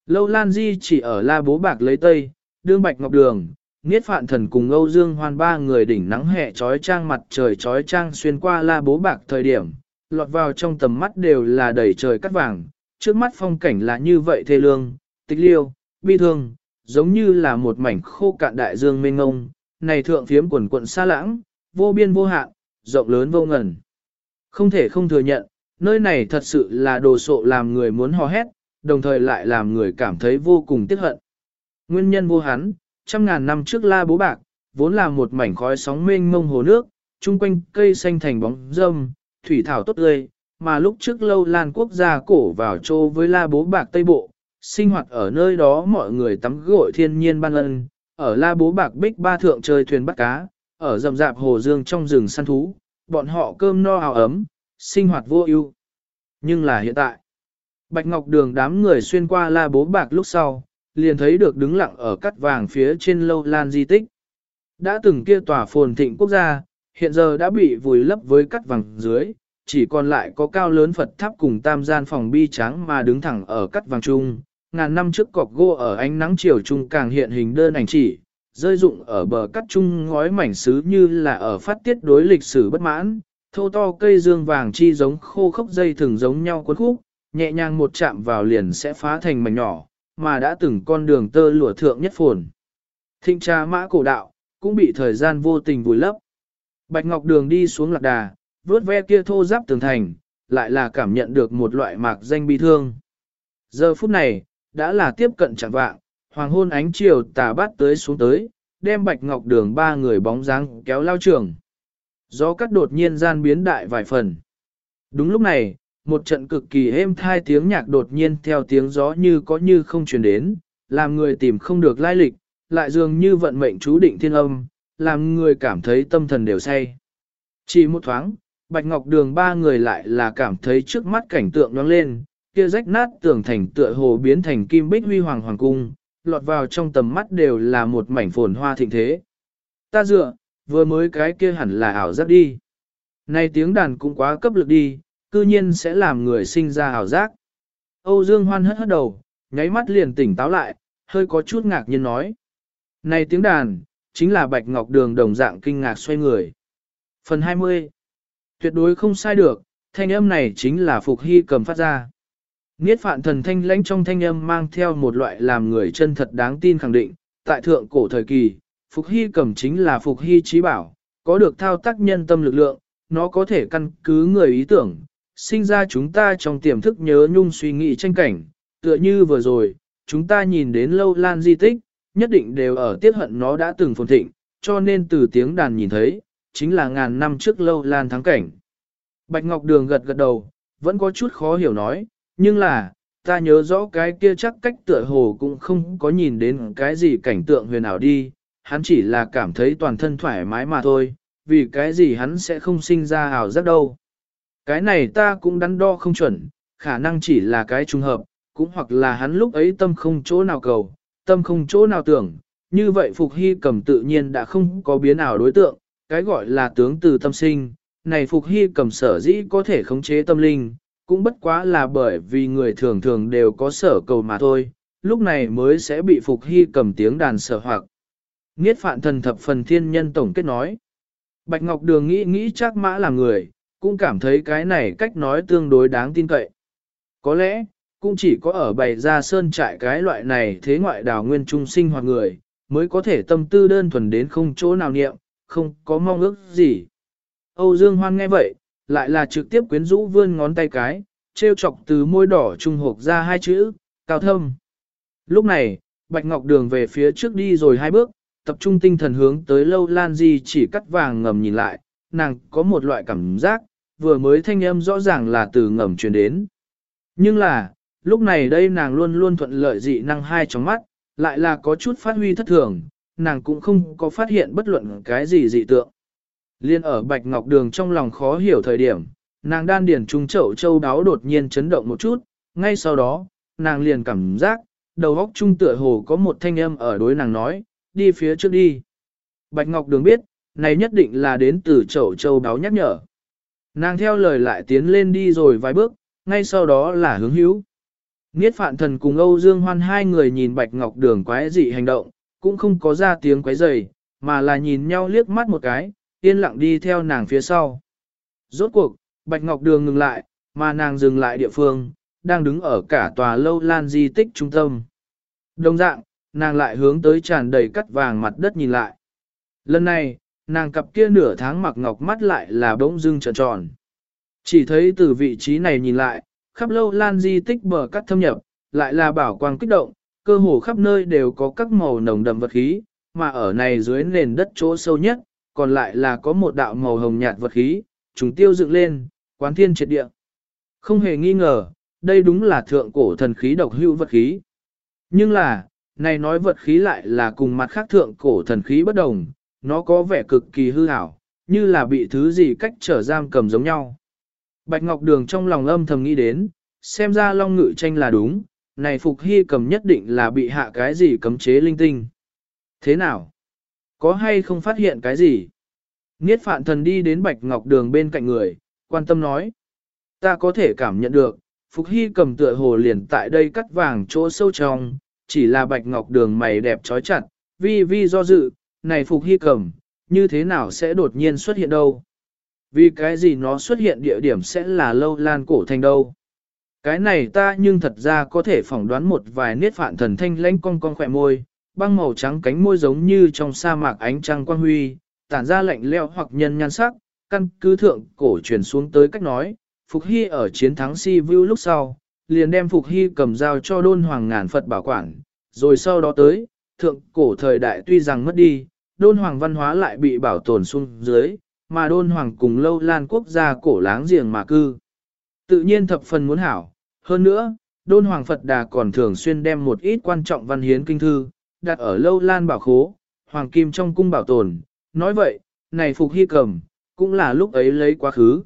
Lâu Lan Di chỉ ở La Bố Bạc lấy Tây, đương Bạch Ngọc Đường, Niết Phạn Thần cùng Âu Dương Hoan ba người đỉnh nắng hè trói trang mặt trời trói trang xuyên qua La Bố Bạc thời điểm, lọt vào trong tầm mắt đều là đầy trời cắt vàng, trước mắt phong cảnh là như vậy thê lương, tịch liêu, bi thương, giống như là một mảnh khô cạn đại dương mênh ngông, này thượng phiếm quần quận xa lãng, vô biên vô hạn, rộng lớn vô ngần. Không thể không thừa nhận, nơi này thật sự là đồ sộ làm người muốn hò hét, đồng thời lại làm người cảm thấy vô cùng tiếc hận. Nguyên nhân vô hắn, trăm ngàn năm trước la bố bạc, vốn là một mảnh khói sóng mênh mông hồ nước, chung quanh cây xanh thành bóng râm, thủy thảo tốt tươi, mà lúc trước lâu lan quốc gia cổ vào châu với la bố bạc Tây Bộ, sinh hoạt ở nơi đó mọi người tắm gội thiên nhiên ban ân, ở la bố bạc bích ba thượng chơi thuyền bắt cá, ở rầm rạp hồ dương trong rừng săn thú, bọn họ cơm no áo ấm, sinh hoạt vô ưu. Nhưng là hiện tại, Bạch Ngọc Đường đám người xuyên qua la bố bạc lúc sau, liền thấy được đứng lặng ở cắt vàng phía trên lâu lan di tích. Đã từng kia tòa phồn thịnh quốc gia, hiện giờ đã bị vùi lấp với cắt vàng dưới, chỉ còn lại có cao lớn Phật tháp cùng tam gian phòng bi trắng mà đứng thẳng ở cắt vàng trung. Ngàn năm trước cọc gỗ ở ánh nắng chiều trung càng hiện hình đơn ảnh chỉ, rơi rụng ở bờ cắt trung ngói mảnh sứ như là ở phát tiết đối lịch sử bất mãn, thô to cây dương vàng chi giống khô khốc dây thường giống nhau cuốn khúc, nhẹ nhàng một chạm vào liền sẽ phá thành mảnh nhỏ, mà đã từng con đường tơ lụa thượng nhất phồn. Thịnh trà mã cổ đạo, cũng bị thời gian vô tình vùi lấp. Bạch Ngọc Đường đi xuống lạc đà, vớt ve kia thô giáp tường thành, lại là cảm nhận được một loại mạc danh bi thương. Giờ phút này, đã là tiếp cận chẳng vạng, hoàng hôn ánh chiều tà bát tới xuống tới, đem Bạch Ngọc Đường ba người bóng dáng kéo lao trường. Gió cắt đột nhiên gian biến đại vài phần. Đúng lúc này, một trận cực kỳ êm thai tiếng nhạc đột nhiên theo tiếng gió như có như không truyền đến, làm người tìm không được lai lịch, lại dường như vận mệnh chú định thiên âm, làm người cảm thấy tâm thần đều say. Chỉ một thoáng, Bạch Ngọc Đường ba người lại là cảm thấy trước mắt cảnh tượng nhoáng lên, kia rách nát tưởng thành tựa hồ biến thành kim bích huy hoàng hoàng cung, lọt vào trong tầm mắt đều là một mảnh phồn hoa thịnh thế. Ta dựa, vừa mới cái kia hẳn là ảo giác đi. nay tiếng đàn cũng quá cấp lực đi, cư nhiên sẽ làm người sinh ra hào giác. Âu Dương Hoan hất hất đầu, nháy mắt liền tỉnh táo lại, hơi có chút ngạc nhiên nói. Này tiếng đàn, chính là Bạch Ngọc Đường đồng dạng kinh ngạc xoay người. Phần 20 Tuyệt đối không sai được, thanh âm này chính là Phục Hy cầm phát ra. Niết phạn thần thanh lãnh trong thanh âm mang theo một loại làm người chân thật đáng tin khẳng định, tại thượng cổ thời kỳ, Phục Hy cầm chính là Phục Hy trí bảo, có được thao tác nhân tâm lực lượng, nó có thể căn cứ người ý tưởng, sinh ra chúng ta trong tiềm thức nhớ nhung suy nghĩ tranh cảnh, tựa như vừa rồi, chúng ta nhìn đến lâu lan di tích, nhất định đều ở tiết hận nó đã từng phồn thịnh, cho nên từ tiếng đàn nhìn thấy, chính là ngàn năm trước lâu lan thắng cảnh. Bạch Ngọc Đường gật gật đầu, vẫn có chút khó hiểu nói, nhưng là, ta nhớ rõ cái kia chắc cách tựa hồ cũng không có nhìn đến cái gì cảnh tượng huyền ảo đi, hắn chỉ là cảm thấy toàn thân thoải mái mà thôi, vì cái gì hắn sẽ không sinh ra ảo giác đâu. Cái này ta cũng đắn đo không chuẩn, khả năng chỉ là cái trùng hợp, cũng hoặc là hắn lúc ấy tâm không chỗ nào cầu, tâm không chỗ nào tưởng, như vậy Phục Hy cầm tự nhiên đã không có biến ảo đối tượng, cái gọi là tướng từ tâm sinh, này Phục Hy cầm sở dĩ có thể khống chế tâm linh, cũng bất quá là bởi vì người thường thường đều có sở cầu mà thôi, lúc này mới sẽ bị Phục Hy cầm tiếng đàn sở hoặc. Niết phạn thần thập phần thiên nhân tổng kết nói. Bạch Ngọc Đường nghĩ nghĩ chắc mã là người, cũng cảm thấy cái này cách nói tương đối đáng tin cậy. Có lẽ, cũng chỉ có ở bày ra sơn trại cái loại này thế ngoại đào nguyên trung sinh hoạt người, mới có thể tâm tư đơn thuần đến không chỗ nào niệm, không có mong ước gì. Âu Dương Hoan nghe vậy, lại là trực tiếp quyến rũ vươn ngón tay cái, treo chọc từ môi đỏ trung hộp ra hai chữ, cao thâm. Lúc này, Bạch Ngọc Đường về phía trước đi rồi hai bước, tập trung tinh thần hướng tới lâu lan di chỉ cắt vàng ngầm nhìn lại, nàng có một loại cảm giác, vừa mới thanh âm rõ ràng là từ ngầm truyền đến. Nhưng là, lúc này đây nàng luôn luôn thuận lợi dị năng hai trong mắt, lại là có chút phát huy thất thường, nàng cũng không có phát hiện bất luận cái gì dị tượng. Liên ở Bạch Ngọc Đường trong lòng khó hiểu thời điểm, nàng đan điển trung chậu châu đáo đột nhiên chấn động một chút, ngay sau đó, nàng liền cảm giác, đầu óc trung tựa hồ có một thanh âm ở đối nàng nói, đi phía trước đi. Bạch Ngọc Đường biết, này nhất định là đến từ chậu châu đáo nhắc nhở. Nàng theo lời lại tiến lên đi rồi vài bước, ngay sau đó là hướng hữu. Niết phạn thần cùng Âu Dương Hoan hai người nhìn Bạch Ngọc Đường quái dị hành động, cũng không có ra tiếng quái dày, mà là nhìn nhau liếc mắt một cái, yên lặng đi theo nàng phía sau. Rốt cuộc, Bạch Ngọc Đường ngừng lại, mà nàng dừng lại địa phương, đang đứng ở cả tòa lâu lan di tích trung tâm. Đồng dạng, nàng lại hướng tới tràn đầy cắt vàng mặt đất nhìn lại. Lần này, nàng cặp kia nửa tháng mặc ngọc mắt lại là bỗng dưng tròn tròn. Chỉ thấy từ vị trí này nhìn lại, khắp lâu lan di tích bờ cắt thâm nhập, lại là bảo quang kích động, cơ hồ khắp nơi đều có các màu nồng đậm vật khí, mà ở này dưới nền đất chỗ sâu nhất, còn lại là có một đạo màu hồng nhạt vật khí, chúng tiêu dựng lên, Quán thiên triệt địa. Không hề nghi ngờ, đây đúng là thượng cổ thần khí độc hữu vật khí. Nhưng là, này nói vật khí lại là cùng mặt khác thượng cổ thần khí bất đồng, nó có vẻ cực kỳ hư ảo, như là bị thứ gì cách trở giam cầm giống nhau. Bạch Ngọc Đường trong lòng âm thầm nghĩ đến, xem ra Long Ngự tranh là đúng, này Phục Hy cầm nhất định là bị hạ cái gì cấm chế linh tinh. Thế nào? Có hay không phát hiện cái gì? Niết phạn thần đi đến Bạch Ngọc Đường bên cạnh người, quan tâm nói. Ta có thể cảm nhận được, Phục Hy cầm tựa hồ liền tại đây cắt vàng chỗ sâu trong, chỉ là Bạch Ngọc Đường mày đẹp trói chặt, vi vi do dự, này Phục Hy cầm, như thế nào sẽ đột nhiên xuất hiện đâu? Vì cái gì nó xuất hiện địa điểm sẽ là lâu lan cổ thành đâu? Cái này ta nhưng thật ra có thể phỏng đoán một vài niết phạn thần thanh lãnh cong cong khỏe môi, băng màu trắng cánh môi giống như trong sa mạc ánh trăng quang huy, tản ra lạnh leo hoặc nhân nhan sắc, căn cứ thượng cổ truyền xuống tới cách nói, Phục Hy ở chiến thắng Si Vu lúc sau, liền đem Phục Hy cầm dao cho đôn hoàng ngàn Phật bảo quản, rồi sau đó tới, thượng cổ thời đại tuy rằng mất đi, đôn hoàng văn hóa lại bị bảo tồn xuống dưới, mà đôn hoàng cùng lâu lan quốc gia cổ láng giềng mà cư. Tự nhiên thập phần muốn hảo, hơn nữa, đôn hoàng Phật Đà còn thường xuyên đem một ít quan trọng văn hiến kinh thư, đặt ở lâu lan bảo khố, hoàng kim trong cung bảo tồn, nói vậy, này Phục Hy cầm, cũng là lúc ấy lấy quá khứ.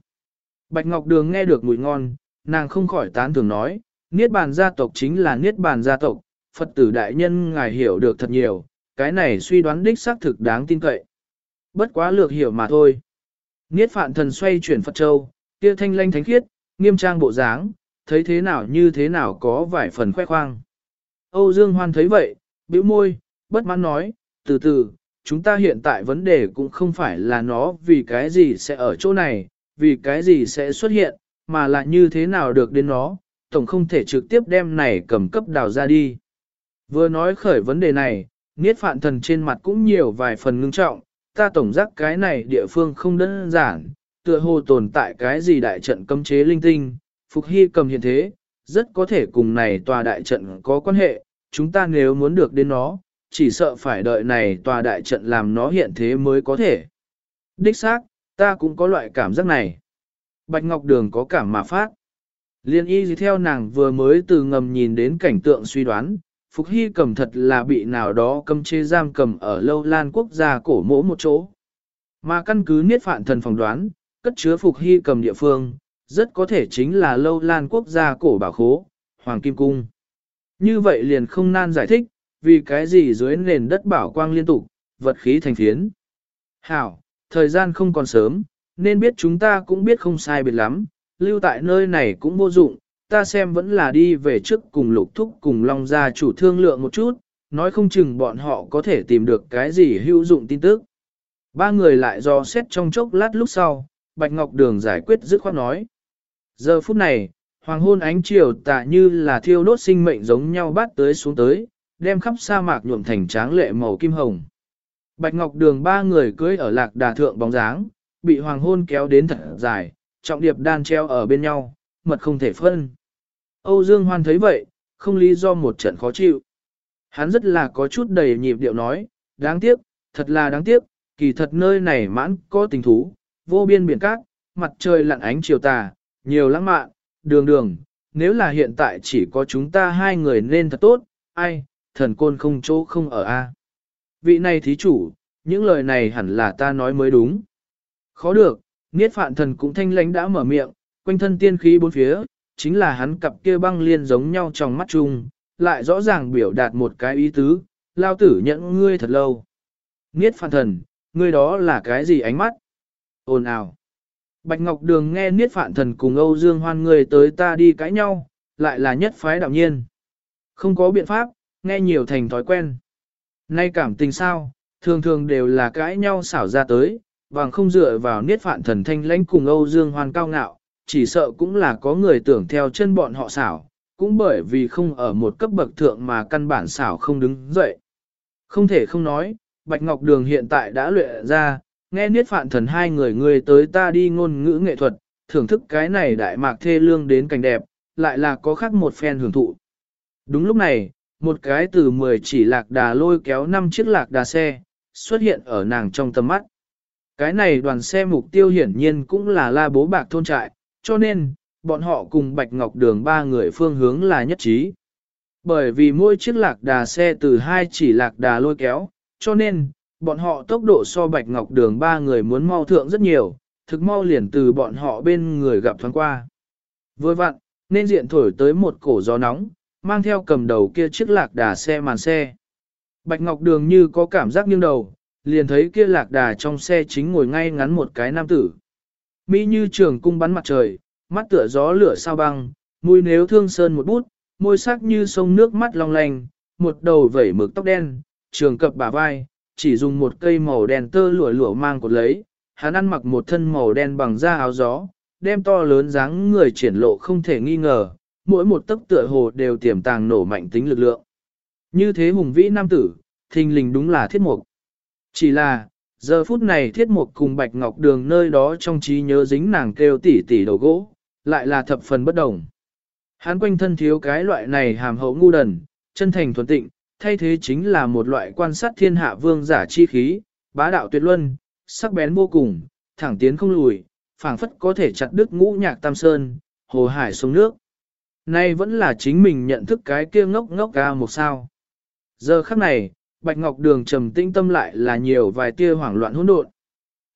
Bạch Ngọc Đường nghe được mùi ngon, nàng không khỏi tán thường nói, Niết bàn gia tộc chính là Niết bàn gia tộc, Phật tử đại nhân ngài hiểu được thật nhiều, cái này suy đoán đích xác thực đáng tin cậy. Bất quá lược hiểu mà thôi. Niết phạn thần xoay chuyển Phật Châu, kia thanh lanh thánh khiết, nghiêm trang bộ dáng, thấy thế nào như thế nào có vài phần khoe khoang. Âu Dương Hoan thấy vậy, bĩu môi, bất mãn nói, từ từ, chúng ta hiện tại vấn đề cũng không phải là nó vì cái gì sẽ ở chỗ này, vì cái gì sẽ xuất hiện, mà là như thế nào được đến nó, tổng không thể trực tiếp đem này cầm cấp đào ra đi. Vừa nói khởi vấn đề này, Niết phạn thần trên mặt cũng nhiều vài phần ngưng trọng, ta tổng giác cái này địa phương không đơn giản, tựa hồ tồn tại cái gì đại trận cấm chế linh tinh, Phục Hy cầm hiện thế, rất có thể cùng này tòa đại trận có quan hệ, chúng ta nếu muốn được đến nó, chỉ sợ phải đợi này tòa đại trận làm nó hiện thế mới có thể. Đích xác, ta cũng có loại cảm giác này. Bạch Ngọc Đường có cảm mà phát. Liên y theo nàng vừa mới từ ngầm nhìn đến cảnh tượng suy đoán, Phục Hy cầm thật là bị nào đó cầm chế giam cầm ở lâu lan quốc gia cổ mỗ một chỗ. Mà căn cứ niết phạn thần phỏng đoán, cất chứa Phục Hy cầm địa phương, rất có thể chính là lâu lan quốc gia cổ bảo khố, Hoàng Kim Cung. Như vậy liền không nan giải thích, vì cái gì dưới nền đất bảo quang liên tục, vật khí thành phiến. Hảo, thời gian không còn sớm, nên biết chúng ta cũng biết không sai biệt lắm, lưu tại nơi này cũng vô dụng, ta xem vẫn là đi về trước cùng lục thúc cùng long gia chủ thương lượng một chút, nói không chừng bọn họ có thể tìm được cái gì hữu dụng tin tức. Ba người lại do xét trong chốc lát lúc sau, Bạch Ngọc Đường giải quyết dứt khoát nói. Giờ phút này, hoàng hôn ánh chiều tà như là thiêu đốt sinh mệnh giống nhau bát tới xuống tới, đem khắp sa mạc nhuộm thành tráng lệ màu kim hồng. Bạch Ngọc Đường ba người cưới ở lạc đà thượng bóng dáng, bị hoàng hôn kéo đến thật dài, trọng điệp đan treo ở bên nhau, mật không thể phân. Âu Dương Hoan thấy vậy, không lý do một trận khó chịu. Hắn rất là có chút đầy nhịp điệu nói, đáng tiếc, thật là đáng tiếc, kỳ thật nơi này mãn có tình thú, vô biên biển cát, mặt trời lặn ánh chiều tà, nhiều lãng mạn, đường đường, nếu là hiện tại chỉ có chúng ta hai người nên thật tốt, ai, thần côn không chỗ không ở a. Vị này thí chủ, những lời này hẳn là ta nói mới đúng. Khó được, Niết Phạn Thần cũng thanh lãnh đã mở miệng, quanh thân tiên khí bốn phía, chính là hắn cặp kia băng liên giống nhau trong mắt chung, lại rõ ràng biểu đạt một cái ý tứ, lao tử nhẫn ngươi thật lâu. Niết Phạn Thần, ngươi đó là cái gì ánh mắt? Ồn ào. Bạch Ngọc Đường nghe Niết Phạn Thần cùng Âu Dương Hoan người tới ta đi cãi nhau, lại là nhất phái đạo nhiên. Không có biện pháp, nghe nhiều thành thói quen. Nay cảm tình sao, thường thường đều là cãi nhau xảo ra tới, bằng không dựa vào niết phạn thần thanh lãnh cùng Âu Dương Hoan cao ngạo, chỉ sợ cũng là có người tưởng theo chân bọn họ xảo, cũng bởi vì không ở một cấp bậc thượng mà căn bản xảo không đứng dậy. Không thể không nói, Bạch Ngọc Đường hiện tại đã luyện ra, nghe niết phạn thần hai người người tới ta đi ngôn ngữ nghệ thuật, thưởng thức cái này đại mạc thê lương đến cảnh đẹp, lại là có khác một phen hưởng thụ. Đúng lúc này, một cái từ 10 chỉ lạc đà lôi kéo 5 chiếc lạc đà xe, xuất hiện ở nàng trong tầm mắt. Cái này đoàn xe mục tiêu hiển nhiên cũng là la bố bạc thôn trại, cho nên, bọn họ cùng Bạch Ngọc Đường ba người phương hướng là nhất trí. Bởi vì mỗi chiếc lạc đà xe từ hai chỉ lạc đà lôi kéo, cho nên, bọn họ tốc độ so Bạch Ngọc Đường ba người muốn mau thượng rất nhiều, thực mau liền từ bọn họ bên người gặp thoáng qua. Vừa vặn, nên diện thổi tới một cổ gió nóng, mang theo cầm đầu kia chiếc lạc đà xe màn xe. Bạch Ngọc Đường như có cảm giác nghiêng đầu, liền thấy kia lạc đà trong xe chính ngồi ngay ngắn một cái nam tử. Mỹ như trường cung bắn mặt trời, mắt tựa gió lửa sao băng, mùi nếu thương sơn một bút, môi sắc như sông nước mắt long lanh, một đầu vẩy mực tóc đen, trường cập bả vai, chỉ dùng một cây màu đen tơ lụa lụa mang cột lấy, hắn ăn mặc một thân màu đen bằng da áo gió, đem to lớn dáng người triển lộ không thể nghi ngờ, mỗi một tấc tựa hồ đều tiềm tàng nổ mạnh tính lực lượng. Như thế hùng vĩ nam tử, thình lình đúng là thiết mục. Chỉ là, giờ phút này thiết mục cùng bạch ngọc đường nơi đó trong trí nhớ dính nàng kêu tỉ tỉ đầu gỗ, lại là thập phần bất đồng. Hắn quanh thân thiếu cái loại này hàm hậu ngu đần, chân thành thuần tịnh, thay thế chính là một loại quan sát thiên hạ vương giả chi khí, bá đạo tuyệt luân, sắc bén vô cùng, thẳng tiến không lùi, phảng phất có thể chặt đứt ngũ nhạc tam sơn, hồ hải sông nước. Nay vẫn là chính mình nhận thức cái kia ngốc ngốc ga một sao. Giờ khắc này, Bạch Ngọc Đường trầm tĩnh tâm lại là nhiều vài tia hoảng loạn hỗn độn.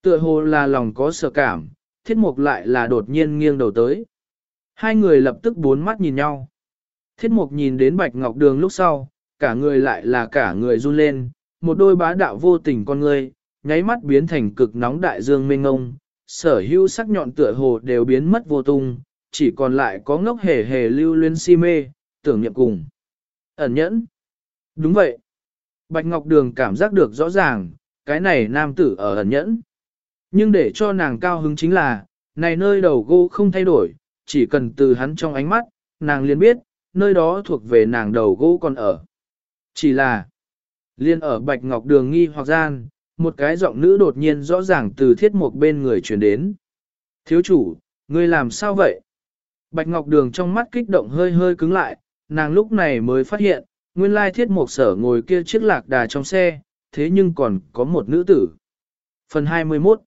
Tựa hồ là lòng có sợ cảm, thiết mục lại là đột nhiên nghiêng đầu tới. Hai người lập tức bốn mắt nhìn nhau. Thiết mục nhìn đến Bạch Ngọc Đường lúc sau, cả người lại là cả người run lên, một đôi bá đạo vô tình con người, nháy mắt biến thành cực nóng đại dương mênh ngông, sở hữu sắc nhọn tựa hồ đều biến mất vô tung, chỉ còn lại có ngốc hề hề lưu luyến si mê, tưởng niệm cùng. Ẩn nhẫn. Đúng vậy. Bạch Ngọc Đường cảm giác được rõ ràng, cái này nam tử ở ẩn nhẫn. Nhưng để cho nàng cao hứng chính là, này nơi đầu gỗ không thay đổi, chỉ cần từ hắn trong ánh mắt, nàng liền biết, nơi đó thuộc về nàng đầu gỗ còn ở. Chỉ là, liên ở Bạch Ngọc Đường nghi hoặc gian, một cái giọng nữ đột nhiên rõ ràng từ thiết mục bên người truyền đến. Thiếu chủ, ngươi làm sao vậy? Bạch Ngọc Đường trong mắt kích động hơi hơi cứng lại, nàng lúc này mới phát hiện, nguyên lai thiết mục sở ngồi kia chiếc lạc đà trong xe, thế nhưng còn có một nữ tử. Phần 21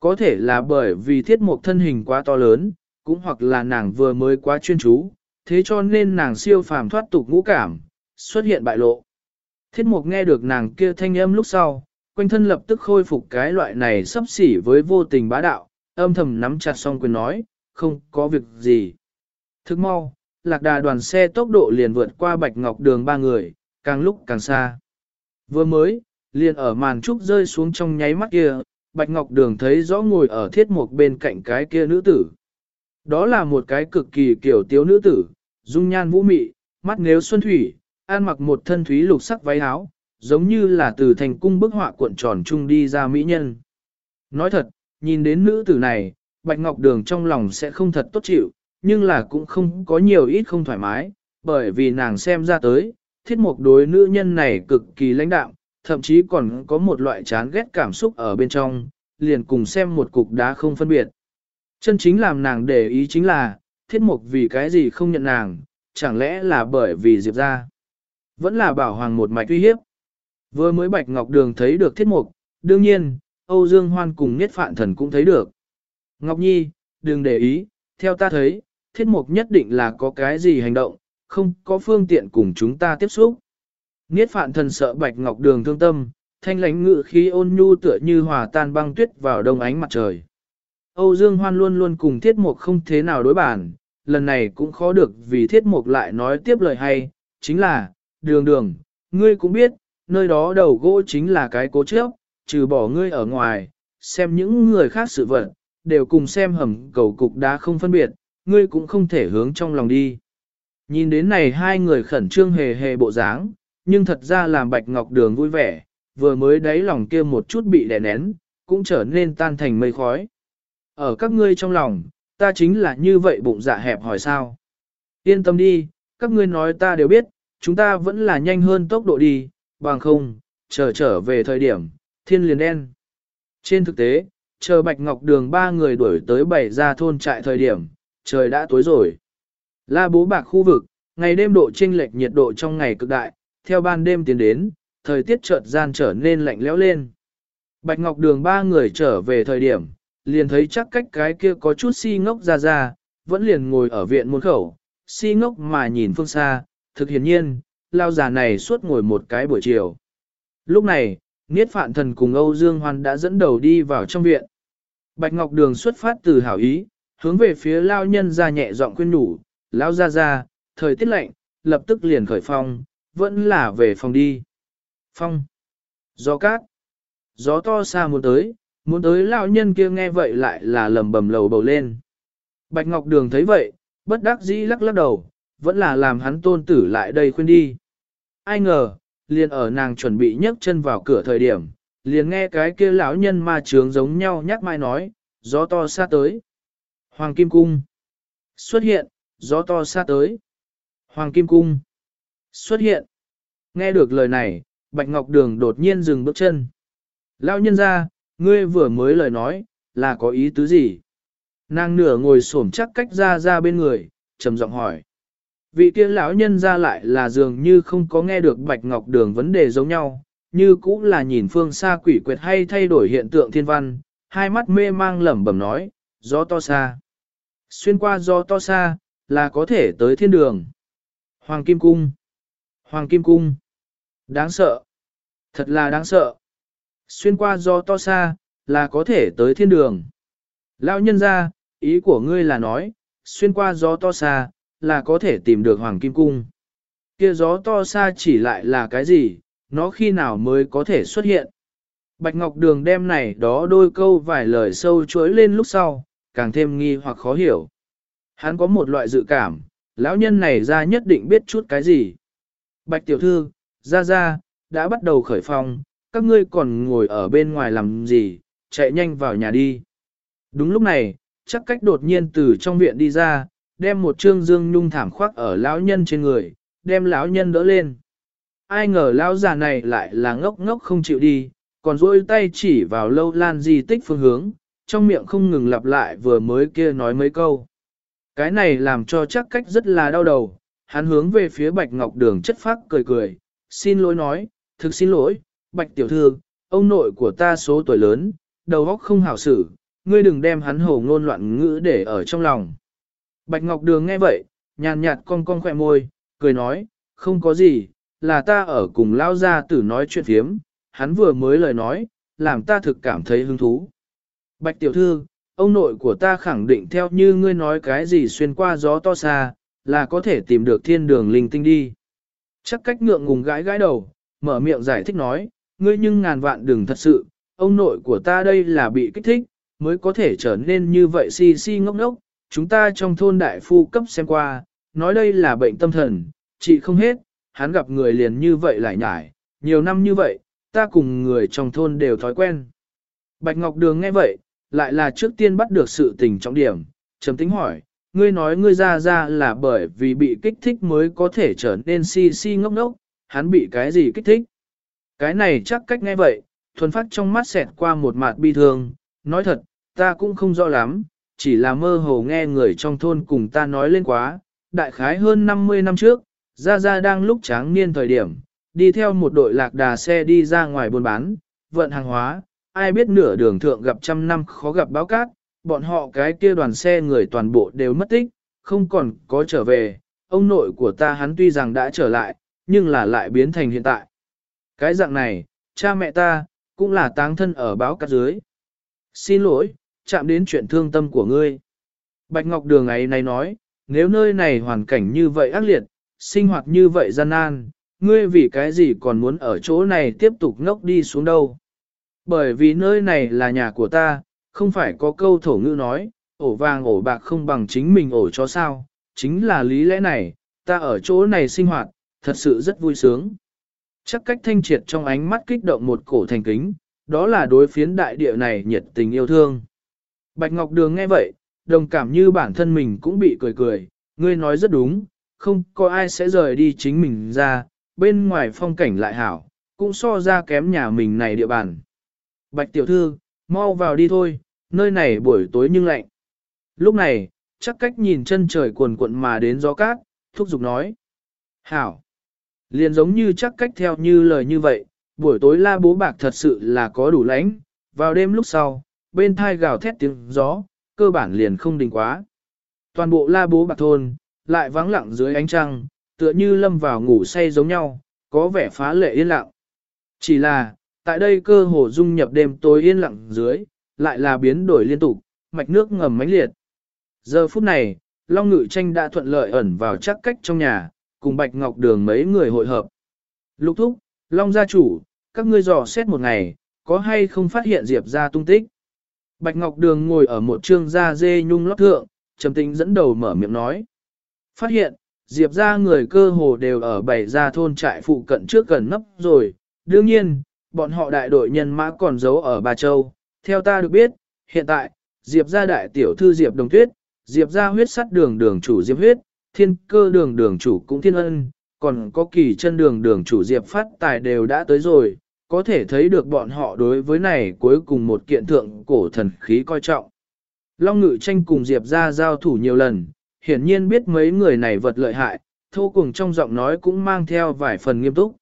Có thể là bởi vì thiết mục thân hình quá to lớn, cũng hoặc là nàng vừa mới quá chuyên chú, thế cho nên nàng siêu phàm thoát tục ngũ cảm, xuất hiện bại lộ. Thiết mục nghe được nàng kia thanh âm lúc sau, quanh thân lập tức khôi phục cái loại này sắp xỉ với vô tình bá đạo, âm thầm nắm chặt song quyền nói, không có việc gì. Thức mau, lạc đà đoàn xe tốc độ liền vượt qua bạch ngọc đường ba người, càng lúc càng xa. Vừa mới, liền ở màn trúc rơi xuống trong nháy mắt kia, bạch ngọc đường thấy rõ ngồi ở thiết mục bên cạnh cái kia nữ tử. Đó là một cái cực kỳ kiểu tiếu nữ tử, dung nhan vũ mị, mắt nếu xuân thủy, ăn mặc một thân thúy lục sắc váy áo, giống như là từ thành cung bức họa cuộn tròn chung đi ra mỹ nhân. Nói thật, nhìn đến nữ tử này, Bạch Ngọc Đường trong lòng sẽ không thật tốt chịu, nhưng là cũng không có nhiều ít không thoải mái, bởi vì nàng xem ra tới, thiết mục đối nữ nhân này cực kỳ lãnh đạm, thậm chí còn có một loại chán ghét cảm xúc ở bên trong, liền cùng xem một cục đá không phân biệt. Chân chính làm nàng để ý chính là, thiết mục vì cái gì không nhận nàng, chẳng lẽ là bởi vì Diệp ra. Vẫn là bảo hoàng một mạch uy hiếp. Vừa mới Bạch Ngọc Đường thấy được thiết mục, đương nhiên, Âu Dương Hoan cùng Niết Phạn Thần cũng thấy được. Ngọc Nhi, đừng để ý, theo ta thấy, thiết mục nhất định là có cái gì hành động, không có phương tiện cùng chúng ta tiếp xúc. Niết Phạn Thần sợ Bạch Ngọc Đường thương tâm, thanh lánh ngự khí ôn nhu tựa như hòa tan băng tuyết vào đông ánh mặt trời. Âu Dương Hoan luôn luôn cùng thiết mục không thế nào đối bản, lần này cũng khó được vì thiết mục lại nói tiếp lời hay, chính là, đường đường, ngươi cũng biết, nơi đó đầu gỗ chính là cái cố chấp, trừ bỏ ngươi ở ngoài, xem những người khác sự vật, đều cùng xem hầm cầu cục đá không phân biệt, ngươi cũng không thể hướng trong lòng đi. Nhìn đến này hai người khẩn trương hề hề bộ dáng, nhưng thật ra làm Bạch Ngọc Đường vui vẻ, vừa mới đáy lòng kia một chút bị đè nén, cũng trở nên tan thành mây khói. Ở các ngươi trong lòng, ta chính là như vậy bụng dạ hẹp hỏi sao. Yên tâm đi, các ngươi nói ta đều biết, chúng ta vẫn là nhanh hơn tốc độ đi, bằng không, chờ trở về thời điểm, thiên liền đen. Trên thực tế, chờ Bạch Ngọc Đường ba người đuổi tới bảy ra thôn trại thời điểm, trời đã tối rồi. La bố bạc khu vực, ngày đêm độ chênh lệch nhiệt độ trong ngày cực đại, theo ban đêm tiến đến, thời tiết chợt gian trở nên lạnh lẽo lên. Bạch Ngọc Đường ba người trở về thời điểm, liền thấy chắc cách cái kia có chút si ngốc ra ra, vẫn liền ngồi ở viện môn khẩu, si ngốc mà nhìn phương xa, thực hiển nhiên, lao già này suốt ngồi một cái buổi chiều. Lúc này, Niết Phạn Thần cùng Âu Dương Hoan đã dẫn đầu đi vào trong viện. Bạch Ngọc Đường xuất phát từ hảo ý, hướng về phía lao nhân ra nhẹ giọng khuyên nhủ, lao ra ra, thời tiết lạnh, lập tức liền khởi phong, vẫn là về phòng đi. Phong. Gió cát. Gió to xa muốn tới, muốn tới lão nhân kia nghe vậy lại là lầm bầm lầu bầu lên. Bạch Ngọc Đường thấy vậy, bất đắc dĩ lắc lắc đầu, vẫn là làm hắn tôn tử lại đây khuyên đi. Ai ngờ, liền ở nàng chuẩn bị nhấc chân vào cửa thời điểm, liền nghe cái kia lão nhân ma trướng giống nhau nhắc mai nói, gió to xa tới. Hoàng Kim Cung xuất hiện, gió to xa tới. Hoàng Kim Cung xuất hiện. Nghe được lời này, Bạch Ngọc Đường đột nhiên dừng bước chân. Lão nhân ra, ngươi vừa mới lời nói, là có ý tứ gì? Nàng nửa ngồi xổm chắc cách ra ra bên người, trầm giọng hỏi. Vị kia lão nhân ra lại là dường như không có nghe được Bạch Ngọc Đường vấn đề giống nhau, như cũng là nhìn phương xa quỷ quyệt hay thay đổi hiện tượng thiên văn, hai mắt mê mang lẩm bẩm nói, gió to xa. Xuyên qua gió to xa, là có thể tới thiên đường. Hoàng Kim Cung. Hoàng Kim Cung. Đáng sợ. Thật là đáng sợ. Xuyên qua gió to xa, là có thể tới thiên đường. Lão nhân ra, ý của ngươi là nói, xuyên qua gió to xa, là có thể tìm được Hoàng Kim Cung. Kia gió to xa chỉ lại là cái gì, nó khi nào mới có thể xuất hiện. Bạch Ngọc Đường đem này đó đôi câu vài lời sâu chuỗi lên lúc sau, càng thêm nghi hoặc khó hiểu. Hắn có một loại dự cảm, lão nhân này ra nhất định biết chút cái gì. Bạch Tiểu Thư, ra ra, đã bắt đầu khởi phong, các ngươi còn ngồi ở bên ngoài làm gì, chạy nhanh vào nhà đi. Đúng lúc này, chắc cách đột nhiên từ trong viện đi ra, đem một trương dương nhung thảm khoác ở lão nhân trên người, đem lão nhân đỡ lên. Ai ngờ lão già này lại là ngốc ngốc không chịu đi, còn duỗi tay chỉ vào lâu lan di tích phương hướng, trong miệng không ngừng lặp lại vừa mới kia nói mấy câu. Cái này làm cho chắc cách rất là đau đầu, hắn hướng về phía bạch ngọc đường chất phác cười cười, xin lỗi nói, thực xin lỗi, bạch tiểu thư, ông nội của ta số tuổi lớn, đầu óc không hảo xử, ngươi đừng đem hắn hồ ngôn loạn ngữ để ở trong lòng. Bạch Ngọc Đường nghe vậy, nhàn nhạt cong cong khỏe môi, cười nói, không có gì, là ta ở cùng lao gia tử nói chuyện phiếm, hắn vừa mới lời nói, làm ta thực cảm thấy hứng thú. Bạch tiểu thư, ông nội của ta khẳng định theo như ngươi nói cái gì xuyên qua gió to xa, là có thể tìm được thiên đường linh tinh đi. Chắc cách ngượng ngùng gãi gãi đầu, mở miệng giải thích nói, ngươi nhưng ngàn vạn đừng thật sự, ông nội của ta đây là bị kích thích, mới có thể trở nên như vậy si si ngốc ngốc, chúng ta trong thôn đại phu cấp xem qua, nói đây là bệnh tâm thần, chị không hết, hắn gặp người liền như vậy lại nhải, nhiều năm như vậy, ta cùng người trong thôn đều thói quen. Bạch Ngọc Đường nghe vậy, lại là trước tiên bắt được sự tình trọng điểm, trầm tính hỏi, ngươi nói ngươi ra ra là bởi vì bị kích thích mới có thể trở nên si si ngốc ngốc, hắn bị cái gì kích thích? Cái này chắc cách nghe vậy, thuần phát trong mắt xẹt qua một mạt bi thương, nói thật, ta cũng không rõ lắm, chỉ là mơ hồ nghe người trong thôn cùng ta nói lên quá, đại khái hơn 50 năm trước, Gia Gia đang lúc tráng niên thời điểm, đi theo một đội lạc đà xe đi ra ngoài buôn bán, vận hàng hóa, ai biết nửa đường thượng gặp trăm năm khó gặp báo cát, bọn họ cái kia đoàn xe người toàn bộ đều mất tích, không còn có trở về, ông nội của ta hắn tuy rằng đã trở lại, nhưng là lại biến thành hiện tại. Cái dạng này, cha mẹ ta, cũng là táng thân ở báo cát dưới. Xin lỗi, chạm đến chuyện thương tâm của ngươi. Bạch Ngọc Đường ấy này nói, nếu nơi này hoàn cảnh như vậy ác liệt, sinh hoạt như vậy gian nan, ngươi vì cái gì còn muốn ở chỗ này tiếp tục ngốc đi xuống đâu. Bởi vì nơi này là nhà của ta, không phải có câu thổ ngữ nói, ổ vàng ổ bạc không bằng chính mình ổ cho sao, chính là lý lẽ này, ta ở chỗ này sinh hoạt, thật sự rất vui sướng. Chắc cách thanh triệt trong ánh mắt kích động một cổ thành kính, đó là đối phiến đại địa này nhiệt tình yêu thương. Bạch Ngọc Đường nghe vậy, đồng cảm như bản thân mình cũng bị cười cười, ngươi nói rất đúng, không có ai sẽ rời đi chính mình ra, bên ngoài phong cảnh lại hảo, cũng so ra kém nhà mình này địa bàn. Bạch tiểu thư, mau vào đi thôi, nơi này buổi tối nhưng lạnh. Lúc này, chắc cách nhìn chân trời cuồn cuộn mà đến gió cát, thúc giục nói. Hảo. Liền giống như chắc cách theo như lời như vậy, buổi tối la bố bạc thật sự là có đủ lãnh, vào đêm lúc sau, bên thai gào thét tiếng gió, cơ bản liền không đình quá. Toàn bộ la bố bạc thôn, lại vắng lặng dưới ánh trăng, tựa như lâm vào ngủ say giống nhau, có vẻ phá lệ yên lặng. Chỉ là, tại đây cơ hồ dung nhập đêm tối yên lặng dưới, lại là biến đổi liên tục, mạch nước ngầm mãnh liệt. Giờ phút này, Long Ngự Tranh đã thuận lợi ẩn vào chắc cách trong nhà, cùng Bạch Ngọc Đường mấy người hội hợp. Lục thúc, Long gia chủ, các ngươi dò xét một ngày, có hay không phát hiện Diệp ra tung tích. Bạch Ngọc Đường ngồi ở một trương da dê nhung lót thượng, trầm tĩnh dẫn đầu mở miệng nói. Phát hiện, Diệp ra người cơ hồ đều ở bảy gia thôn trại phụ cận trước gần nấp rồi. Đương nhiên, bọn họ đại đội nhân mã còn giấu ở Bà Châu. Theo ta được biết, hiện tại, Diệp ra đại tiểu thư Diệp Đồng Tuyết, Diệp ra huyết sắt đường đường chủ Diệp huyết, thiên cơ đường đường chủ cũng thiên ân, còn có kỳ chân đường đường chủ Diệp phát tài đều đã tới rồi, có thể thấy được bọn họ đối với này cuối cùng một kiện thượng cổ thần khí coi trọng. Long ngự tranh cùng Diệp ra giao thủ nhiều lần, hiển nhiên biết mấy người này vật lợi hại, thô cùng trong giọng nói cũng mang theo vài phần nghiêm túc.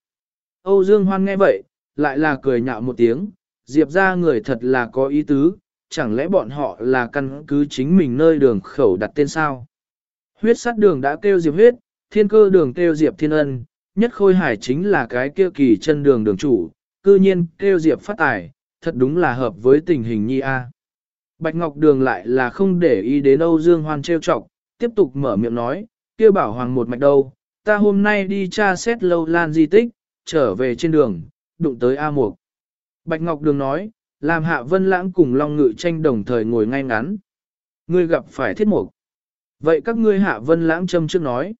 Âu Dương Hoan nghe vậy, lại là cười nhạo một tiếng, Diệp ra người thật là có ý tứ, chẳng lẽ bọn họ là căn cứ chính mình nơi đường khẩu đặt tên sao? Huyết sát đường đã kêu Diệp huyết, thiên cơ đường kêu Diệp thiên ân, nhất khôi hải chính là cái kia kỳ chân đường đường chủ, cư nhiên kêu Diệp phát tài, thật đúng là hợp với tình hình nhi A. Bạch Ngọc Đường lại là không để ý đến Âu Dương Hoan trêu chọc, tiếp tục mở miệng nói, kia bảo hoàng một mạch đâu, ta hôm nay đi tra xét lâu lan di tích, trở về trên đường, đụng tới A Mục. Bạch Ngọc Đường nói, làm hạ vân lãng cùng Long Ngự tranh đồng thời ngồi ngay ngắn. Ngươi gặp phải thiết mục. Vậy các ngươi hạ vân lãng châm trước nói.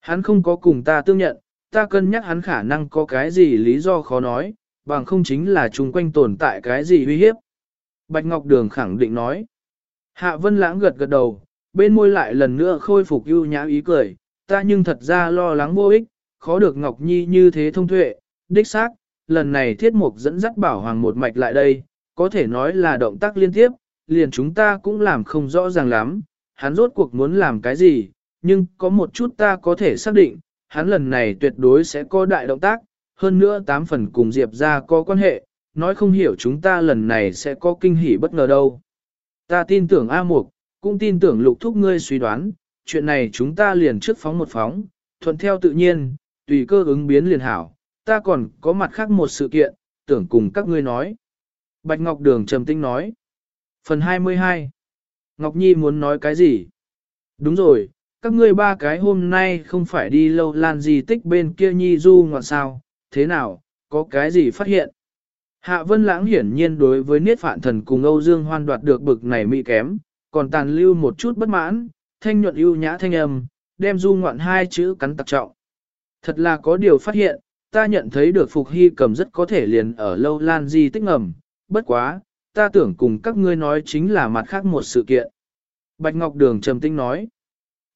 Hắn không có cùng ta tương nhận, ta cân nhắc hắn khả năng có cái gì lý do khó nói, bằng không chính là chung quanh tồn tại cái gì uy hiếp. Bạch Ngọc Đường khẳng định nói. Hạ Vân Lãng gật gật đầu, bên môi lại lần nữa khôi phục ưu nhã ý cười, ta nhưng thật ra lo lắng vô ích, khó được Ngọc Nhi như thế thông tuệ, đích xác, lần này thiết mục dẫn dắt bảo hoàng một mạch lại đây, có thể nói là động tác liên tiếp, liền chúng ta cũng làm không rõ ràng lắm, hắn rốt cuộc muốn làm cái gì, nhưng có một chút ta có thể xác định, hắn lần này tuyệt đối sẽ có đại động tác, hơn nữa tám phần cùng Diệp ra có quan hệ, nói không hiểu chúng ta lần này sẽ có kinh hỉ bất ngờ đâu. Ta tin tưởng A Mục, cũng tin tưởng lục thúc ngươi suy đoán, chuyện này chúng ta liền trước phóng một phóng, thuận theo tự nhiên, tùy cơ ứng biến liền hảo, ta còn có mặt khác một sự kiện, tưởng cùng các ngươi nói. Bạch Ngọc Đường trầm tinh nói. Phần 22 Ngọc Nhi muốn nói cái gì? Đúng rồi, các ngươi ba cái hôm nay không phải đi lâu lan gì tích bên kia Nhi du ngoạn sao, thế nào, có cái gì phát hiện? Hạ Vân Lãng hiển nhiên đối với Niết Phạn Thần cùng Âu Dương Hoan đoạt được bực này mỹ kém, còn tàn lưu một chút bất mãn, thanh nhuận ưu nhã thanh âm, đem du ngoạn hai chữ cắn tặc trọng. Thật là có điều phát hiện, ta nhận thấy được Phục Hy cầm rất có thể liền ở lâu lan di tích ngầm, bất quá, ta tưởng cùng các ngươi nói chính là mặt khác một sự kiện. Bạch Ngọc Đường trầm tinh nói.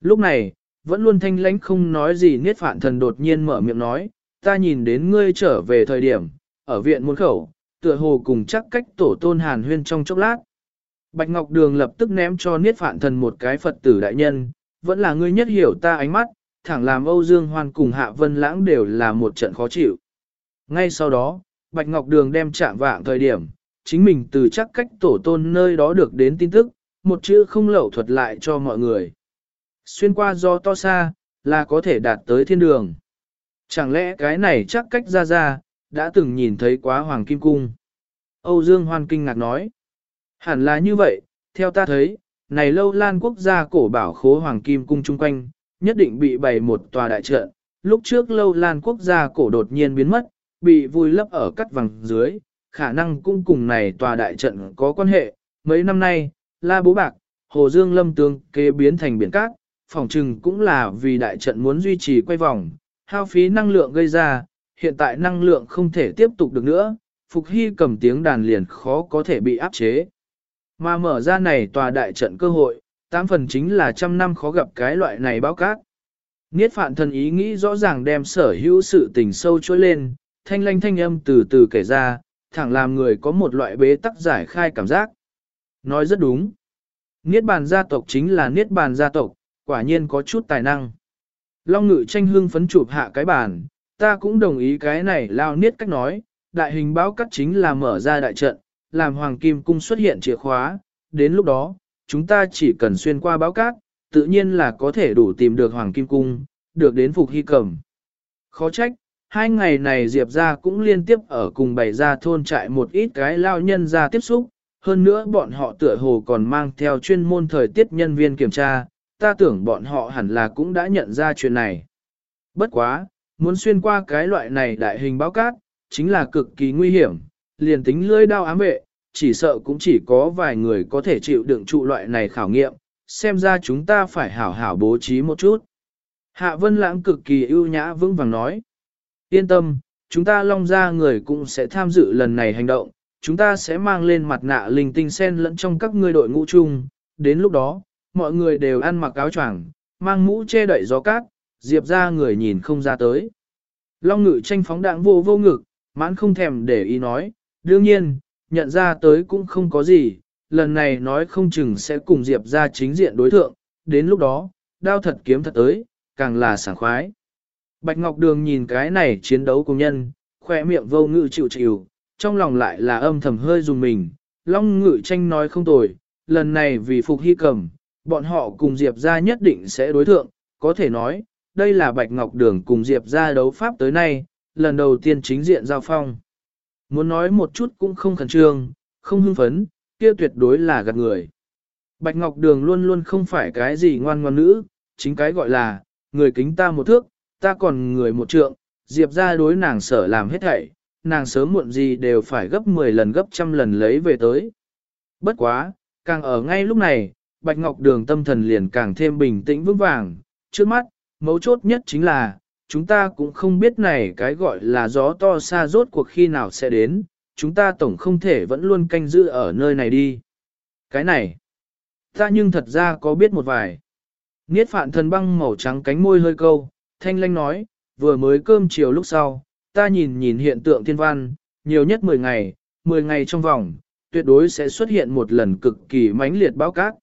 Lúc này, vẫn luôn thanh lãnh không nói gì Niết Phạn Thần đột nhiên mở miệng nói, ta nhìn đến ngươi trở về thời điểm, ở viện muôn khẩu, tựa hồ cùng chắc cách tổ tôn hàn huyên trong chốc lát. Bạch Ngọc Đường lập tức ném cho Niết Phạn Thần một cái Phật tử đại nhân, vẫn là ngươi nhất hiểu ta ánh mắt, thẳng làm Âu Dương Hoan cùng Hạ Vân Lãng đều là một trận khó chịu. Ngay sau đó, Bạch Ngọc Đường đem chạm vạng thời điểm, chính mình từ chắc cách tổ tôn nơi đó được đến tin tức, một chữ không lậu thuật lại cho mọi người. Xuyên qua do to xa, là có thể đạt tới thiên đường. Chẳng lẽ cái này chắc cách ra ra, đã từng nhìn thấy quá Hoàng Kim Cung. Âu Dương Hoan kinh ngạc nói. Hẳn là như vậy, theo ta thấy, này lâu lan quốc gia cổ bảo khố Hoàng Kim Cung chung quanh, nhất định bị bày một tòa đại trận. Lúc trước lâu lan quốc gia cổ đột nhiên biến mất, bị vùi lấp ở cắt vàng dưới, khả năng cũng cùng này tòa đại trận có quan hệ. Mấy năm nay, La Bố Bạc, Hồ Dương Lâm Tương kế biến thành biển cát, phòng trừng cũng là vì đại trận muốn duy trì quay vòng, hao phí năng lượng gây ra, hiện tại năng lượng không thể tiếp tục được nữa, Phục Hy cầm tiếng đàn liền khó có thể bị áp chế. Mà mở ra này tòa đại trận cơ hội, tám phần chính là trăm năm khó gặp cái loại này báo cát. Niết phạn thần ý nghĩ rõ ràng đem sở hữu sự tình sâu trôi lên, thanh lanh thanh âm từ từ kể ra, thẳng làm người có một loại bế tắc giải khai cảm giác. Nói rất đúng. Niết bàn gia tộc chính là niết bàn gia tộc, quả nhiên có chút tài năng. Long ngự tranh hương phấn chụp hạ cái bàn, ta cũng đồng ý cái này lao niết cách nói, đại hình báo cắt chính là mở ra đại trận, làm Hoàng Kim Cung xuất hiện chìa khóa, đến lúc đó, chúng ta chỉ cần xuyên qua báo cát, tự nhiên là có thể đủ tìm được Hoàng Kim Cung, được đến Phục Hy Cầm. Khó trách, hai ngày này Diệp ra cũng liên tiếp ở cùng bày ra thôn trại một ít cái lao nhân ra tiếp xúc, hơn nữa bọn họ tựa hồ còn mang theo chuyên môn thời tiết nhân viên kiểm tra, ta tưởng bọn họ hẳn là cũng đã nhận ra chuyện này. Bất quá, muốn xuyên qua cái loại này đại hình báo cát, chính là cực kỳ nguy hiểm, liền tính lưỡi đao ám vệ, chỉ sợ cũng chỉ có vài người có thể chịu đựng trụ loại này khảo nghiệm, xem ra chúng ta phải hảo hảo bố trí một chút. Hạ Vân Lãng cực kỳ ưu nhã vững vàng nói. Yên tâm, chúng ta long ra người cũng sẽ tham dự lần này hành động, chúng ta sẽ mang lên mặt nạ linh tinh sen lẫn trong các ngươi đội ngũ chung, đến lúc đó, mọi người đều ăn mặc áo choàng, mang mũ che đậy gió cát, diệp ra người nhìn không ra tới. Long ngự tranh phóng đạn vô vô ngực, mãn không thèm để ý nói, đương nhiên, nhận ra tới cũng không có gì, lần này nói không chừng sẽ cùng diệp ra chính diện đối thượng, đến lúc đó, đao thật kiếm thật tới, càng là sảng khoái. Bạch Ngọc Đường nhìn cái này chiến đấu cùng nhân, khoe miệng vô ngự chịu chịu, trong lòng lại là âm thầm hơi dùng mình. Long ngự tranh nói không tồi, lần này vì phục hy cầm, bọn họ cùng Diệp ra nhất định sẽ đối thượng, có thể nói, đây là Bạch Ngọc Đường cùng Diệp ra đấu pháp tới nay, lần đầu tiên chính diện giao phong. Muốn nói một chút cũng không khẩn trương, không hưng phấn, kia tuyệt đối là gạt người. Bạch Ngọc Đường luôn luôn không phải cái gì ngoan ngoan nữ, chính cái gọi là, người kính ta một thước, ta còn người một trượng, Diệp ra đối nàng sở làm hết thảy, nàng sớm muộn gì đều phải gấp 10 lần gấp trăm lần lấy về tới. Bất quá, càng ở ngay lúc này, Bạch Ngọc Đường tâm thần liền càng thêm bình tĩnh vững vàng, trước mắt, mấu chốt nhất chính là, chúng ta cũng không biết này cái gọi là gió to xa rốt cuộc khi nào sẽ đến, chúng ta tổng không thể vẫn luôn canh giữ ở nơi này đi. Cái này, ta nhưng thật ra có biết một vài. Niết phạn thần băng màu trắng cánh môi hơi câu, thanh lanh nói, vừa mới cơm chiều lúc sau, ta nhìn nhìn hiện tượng thiên văn, nhiều nhất 10 ngày, 10 ngày trong vòng, tuyệt đối sẽ xuất hiện một lần cực kỳ mãnh liệt báo cát.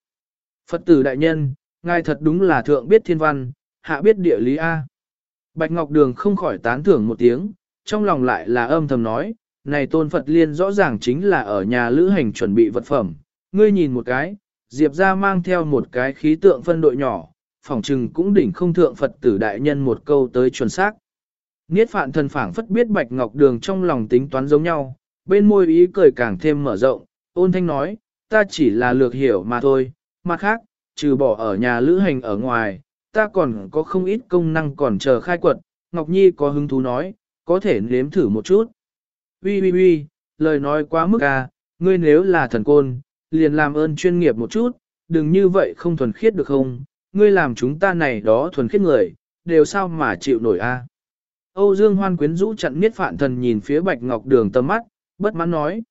Phật tử đại nhân, ngài thật đúng là thượng biết thiên văn, hạ biết địa lý A. Bạch Ngọc Đường không khỏi tán thưởng một tiếng, trong lòng lại là âm thầm nói, này tôn Phật liên rõ ràng chính là ở nhà lữ hành chuẩn bị vật phẩm, ngươi nhìn một cái, Diệp ra mang theo một cái khí tượng phân đội nhỏ, phỏng trừng cũng đỉnh không thượng Phật tử đại nhân một câu tới chuẩn xác. Niết phạn thần phảng phất biết Bạch Ngọc Đường trong lòng tính toán giống nhau, bên môi ý cười càng thêm mở rộng, ôn thanh nói, ta chỉ là lược hiểu mà thôi, mặt khác, trừ bỏ ở nhà lữ hành ở ngoài, ta còn có không ít công năng còn chờ khai quật, Ngọc Nhi có hứng thú nói, có thể nếm thử một chút. Ui ui ui, lời nói quá mức à, ngươi nếu là thần côn, liền làm ơn chuyên nghiệp một chút, đừng như vậy không thuần khiết được không, ngươi làm chúng ta này đó thuần khiết người, đều sao mà chịu nổi a? À? Âu Dương Hoan quyến rũ chặn miết phạn thần nhìn phía Bạch Ngọc Đường tầm mắt, bất mãn nói.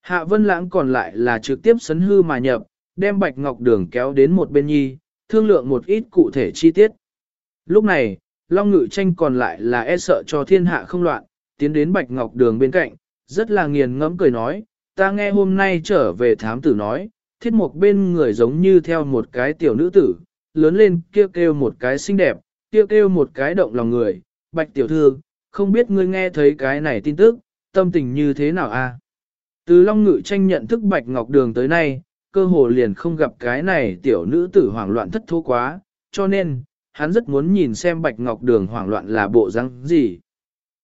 Hạ Vân Lãng còn lại là trực tiếp sấn hư mà nhập, đem Bạch Ngọc Đường kéo đến một bên nhi, thương lượng một ít cụ thể chi tiết. Lúc này, Long Ngự tranh còn lại là e sợ cho thiên hạ không loạn, tiến đến Bạch Ngọc Đường bên cạnh, rất là nghiền ngẫm cười nói, ta nghe hôm nay trở về thám tử nói, thiết mục bên người giống như theo một cái tiểu nữ tử, lớn lên kêu kêu một cái xinh đẹp, kêu kêu một cái động lòng người, Bạch tiểu thư, không biết ngươi nghe thấy cái này tin tức, tâm tình như thế nào a? Từ Long Ngự tranh nhận thức Bạch Ngọc Đường tới nay, cơ hồ liền không gặp cái này tiểu nữ tử hoảng loạn thất thố quá, cho nên, hắn rất muốn nhìn xem Bạch Ngọc Đường hoảng loạn là bộ răng gì.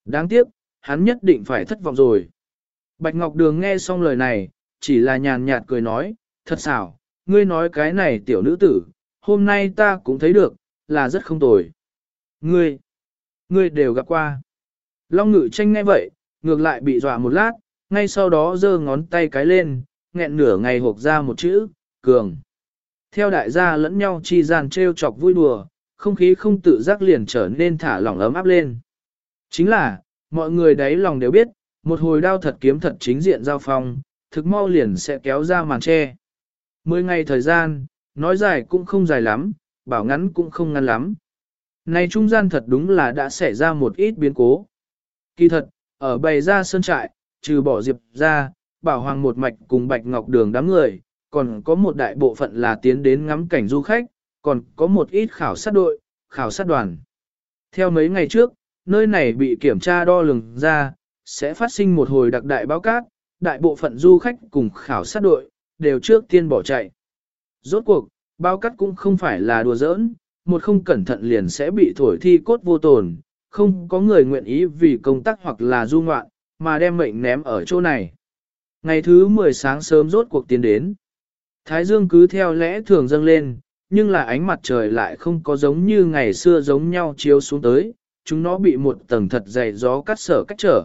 Đáng tiếc, hắn nhất định phải thất vọng rồi. Bạch Ngọc Đường nghe xong lời này, chỉ là nhàn nhạt cười nói, thật xảo, ngươi nói cái này tiểu nữ tử, hôm nay ta cũng thấy được, là rất không tồi. Ngươi, ngươi đều gặp qua. Long ngự tranh ngay vậy, ngược lại bị dọa một lát, ngay sau đó giơ ngón tay cái lên, nghẹn nửa ngày hộp ra một chữ, cường. Theo đại gia lẫn nhau chi gian trêu chọc vui đùa, không khí không tự giác liền trở nên thả lỏng ấm áp lên. Chính là, mọi người đấy lòng đều biết, một hồi đao thật kiếm thật chính diện giao phong, thực mau liền sẽ kéo ra màn che. Mười ngày thời gian, nói dài cũng không dài lắm, bảo ngắn cũng không ngắn lắm. Này trung gian thật đúng là đã xảy ra một ít biến cố. Kỳ thật, ở bày ra sơn trại, trừ bỏ diệp ra, bảo hoàng một mạch cùng bạch ngọc đường đám người, còn có một đại bộ phận là tiến đến ngắm cảnh du khách, còn có một ít khảo sát đội, khảo sát đoàn. Theo mấy ngày trước, nơi này bị kiểm tra đo lường ra, sẽ phát sinh một hồi đặc đại báo cát, đại bộ phận du khách cùng khảo sát đội, đều trước tiên bỏ chạy. Rốt cuộc, bao cát cũng không phải là đùa giỡn, một không cẩn thận liền sẽ bị thổi thi cốt vô tồn, không có người nguyện ý vì công tác hoặc là du ngoạn, mà đem mệnh ném ở chỗ này. Ngày thứ 10 sáng sớm rốt cuộc tiến đến. Thái dương cứ theo lẽ thường dâng lên, nhưng là ánh mặt trời lại không có giống như ngày xưa giống nhau chiếu xuống tới, chúng nó bị một tầng thật dày gió cắt sở cách trở.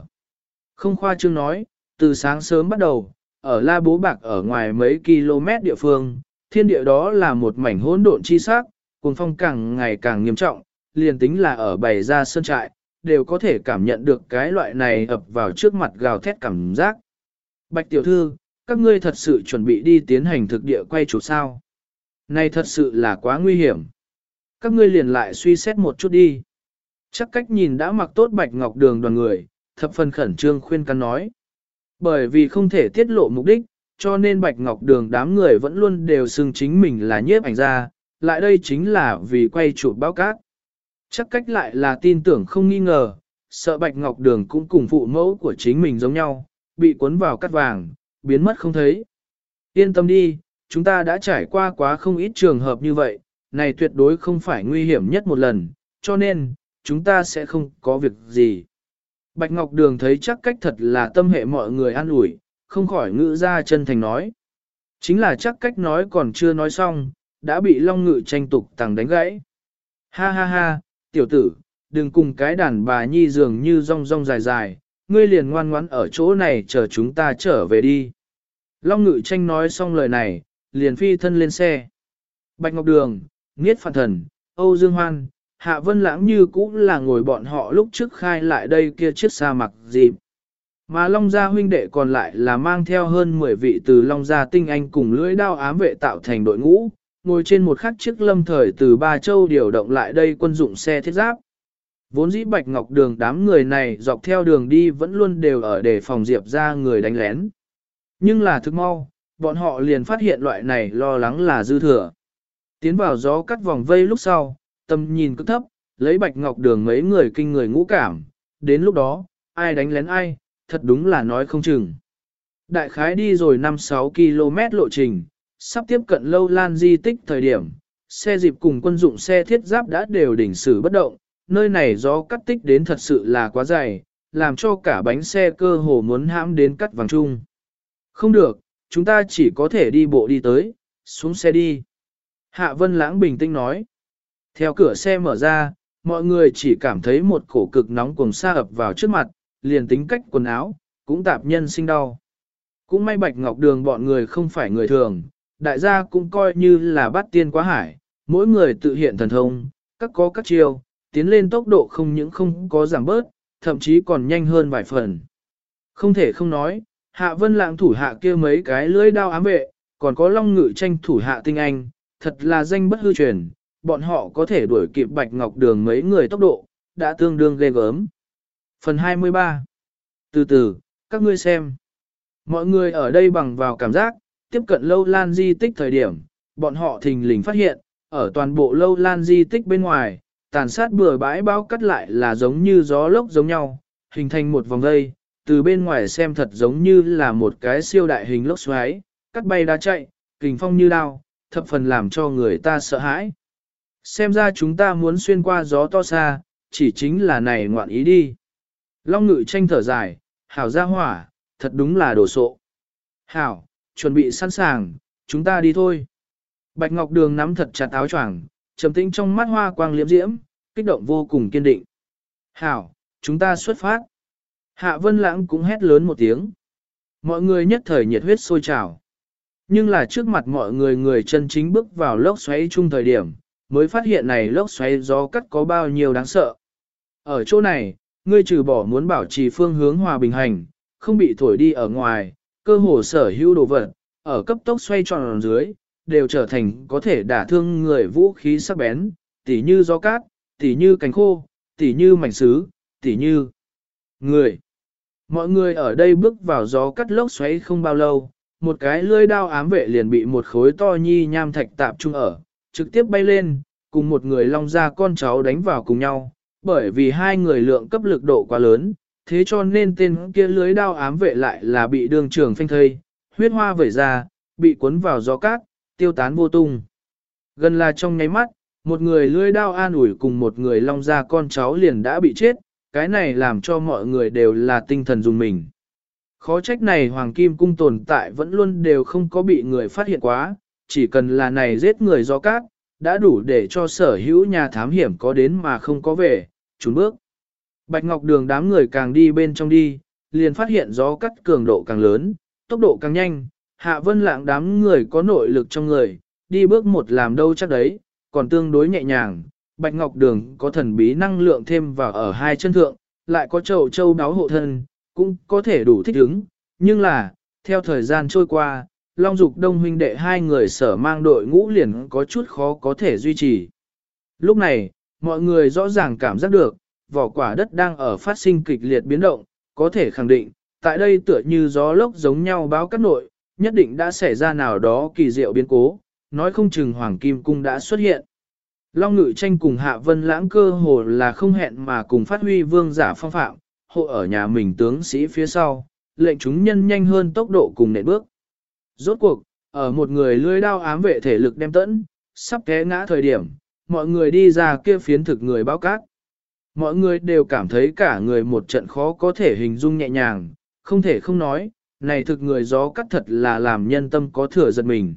Không khoa trương nói, từ sáng sớm bắt đầu, ở La Bố Bạc ở ngoài mấy km địa phương, thiên địa đó là một mảnh hỗn độn chi sắc, cuồng phong càng ngày càng nghiêm trọng, liền tính là ở bày ra sơn trại, đều có thể cảm nhận được cái loại này ập vào trước mặt gào thét cảm giác. Bạch tiểu thư, các ngươi thật sự chuẩn bị đi tiến hành thực địa quay chủ sao? Này thật sự là quá nguy hiểm. Các ngươi liền lại suy xét một chút đi. Chắc cách nhìn đã mặc tốt bạch ngọc đường đoàn người, thập phần khẩn trương khuyên can nói. Bởi vì không thể tiết lộ mục đích, cho nên bạch ngọc đường đám người vẫn luôn đều xưng chính mình là nhiếp ảnh gia, lại đây chính là vì quay chụp báo cát. Chắc cách lại là tin tưởng không nghi ngờ, sợ bạch ngọc đường cũng cùng phụ mẫu của chính mình giống nhau, bị cuốn vào cắt vàng, biến mất không thấy. Yên tâm đi, chúng ta đã trải qua quá không ít trường hợp như vậy, này tuyệt đối không phải nguy hiểm nhất một lần, cho nên, chúng ta sẽ không có việc gì. Bạch Ngọc Đường thấy chắc cách thật là tâm hệ mọi người an ủi, không khỏi ngữ ra chân thành nói. Chính là chắc cách nói còn chưa nói xong, đã bị Long Ngự tranh tục tàng đánh gãy. Ha ha ha, tiểu tử, đừng cùng cái đàn bà nhi dường như rong rong dài dài, ngươi liền ngoan ngoãn ở chỗ này chờ chúng ta trở về đi. Long Ngự tranh nói xong lời này, liền phi thân lên xe. Bạch Ngọc Đường, Niết Phản Thần, Âu Dương Hoan, Hạ Vân Lãng như cũng là ngồi bọn họ lúc trước khai lại đây kia chiếc xa mặc dịp. Mà Long Gia huynh đệ còn lại là mang theo hơn 10 vị từ Long Gia tinh anh cùng lưỡi đao ám vệ tạo thành đội ngũ, ngồi trên một khắc chiếc lâm thời từ Ba Châu điều động lại đây quân dụng xe thiết giáp. Vốn dĩ Bạch Ngọc Đường đám người này dọc theo đường đi vẫn luôn đều ở để phòng Diệp ra người đánh lén. Nhưng là thức mau, bọn họ liền phát hiện loại này lo lắng là dư thừa. Tiến vào gió cắt vòng vây lúc sau, tâm nhìn cứ thấp, lấy Bạch Ngọc Đường mấy người kinh người ngũ cảm, đến lúc đó, ai đánh lén ai, thật đúng là nói không chừng. Đại khái đi rồi 5-6 km lộ trình, sắp tiếp cận lâu lan di tích thời điểm, xe dịp cùng quân dụng xe thiết giáp đã đều đỉnh xử bất động, nơi này gió cắt tích đến thật sự là quá dày, làm cho cả bánh xe cơ hồ muốn hãm đến cắt vàng chung. Không được, chúng ta chỉ có thể đi bộ đi tới, xuống xe đi. Hạ Vân Lãng bình tĩnh nói. Theo cửa xe mở ra, mọi người chỉ cảm thấy một cổ cực nóng cùng xa ập vào trước mặt, liền tính cách quần áo, cũng tạp nhân sinh đau. Cũng may Bạch Ngọc Đường bọn người không phải người thường, đại gia cũng coi như là bắt tiên quá hải, mỗi người tự hiện thần thông, các có các chiêu, tiến lên tốc độ không những không có giảm bớt, thậm chí còn nhanh hơn vài phần. Không thể không nói, hạ vân lãng thủ hạ kia mấy cái lưỡi đao ám vệ, còn có long ngự tranh thủ hạ tinh anh, thật là danh bất hư truyền, bọn họ có thể đuổi kịp bạch ngọc đường mấy người tốc độ, đã tương đương ghê gớm. Phần 23 Từ từ, các ngươi xem. Mọi người ở đây bằng vào cảm giác, tiếp cận lâu lan di tích thời điểm, bọn họ thình lình phát hiện, ở toàn bộ lâu lan di tích bên ngoài, tàn sát bừa bãi bao cắt lại là giống như gió lốc giống nhau, hình thành một vòng dây, từ bên ngoài xem thật giống như là một cái siêu đại hình lốc xoáy, cắt bay đá chạy, kình phong như đao, thập phần làm cho người ta sợ hãi. Xem ra chúng ta muốn xuyên qua gió to xa, chỉ chính là này ngoạn ý đi. Long ngự tranh thở dài, hảo ra hỏa, thật đúng là đồ sộ. Hảo, chuẩn bị sẵn sàng, chúng ta đi thôi. Bạch Ngọc Đường nắm thật chặt áo choàng, trầm tĩnh trong mắt hoa quang liễm diễm, kích động vô cùng kiên định. Hảo, chúng ta xuất phát. Hạ Vân Lãng cũng hét lớn một tiếng. Mọi người nhất thời nhiệt huyết sôi trào. Nhưng là trước mặt mọi người người chân chính bước vào lốc xoáy chung thời điểm, mới phát hiện này lốc xoáy gió cắt có bao nhiêu đáng sợ. Ở chỗ này, ngươi trừ bỏ muốn bảo trì phương hướng hòa bình hành, không bị thổi đi ở ngoài, cơ hồ sở hữu đồ vật, ở cấp tốc xoay tròn dưới, đều trở thành có thể đả thương người vũ khí sắc bén, tỉ như gió cát, tỉ như cánh khô, tỉ như mảnh sứ, tỉ như người. Mọi người ở đây bước vào gió cắt lốc xoáy không bao lâu, một cái lưỡi đao ám vệ liền bị một khối to nhi nham thạch tạp trung ở, trực tiếp bay lên, cùng một người long ra con cháu đánh vào cùng nhau, bởi vì hai người lượng cấp lực độ quá lớn, thế cho nên tên kia lưới đao ám vệ lại là bị đường trường phanh thây, huyết hoa vẩy ra, bị cuốn vào gió cát, tiêu tán vô tung. Gần là trong nháy mắt, một người lưỡi đao an ủi cùng một người long ra con cháu liền đã bị chết, cái này làm cho mọi người đều là tinh thần dùng mình. Khó trách này Hoàng Kim Cung tồn tại vẫn luôn đều không có bị người phát hiện quá, chỉ cần là này giết người do cát, đã đủ để cho sở hữu nhà thám hiểm có đến mà không có về, trốn bước. Bạch Ngọc Đường đám người càng đi bên trong đi, liền phát hiện gió cắt cường độ càng lớn, tốc độ càng nhanh, hạ vân lạng đám người có nội lực trong người, đi bước một làm đâu chắc đấy, còn tương đối nhẹ nhàng, Bạch Ngọc Đường có thần bí năng lượng thêm vào ở hai chân thượng, lại có chậu châu đáo hộ thân, cũng có thể đủ thích ứng, nhưng là, theo thời gian trôi qua, Long Dục Đông huynh đệ hai người sở mang đội ngũ liền có chút khó có thể duy trì. Lúc này, mọi người rõ ràng cảm giác được, vỏ quả đất đang ở phát sinh kịch liệt biến động, có thể khẳng định, tại đây tựa như gió lốc giống nhau báo cắt nội, nhất định đã xảy ra nào đó kỳ diệu biến cố, nói không chừng Hoàng Kim Cung đã xuất hiện. Long Ngự tranh cùng Hạ Vân Lãng cơ hồ là không hẹn mà cùng phát huy vương giả phong phạm, hộ ở nhà mình tướng sĩ phía sau, lệnh chúng nhân nhanh hơn tốc độ cùng nện bước. Rốt cuộc, ở một người lưỡi đao ám vệ thể lực đem tẫn, sắp té ngã thời điểm, mọi người đi ra kia phiến thực người báo cát. Mọi người đều cảm thấy cả người một trận khó có thể hình dung nhẹ nhàng, không thể không nói, này thực người gió cắt thật là làm nhân tâm có thừa giật mình.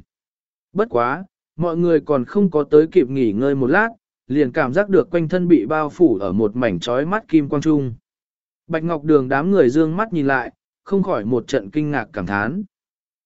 Bất quá, mọi người còn không có tới kịp nghỉ ngơi một lát, liền cảm giác được quanh thân bị bao phủ ở một mảnh trói mắt kim quang trung. Bạch Ngọc Đường đám người dương mắt nhìn lại, không khỏi một trận kinh ngạc cảm thán.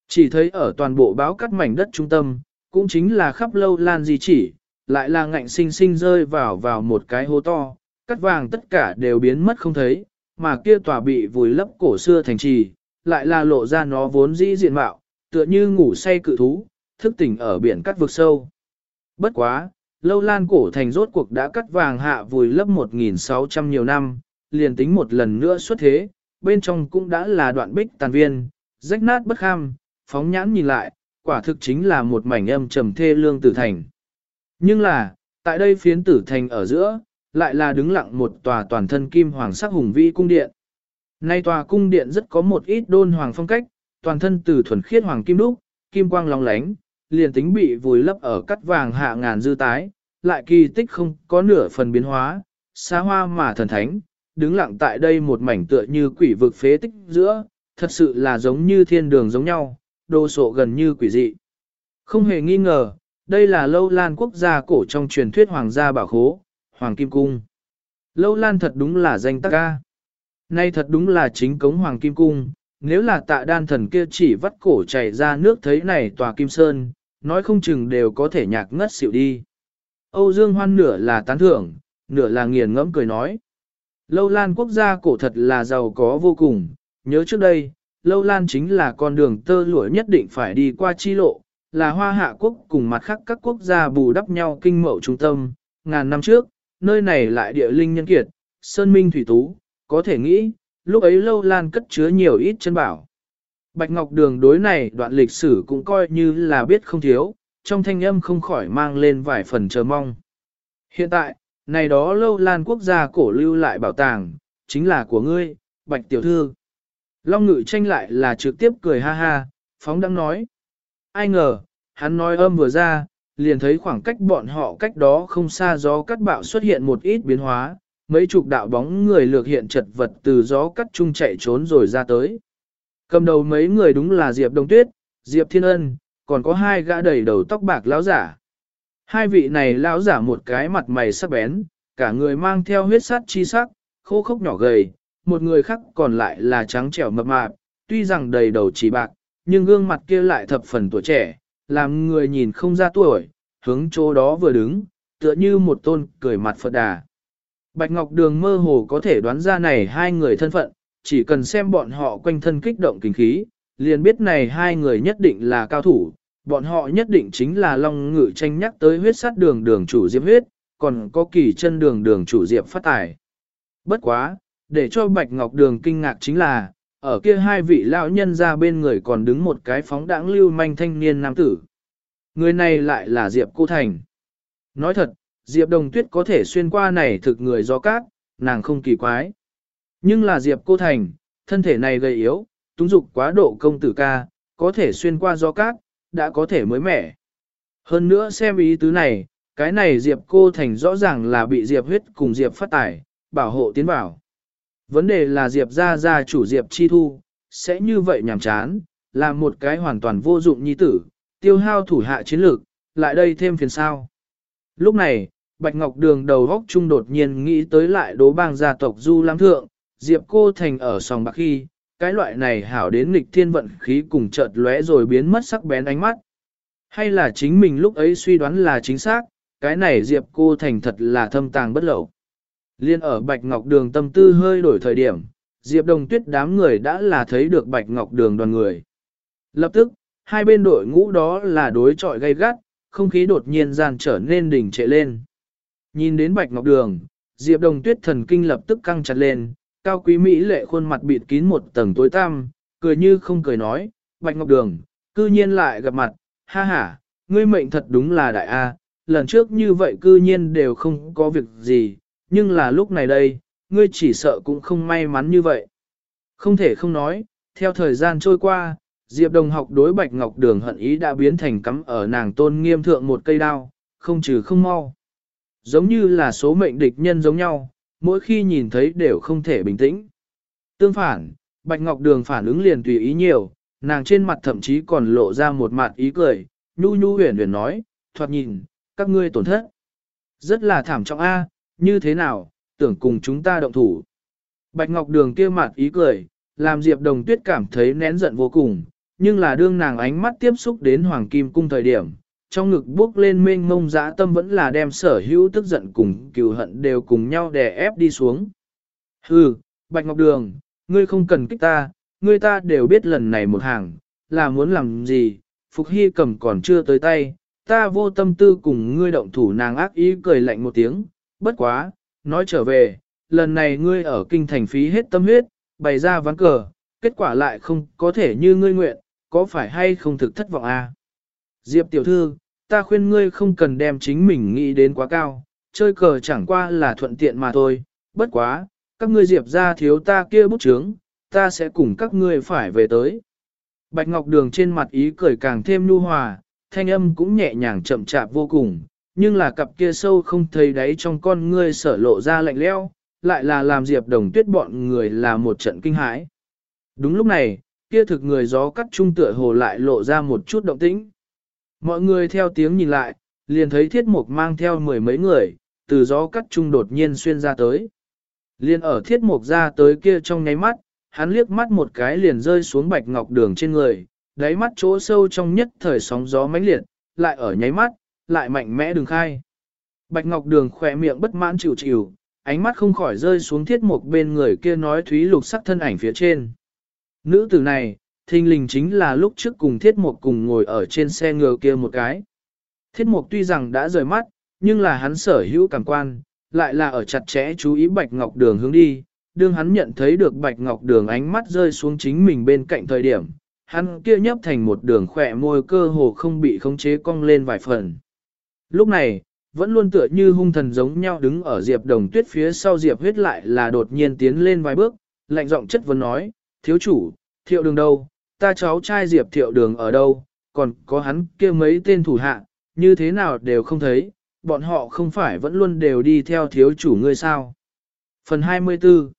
Chỉ thấy ở toàn bộ báo cắt mảnh đất trung tâm, cũng chính là khắp lâu lan di chỉ, lại là ngạnh sinh sinh rơi vào vào một cái hố to, cắt vàng tất cả đều biến mất không thấy, mà kia tòa bị vùi lấp cổ xưa thành trì, lại là lộ ra nó vốn dĩ diện mạo, tựa như ngủ say cự thú, thức tỉnh ở biển cắt vực sâu. Bất quá, lâu lan cổ thành rốt cuộc đã cắt vàng hạ vùi lấp 1.600 nhiều năm, liền tính một lần nữa xuất thế, bên trong cũng đã là đoạn bích tàn viên, rách nát bất kham, phóng nhãn nhìn lại, quả thực chính là một mảnh âm trầm thê lương tử thành. Nhưng là, tại đây phiến tử thành ở giữa, lại là đứng lặng một tòa toàn thân kim hoàng sắc hùng vĩ cung điện. Nay tòa cung điện rất có một ít đôn hoàng phong cách, toàn thân từ thuần khiết hoàng kim đúc, kim quang long lánh, liền tính bị vùi lấp ở cắt vàng hạ ngàn dư tái, lại kỳ tích không có nửa phần biến hóa, xa hoa mà thần thánh, đứng lặng tại đây một mảnh tựa như quỷ vực phế tích giữa, thật sự là giống như thiên đường giống nhau, đồ sộ gần như quỷ dị. Không hề nghi ngờ, đây là lâu lan quốc gia cổ trong truyền thuyết hoàng gia bảo khố, Hoàng Kim Cung. Lâu lan thật đúng là danh tắc ca. Nay thật đúng là chính cống Hoàng Kim Cung, nếu là tạ đan thần kia chỉ vắt cổ chảy ra nước thấy này tòa Kim Sơn, nói không chừng đều có thể nhạc ngất xịu đi. Âu Dương Hoan nửa là tán thưởng, nửa là nghiền ngẫm cười nói. Lâu Lan quốc gia cổ thật là giàu có vô cùng, nhớ trước đây, Lâu Lan chính là con đường tơ lụa nhất định phải đi qua chi lộ, là hoa hạ quốc cùng mặt khác các quốc gia bù đắp nhau kinh mậu trung tâm. Ngàn năm trước, nơi này lại địa linh nhân kiệt, sơn minh thủy tú, có thể nghĩ, lúc ấy Lâu Lan cất chứa nhiều ít chân bảo. Bạch Ngọc Đường đối này đoạn lịch sử cũng coi như là biết không thiếu, trong thanh âm không khỏi mang lên vài phần chờ mong. Hiện tại, này đó lâu lan quốc gia cổ lưu lại bảo tàng, chính là của ngươi, Bạch Tiểu Thư. Long ngự tranh lại là trực tiếp cười ha ha, phóng đang nói. Ai ngờ, hắn nói âm vừa ra, liền thấy khoảng cách bọn họ cách đó không xa gió cắt bạo xuất hiện một ít biến hóa, mấy chục đạo bóng người lược hiện chật vật từ gió cắt chung chạy trốn rồi ra tới. Cầm đầu mấy người đúng là Diệp Đông Tuyết, Diệp Thiên Ân, còn có hai gã đầy đầu tóc bạc lão giả. Hai vị này lão giả một cái mặt mày sắc bén, cả người mang theo huyết sát chi sắc, khô khốc nhỏ gầy, một người khác còn lại là trắng trẻo mập mạp, tuy rằng đầy đầu chỉ bạc, nhưng gương mặt kia lại thập phần tuổi trẻ, làm người nhìn không ra tuổi, hướng chỗ đó vừa đứng, tựa như một tôn cười mặt Phật đà. Bạch Ngọc Đường mơ hồ có thể đoán ra này hai người thân phận, chỉ cần xem bọn họ quanh thân kích động kinh khí, liền biết này hai người nhất định là cao thủ, bọn họ nhất định chính là Long Ngự tranh nhắc tới huyết sát đường đường chủ Diệp huyết, còn có kỳ chân đường đường chủ Diệp phát tài. Bất quá, để cho Bạch Ngọc Đường kinh ngạc chính là, ở kia hai vị lão nhân ra bên người còn đứng một cái phóng đãng lưu manh thanh niên nam tử. Người này lại là Diệp Cô Thành. Nói thật, Diệp Đồng Tuyết có thể xuyên qua này thực người do cát, nàng không kỳ quái. Nhưng là Diệp Cô Thành, thân thể này gầy yếu, túng dục quá độ công tử ca, có thể xuyên qua do cát, đã có thể mới mẻ. Hơn nữa xem ý tứ này, cái này Diệp Cô Thành rõ ràng là bị Diệp huyết cùng Diệp phát tải, bảo hộ tiến bảo. Vấn đề là Diệp ra ra chủ Diệp chi thu, sẽ như vậy nhàm chán, là một cái hoàn toàn vô dụng nhi tử, tiêu hao thủ hạ chiến lược, lại đây thêm phiền sao. Lúc này, Bạch Ngọc Đường đầu góc trung đột nhiên nghĩ tới lại đố bang gia tộc Du Lam Thượng, Diệp Cô Thành ở sòng bạc khi, cái loại này hảo đến nghịch thiên vận khí cùng chợt lóe rồi biến mất sắc bén ánh mắt. Hay là chính mình lúc ấy suy đoán là chính xác, cái này Diệp Cô Thành thật là thâm tàng bất lậu. Liên ở Bạch Ngọc Đường tâm tư hơi đổi thời điểm, Diệp Đồng Tuyết đám người đã là thấy được Bạch Ngọc Đường đoàn người. Lập tức, hai bên đội ngũ đó là đối trọi gay gắt, không khí đột nhiên gian trở nên đỉnh trệ lên. Nhìn đến Bạch Ngọc Đường, Diệp Đồng Tuyết thần kinh lập tức căng chặt lên, cao quý Mỹ lệ khuôn mặt bịt kín một tầng tối tăm, cười như không cười nói, Bạch Ngọc Đường, cư nhiên lại gặp mặt, ha ha, ngươi mệnh thật đúng là đại A, lần trước như vậy cư nhiên đều không có việc gì, nhưng là lúc này đây, ngươi chỉ sợ cũng không may mắn như vậy. Không thể không nói, theo thời gian trôi qua, Diệp Đồng học đối Bạch Ngọc Đường hận ý đã biến thành cắm ở nàng tôn nghiêm thượng một cây đao, không trừ không mau. Giống như là số mệnh địch nhân giống nhau, mỗi khi nhìn thấy đều không thể bình tĩnh. Tương phản, Bạch Ngọc Đường phản ứng liền tùy ý nhiều, nàng trên mặt thậm chí còn lộ ra một mặt ý cười, nhu nhu huyền huyền nói, thoạt nhìn, các ngươi tổn thất. Rất là thảm trọng A, như thế nào, tưởng cùng chúng ta động thủ. Bạch Ngọc Đường kia mặt ý cười, làm Diệp Đồng Tuyết cảm thấy nén giận vô cùng, nhưng là đương nàng ánh mắt tiếp xúc đến Hoàng Kim Cung thời điểm, trong ngực bước lên mênh mông dã tâm vẫn là đem sở hữu tức giận cùng cừu hận đều cùng nhau đè ép đi xuống. Hừ, Bạch Ngọc Đường, ngươi không cần kích ta, ngươi ta đều biết lần này một hàng, là muốn làm gì, Phục Hy cầm còn chưa tới tay, ta vô tâm tư cùng ngươi động thủ nàng ác ý cười lạnh một tiếng, bất quá, nói trở về, lần này ngươi ở kinh thành phí hết tâm huyết, bày ra ván cờ, kết quả lại không có thể như ngươi nguyện, có phải hay không thực thất vọng à? Diệp tiểu thư, ta khuyên ngươi không cần đem chính mình nghĩ đến quá cao, chơi cờ chẳng qua là thuận tiện mà thôi, bất quá, các ngươi diệp ra thiếu ta kia bút chướng, ta sẽ cùng các ngươi phải về tới. Bạch Ngọc Đường trên mặt ý cười càng thêm nhu hòa, thanh âm cũng nhẹ nhàng chậm chạp vô cùng, nhưng là cặp kia sâu không thấy đáy trong con ngươi sở lộ ra lạnh leo, lại là làm Diệp Đồng Tuyết bọn người là một trận kinh hãi. Đúng lúc này, kia thực người gió cắt trung tựa hồ lại lộ ra một chút động tĩnh. Mọi người theo tiếng nhìn lại, liền thấy thiết mục mang theo mười mấy người, từ gió cắt trung đột nhiên xuyên ra tới. Liền ở thiết mục ra tới kia trong nháy mắt, hắn liếc mắt một cái liền rơi xuống bạch ngọc đường trên người, đáy mắt chỗ sâu trong nhất thời sóng gió mãnh liệt, lại ở nháy mắt, lại mạnh mẽ đường khai. Bạch ngọc đường khỏe miệng bất mãn chịu chịu, ánh mắt không khỏi rơi xuống thiết mục bên người kia nói thúy lục sắc thân ảnh phía trên. Nữ tử này, thinh linh chính là lúc trước cùng thiết mục cùng ngồi ở trên xe ngựa kia một cái. Thiết mục tuy rằng đã rời mắt, nhưng là hắn sở hữu cảm quan, lại là ở chặt chẽ chú ý bạch ngọc đường hướng đi. Đương hắn nhận thấy được bạch ngọc đường ánh mắt rơi xuống chính mình bên cạnh thời điểm, hắn kia nhấp thành một đường khỏe môi cơ hồ không bị khống chế cong lên vài phần. Lúc này, vẫn luôn tựa như hung thần giống nhau đứng ở Diệp Đồng Tuyết phía sau Diệp huyết lại là đột nhiên tiến lên vài bước, lạnh giọng chất vấn nói, thiếu chủ, thiệu đường đâu, ta cháu trai Diệp thiệu đường ở đâu, còn có hắn kia mấy tên thủ hạ, như thế nào đều không thấy, bọn họ không phải vẫn luôn đều đi theo thiếu chủ ngươi sao. Phần 24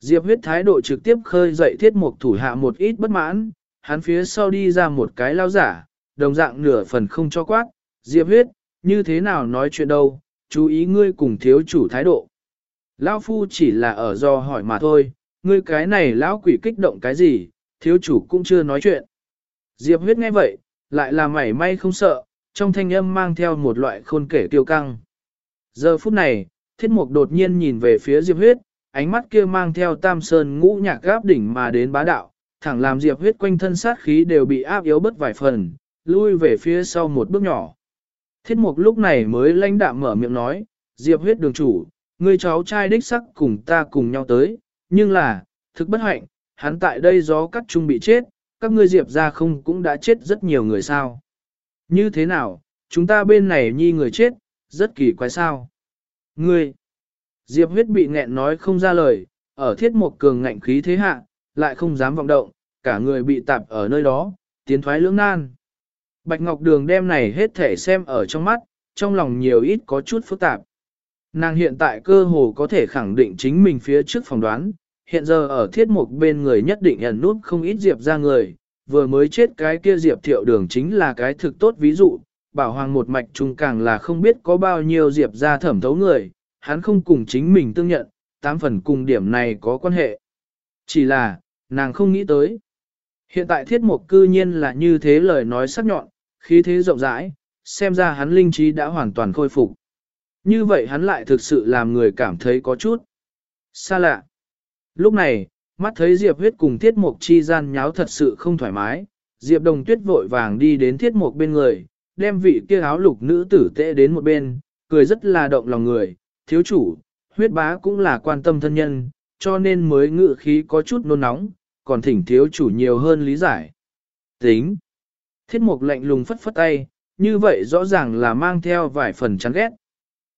Diệp huyết thái độ trực tiếp khơi dậy thiết mục thủ hạ một ít bất mãn, hắn phía sau đi ra một cái lao giả, đồng dạng nửa phần không cho quát, Diệp huyết, như thế nào nói chuyện đâu, chú ý ngươi cùng thiếu chủ thái độ. lao phu chỉ là ở do hỏi mà thôi, ngươi cái này lão quỷ kích động cái gì, thiếu chủ cũng chưa nói chuyện. Diệp huyết nghe vậy, lại là mảy may không sợ, trong thanh âm mang theo một loại khôn kể tiêu căng. Giờ phút này, thiết mục đột nhiên nhìn về phía Diệp huyết, ánh mắt kia mang theo tam sơn ngũ nhạc gáp đỉnh mà đến bá đạo, thẳng làm Diệp huyết quanh thân sát khí đều bị áp yếu bất vài phần, lui về phía sau một bước nhỏ. Thiết mục lúc này mới lãnh đạm mở miệng nói, Diệp huyết đường chủ, người cháu trai đích sắc cùng ta cùng nhau tới, nhưng là, thực bất hạnh, hắn tại đây gió cắt trung bị chết, các ngươi Diệp ra không cũng đã chết rất nhiều người sao. Như thế nào, chúng ta bên này nhi người chết, rất kỳ quái sao. Ngươi, Diệp huyết bị nghẹn nói không ra lời, ở thiết một cường ngạnh khí thế hạ, lại không dám vọng động, cả người bị tạp ở nơi đó, tiến thoái lưỡng nan. Bạch Ngọc Đường đem này hết thể xem ở trong mắt, trong lòng nhiều ít có chút phức tạp. Nàng hiện tại cơ hồ có thể khẳng định chính mình phía trước phòng đoán, hiện giờ ở thiết mục bên người nhất định ẩn nút không ít diệp ra người, vừa mới chết cái kia diệp thiệu đường chính là cái thực tốt ví dụ, bảo hoàng một mạch trung càng là không biết có bao nhiêu diệp ra thẩm thấu người, hắn không cùng chính mình tương nhận, tám phần cùng điểm này có quan hệ. Chỉ là, nàng không nghĩ tới. Hiện tại thiết mục cư nhiên là như thế lời nói sắc nhọn, khí thế rộng rãi, xem ra hắn linh trí đã hoàn toàn khôi phục. Như vậy hắn lại thực sự làm người cảm thấy có chút xa lạ. Lúc này, mắt thấy Diệp huyết cùng thiết mục chi gian nháo thật sự không thoải mái, Diệp đồng tuyết vội vàng đi đến thiết mục bên người, đem vị kia áo lục nữ tử tệ đến một bên, cười rất là động lòng người, thiếu chủ, huyết bá cũng là quan tâm thân nhân, cho nên mới ngự khí có chút nôn nóng, còn thỉnh thiếu chủ nhiều hơn lý giải. Tính. Thiết mục lạnh lùng phất phất tay, như vậy rõ ràng là mang theo vài phần chán ghét.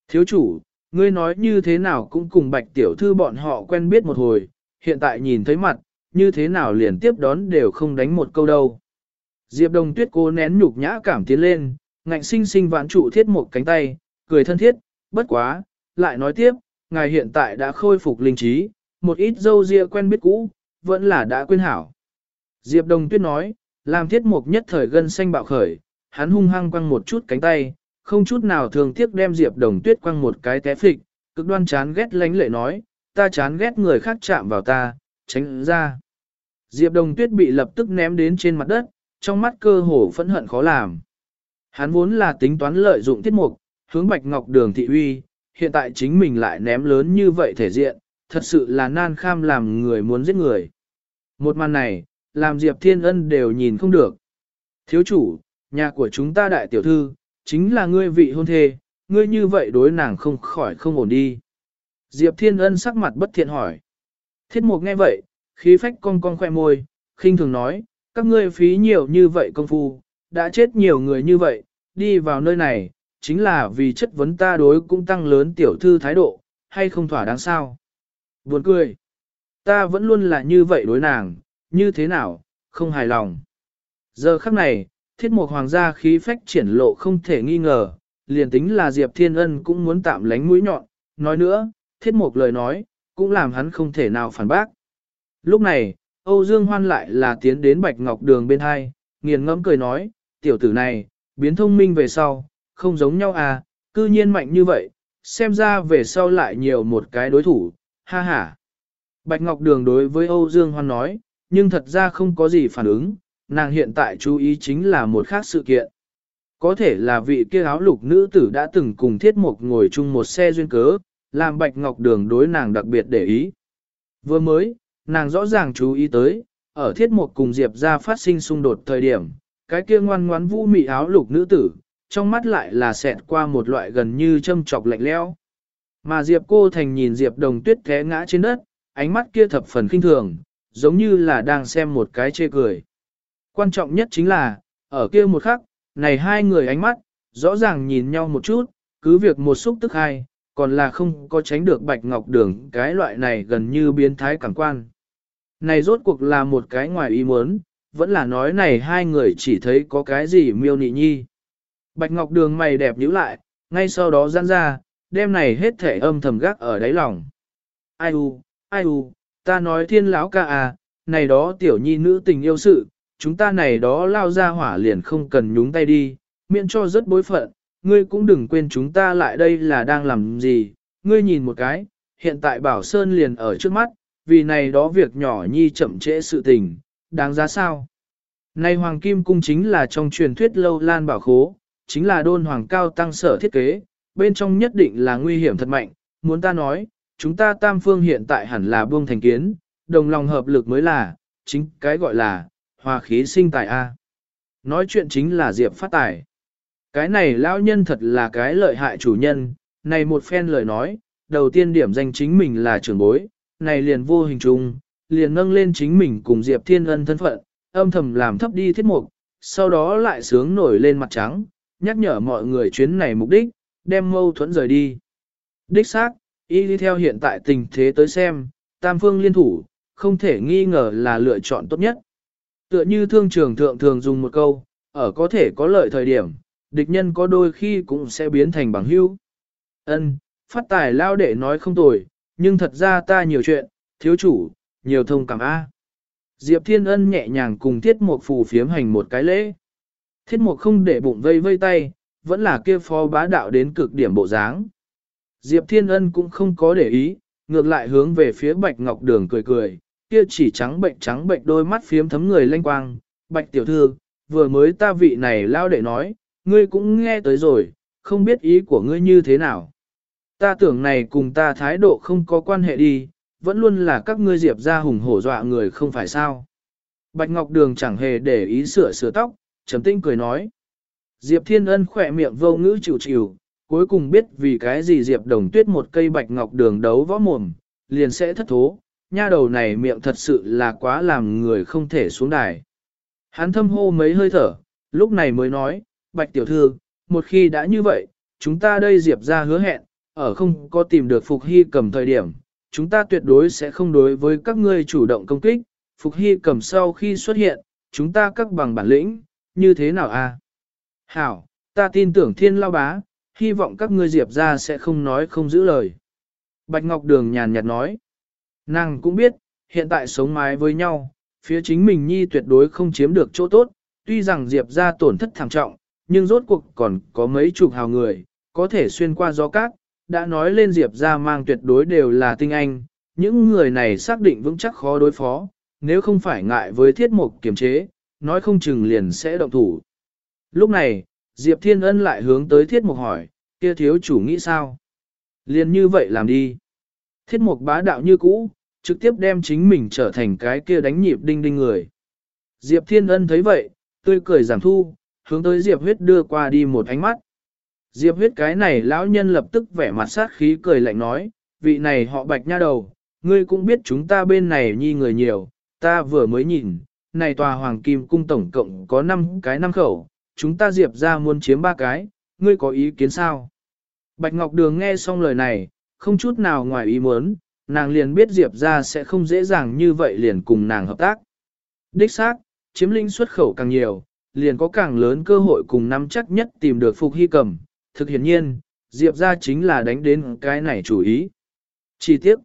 Thiếu chủ, ngươi nói như thế nào cũng cùng bạch tiểu thư bọn họ quen biết một hồi, hiện tại nhìn thấy mặt, như thế nào liền tiếp đón đều không đánh một câu đâu. Diệp đồng tuyết cố nén nhục nhã cảm tiến lên, ngạnh sinh sinh vãn trụ thiết một cánh tay, cười thân thiết, bất quá, lại nói tiếp, ngài hiện tại đã khôi phục linh trí, một ít dâu ria quen biết cũ, vẫn là đã quên hảo. Diệp đồng tuyết nói, làm thiết mục nhất thời gân xanh bạo khởi, hắn hung hăng quăng một chút cánh tay, không chút nào thường tiếc đem Diệp Đồng Tuyết quăng một cái té phịch, cực đoan chán ghét lánh lệ nói, ta chán ghét người khác chạm vào ta, tránh ra. Diệp Đồng Tuyết bị lập tức ném đến trên mặt đất, trong mắt cơ hồ phẫn hận khó làm. Hắn vốn là tính toán lợi dụng tiết mục, hướng Bạch Ngọc Đường thị uy, hiện tại chính mình lại ném lớn như vậy thể diện, thật sự là nan kham làm người muốn giết người. Một màn này, làm Diệp Thiên Ân đều nhìn không được. Thiếu chủ, nhà của chúng ta đại tiểu thư, chính là ngươi vị hôn thê, ngươi như vậy đối nàng không khỏi không ổn đi. Diệp Thiên Ân sắc mặt bất thiện hỏi. Thiết mục nghe vậy, khí phách cong cong khoe môi, khinh thường nói, các ngươi phí nhiều như vậy công phu, đã chết nhiều người như vậy, đi vào nơi này, chính là vì chất vấn ta đối cũng tăng lớn tiểu thư thái độ, hay không thỏa đáng sao. Buồn cười. Ta vẫn luôn là như vậy đối nàng, như thế nào, không hài lòng. Giờ khắc này, thiết mục hoàng gia khí phách triển lộ không thể nghi ngờ, liền tính là Diệp Thiên Ân cũng muốn tạm lánh mũi nhọn, nói nữa, thiết mục lời nói, cũng làm hắn không thể nào phản bác. Lúc này, Âu Dương Hoan lại là tiến đến Bạch Ngọc Đường bên hai, nghiền ngẫm cười nói, tiểu tử này, biến thông minh về sau, không giống nhau à, cư nhiên mạnh như vậy, xem ra về sau lại nhiều một cái đối thủ, ha ha. Bạch Ngọc Đường đối với Âu Dương Hoan nói, nhưng thật ra không có gì phản ứng, nàng hiện tại chú ý chính là một khác sự kiện. Có thể là vị kia áo lục nữ tử đã từng cùng thiết mục ngồi chung một xe duyên cớ, làm Bạch Ngọc Đường đối nàng đặc biệt để ý. Vừa mới, nàng rõ ràng chú ý tới, ở thiết mục cùng Diệp ra phát sinh xung đột thời điểm, cái kia ngoan ngoãn vũ mị áo lục nữ tử, trong mắt lại là xẹt qua một loại gần như châm chọc lạnh lẽo. Mà Diệp cô thành nhìn Diệp đồng tuyết té ngã trên đất, ánh mắt kia thập phần khinh thường, giống như là đang xem một cái chê cười. Quan trọng nhất chính là, ở kia một khắc, này hai người ánh mắt, rõ ràng nhìn nhau một chút, cứ việc một xúc tức hai, còn là không có tránh được bạch ngọc đường cái loại này gần như biến thái cảm quan. Này rốt cuộc là một cái ngoài ý muốn, vẫn là nói này hai người chỉ thấy có cái gì miêu nị nhi. Bạch ngọc đường mày đẹp nhíu lại, ngay sau đó giãn ra, đêm này hết thể âm thầm gác ở đáy lòng. Ai u, ai u, ta nói thiên lão ca à, này đó tiểu nhi nữ tình yêu sự, chúng ta này đó lao ra hỏa liền không cần nhúng tay đi, miễn cho rất bối phận, ngươi cũng đừng quên chúng ta lại đây là đang làm gì, ngươi nhìn một cái, hiện tại Bảo Sơn liền ở trước mắt, vì này đó việc nhỏ nhi chậm trễ sự tình, đáng giá sao? Này Hoàng Kim Cung chính là trong truyền thuyết lâu lan bảo khố, chính là đôn hoàng cao tăng sở thiết kế, bên trong nhất định là nguy hiểm thật mạnh, muốn ta nói, chúng ta tam phương hiện tại hẳn là buông thành kiến, đồng lòng hợp lực mới là, chính cái gọi là, hòa khí sinh tài A. Nói chuyện chính là Diệp phát tài. Cái này lão nhân thật là cái lợi hại chủ nhân, này một phen lời nói, đầu tiên điểm danh chính mình là trưởng bối, này liền vô hình trung, liền nâng lên chính mình cùng Diệp Thiên Ân thân phận, âm thầm làm thấp đi thiết mục, sau đó lại sướng nổi lên mặt trắng, nhắc nhở mọi người chuyến này mục đích, đem mâu thuẫn rời đi. Đích xác, y đi theo hiện tại tình thế tới xem, tam phương liên thủ, không thể nghi ngờ là lựa chọn tốt nhất. Tựa như thương trường thượng thường dùng một câu, ở có thể có lợi thời điểm, địch nhân có đôi khi cũng sẽ biến thành bằng hữu. Ân, phát tài lao đệ nói không tồi, nhưng thật ra ta nhiều chuyện, thiếu chủ, nhiều thông cảm A. Diệp Thiên Ân nhẹ nhàng cùng thiết mục phù phiếm hành một cái lễ. Thiết mục không để bụng vây vây tay, vẫn là kia phó bá đạo đến cực điểm bộ dáng. Diệp Thiên Ân cũng không có để ý, ngược lại hướng về phía Bạch Ngọc Đường cười cười, kia chỉ trắng bệnh trắng bệnh đôi mắt phiếm thấm người lanh quang. Bạch tiểu thư, vừa mới ta vị này lao để nói, ngươi cũng nghe tới rồi, không biết ý của ngươi như thế nào. Ta tưởng này cùng ta thái độ không có quan hệ đi, vẫn luôn là các ngươi diệp ra hùng hổ dọa người không phải sao. Bạch Ngọc Đường chẳng hề để ý sửa sửa tóc, trầm tinh cười nói. Diệp Thiên Ân khỏe miệng vô ngữ chịu chịu, cuối cùng biết vì cái gì Diệp Đồng Tuyết một cây Bạch Ngọc Đường đấu võ mồm, liền sẽ thất thố, nha đầu này miệng thật sự là quá làm người không thể xuống đài. Hắn thâm hô mấy hơi thở, lúc này mới nói, Bạch Tiểu Thư, một khi đã như vậy, chúng ta đây Diệp ra hứa hẹn, ở không có tìm được Phục Hy cầm thời điểm, chúng ta tuyệt đối sẽ không đối với các ngươi chủ động công kích, Phục Hy cầm sau khi xuất hiện, chúng ta các bằng bản lĩnh, như thế nào a? Hảo, ta tin tưởng thiên lao bá, hy vọng các ngươi diệp ra sẽ không nói không giữ lời. Bạch Ngọc Đường nhàn nhạt nói, nàng cũng biết, hiện tại sống mái với nhau, phía chính mình nhi tuyệt đối không chiếm được chỗ tốt, tuy rằng diệp ra tổn thất thảm trọng, nhưng rốt cuộc còn có mấy chục hào người, có thể xuyên qua gió cát, đã nói lên diệp ra mang tuyệt đối đều là tinh anh, những người này xác định vững chắc khó đối phó, nếu không phải ngại với thiết mục kiềm chế, nói không chừng liền sẽ động thủ. Lúc này, Diệp Thiên Ân lại hướng tới thiết mục hỏi, kia thiếu chủ nghĩ sao? Liền như vậy làm đi. Thiết mục bá đạo như cũ, trực tiếp đem chính mình trở thành cái kia đánh nhịp đinh đinh người. Diệp Thiên Ân thấy vậy, tươi cười giảm thu, hướng tới Diệp huyết đưa qua đi một ánh mắt. Diệp huyết cái này lão nhân lập tức vẻ mặt sát khí cười lạnh nói, vị này họ bạch nha đầu, ngươi cũng biết chúng ta bên này nhi người nhiều, ta vừa mới nhìn, này tòa hoàng kim cung tổng cộng có 5 cái năm khẩu, chúng ta diệp ra muốn chiếm ba cái, ngươi có ý kiến sao? Bạch Ngọc Đường nghe xong lời này, không chút nào ngoài ý muốn, nàng liền biết diệp ra sẽ không dễ dàng như vậy liền cùng nàng hợp tác. Đích xác, chiếm linh xuất khẩu càng nhiều, liền có càng lớn cơ hội cùng nắm chắc nhất tìm được Phục Hy Cầm. Thực hiện nhiên, Diệp ra chính là đánh đến cái này chủ ý. Chi tiết.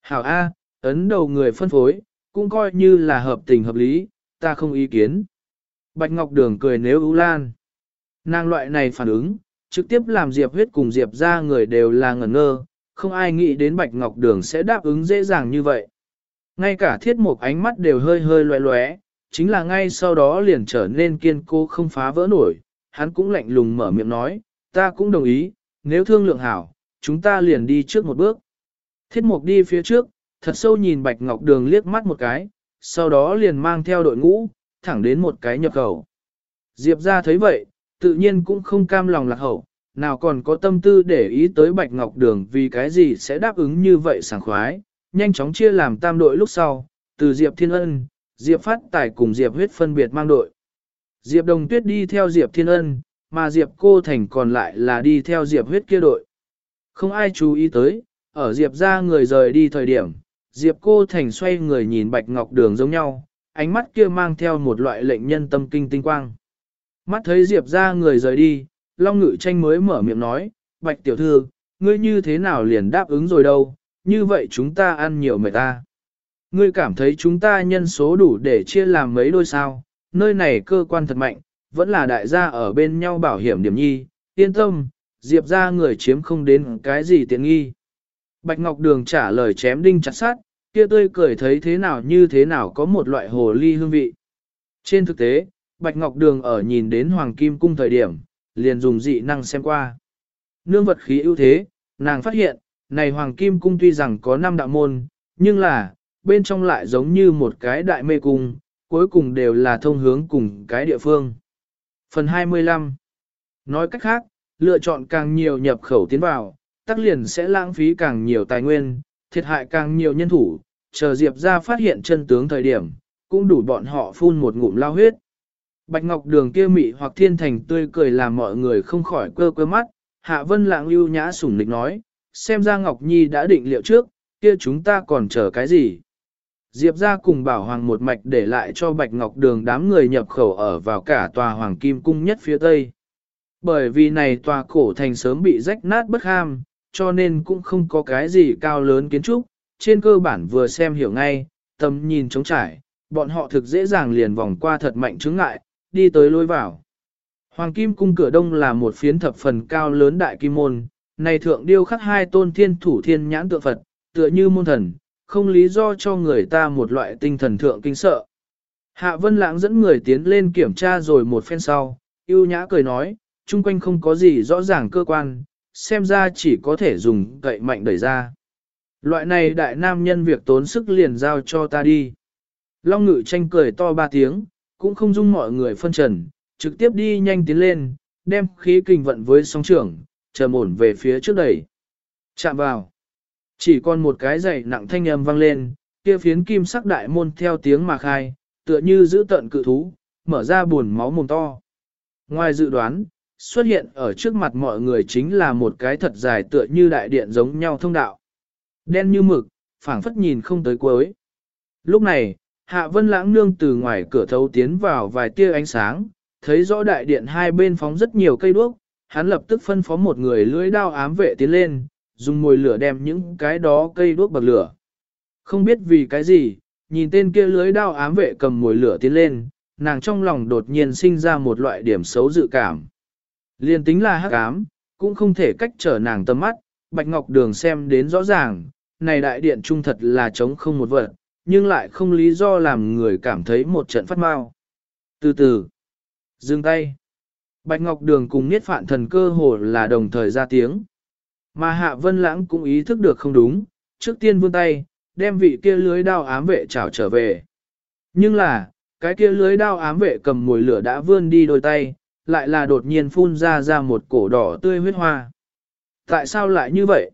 Hảo A, ấn đầu người phân phối, cũng coi như là hợp tình hợp lý, ta không ý kiến. Bạch Ngọc Đường cười nếu ưu lan. Nàng loại này phản ứng, trực tiếp làm Diệp huyết cùng Diệp ra người đều là ngẩn ngơ, không ai nghĩ đến Bạch Ngọc Đường sẽ đáp ứng dễ dàng như vậy. Ngay cả thiết mục ánh mắt đều hơi hơi loé loé, chính là ngay sau đó liền trở nên kiên cố không phá vỡ nổi, hắn cũng lạnh lùng mở miệng nói, ta cũng đồng ý, nếu thương lượng hảo, chúng ta liền đi trước một bước. Thiết mục đi phía trước, thật sâu nhìn Bạch Ngọc Đường liếc mắt một cái, sau đó liền mang theo đội ngũ, thẳng đến một cái nhập khẩu. Diệp ra thấy vậy, tự nhiên cũng không cam lòng lạc hậu, nào còn có tâm tư để ý tới Bạch Ngọc Đường vì cái gì sẽ đáp ứng như vậy sảng khoái, nhanh chóng chia làm tam đội lúc sau, từ Diệp Thiên Ân, Diệp Phát Tài cùng Diệp Huyết phân biệt mang đội. Diệp Đồng Tuyết đi theo Diệp Thiên Ân, mà Diệp Cô Thành còn lại là đi theo Diệp Huyết kia đội. Không ai chú ý tới, ở Diệp ra người rời đi thời điểm, Diệp Cô Thành xoay người nhìn Bạch Ngọc Đường giống nhau, ánh mắt kia mang theo một loại lệnh nhân tâm kinh tinh quang. Mắt thấy Diệp ra người rời đi, Long Ngự Tranh mới mở miệng nói, Bạch Tiểu Thư, ngươi như thế nào liền đáp ứng rồi đâu, như vậy chúng ta ăn nhiều mệt ta. Ngươi cảm thấy chúng ta nhân số đủ để chia làm mấy đôi sao, nơi này cơ quan thật mạnh, vẫn là đại gia ở bên nhau bảo hiểm điểm nhi, yên tâm, Diệp ra người chiếm không đến cái gì tiện nghi. Bạch Ngọc Đường trả lời chém đinh chặt sát, kia tươi cười thấy thế nào như thế nào có một loại hồ ly hương vị. Trên thực tế, Bạch Ngọc Đường ở nhìn đến Hoàng Kim Cung thời điểm, liền dùng dị năng xem qua. Nương vật khí ưu thế, nàng phát hiện, này Hoàng Kim Cung tuy rằng có 5 đạo môn, nhưng là, bên trong lại giống như một cái đại mê cung, cuối cùng đều là thông hướng cùng cái địa phương. Phần 25 Nói cách khác, lựa chọn càng nhiều nhập khẩu tiến vào, tắc liền sẽ lãng phí càng nhiều tài nguyên, thiệt hại càng nhiều nhân thủ, chờ Diệp ra phát hiện chân tướng thời điểm, cũng đủ bọn họ phun một ngụm lao huyết. Bạch Ngọc Đường kia mị hoặc thiên thành tươi cười làm mọi người không khỏi quơ quơ mắt, Hạ Vân Lạng lưu nhã sủng lịch nói, xem ra Ngọc Nhi đã định liệu trước, kia chúng ta còn chờ cái gì? Diệp ra cùng bảo hoàng một mạch để lại cho Bạch Ngọc Đường đám người nhập khẩu ở vào cả tòa hoàng kim cung nhất phía tây. Bởi vì này tòa cổ thành sớm bị rách nát bất ham, cho nên cũng không có cái gì cao lớn kiến trúc, trên cơ bản vừa xem hiểu ngay, tầm nhìn trống trải, bọn họ thực dễ dàng liền vòng qua thật mạnh chứng ngại, đi tới lối vào. Hoàng kim cung cửa đông là một phiến thập phần cao lớn đại kim môn, này thượng điêu khắc hai tôn thiên thủ thiên nhãn tượng Phật, tựa như môn thần, không lý do cho người ta một loại tinh thần thượng kinh sợ. Hạ Vân Lãng dẫn người tiến lên kiểm tra rồi một phen sau, yêu nhã cười nói, chung quanh không có gì rõ ràng cơ quan, xem ra chỉ có thể dùng gậy mạnh đẩy ra. Loại này đại nam nhân việc tốn sức liền giao cho ta đi. Long ngự tranh cười to ba tiếng, cũng không dung mọi người phân trần, trực tiếp đi nhanh tiến lên, đem khí kình vận với sóng trưởng, chờ ổn về phía trước đẩy. Chạm vào. Chỉ còn một cái dày nặng thanh âm vang lên, kia phiến kim sắc đại môn theo tiếng mà khai, tựa như giữ tận cự thú, mở ra buồn máu mồm to. Ngoài dự đoán, xuất hiện ở trước mặt mọi người chính là một cái thật dài tựa như đại điện giống nhau thông đạo. Đen như mực, phảng phất nhìn không tới cuối. Lúc này, Hạ Vân Lãng nương từ ngoài cửa thấu tiến vào vài tia ánh sáng, thấy rõ đại điện hai bên phóng rất nhiều cây đuốc, hắn lập tức phân phó một người lưỡi đao ám vệ tiến lên, dùng mồi lửa đem những cái đó cây đuốc bật lửa. Không biết vì cái gì, nhìn tên kia lưới đao ám vệ cầm mồi lửa tiến lên, nàng trong lòng đột nhiên sinh ra một loại điểm xấu dự cảm. Liên tính là hắc ám, cũng không thể cách trở nàng tâm mắt, Bạch Ngọc Đường xem đến rõ ràng, này đại điện trung thật là trống không một vật, nhưng lại không lý do làm người cảm thấy một trận phát mau. Từ từ, dừng tay. Bạch Ngọc Đường cùng Niết Phạn Thần cơ hồ là đồng thời ra tiếng. Mà Hạ Vân Lãng cũng ý thức được không đúng, trước tiên vươn tay, đem vị kia lưới đao ám vệ trảo trở về. Nhưng là, cái kia lưới đao ám vệ cầm mùi lửa đã vươn đi đôi tay, lại là đột nhiên phun ra ra một cổ đỏ tươi huyết hoa. Tại sao lại như vậy?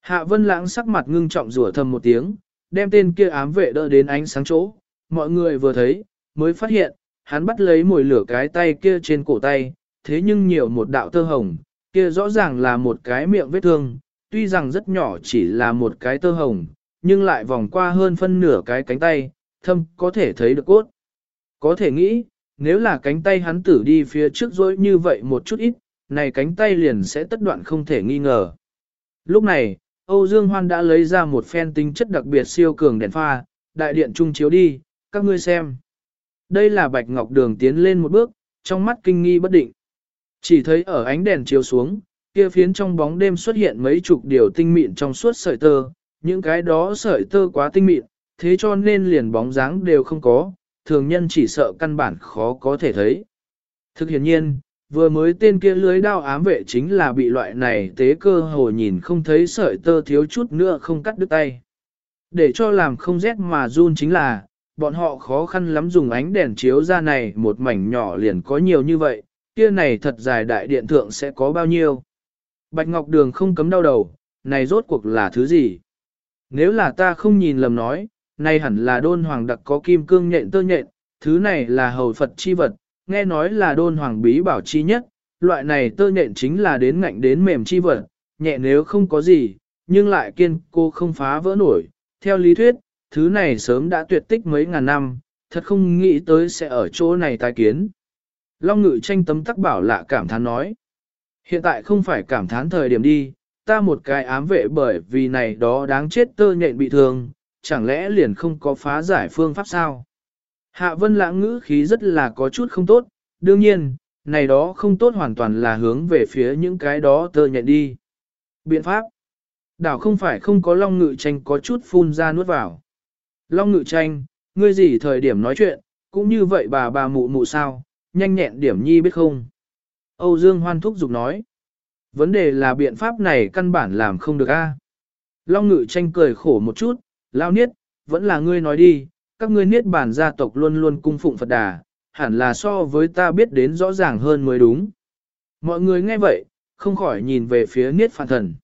Hạ Vân Lãng sắc mặt ngưng trọng rủa thầm một tiếng, đem tên kia ám vệ đỡ đến ánh sáng chỗ. Mọi người vừa thấy, mới phát hiện, hắn bắt lấy mồi lửa cái tay kia trên cổ tay, thế nhưng nhiều một đạo tơ hồng, kia rõ ràng là một cái miệng vết thương, tuy rằng rất nhỏ chỉ là một cái tơ hồng, nhưng lại vòng qua hơn phân nửa cái cánh tay, thâm có thể thấy được cốt. Có thể nghĩ, nếu là cánh tay hắn tử đi phía trước dối như vậy một chút ít, này cánh tay liền sẽ tất đoạn không thể nghi ngờ. Lúc này, Âu Dương Hoan đã lấy ra một phen tính chất đặc biệt siêu cường đèn pha, đại điện trung chiếu đi, các ngươi xem. Đây là Bạch Ngọc Đường tiến lên một bước, trong mắt kinh nghi bất định. Chỉ thấy ở ánh đèn chiếu xuống, kia phiến trong bóng đêm xuất hiện mấy chục điều tinh mịn trong suốt sợi tơ, những cái đó sợi tơ quá tinh mịn, thế cho nên liền bóng dáng đều không có, thường nhân chỉ sợ căn bản khó có thể thấy. Thực hiện nhiên, vừa mới tên kia lưới đao ám vệ chính là bị loại này tế cơ hồ nhìn không thấy sợi tơ thiếu chút nữa không cắt đứt tay. Để cho làm không rét mà run chính là, bọn họ khó khăn lắm dùng ánh đèn chiếu ra này một mảnh nhỏ liền có nhiều như vậy, kia này thật dài đại điện thượng sẽ có bao nhiêu. Bạch Ngọc Đường không cấm đau đầu, này rốt cuộc là thứ gì? Nếu là ta không nhìn lầm nói, này hẳn là đôn hoàng đặc có kim cương nhện tơ nhện, thứ này là hầu Phật chi vật, nghe nói là đôn hoàng bí bảo chi nhất, loại này tơ nhện chính là đến ngạnh đến mềm chi vật, nhẹ nếu không có gì, nhưng lại kiên cô không phá vỡ nổi. Theo lý thuyết, thứ này sớm đã tuyệt tích mấy ngàn năm, thật không nghĩ tới sẽ ở chỗ này tái kiến. Long ngự tranh tấm tắc bảo lạ cảm thán nói. Hiện tại không phải cảm thán thời điểm đi, ta một cái ám vệ bởi vì này đó đáng chết tơ nhện bị thương, chẳng lẽ liền không có phá giải phương pháp sao? Hạ vân lãng ngữ khí rất là có chút không tốt, đương nhiên, này đó không tốt hoàn toàn là hướng về phía những cái đó tơ nhện đi. Biện pháp Đảo không phải không có long ngự tranh có chút phun ra nuốt vào. Long ngự tranh, ngươi gì thời điểm nói chuyện, cũng như vậy bà bà mụ mụ sao, nhanh nhẹn điểm nhi biết không? Âu Dương Hoan thúc giục nói. Vấn đề là biện pháp này căn bản làm không được a. Long ngự tranh cười khổ một chút, lao niết, vẫn là ngươi nói đi, các ngươi niết bản gia tộc luôn luôn cung phụng Phật Đà, hẳn là so với ta biết đến rõ ràng hơn mới đúng. Mọi người nghe vậy, không khỏi nhìn về phía niết phạn thần.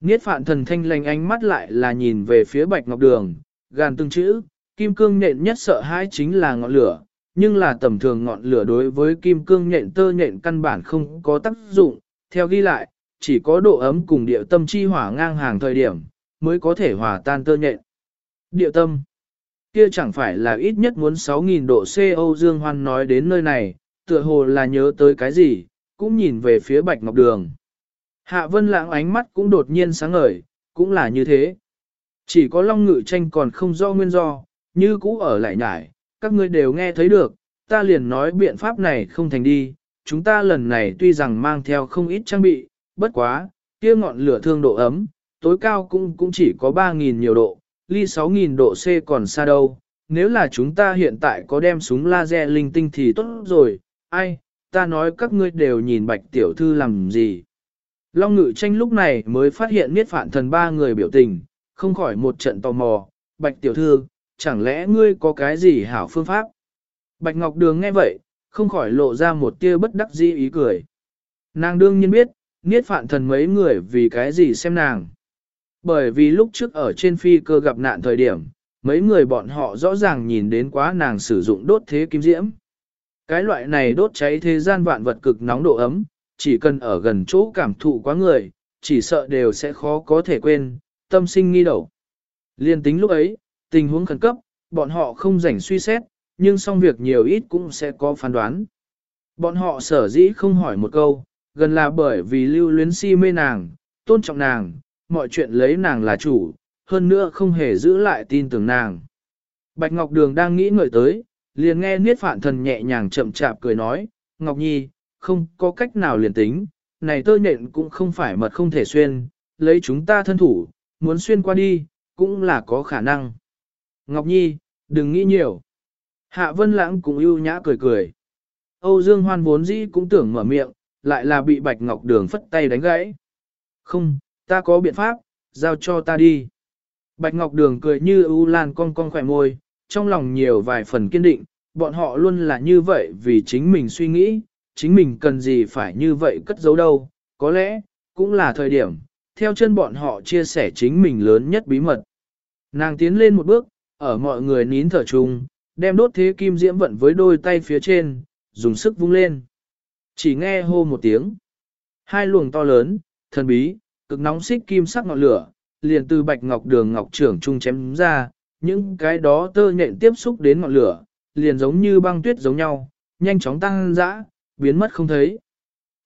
Niết phạn thần thanh lành ánh mắt lại là nhìn về phía bạch ngọc đường, gàn từng chữ, kim cương nhện nhất sợ hãi chính là ngọn lửa, nhưng là tầm thường ngọn lửa đối với kim cương nhện tơ nhện căn bản không có tác dụng, theo ghi lại, chỉ có độ ấm cùng điệu tâm chi hỏa ngang hàng thời điểm, mới có thể hòa tan tơ nhện. Địa tâm. Kia chẳng phải là ít nhất muốn 6.000 độ C Âu Dương Hoan nói đến nơi này, tựa hồ là nhớ tới cái gì, cũng nhìn về phía Bạch Ngọc Đường. Hạ Vân Lãng ánh mắt cũng đột nhiên sáng ngời, cũng là như thế. Chỉ có Long Ngự tranh còn không do nguyên do, như cũ ở lại nhải, các ngươi đều nghe thấy được, ta liền nói biện pháp này không thành đi, chúng ta lần này tuy rằng mang theo không ít trang bị, bất quá, kia ngọn lửa thương độ ấm, tối cao cũng cũng chỉ có 3.000 nhiều độ, ly 6.000 độ C còn xa đâu. Nếu là chúng ta hiện tại có đem súng laser linh tinh thì tốt rồi, ai, ta nói các ngươi đều nhìn bạch tiểu thư làm gì. Long ngự tranh lúc này mới phát hiện miết phản thần ba người biểu tình, không khỏi một trận tò mò, bạch tiểu thư, chẳng lẽ ngươi có cái gì hảo phương pháp? Bạch Ngọc Đường nghe vậy, không khỏi lộ ra một tia bất đắc dĩ ý cười. Nàng đương nhiên biết, niết phạn thần mấy người vì cái gì xem nàng. Bởi vì lúc trước ở trên phi cơ gặp nạn thời điểm, mấy người bọn họ rõ ràng nhìn đến quá nàng sử dụng đốt thế kim diễm. Cái loại này đốt cháy thế gian vạn vật cực nóng độ ấm, chỉ cần ở gần chỗ cảm thụ quá người, chỉ sợ đều sẽ khó có thể quên, tâm sinh nghi đầu. Liên tính lúc ấy, tình huống khẩn cấp, bọn họ không rảnh suy xét, nhưng xong việc nhiều ít cũng sẽ có phán đoán. Bọn họ sở dĩ không hỏi một câu, gần là bởi vì lưu luyến si mê nàng, tôn trọng nàng, mọi chuyện lấy nàng là chủ, hơn nữa không hề giữ lại tin tưởng nàng. Bạch Ngọc Đường đang nghĩ ngợi tới, liền nghe Niết Phạn Thần nhẹ nhàng chậm chạp cười nói, Ngọc Nhi, không có cách nào liền tính, này tơ nhện cũng không phải mật không thể xuyên, lấy chúng ta thân thủ, muốn xuyên qua đi, cũng là có khả năng. Ngọc Nhi, đừng nghĩ nhiều. Hạ Vân Lãng cũng ưu nhã cười cười. Âu Dương Hoan vốn dĩ cũng tưởng mở miệng, lại là bị Bạch Ngọc Đường phất tay đánh gãy. Không, ta có biện pháp, giao cho ta đi. Bạch Ngọc Đường cười như ưu lan cong cong khỏe môi, trong lòng nhiều vài phần kiên định, bọn họ luôn là như vậy vì chính mình suy nghĩ, chính mình cần gì phải như vậy cất giấu đâu, có lẽ, cũng là thời điểm, theo chân bọn họ chia sẻ chính mình lớn nhất bí mật. Nàng tiến lên một bước, ở mọi người nín thở chung, đem đốt thế kim diễm vận với đôi tay phía trên, dùng sức vung lên. Chỉ nghe hô một tiếng. Hai luồng to lớn, thần bí, cực nóng xích kim sắc ngọn lửa, liền từ bạch ngọc đường ngọc trưởng trung chém ra, những cái đó tơ nhện tiếp xúc đến ngọn lửa, liền giống như băng tuyết giống nhau, nhanh chóng tăng dã, biến mất không thấy.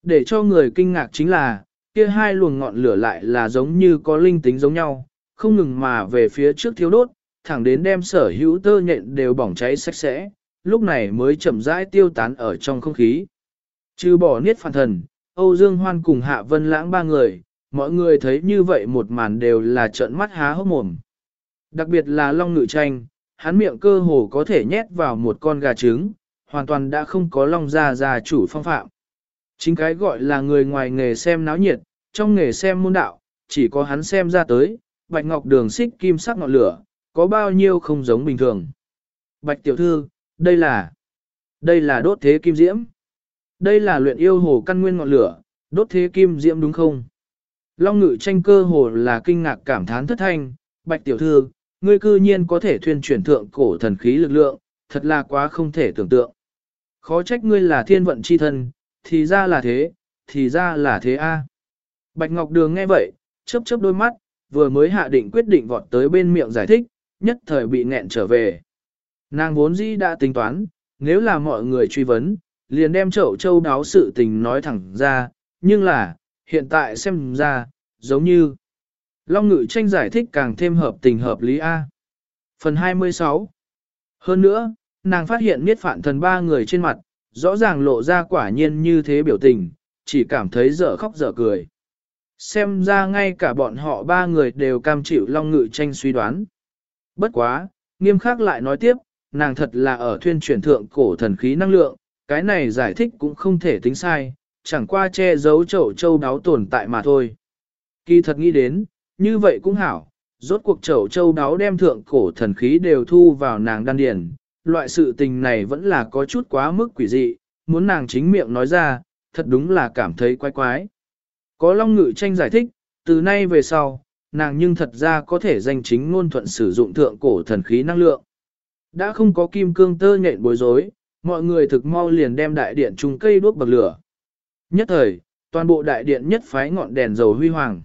Để cho người kinh ngạc chính là, kia hai luồng ngọn lửa lại là giống như có linh tính giống nhau, không ngừng mà về phía trước thiếu đốt, thẳng đến đem sở hữu tơ nhện đều bỏng cháy sạch sẽ, lúc này mới chậm rãi tiêu tán ở trong không khí. Trừ bỏ niết phản thần, Âu Dương Hoan cùng Hạ Vân Lãng ba người, mọi người thấy như vậy một màn đều là trợn mắt há hốc mồm. Đặc biệt là Long Ngự Tranh, hắn miệng cơ hồ có thể nhét vào một con gà trứng, hoàn toàn đã không có Long ra già chủ phong phạm. Chính cái gọi là người ngoài nghề xem náo nhiệt, trong nghề xem môn đạo, chỉ có hắn xem ra tới, bạch ngọc đường xích kim sắc ngọn lửa, có bao nhiêu không giống bình thường. Bạch tiểu thư, đây là, đây là đốt thế kim diễm. Đây là luyện yêu hồ căn nguyên ngọn lửa, đốt thế kim diễm đúng không? Long ngự tranh cơ hồ là kinh ngạc cảm thán thất thanh, bạch tiểu thư, ngươi cư nhiên có thể thuyên chuyển thượng cổ thần khí lực lượng, thật là quá không thể tưởng tượng. Khó trách ngươi là thiên vận chi thân, thì ra là thế, thì ra là thế a. Bạch Ngọc Đường nghe vậy, chớp chớp đôi mắt, vừa mới hạ định quyết định vọt tới bên miệng giải thích, nhất thời bị nghẹn trở về. Nàng vốn dĩ đã tính toán, nếu là mọi người truy vấn, liền đem chậu châu đáo sự tình nói thẳng ra, nhưng là, hiện tại xem ra, giống như Long Ngự tranh giải thích càng thêm hợp tình hợp lý A. Phần 26 Hơn nữa, nàng phát hiện miết phản thần ba người trên mặt, rõ ràng lộ ra quả nhiên như thế biểu tình, chỉ cảm thấy dở khóc dở cười. Xem ra ngay cả bọn họ ba người đều cam chịu Long Ngự tranh suy đoán. Bất quá, nghiêm khắc lại nói tiếp, nàng thật là ở thuyên chuyển thượng cổ thần khí năng lượng, cái này giải thích cũng không thể tính sai, chẳng qua che giấu chậu châu đáo tồn tại mà thôi. Kỳ thật nghĩ đến, như vậy cũng hảo, rốt cuộc chậu châu đáo đem thượng cổ thần khí đều thu vào nàng đan điền, loại sự tình này vẫn là có chút quá mức quỷ dị, muốn nàng chính miệng nói ra, thật đúng là cảm thấy quái quái. Có Long Ngự tranh giải thích, từ nay về sau, nàng nhưng thật ra có thể danh chính ngôn thuận sử dụng thượng cổ thần khí năng lượng. Đã không có kim cương tơ nhện bối rối, mọi người thực mau liền đem đại điện trùng cây đuốc bậc lửa. Nhất thời, toàn bộ đại điện nhất phái ngọn đèn dầu huy hoàng.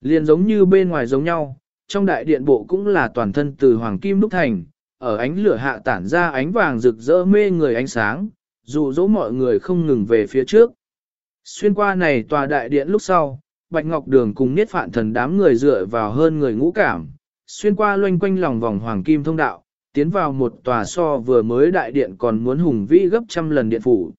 Liền giống như bên ngoài giống nhau, trong đại điện bộ cũng là toàn thân từ hoàng kim đúc thành, ở ánh lửa hạ tản ra ánh vàng rực rỡ mê người ánh sáng, dụ dỗ mọi người không ngừng về phía trước. Xuyên qua này tòa đại điện lúc sau, Bạch Ngọc Đường cùng Niết Phạn Thần đám người dựa vào hơn người ngũ cảm, xuyên qua loanh quanh lòng vòng hoàng kim thông đạo, tiến vào một tòa so vừa mới đại điện còn muốn hùng vĩ gấp trăm lần điện phủ.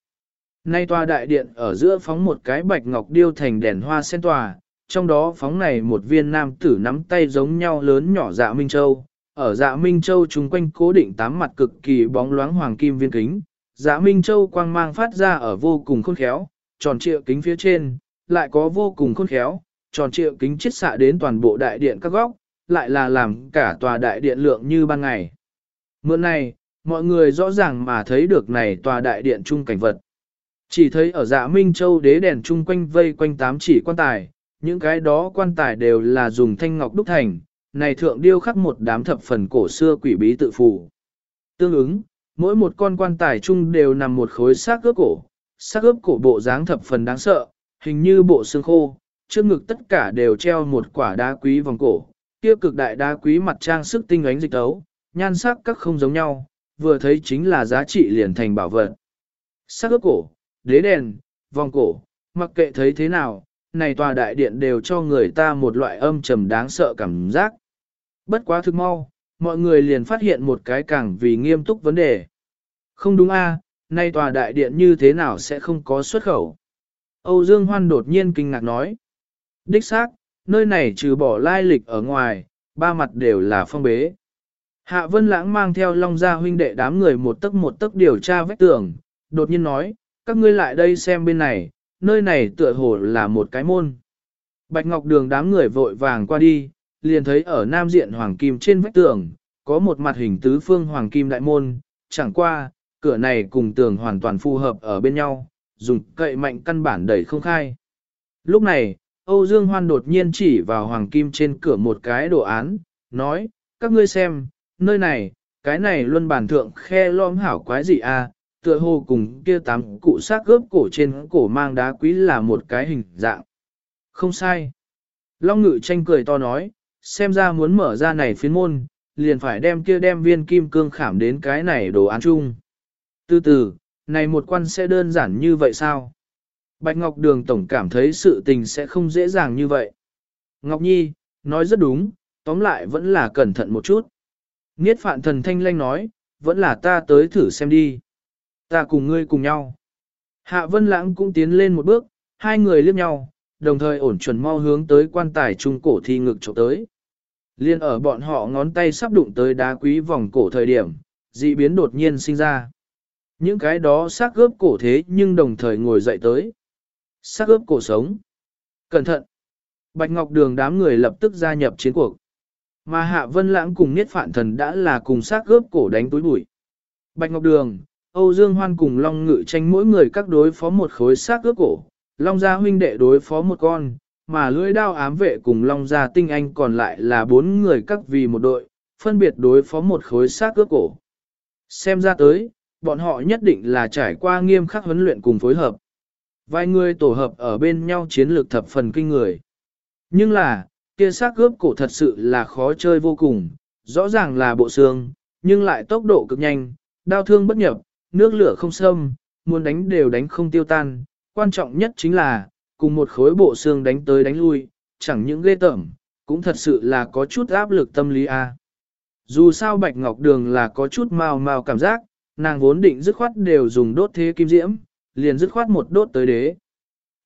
Nay tòa đại điện ở giữa phóng một cái bạch ngọc điêu thành đèn hoa sen tòa, trong đó phóng này một viên nam tử nắm tay giống nhau lớn nhỏ dạ Minh Châu. Ở dạ Minh Châu chung quanh cố định tám mặt cực kỳ bóng loáng hoàng kim viên kính. Dạ Minh Châu quang mang phát ra ở vô cùng khôn khéo, tròn trịa kính phía trên, lại có vô cùng khôn khéo, tròn trịa kính chiết xạ đến toàn bộ đại điện các góc, lại là làm cả tòa đại điện lượng như ban ngày. Mượn này, mọi người rõ ràng mà thấy được này tòa đại điện chung cảnh vật. Chỉ thấy ở dạ Minh Châu đế đèn chung quanh vây quanh tám chỉ quan tài, những cái đó quan tài đều là dùng thanh ngọc đúc thành, này thượng điêu khắc một đám thập phần cổ xưa quỷ bí tự phù. Tương ứng, mỗi một con quan tài chung đều nằm một khối xác ướp cổ, xác ướp cổ bộ dáng thập phần đáng sợ, hình như bộ xương khô, trước ngực tất cả đều treo một quả đá quý vòng cổ, kia cực đại đá quý mặt trang sức tinh ánh dịch tấu, nhan sắc các không giống nhau, vừa thấy chính là giá trị liền thành bảo vật. xác ướp cổ, đế đèn, vòng cổ, mặc kệ thấy thế nào, này tòa đại điện đều cho người ta một loại âm trầm đáng sợ cảm giác. Bất quá thực mau, mọi người liền phát hiện một cái càng vì nghiêm túc vấn đề. Không đúng a, à, nay tòa đại điện như thế nào sẽ không có xuất khẩu? Âu Dương Hoan đột nhiên kinh ngạc nói. Đích xác, nơi này trừ bỏ lai lịch ở ngoài, ba mặt đều là phong bế. Hạ Vân Lãng mang theo Long Gia huynh đệ đám người một tấc một tấc điều tra vách tường, đột nhiên nói, các ngươi lại đây xem bên này, nơi này tựa hồ là một cái môn. Bạch Ngọc Đường đám người vội vàng qua đi, liền thấy ở nam diện hoàng kim trên vách tường, có một mặt hình tứ phương hoàng kim đại môn, chẳng qua, cửa này cùng tường hoàn toàn phù hợp ở bên nhau, dùng cậy mạnh căn bản đẩy không khai. Lúc này, Âu Dương Hoan đột nhiên chỉ vào hoàng kim trên cửa một cái đồ án, nói, các ngươi xem, nơi này, cái này luân bản thượng khe lõm hảo quái gì à, tựa hồ cùng kia tám cụ xác gớp cổ trên cổ mang đá quý là một cái hình dạng. Không sai. Long ngự tranh cười to nói, xem ra muốn mở ra này phiến môn, liền phải đem kia đem viên kim cương khảm đến cái này đồ án chung. Từ từ, này một quan sẽ đơn giản như vậy sao? Bạch Ngọc Đường Tổng cảm thấy sự tình sẽ không dễ dàng như vậy. Ngọc Nhi, nói rất đúng, tóm lại vẫn là cẩn thận một chút. Niết phạn thần thanh lanh nói, vẫn là ta tới thử xem đi. Ta cùng ngươi cùng nhau. Hạ Vân Lãng cũng tiến lên một bước, hai người liếc nhau, đồng thời ổn chuẩn mau hướng tới quan tài trung cổ thi ngực chỗ tới. Liên ở bọn họ ngón tay sắp đụng tới đá quý vòng cổ thời điểm, dị biến đột nhiên sinh ra. Những cái đó xác gớp cổ thế nhưng đồng thời ngồi dậy tới. Xác gớp cổ sống. Cẩn thận. Bạch Ngọc Đường đám người lập tức gia nhập chiến cuộc. Mà Hạ Vân Lãng cùng Niết Phạn Thần đã là cùng xác gớp cổ đánh túi bụi. Bạch Ngọc Đường, Âu Dương Hoan cùng Long Ngự tranh mỗi người các đối phó một khối xác ước cổ, Long Gia huynh đệ đối phó một con, mà lưỡi đao ám vệ cùng Long Gia tinh anh còn lại là bốn người các vì một đội, phân biệt đối phó một khối xác ước cổ. Xem ra tới, bọn họ nhất định là trải qua nghiêm khắc huấn luyện cùng phối hợp. Vài người tổ hợp ở bên nhau chiến lược thập phần kinh người. Nhưng là, kia xác cướp cổ thật sự là khó chơi vô cùng, rõ ràng là bộ xương, nhưng lại tốc độ cực nhanh, đau thương bất nhập, nước lửa không xâm, muốn đánh đều đánh không tiêu tan. Quan trọng nhất chính là, cùng một khối bộ xương đánh tới đánh lui, chẳng những ghê tởm, cũng thật sự là có chút áp lực tâm lý a. Dù sao Bạch Ngọc Đường là có chút màu màu cảm giác, nàng vốn định dứt khoát đều dùng đốt thế kim diễm, liền dứt khoát một đốt tới đế.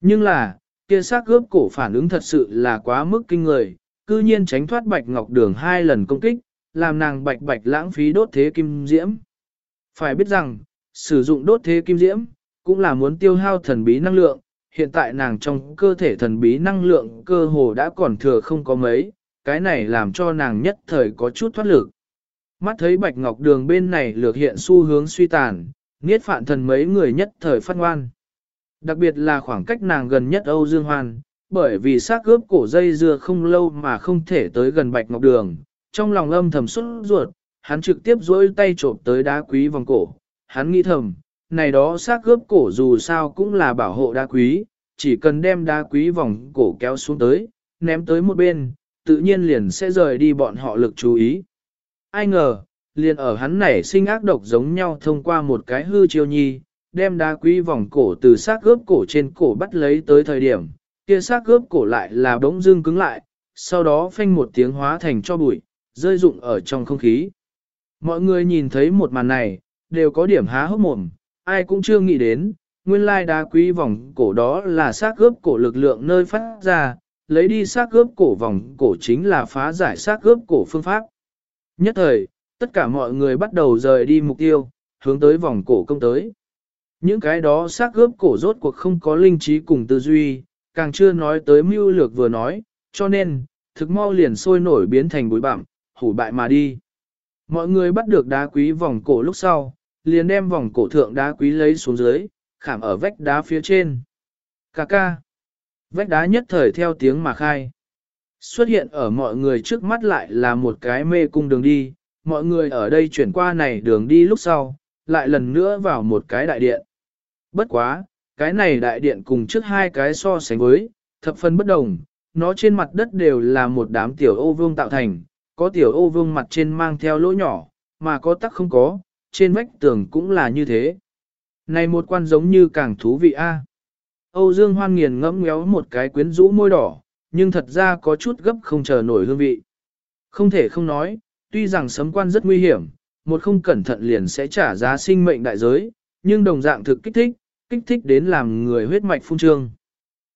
Nhưng là, kia xác gớp cổ phản ứng thật sự là quá mức kinh người, cư nhiên tránh thoát bạch ngọc đường hai lần công kích, làm nàng bạch bạch lãng phí đốt thế kim diễm. Phải biết rằng, sử dụng đốt thế kim diễm, cũng là muốn tiêu hao thần bí năng lượng, hiện tại nàng trong cơ thể thần bí năng lượng cơ hồ đã còn thừa không có mấy, cái này làm cho nàng nhất thời có chút thoát lực. Mắt thấy bạch ngọc đường bên này lược hiện xu hướng suy tàn, niết phạn thần mấy người nhất thời phát ngoan. Đặc biệt là khoảng cách nàng gần nhất Âu Dương Hoan, bởi vì xác gớp cổ dây dưa không lâu mà không thể tới gần Bạch Ngọc Đường, trong lòng âm thầm xuất ruột, hắn trực tiếp duỗi tay trộm tới đá quý vòng cổ. Hắn nghĩ thầm, này đó xác cướp cổ dù sao cũng là bảo hộ đá quý, chỉ cần đem đá quý vòng cổ kéo xuống tới, ném tới một bên, tự nhiên liền sẽ rời đi bọn họ lực chú ý. Ai ngờ, liền ở hắn nảy sinh ác độc giống nhau thông qua một cái hư chiêu nhi, đem đá quý vòng cổ từ xác gớp cổ trên cổ bắt lấy tới thời điểm, kia xác gớp cổ lại là bỗng dưng cứng lại, sau đó phanh một tiếng hóa thành cho bụi, rơi rụng ở trong không khí. Mọi người nhìn thấy một màn này, đều có điểm há hốc mồm, ai cũng chưa nghĩ đến, nguyên lai đá quý vòng cổ đó là xác gớp cổ lực lượng nơi phát ra, lấy đi xác gớp cổ vòng cổ chính là phá giải xác gớp cổ phương pháp. Nhất thời, tất cả mọi người bắt đầu rời đi mục tiêu, hướng tới vòng cổ công tới. Những cái đó xác gớp cổ rốt cuộc không có linh trí cùng tư duy, càng chưa nói tới mưu lược vừa nói, cho nên, thực mau liền sôi nổi biến thành bụi bặm, hủ bại mà đi. Mọi người bắt được đá quý vòng cổ lúc sau, liền đem vòng cổ thượng đá quý lấy xuống dưới, khảm ở vách đá phía trên. Cà ca. Vách đá nhất thời theo tiếng mà khai. Xuất hiện ở mọi người trước mắt lại là một cái mê cung đường đi, mọi người ở đây chuyển qua này đường đi lúc sau, lại lần nữa vào một cái đại điện. Bất quá, cái này đại điện cùng trước hai cái so sánh với, thập phân bất đồng, nó trên mặt đất đều là một đám tiểu ô vương tạo thành, có tiểu ô vương mặt trên mang theo lỗ nhỏ, mà có tắc không có, trên vách tường cũng là như thế. Này một quan giống như càng thú vị a. Âu Dương Hoan nghiền ngẫm ngéo một cái quyến rũ môi đỏ, nhưng thật ra có chút gấp không chờ nổi hương vị. Không thể không nói, tuy rằng sấm quan rất nguy hiểm, một không cẩn thận liền sẽ trả giá sinh mệnh đại giới, nhưng đồng dạng thực kích thích, kích thích đến làm người huyết mạch phun trương.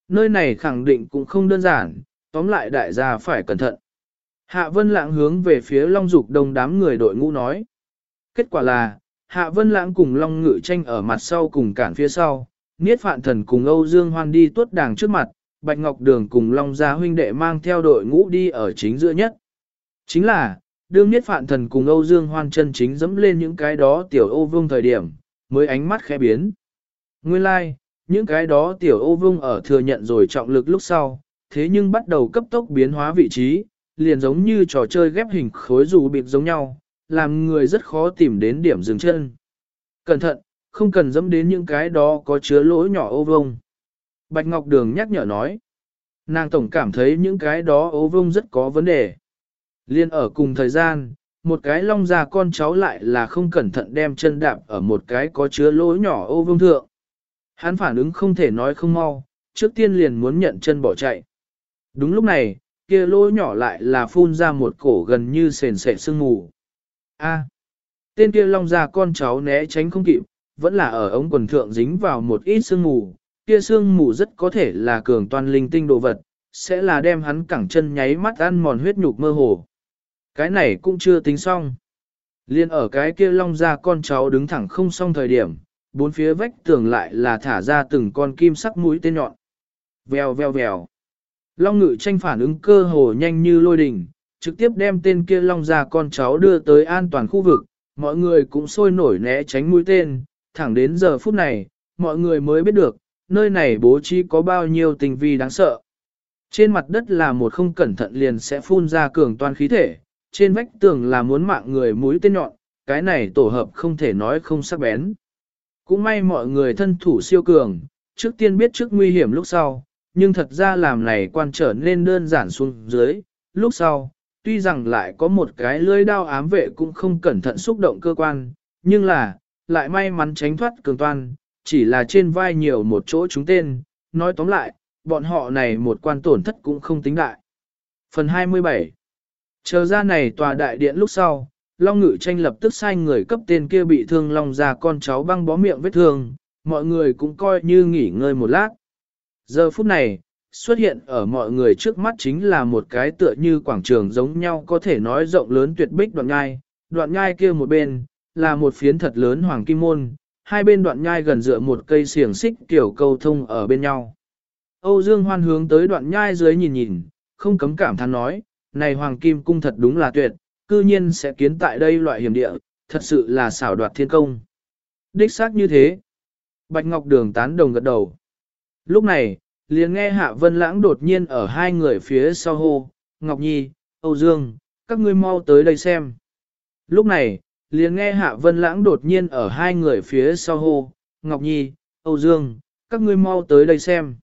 Nơi này khẳng định cũng không đơn giản, tóm lại đại gia phải cẩn thận. Hạ Vân Lạng hướng về phía Long Dục đông đám người đội ngũ nói. Kết quả là, Hạ Vân Lãng cùng Long Ngự tranh ở mặt sau cùng cản phía sau, Niết Phạn Thần cùng Âu Dương Hoan đi tuốt đàng trước mặt, Bạch Ngọc Đường cùng Long Gia huynh đệ mang theo đội ngũ đi ở chính giữa nhất. Chính là, đương Niết Phạn Thần cùng Âu Dương Hoan chân chính dẫm lên những cái đó tiểu ô vương thời điểm, mới ánh mắt khẽ biến. Nguyên lai, like, những cái đó tiểu ô vương ở thừa nhận rồi trọng lực lúc sau, thế nhưng bắt đầu cấp tốc biến hóa vị trí, liền giống như trò chơi ghép hình khối dù bịp giống nhau, làm người rất khó tìm đến điểm dừng chân. Cẩn thận, không cần dẫm đến những cái đó có chứa lỗ nhỏ ô vông. Bạch Ngọc Đường nhắc nhở nói. Nàng tổng cảm thấy những cái đó ô vông rất có vấn đề. Liên ở cùng thời gian, một cái long già con cháu lại là không cẩn thận đem chân đạp ở một cái có chứa lỗ nhỏ ô vông thượng. Hắn phản ứng không thể nói không mau, trước tiên liền muốn nhận chân bỏ chạy. Đúng lúc này, kia lỗ nhỏ lại là phun ra một cổ gần như sền sệt sương mù. A. tên kia long ra con cháu né tránh không kịp, vẫn là ở ống quần thượng dính vào một ít sương mù, kia sương mù rất có thể là cường toàn linh tinh đồ vật, sẽ là đem hắn cẳng chân nháy mắt ăn mòn huyết nhục mơ hồ. Cái này cũng chưa tính xong. Liên ở cái kia long ra con cháu đứng thẳng không xong thời điểm, bốn phía vách tường lại là thả ra từng con kim sắc mũi tên nhọn. Vèo vèo vèo. Long ngự tranh phản ứng cơ hồ nhanh như lôi đình, trực tiếp đem tên kia long ra con cháu đưa tới an toàn khu vực, mọi người cũng sôi nổi né tránh mũi tên, thẳng đến giờ phút này, mọi người mới biết được, nơi này bố trí có bao nhiêu tình vi đáng sợ. Trên mặt đất là một không cẩn thận liền sẽ phun ra cường toàn khí thể, trên vách tường là muốn mạng người mũi tên nhọn, cái này tổ hợp không thể nói không sắc bén. Cũng may mọi người thân thủ siêu cường, trước tiên biết trước nguy hiểm lúc sau, nhưng thật ra làm này quan trở nên đơn giản xuống dưới, lúc sau, tuy rằng lại có một cái lưỡi đao ám vệ cũng không cẩn thận xúc động cơ quan, nhưng là, lại may mắn tránh thoát cường toan, chỉ là trên vai nhiều một chỗ chúng tên, nói tóm lại, bọn họ này một quan tổn thất cũng không tính đại. Phần 27 Chờ ra này tòa đại điện lúc sau, Long Ngự tranh lập tức sai người cấp tên kia bị thương Long ra con cháu băng bó miệng vết thương, mọi người cũng coi như nghỉ ngơi một lát. Giờ phút này, xuất hiện ở mọi người trước mắt chính là một cái tựa như quảng trường giống nhau có thể nói rộng lớn tuyệt bích đoạn nhai, đoạn nhai kia một bên, là một phiến thật lớn hoàng kim môn, hai bên đoạn nhai gần dựa một cây xiềng xích kiểu câu thông ở bên nhau. Âu Dương Hoan hướng tới đoạn nhai dưới nhìn nhìn, không cấm cảm thán nói, này hoàng kim cung thật đúng là tuyệt, cư nhiên sẽ kiến tại đây loại hiểm địa, thật sự là xảo đoạt thiên công. Đích xác như thế. Bạch Ngọc Đường tán đồng gật đầu. Lúc này, liền nghe Hạ Vân Lãng đột nhiên ở hai người phía sau hô, Ngọc Nhi, Âu Dương, các ngươi mau tới đây xem. Lúc này, liền nghe Hạ Vân Lãng đột nhiên ở hai người phía sau hô, Ngọc Nhi, Âu Dương, các ngươi mau tới đây xem.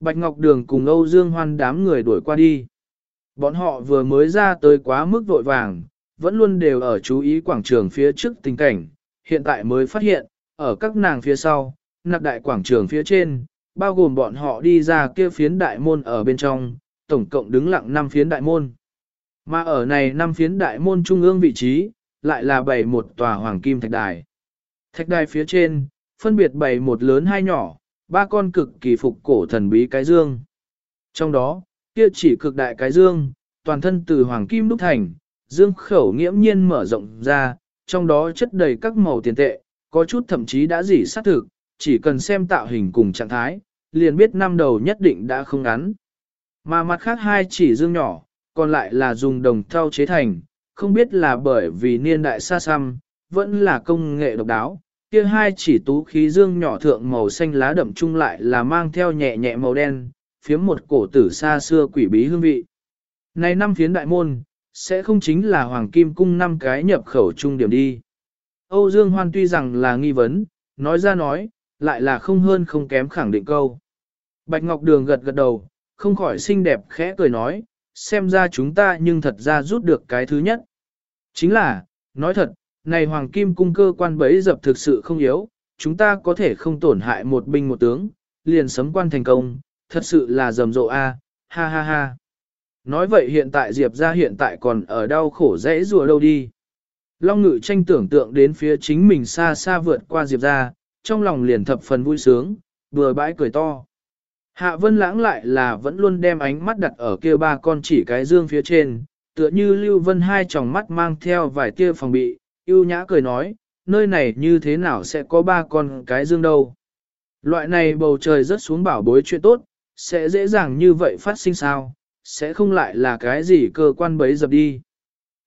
Bạch Ngọc Đường cùng Âu Dương hoan đám người đuổi qua đi. Bọn họ vừa mới ra tới quá mức vội vàng, vẫn luôn đều ở chú ý quảng trường phía trước tình cảnh, hiện tại mới phát hiện, ở các nàng phía sau, nạp đại quảng trường phía trên, bao gồm bọn họ đi ra kia phiến đại môn ở bên trong, tổng cộng đứng lặng 5 phiến đại môn. Mà ở này 5 phiến đại môn trung ương vị trí, lại là bày một tòa hoàng kim thạch đài. Thạch đài phía trên, phân biệt bày một lớn hai nhỏ, ba con cực kỳ phục cổ thần bí cái dương. Trong đó, kia chỉ cực đại cái dương, toàn thân từ hoàng kim đúc thành, dương khẩu nghiễm nhiên mở rộng ra, trong đó chất đầy các màu tiền tệ, có chút thậm chí đã dỉ sát thực, chỉ cần xem tạo hình cùng trạng thái, liền biết năm đầu nhất định đã không ngắn. Mà mặt khác hai chỉ dương nhỏ, còn lại là dùng đồng thau chế thành, không biết là bởi vì niên đại xa xăm, vẫn là công nghệ độc đáo. Kia hai chỉ tú khí dương nhỏ thượng màu xanh lá đậm chung lại là mang theo nhẹ nhẹ màu đen, phiếm một cổ tử xa xưa quỷ bí hương vị. Này năm phiến đại môn, sẽ không chính là Hoàng Kim Cung năm cái nhập khẩu trung điểm đi. Âu Dương Hoan tuy rằng là nghi vấn, nói ra nói, lại là không hơn không kém khẳng định câu. Bạch Ngọc Đường gật gật đầu, không khỏi xinh đẹp khẽ cười nói, xem ra chúng ta nhưng thật ra rút được cái thứ nhất. Chính là, nói thật, này Hoàng Kim Cung cơ quan bẫy dập thực sự không yếu, chúng ta có thể không tổn hại một binh một tướng, liền sấm quan thành công, thật sự là rầm rộ a, ha ha ha. Nói vậy hiện tại Diệp ra hiện tại còn ở đau khổ dễ rùa đâu đi. Long ngự tranh tưởng tượng đến phía chính mình xa xa vượt qua Diệp ra, trong lòng liền thập phần vui sướng, vừa bãi cười to. Hạ vân lãng lại là vẫn luôn đem ánh mắt đặt ở kia ba con chỉ cái dương phía trên, tựa như lưu vân hai tròng mắt mang theo vài tia phòng bị, yêu nhã cười nói, nơi này như thế nào sẽ có ba con cái dương đâu. Loại này bầu trời rất xuống bảo bối chuyện tốt, sẽ dễ dàng như vậy phát sinh sao, sẽ không lại là cái gì cơ quan bấy dập đi.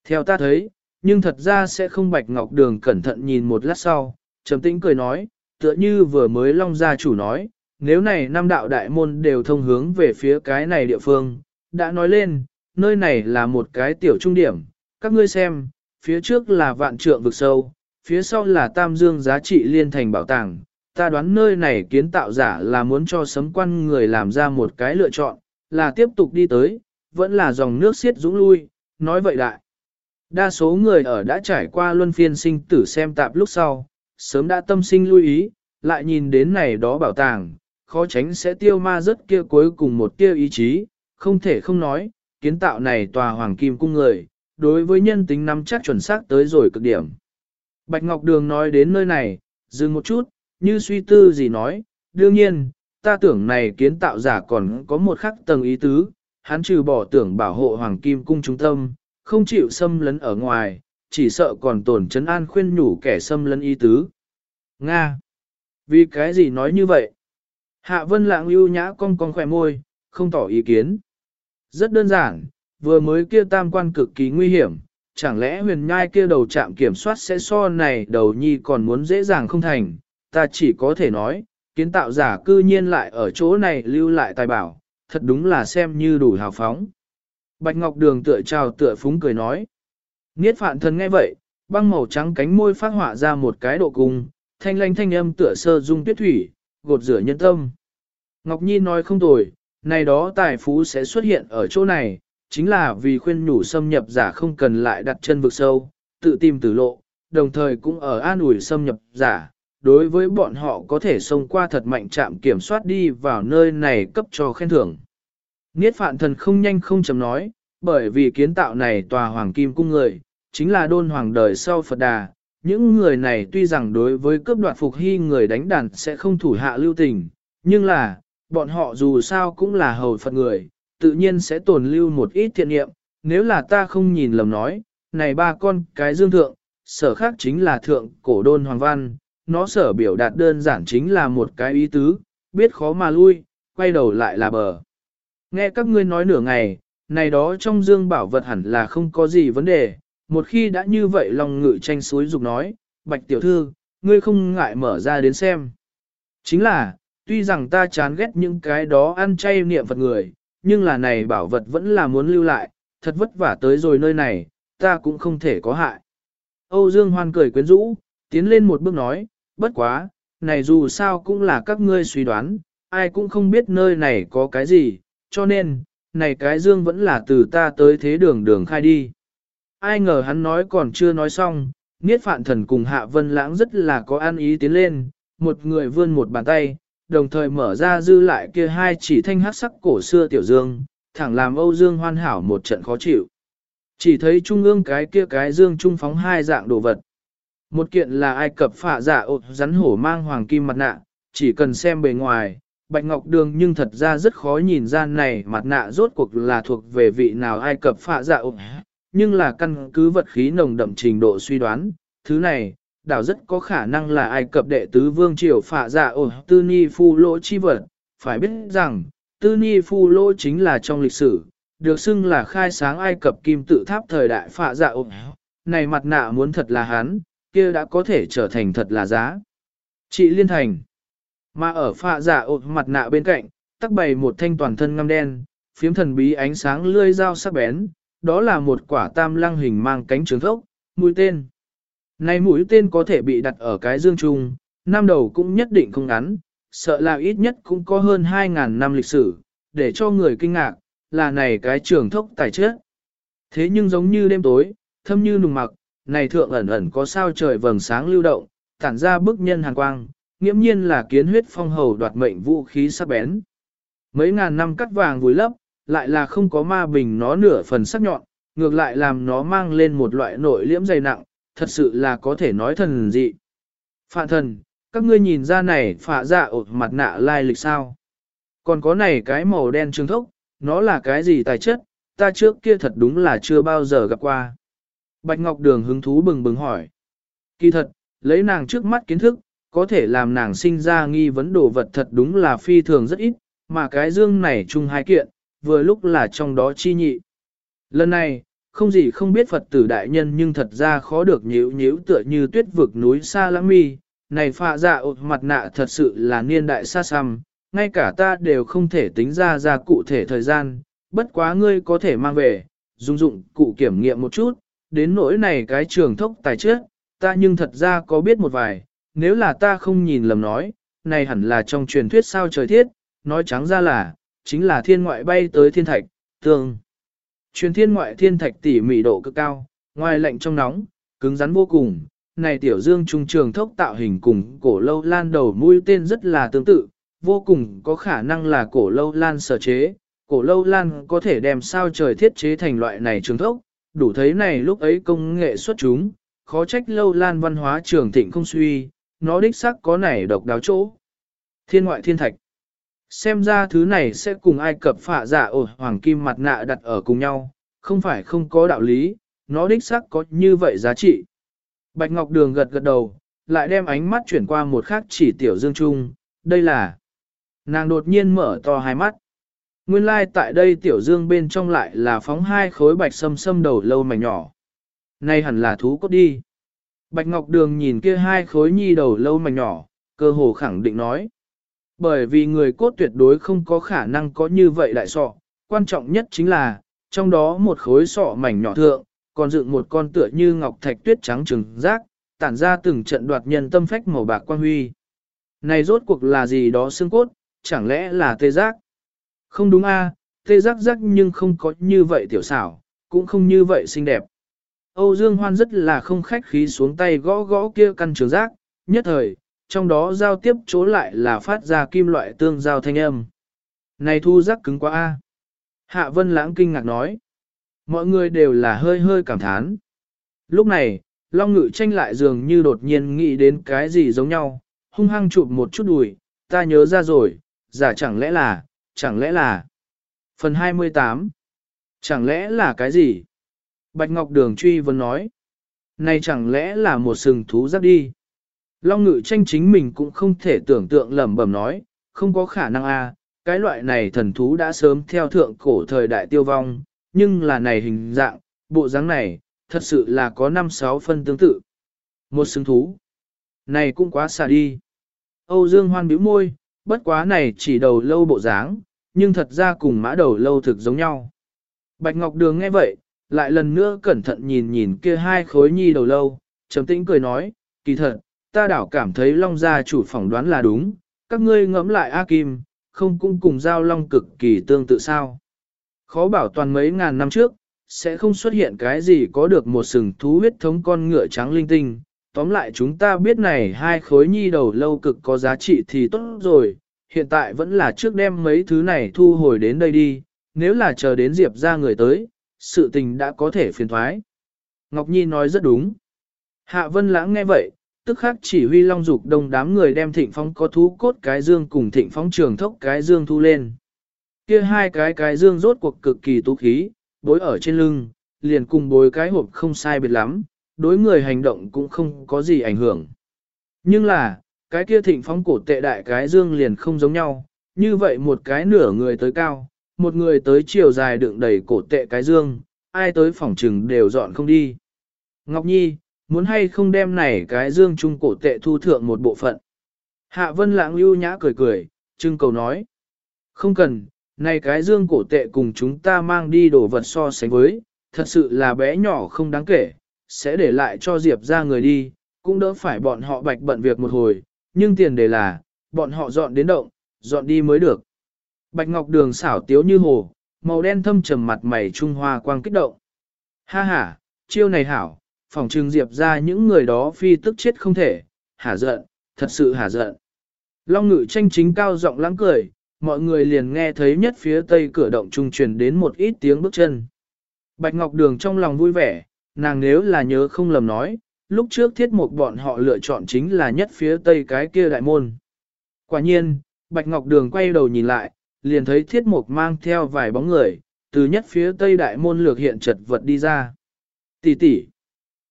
Theo ta thấy, nhưng thật ra sẽ không bạch ngọc đường cẩn thận nhìn một lát sau, trầm tĩnh cười nói, tựa như vừa mới long gia chủ nói, nếu này năm đạo đại môn đều thông hướng về phía cái này địa phương, đã nói lên, nơi này là một cái tiểu trung điểm, các ngươi xem, phía trước là vạn trượng vực sâu, phía sau là tam dương giá trị liên thành bảo tàng, ta đoán nơi này kiến tạo giả là muốn cho sấm quan người làm ra một cái lựa chọn, là tiếp tục đi tới, vẫn là dòng nước xiết dũng lui, nói vậy đại. Đa số người ở đã trải qua luân phiên sinh tử xem tạp lúc sau, sớm đã tâm sinh lưu ý, lại nhìn đến này đó bảo tàng, khó tránh sẽ tiêu ma rất kia cuối cùng một tiêu ý chí, không thể không nói, kiến tạo này tòa hoàng kim cung người, đối với nhân tính nắm chắc chuẩn xác tới rồi cực điểm. Bạch Ngọc Đường nói đến nơi này, dừng một chút, như suy tư gì nói, đương nhiên, ta tưởng này kiến tạo giả còn có một khắc tầng ý tứ, hắn trừ bỏ tưởng bảo hộ hoàng kim cung trung tâm, không chịu xâm lấn ở ngoài, chỉ sợ còn tổn chấn an khuyên nhủ kẻ xâm lấn y tứ. Nga! Vì cái gì nói như vậy? Hạ vân lạng ưu nhã cong cong khỏe môi, không tỏ ý kiến. Rất đơn giản, vừa mới kia tam quan cực kỳ nguy hiểm, chẳng lẽ huyền nhai kia đầu trạm kiểm soát sẽ so này đầu nhi còn muốn dễ dàng không thành, ta chỉ có thể nói, kiến tạo giả cư nhiên lại ở chỗ này lưu lại tài bảo, thật đúng là xem như đủ hào phóng. Bạch Ngọc Đường tựa trào tựa phúng cười nói. Niết phạn thần nghe vậy, băng màu trắng cánh môi phát họa ra một cái độ cung, thanh lanh thanh âm tựa sơ dung tuyết thủy, gột rửa nhân tâm. Ngọc Nhi nói không tồi, này đó tài phú sẽ xuất hiện ở chỗ này, chính là vì khuyên nhủ xâm nhập giả không cần lại đặt chân vực sâu, tự tìm tử lộ, đồng thời cũng ở an ủi xâm nhập giả. Đối với bọn họ có thể xông qua thật mạnh chạm kiểm soát đi vào nơi này cấp cho khen thưởng. Niết phạn thần không nhanh không chậm nói, bởi vì kiến tạo này tòa hoàng kim cung người, chính là đôn hoàng đời sau Phật Đà. Những người này tuy rằng đối với cướp đoạt phục hy người đánh đàn sẽ không thủ hạ lưu tình, nhưng là, bọn họ dù sao cũng là hầu Phật người, tự nhiên sẽ tồn lưu một ít thiện niệm. Nếu là ta không nhìn lầm nói, này ba con cái dương thượng, sở khác chính là thượng cổ đôn hoàng văn, nó sở biểu đạt đơn giản chính là một cái ý tứ, biết khó mà lui, quay đầu lại là bờ. Nghe các ngươi nói nửa ngày, này đó trong dương bảo vật hẳn là không có gì vấn đề, một khi đã như vậy lòng ngự tranh suối dục nói, bạch tiểu thư, ngươi không ngại mở ra đến xem. Chính là, tuy rằng ta chán ghét những cái đó ăn chay niệm Phật người, nhưng là này bảo vật vẫn là muốn lưu lại, thật vất vả tới rồi nơi này, ta cũng không thể có hại. Âu Dương Hoan cười quyến rũ, tiến lên một bước nói, bất quá, này dù sao cũng là các ngươi suy đoán, ai cũng không biết nơi này có cái gì, cho nên, này cái dương vẫn là từ ta tới thế đường đường khai đi. Ai ngờ hắn nói còn chưa nói xong, Niết Phạn Thần cùng Hạ Vân Lãng rất là có an ý tiến lên, một người vươn một bàn tay, đồng thời mở ra dư lại kia hai chỉ thanh hát sắc cổ xưa tiểu dương, thẳng làm Âu Dương hoàn hảo một trận khó chịu. Chỉ thấy trung ương cái kia cái dương trung phóng hai dạng đồ vật. Một kiện là Ai Cập phạ giả ột rắn hổ mang hoàng kim mặt nạ, chỉ cần xem bề ngoài, bạch ngọc đường nhưng thật ra rất khó nhìn ra này mặt nạ rốt cuộc là thuộc về vị nào Ai Cập phạ dạ ột. Nhưng là căn cứ vật khí nồng đậm trình độ suy đoán, thứ này, đảo rất có khả năng là Ai Cập đệ tứ vương triều phạ dạ ột tư ni phu lỗ chi vật. Phải biết rằng, tư ni phu lỗ chính là trong lịch sử, được xưng là khai sáng Ai Cập kim tự tháp thời đại phạ dạ ộp. Này mặt nạ muốn thật là hắn, kia đã có thể trở thành thật là giá. Chị Liên Thành. Mà ở phạ dạ ột mặt nạ bên cạnh, tắc bày một thanh toàn thân ngăm đen, phiếm thần bí ánh sáng lươi dao sắc bén, đó là một quả tam lăng hình mang cánh trường thốc, mũi tên. Này mũi tên có thể bị đặt ở cái dương trung, năm đầu cũng nhất định không ngắn, sợ là ít nhất cũng có hơn 2.000 năm lịch sử, để cho người kinh ngạc, là này cái trường thốc tài chết. Thế nhưng giống như đêm tối, thâm như nùng mặc, này thượng ẩn ẩn có sao trời vầng sáng lưu động, tản ra bức nhân hàn quang, nghiễm nhiên là kiến huyết phong hầu đoạt mệnh vũ khí sắc bén. Mấy ngàn năm cắt vàng vùi lấp, lại là không có ma bình nó nửa phần sắc nhọn, ngược lại làm nó mang lên một loại nội liễm dày nặng, thật sự là có thể nói thần dị. Phạ thần, các ngươi nhìn ra này phạ dạ ột mặt nạ lai lịch sao? Còn có này cái màu đen trương thốc, nó là cái gì tài chất, ta trước kia thật đúng là chưa bao giờ gặp qua. Bạch Ngọc Đường hứng thú bừng bừng hỏi. Kỳ thật, lấy nàng trước mắt kiến thức, có thể làm nàng sinh ra nghi vấn đồ vật thật đúng là phi thường rất ít, mà cái dương này chung hai kiện, vừa lúc là trong đó chi nhị. Lần này, không gì không biết Phật tử đại nhân nhưng thật ra khó được nhíu nhíu tựa như tuyết vực núi xa lãng mi, này phạ dạ mặt nạ thật sự là niên đại xa xăm, ngay cả ta đều không thể tính ra ra cụ thể thời gian, bất quá ngươi có thể mang về, dùng dụng cụ kiểm nghiệm một chút, đến nỗi này cái trường thốc tài trước, ta nhưng thật ra có biết một vài, nếu là ta không nhìn lầm nói, này hẳn là trong truyền thuyết sao trời thiết, nói trắng ra là, chính là thiên ngoại bay tới thiên thạch, tương. Truyền thiên ngoại thiên thạch tỉ mỉ độ cực cao, ngoài lạnh trong nóng, cứng rắn vô cùng, này tiểu dương trung trường thốc tạo hình cùng cổ lâu lan đầu mũi tên rất là tương tự, vô cùng có khả năng là cổ lâu lan sở chế, cổ lâu lan có thể đem sao trời thiết chế thành loại này trường thốc, đủ thấy này lúc ấy công nghệ xuất chúng, khó trách lâu lan văn hóa trường thịnh không suy, nó đích xác có này độc đáo chỗ. Thiên ngoại thiên thạch Xem ra thứ này sẽ cùng ai cập phạ dạ giả ổ hoàng kim mặt nạ đặt ở cùng nhau, không phải không có đạo lý, nó đích xác có như vậy giá trị. Bạch Ngọc Đường gật gật đầu, lại đem ánh mắt chuyển qua một khác chỉ tiểu dương trung, đây là Nàng đột nhiên mở to hai mắt. Nguyên lai like tại đây tiểu dương bên trong lại là phóng hai khối bạch sâm sâm đầu lâu mảnh nhỏ. Nay hẳn là thú cốt đi. Bạch Ngọc Đường nhìn kia hai khối nhi đầu lâu mảnh nhỏ, cơ hồ khẳng định nói. Bởi vì người cốt tuyệt đối không có khả năng có như vậy đại sọ, quan trọng nhất chính là, trong đó một khối sọ mảnh nhỏ thượng, còn dựng một con tựa như ngọc thạch tuyết trắng trừng rác, tản ra từng trận đoạt nhân tâm phách màu bạc quan huy. Này rốt cuộc là gì đó xương cốt, chẳng lẽ là tê giác? Không đúng a, tê giác giác nhưng không có như vậy tiểu xảo, cũng không như vậy xinh đẹp. Âu Dương Hoan rất là không khách khí xuống tay gõ gõ kia căn trường giác, nhất thời, trong đó giao tiếp chỗ lại là phát ra kim loại tương giao thanh âm. Này thu giác cứng quá a. Hạ Vân Lãng kinh ngạc nói. Mọi người đều là hơi hơi cảm thán. Lúc này, Long Ngự tranh lại dường như đột nhiên nghĩ đến cái gì giống nhau, hung hăng chụp một chút đùi, ta nhớ ra rồi, giả chẳng lẽ là, chẳng lẽ là. Phần 28 Chẳng lẽ là cái gì? Bạch Ngọc Đường truy vấn nói. Này chẳng lẽ là một sừng thú giáp đi? Long ngự tranh chính mình cũng không thể tưởng tượng lẩm bẩm nói, không có khả năng a, cái loại này thần thú đã sớm theo thượng cổ thời đại tiêu vong, nhưng là này hình dạng, bộ dáng này, thật sự là có 5-6 phân tương tự. Một sừng thú. Này cũng quá xa đi. Âu Dương Hoan bĩu môi, bất quá này chỉ đầu lâu bộ dáng, nhưng thật ra cùng mã đầu lâu thực giống nhau. Bạch Ngọc Đường nghe vậy, lại lần nữa cẩn thận nhìn nhìn kia hai khối nhi đầu lâu, trầm tĩnh cười nói, kỳ thật, ta đảo cảm thấy Long gia chủ phỏng đoán là đúng, các ngươi ngẫm lại A Kim, không cũng cùng giao Long cực kỳ tương tự sao. Khó bảo toàn mấy ngàn năm trước, sẽ không xuất hiện cái gì có được một sừng thú huyết thống con ngựa trắng linh tinh. Tóm lại chúng ta biết này hai khối nhi đầu lâu cực có giá trị thì tốt rồi, hiện tại vẫn là trước đem mấy thứ này thu hồi đến đây đi, nếu là chờ đến Diệp ra người tới, sự tình đã có thể phiền thoái. Ngọc Nhi nói rất đúng. Hạ Vân Lãng nghe vậy, tức khắc chỉ huy long dục đông đám người đem thịnh phong có thú cốt cái dương cùng thịnh phong trường thốc cái dương thu lên. Kia hai cái cái dương rốt cuộc cực kỳ tú khí, bối ở trên lưng, liền cùng bối cái hộp không sai biệt lắm, đối người hành động cũng không có gì ảnh hưởng. Nhưng là, cái kia thịnh phong cổ tệ đại cái dương liền không giống nhau, như vậy một cái nửa người tới cao, một người tới chiều dài đựng đầy cổ tệ cái dương, ai tới phòng trừng đều dọn không đi. Ngọc Nhi, muốn hay không đem này cái dương chung cổ tệ thu thượng một bộ phận. Hạ Vân Lãng lưu nhã cười cười, trưng cầu nói. Không cần, này cái dương cổ tệ cùng chúng ta mang đi đồ vật so sánh với, thật sự là bé nhỏ không đáng kể, sẽ để lại cho Diệp ra người đi, cũng đỡ phải bọn họ bạch bận việc một hồi, nhưng tiền đề là, bọn họ dọn đến động, dọn đi mới được. Bạch Ngọc Đường xảo tiếu như hồ, màu đen thâm trầm mặt mày trung hoa quang kích động. Ha ha, chiêu này hảo, phòng trừng diệp ra những người đó phi tức chết không thể, hả giận, thật sự hả giận. Long ngự tranh chính cao giọng lãng cười, mọi người liền nghe thấy nhất phía tây cửa động trung truyền đến một ít tiếng bước chân. Bạch Ngọc Đường trong lòng vui vẻ, nàng nếu là nhớ không lầm nói, lúc trước thiết một bọn họ lựa chọn chính là nhất phía tây cái kia đại môn. Quả nhiên, Bạch Ngọc Đường quay đầu nhìn lại, liền thấy thiết mục mang theo vài bóng người, từ nhất phía tây đại môn lược hiện chật vật đi ra. Tỷ tỷ,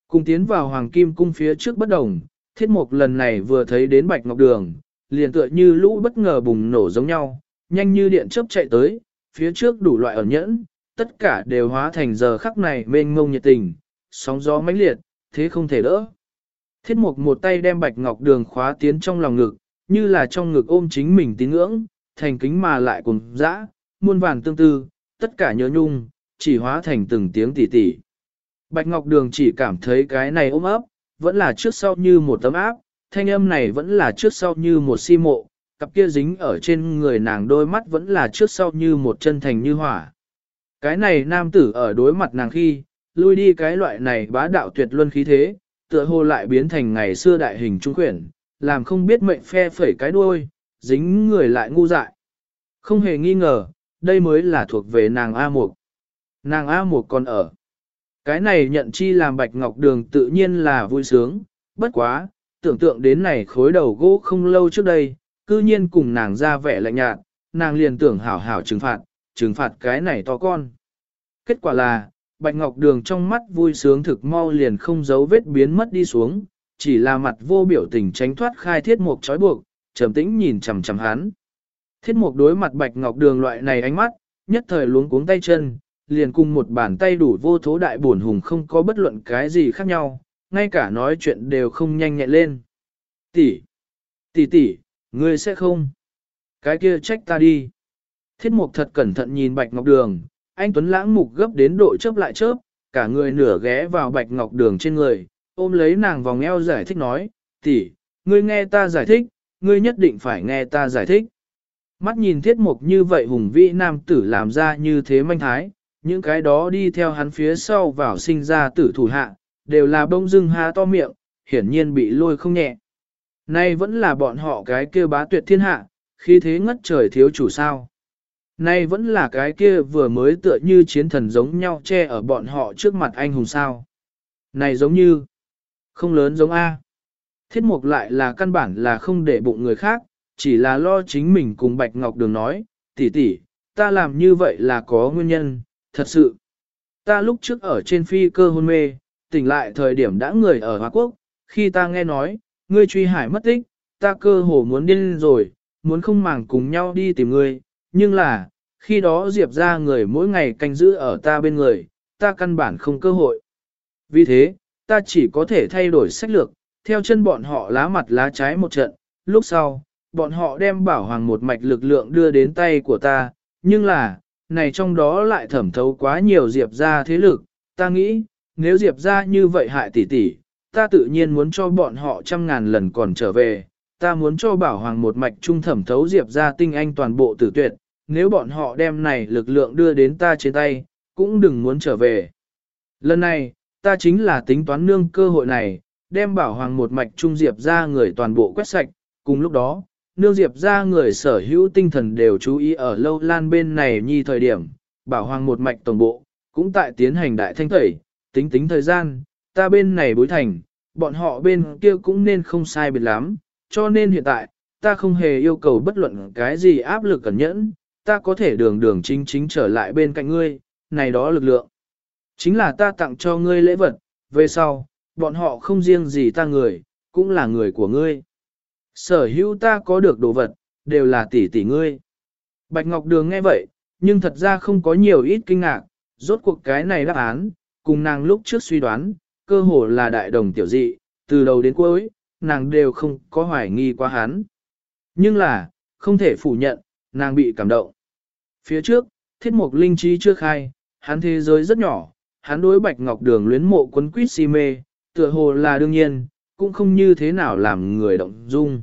cùng tiến vào hoàng kim cung phía trước bất đồng, thiết mục lần này vừa thấy đến bạch ngọc đường, liền tựa như lũ bất ngờ bùng nổ giống nhau, nhanh như điện chớp chạy tới, phía trước đủ loại ẩn nhẫn, tất cả đều hóa thành giờ khắc này mênh mông nhiệt tình, sóng gió mãnh liệt, thế không thể đỡ. Thiết mục một tay đem bạch ngọc đường khóa tiến trong lòng ngực, như là trong ngực ôm chính mình tín ngưỡng, thành kính mà lại cùng dã, muôn vàn tương tư, tất cả nhớ nhung, chỉ hóa thành từng tiếng tỉ tỉ. Bạch Ngọc Đường chỉ cảm thấy cái này ôm ấp, vẫn là trước sau như một tấm áp, thanh âm này vẫn là trước sau như một si mộ, cặp kia dính ở trên người nàng đôi mắt vẫn là trước sau như một chân thành như hỏa. Cái này nam tử ở đối mặt nàng khi, lui đi cái loại này bá đạo tuyệt luân khí thế, tựa hồ lại biến thành ngày xưa đại hình trung quyển, làm không biết mệnh phe phẩy cái đuôi, dính người lại ngu dại. Không hề nghi ngờ, đây mới là thuộc về nàng A Mục. Nàng A Mục còn ở. Cái này nhận chi làm bạch ngọc đường tự nhiên là vui sướng, bất quá, tưởng tượng đến này khối đầu gỗ không lâu trước đây, cư nhiên cùng nàng ra vẻ lạnh nhạt, nàng liền tưởng hảo hảo trừng phạt, trừng phạt cái này to con. Kết quả là, bạch ngọc đường trong mắt vui sướng thực mau liền không giấu vết biến mất đi xuống, chỉ là mặt vô biểu tình tránh thoát khai thiết mục trói buộc, trầm tĩnh nhìn chằm chằm hắn. Thiết mục đối mặt bạch ngọc đường loại này ánh mắt, nhất thời luống cuống tay chân, liền cùng một bàn tay đủ vô thố đại bổn hùng không có bất luận cái gì khác nhau, ngay cả nói chuyện đều không nhanh nhẹn lên. Tỷ, tỷ tỷ, ngươi sẽ không. Cái kia trách ta đi. Thiết mục thật cẩn thận nhìn bạch ngọc đường, anh Tuấn lãng mục gấp đến độ chớp lại chớp, cả người nửa ghé vào bạch ngọc đường trên người, ôm lấy nàng vòng eo giải thích nói, tỷ, ngươi nghe ta giải thích, ngươi nhất định phải nghe ta giải thích. Mắt nhìn thiết mục như vậy hùng vĩ nam tử làm ra như thế manh thái, những cái đó đi theo hắn phía sau vào sinh ra tử thủ hạ, đều là bông dưng há to miệng, hiển nhiên bị lôi không nhẹ. Nay vẫn là bọn họ cái kia bá tuyệt thiên hạ, khi thế ngất trời thiếu chủ sao. Nay vẫn là cái kia vừa mới tựa như chiến thần giống nhau che ở bọn họ trước mặt anh hùng sao. Này giống như, không lớn giống A. Thiết mục lại là căn bản là không để bụng người khác, chỉ là lo chính mình cùng Bạch Ngọc Đường nói, tỷ tỷ, ta làm như vậy là có nguyên nhân, thật sự. Ta lúc trước ở trên phi cơ hôn mê, tỉnh lại thời điểm đã người ở Hoa Quốc, khi ta nghe nói, ngươi truy hải mất tích, ta cơ hồ muốn điên rồi, muốn không màng cùng nhau đi tìm ngươi, nhưng là, khi đó Diệp ra người mỗi ngày canh giữ ở ta bên người, ta căn bản không cơ hội. Vì thế, ta chỉ có thể thay đổi sách lược, theo chân bọn họ lá mặt lá trái một trận, lúc sau, bọn họ đem bảo hoàng một mạch lực lượng đưa đến tay của ta, nhưng là, này trong đó lại thẩm thấu quá nhiều Diệp ra thế lực, ta nghĩ, nếu Diệp ra như vậy hại tỷ tỷ, ta tự nhiên muốn cho bọn họ trăm ngàn lần còn trở về, ta muốn cho bảo hoàng một mạch trung thẩm thấu Diệp ra tinh anh toàn bộ tử tuyệt, nếu bọn họ đem này lực lượng đưa đến ta trên tay, cũng đừng muốn trở về. Lần này, ta chính là tính toán nương cơ hội này, đem bảo hoàng một mạch trung diệp ra người toàn bộ quét sạch, cùng lúc đó, nương diệp ra người sở hữu tinh thần đều chú ý ở lâu lan bên này nhi thời điểm, bảo hoàng một mạch tổng bộ, cũng tại tiến hành đại thanh tẩy, tính tính thời gian, ta bên này bối thành, bọn họ bên kia cũng nên không sai biệt lắm, cho nên hiện tại, ta không hề yêu cầu bất luận cái gì áp lực cẩn nhẫn, ta có thể đường đường chính chính trở lại bên cạnh ngươi, này đó lực lượng. Chính là ta tặng cho ngươi lễ vật, về sau, bọn họ không riêng gì ta người, cũng là người của ngươi. Sở hữu ta có được đồ vật, đều là tỷ tỷ ngươi. Bạch Ngọc Đường nghe vậy, nhưng thật ra không có nhiều ít kinh ngạc, rốt cuộc cái này đáp án, cùng nàng lúc trước suy đoán, cơ hồ là đại đồng tiểu dị, từ đầu đến cuối, nàng đều không có hoài nghi qua hắn. Nhưng là, không thể phủ nhận, nàng bị cảm động. Phía trước, thiết mục linh trí chưa khai, hắn thế giới rất nhỏ, hắn đối bạch ngọc đường luyến mộ quấn quýt si mê, tựa hồ là đương nhiên, cũng không như thế nào làm người động dung.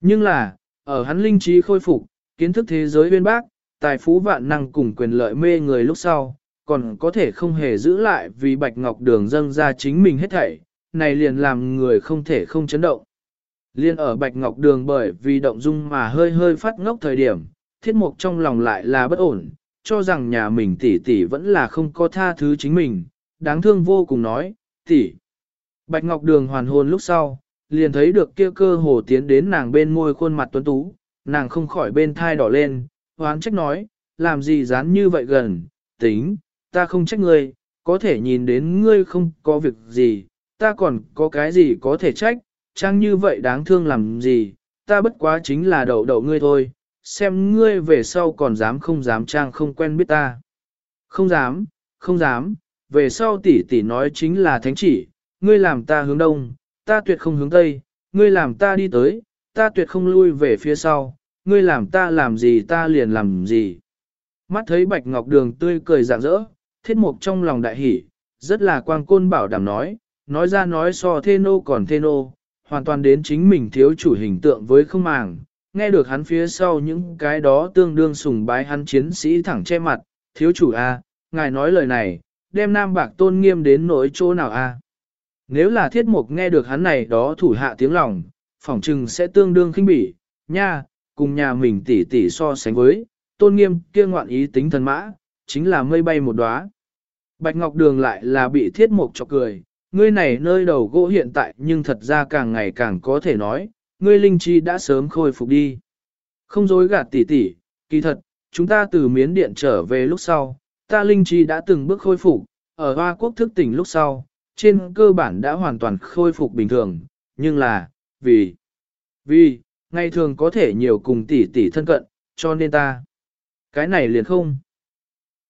Nhưng là, ở hắn linh trí khôi phục, kiến thức thế giới uyên bác, tài phú vạn năng cùng quyền lợi mê người lúc sau, còn có thể không hề giữ lại vì bạch ngọc đường dâng ra chính mình hết thảy, này liền làm người không thể không chấn động. Liên ở bạch ngọc đường bởi vì động dung mà hơi hơi phát ngốc thời điểm, thiết mục trong lòng lại là bất ổn, cho rằng nhà mình tỷ tỷ vẫn là không có tha thứ chính mình, đáng thương vô cùng nói, tỷ. Bạch Ngọc Đường hoàn hồn lúc sau, liền thấy được kia cơ hồ tiến đến nàng bên môi khuôn mặt tuấn tú, nàng không khỏi bên thai đỏ lên, hoán trách nói, làm gì dán như vậy gần, tính, ta không trách ngươi, có thể nhìn đến ngươi không có việc gì, ta còn có cái gì có thể trách, trang như vậy đáng thương làm gì, ta bất quá chính là đậu đậu ngươi thôi, xem ngươi về sau còn dám không dám trang không quen biết ta. Không dám, không dám, về sau tỷ tỷ nói chính là thánh chỉ, ngươi làm ta hướng đông, ta tuyệt không hướng tây, ngươi làm ta đi tới, ta tuyệt không lui về phía sau, ngươi làm ta làm gì ta liền làm gì. Mắt thấy bạch ngọc đường tươi cười rạng rỡ, thiết mục trong lòng đại hỷ, rất là quang côn bảo đảm nói, nói ra nói so thê nô còn thê nô, hoàn toàn đến chính mình thiếu chủ hình tượng với không màng, nghe được hắn phía sau những cái đó tương đương sùng bái hắn chiến sĩ thẳng che mặt, thiếu chủ A, ngài nói lời này, đem nam bạc tôn nghiêm đến nỗi chỗ nào A. Nếu là thiết mục nghe được hắn này đó thủ hạ tiếng lòng, phỏng trừng sẽ tương đương khinh bỉ, nha, cùng nhà mình tỉ tỉ so sánh với, tôn nghiêm kia ngoạn ý tính thần mã, chính là mây bay một đóa. Bạch Ngọc Đường lại là bị thiết mục cho cười, ngươi này nơi đầu gỗ hiện tại nhưng thật ra càng ngày càng có thể nói, ngươi linh chi đã sớm khôi phục đi. Không dối gạt tỉ tỉ, kỳ thật, chúng ta từ miến điện trở về lúc sau, ta linh chi đã từng bước khôi phục, ở Hoa Quốc thức tỉnh lúc sau, trên cơ bản đã hoàn toàn khôi phục bình thường, nhưng là, vì, vì, ngày thường có thể nhiều cùng tỷ tỷ thân cận, cho nên ta, cái này liền không.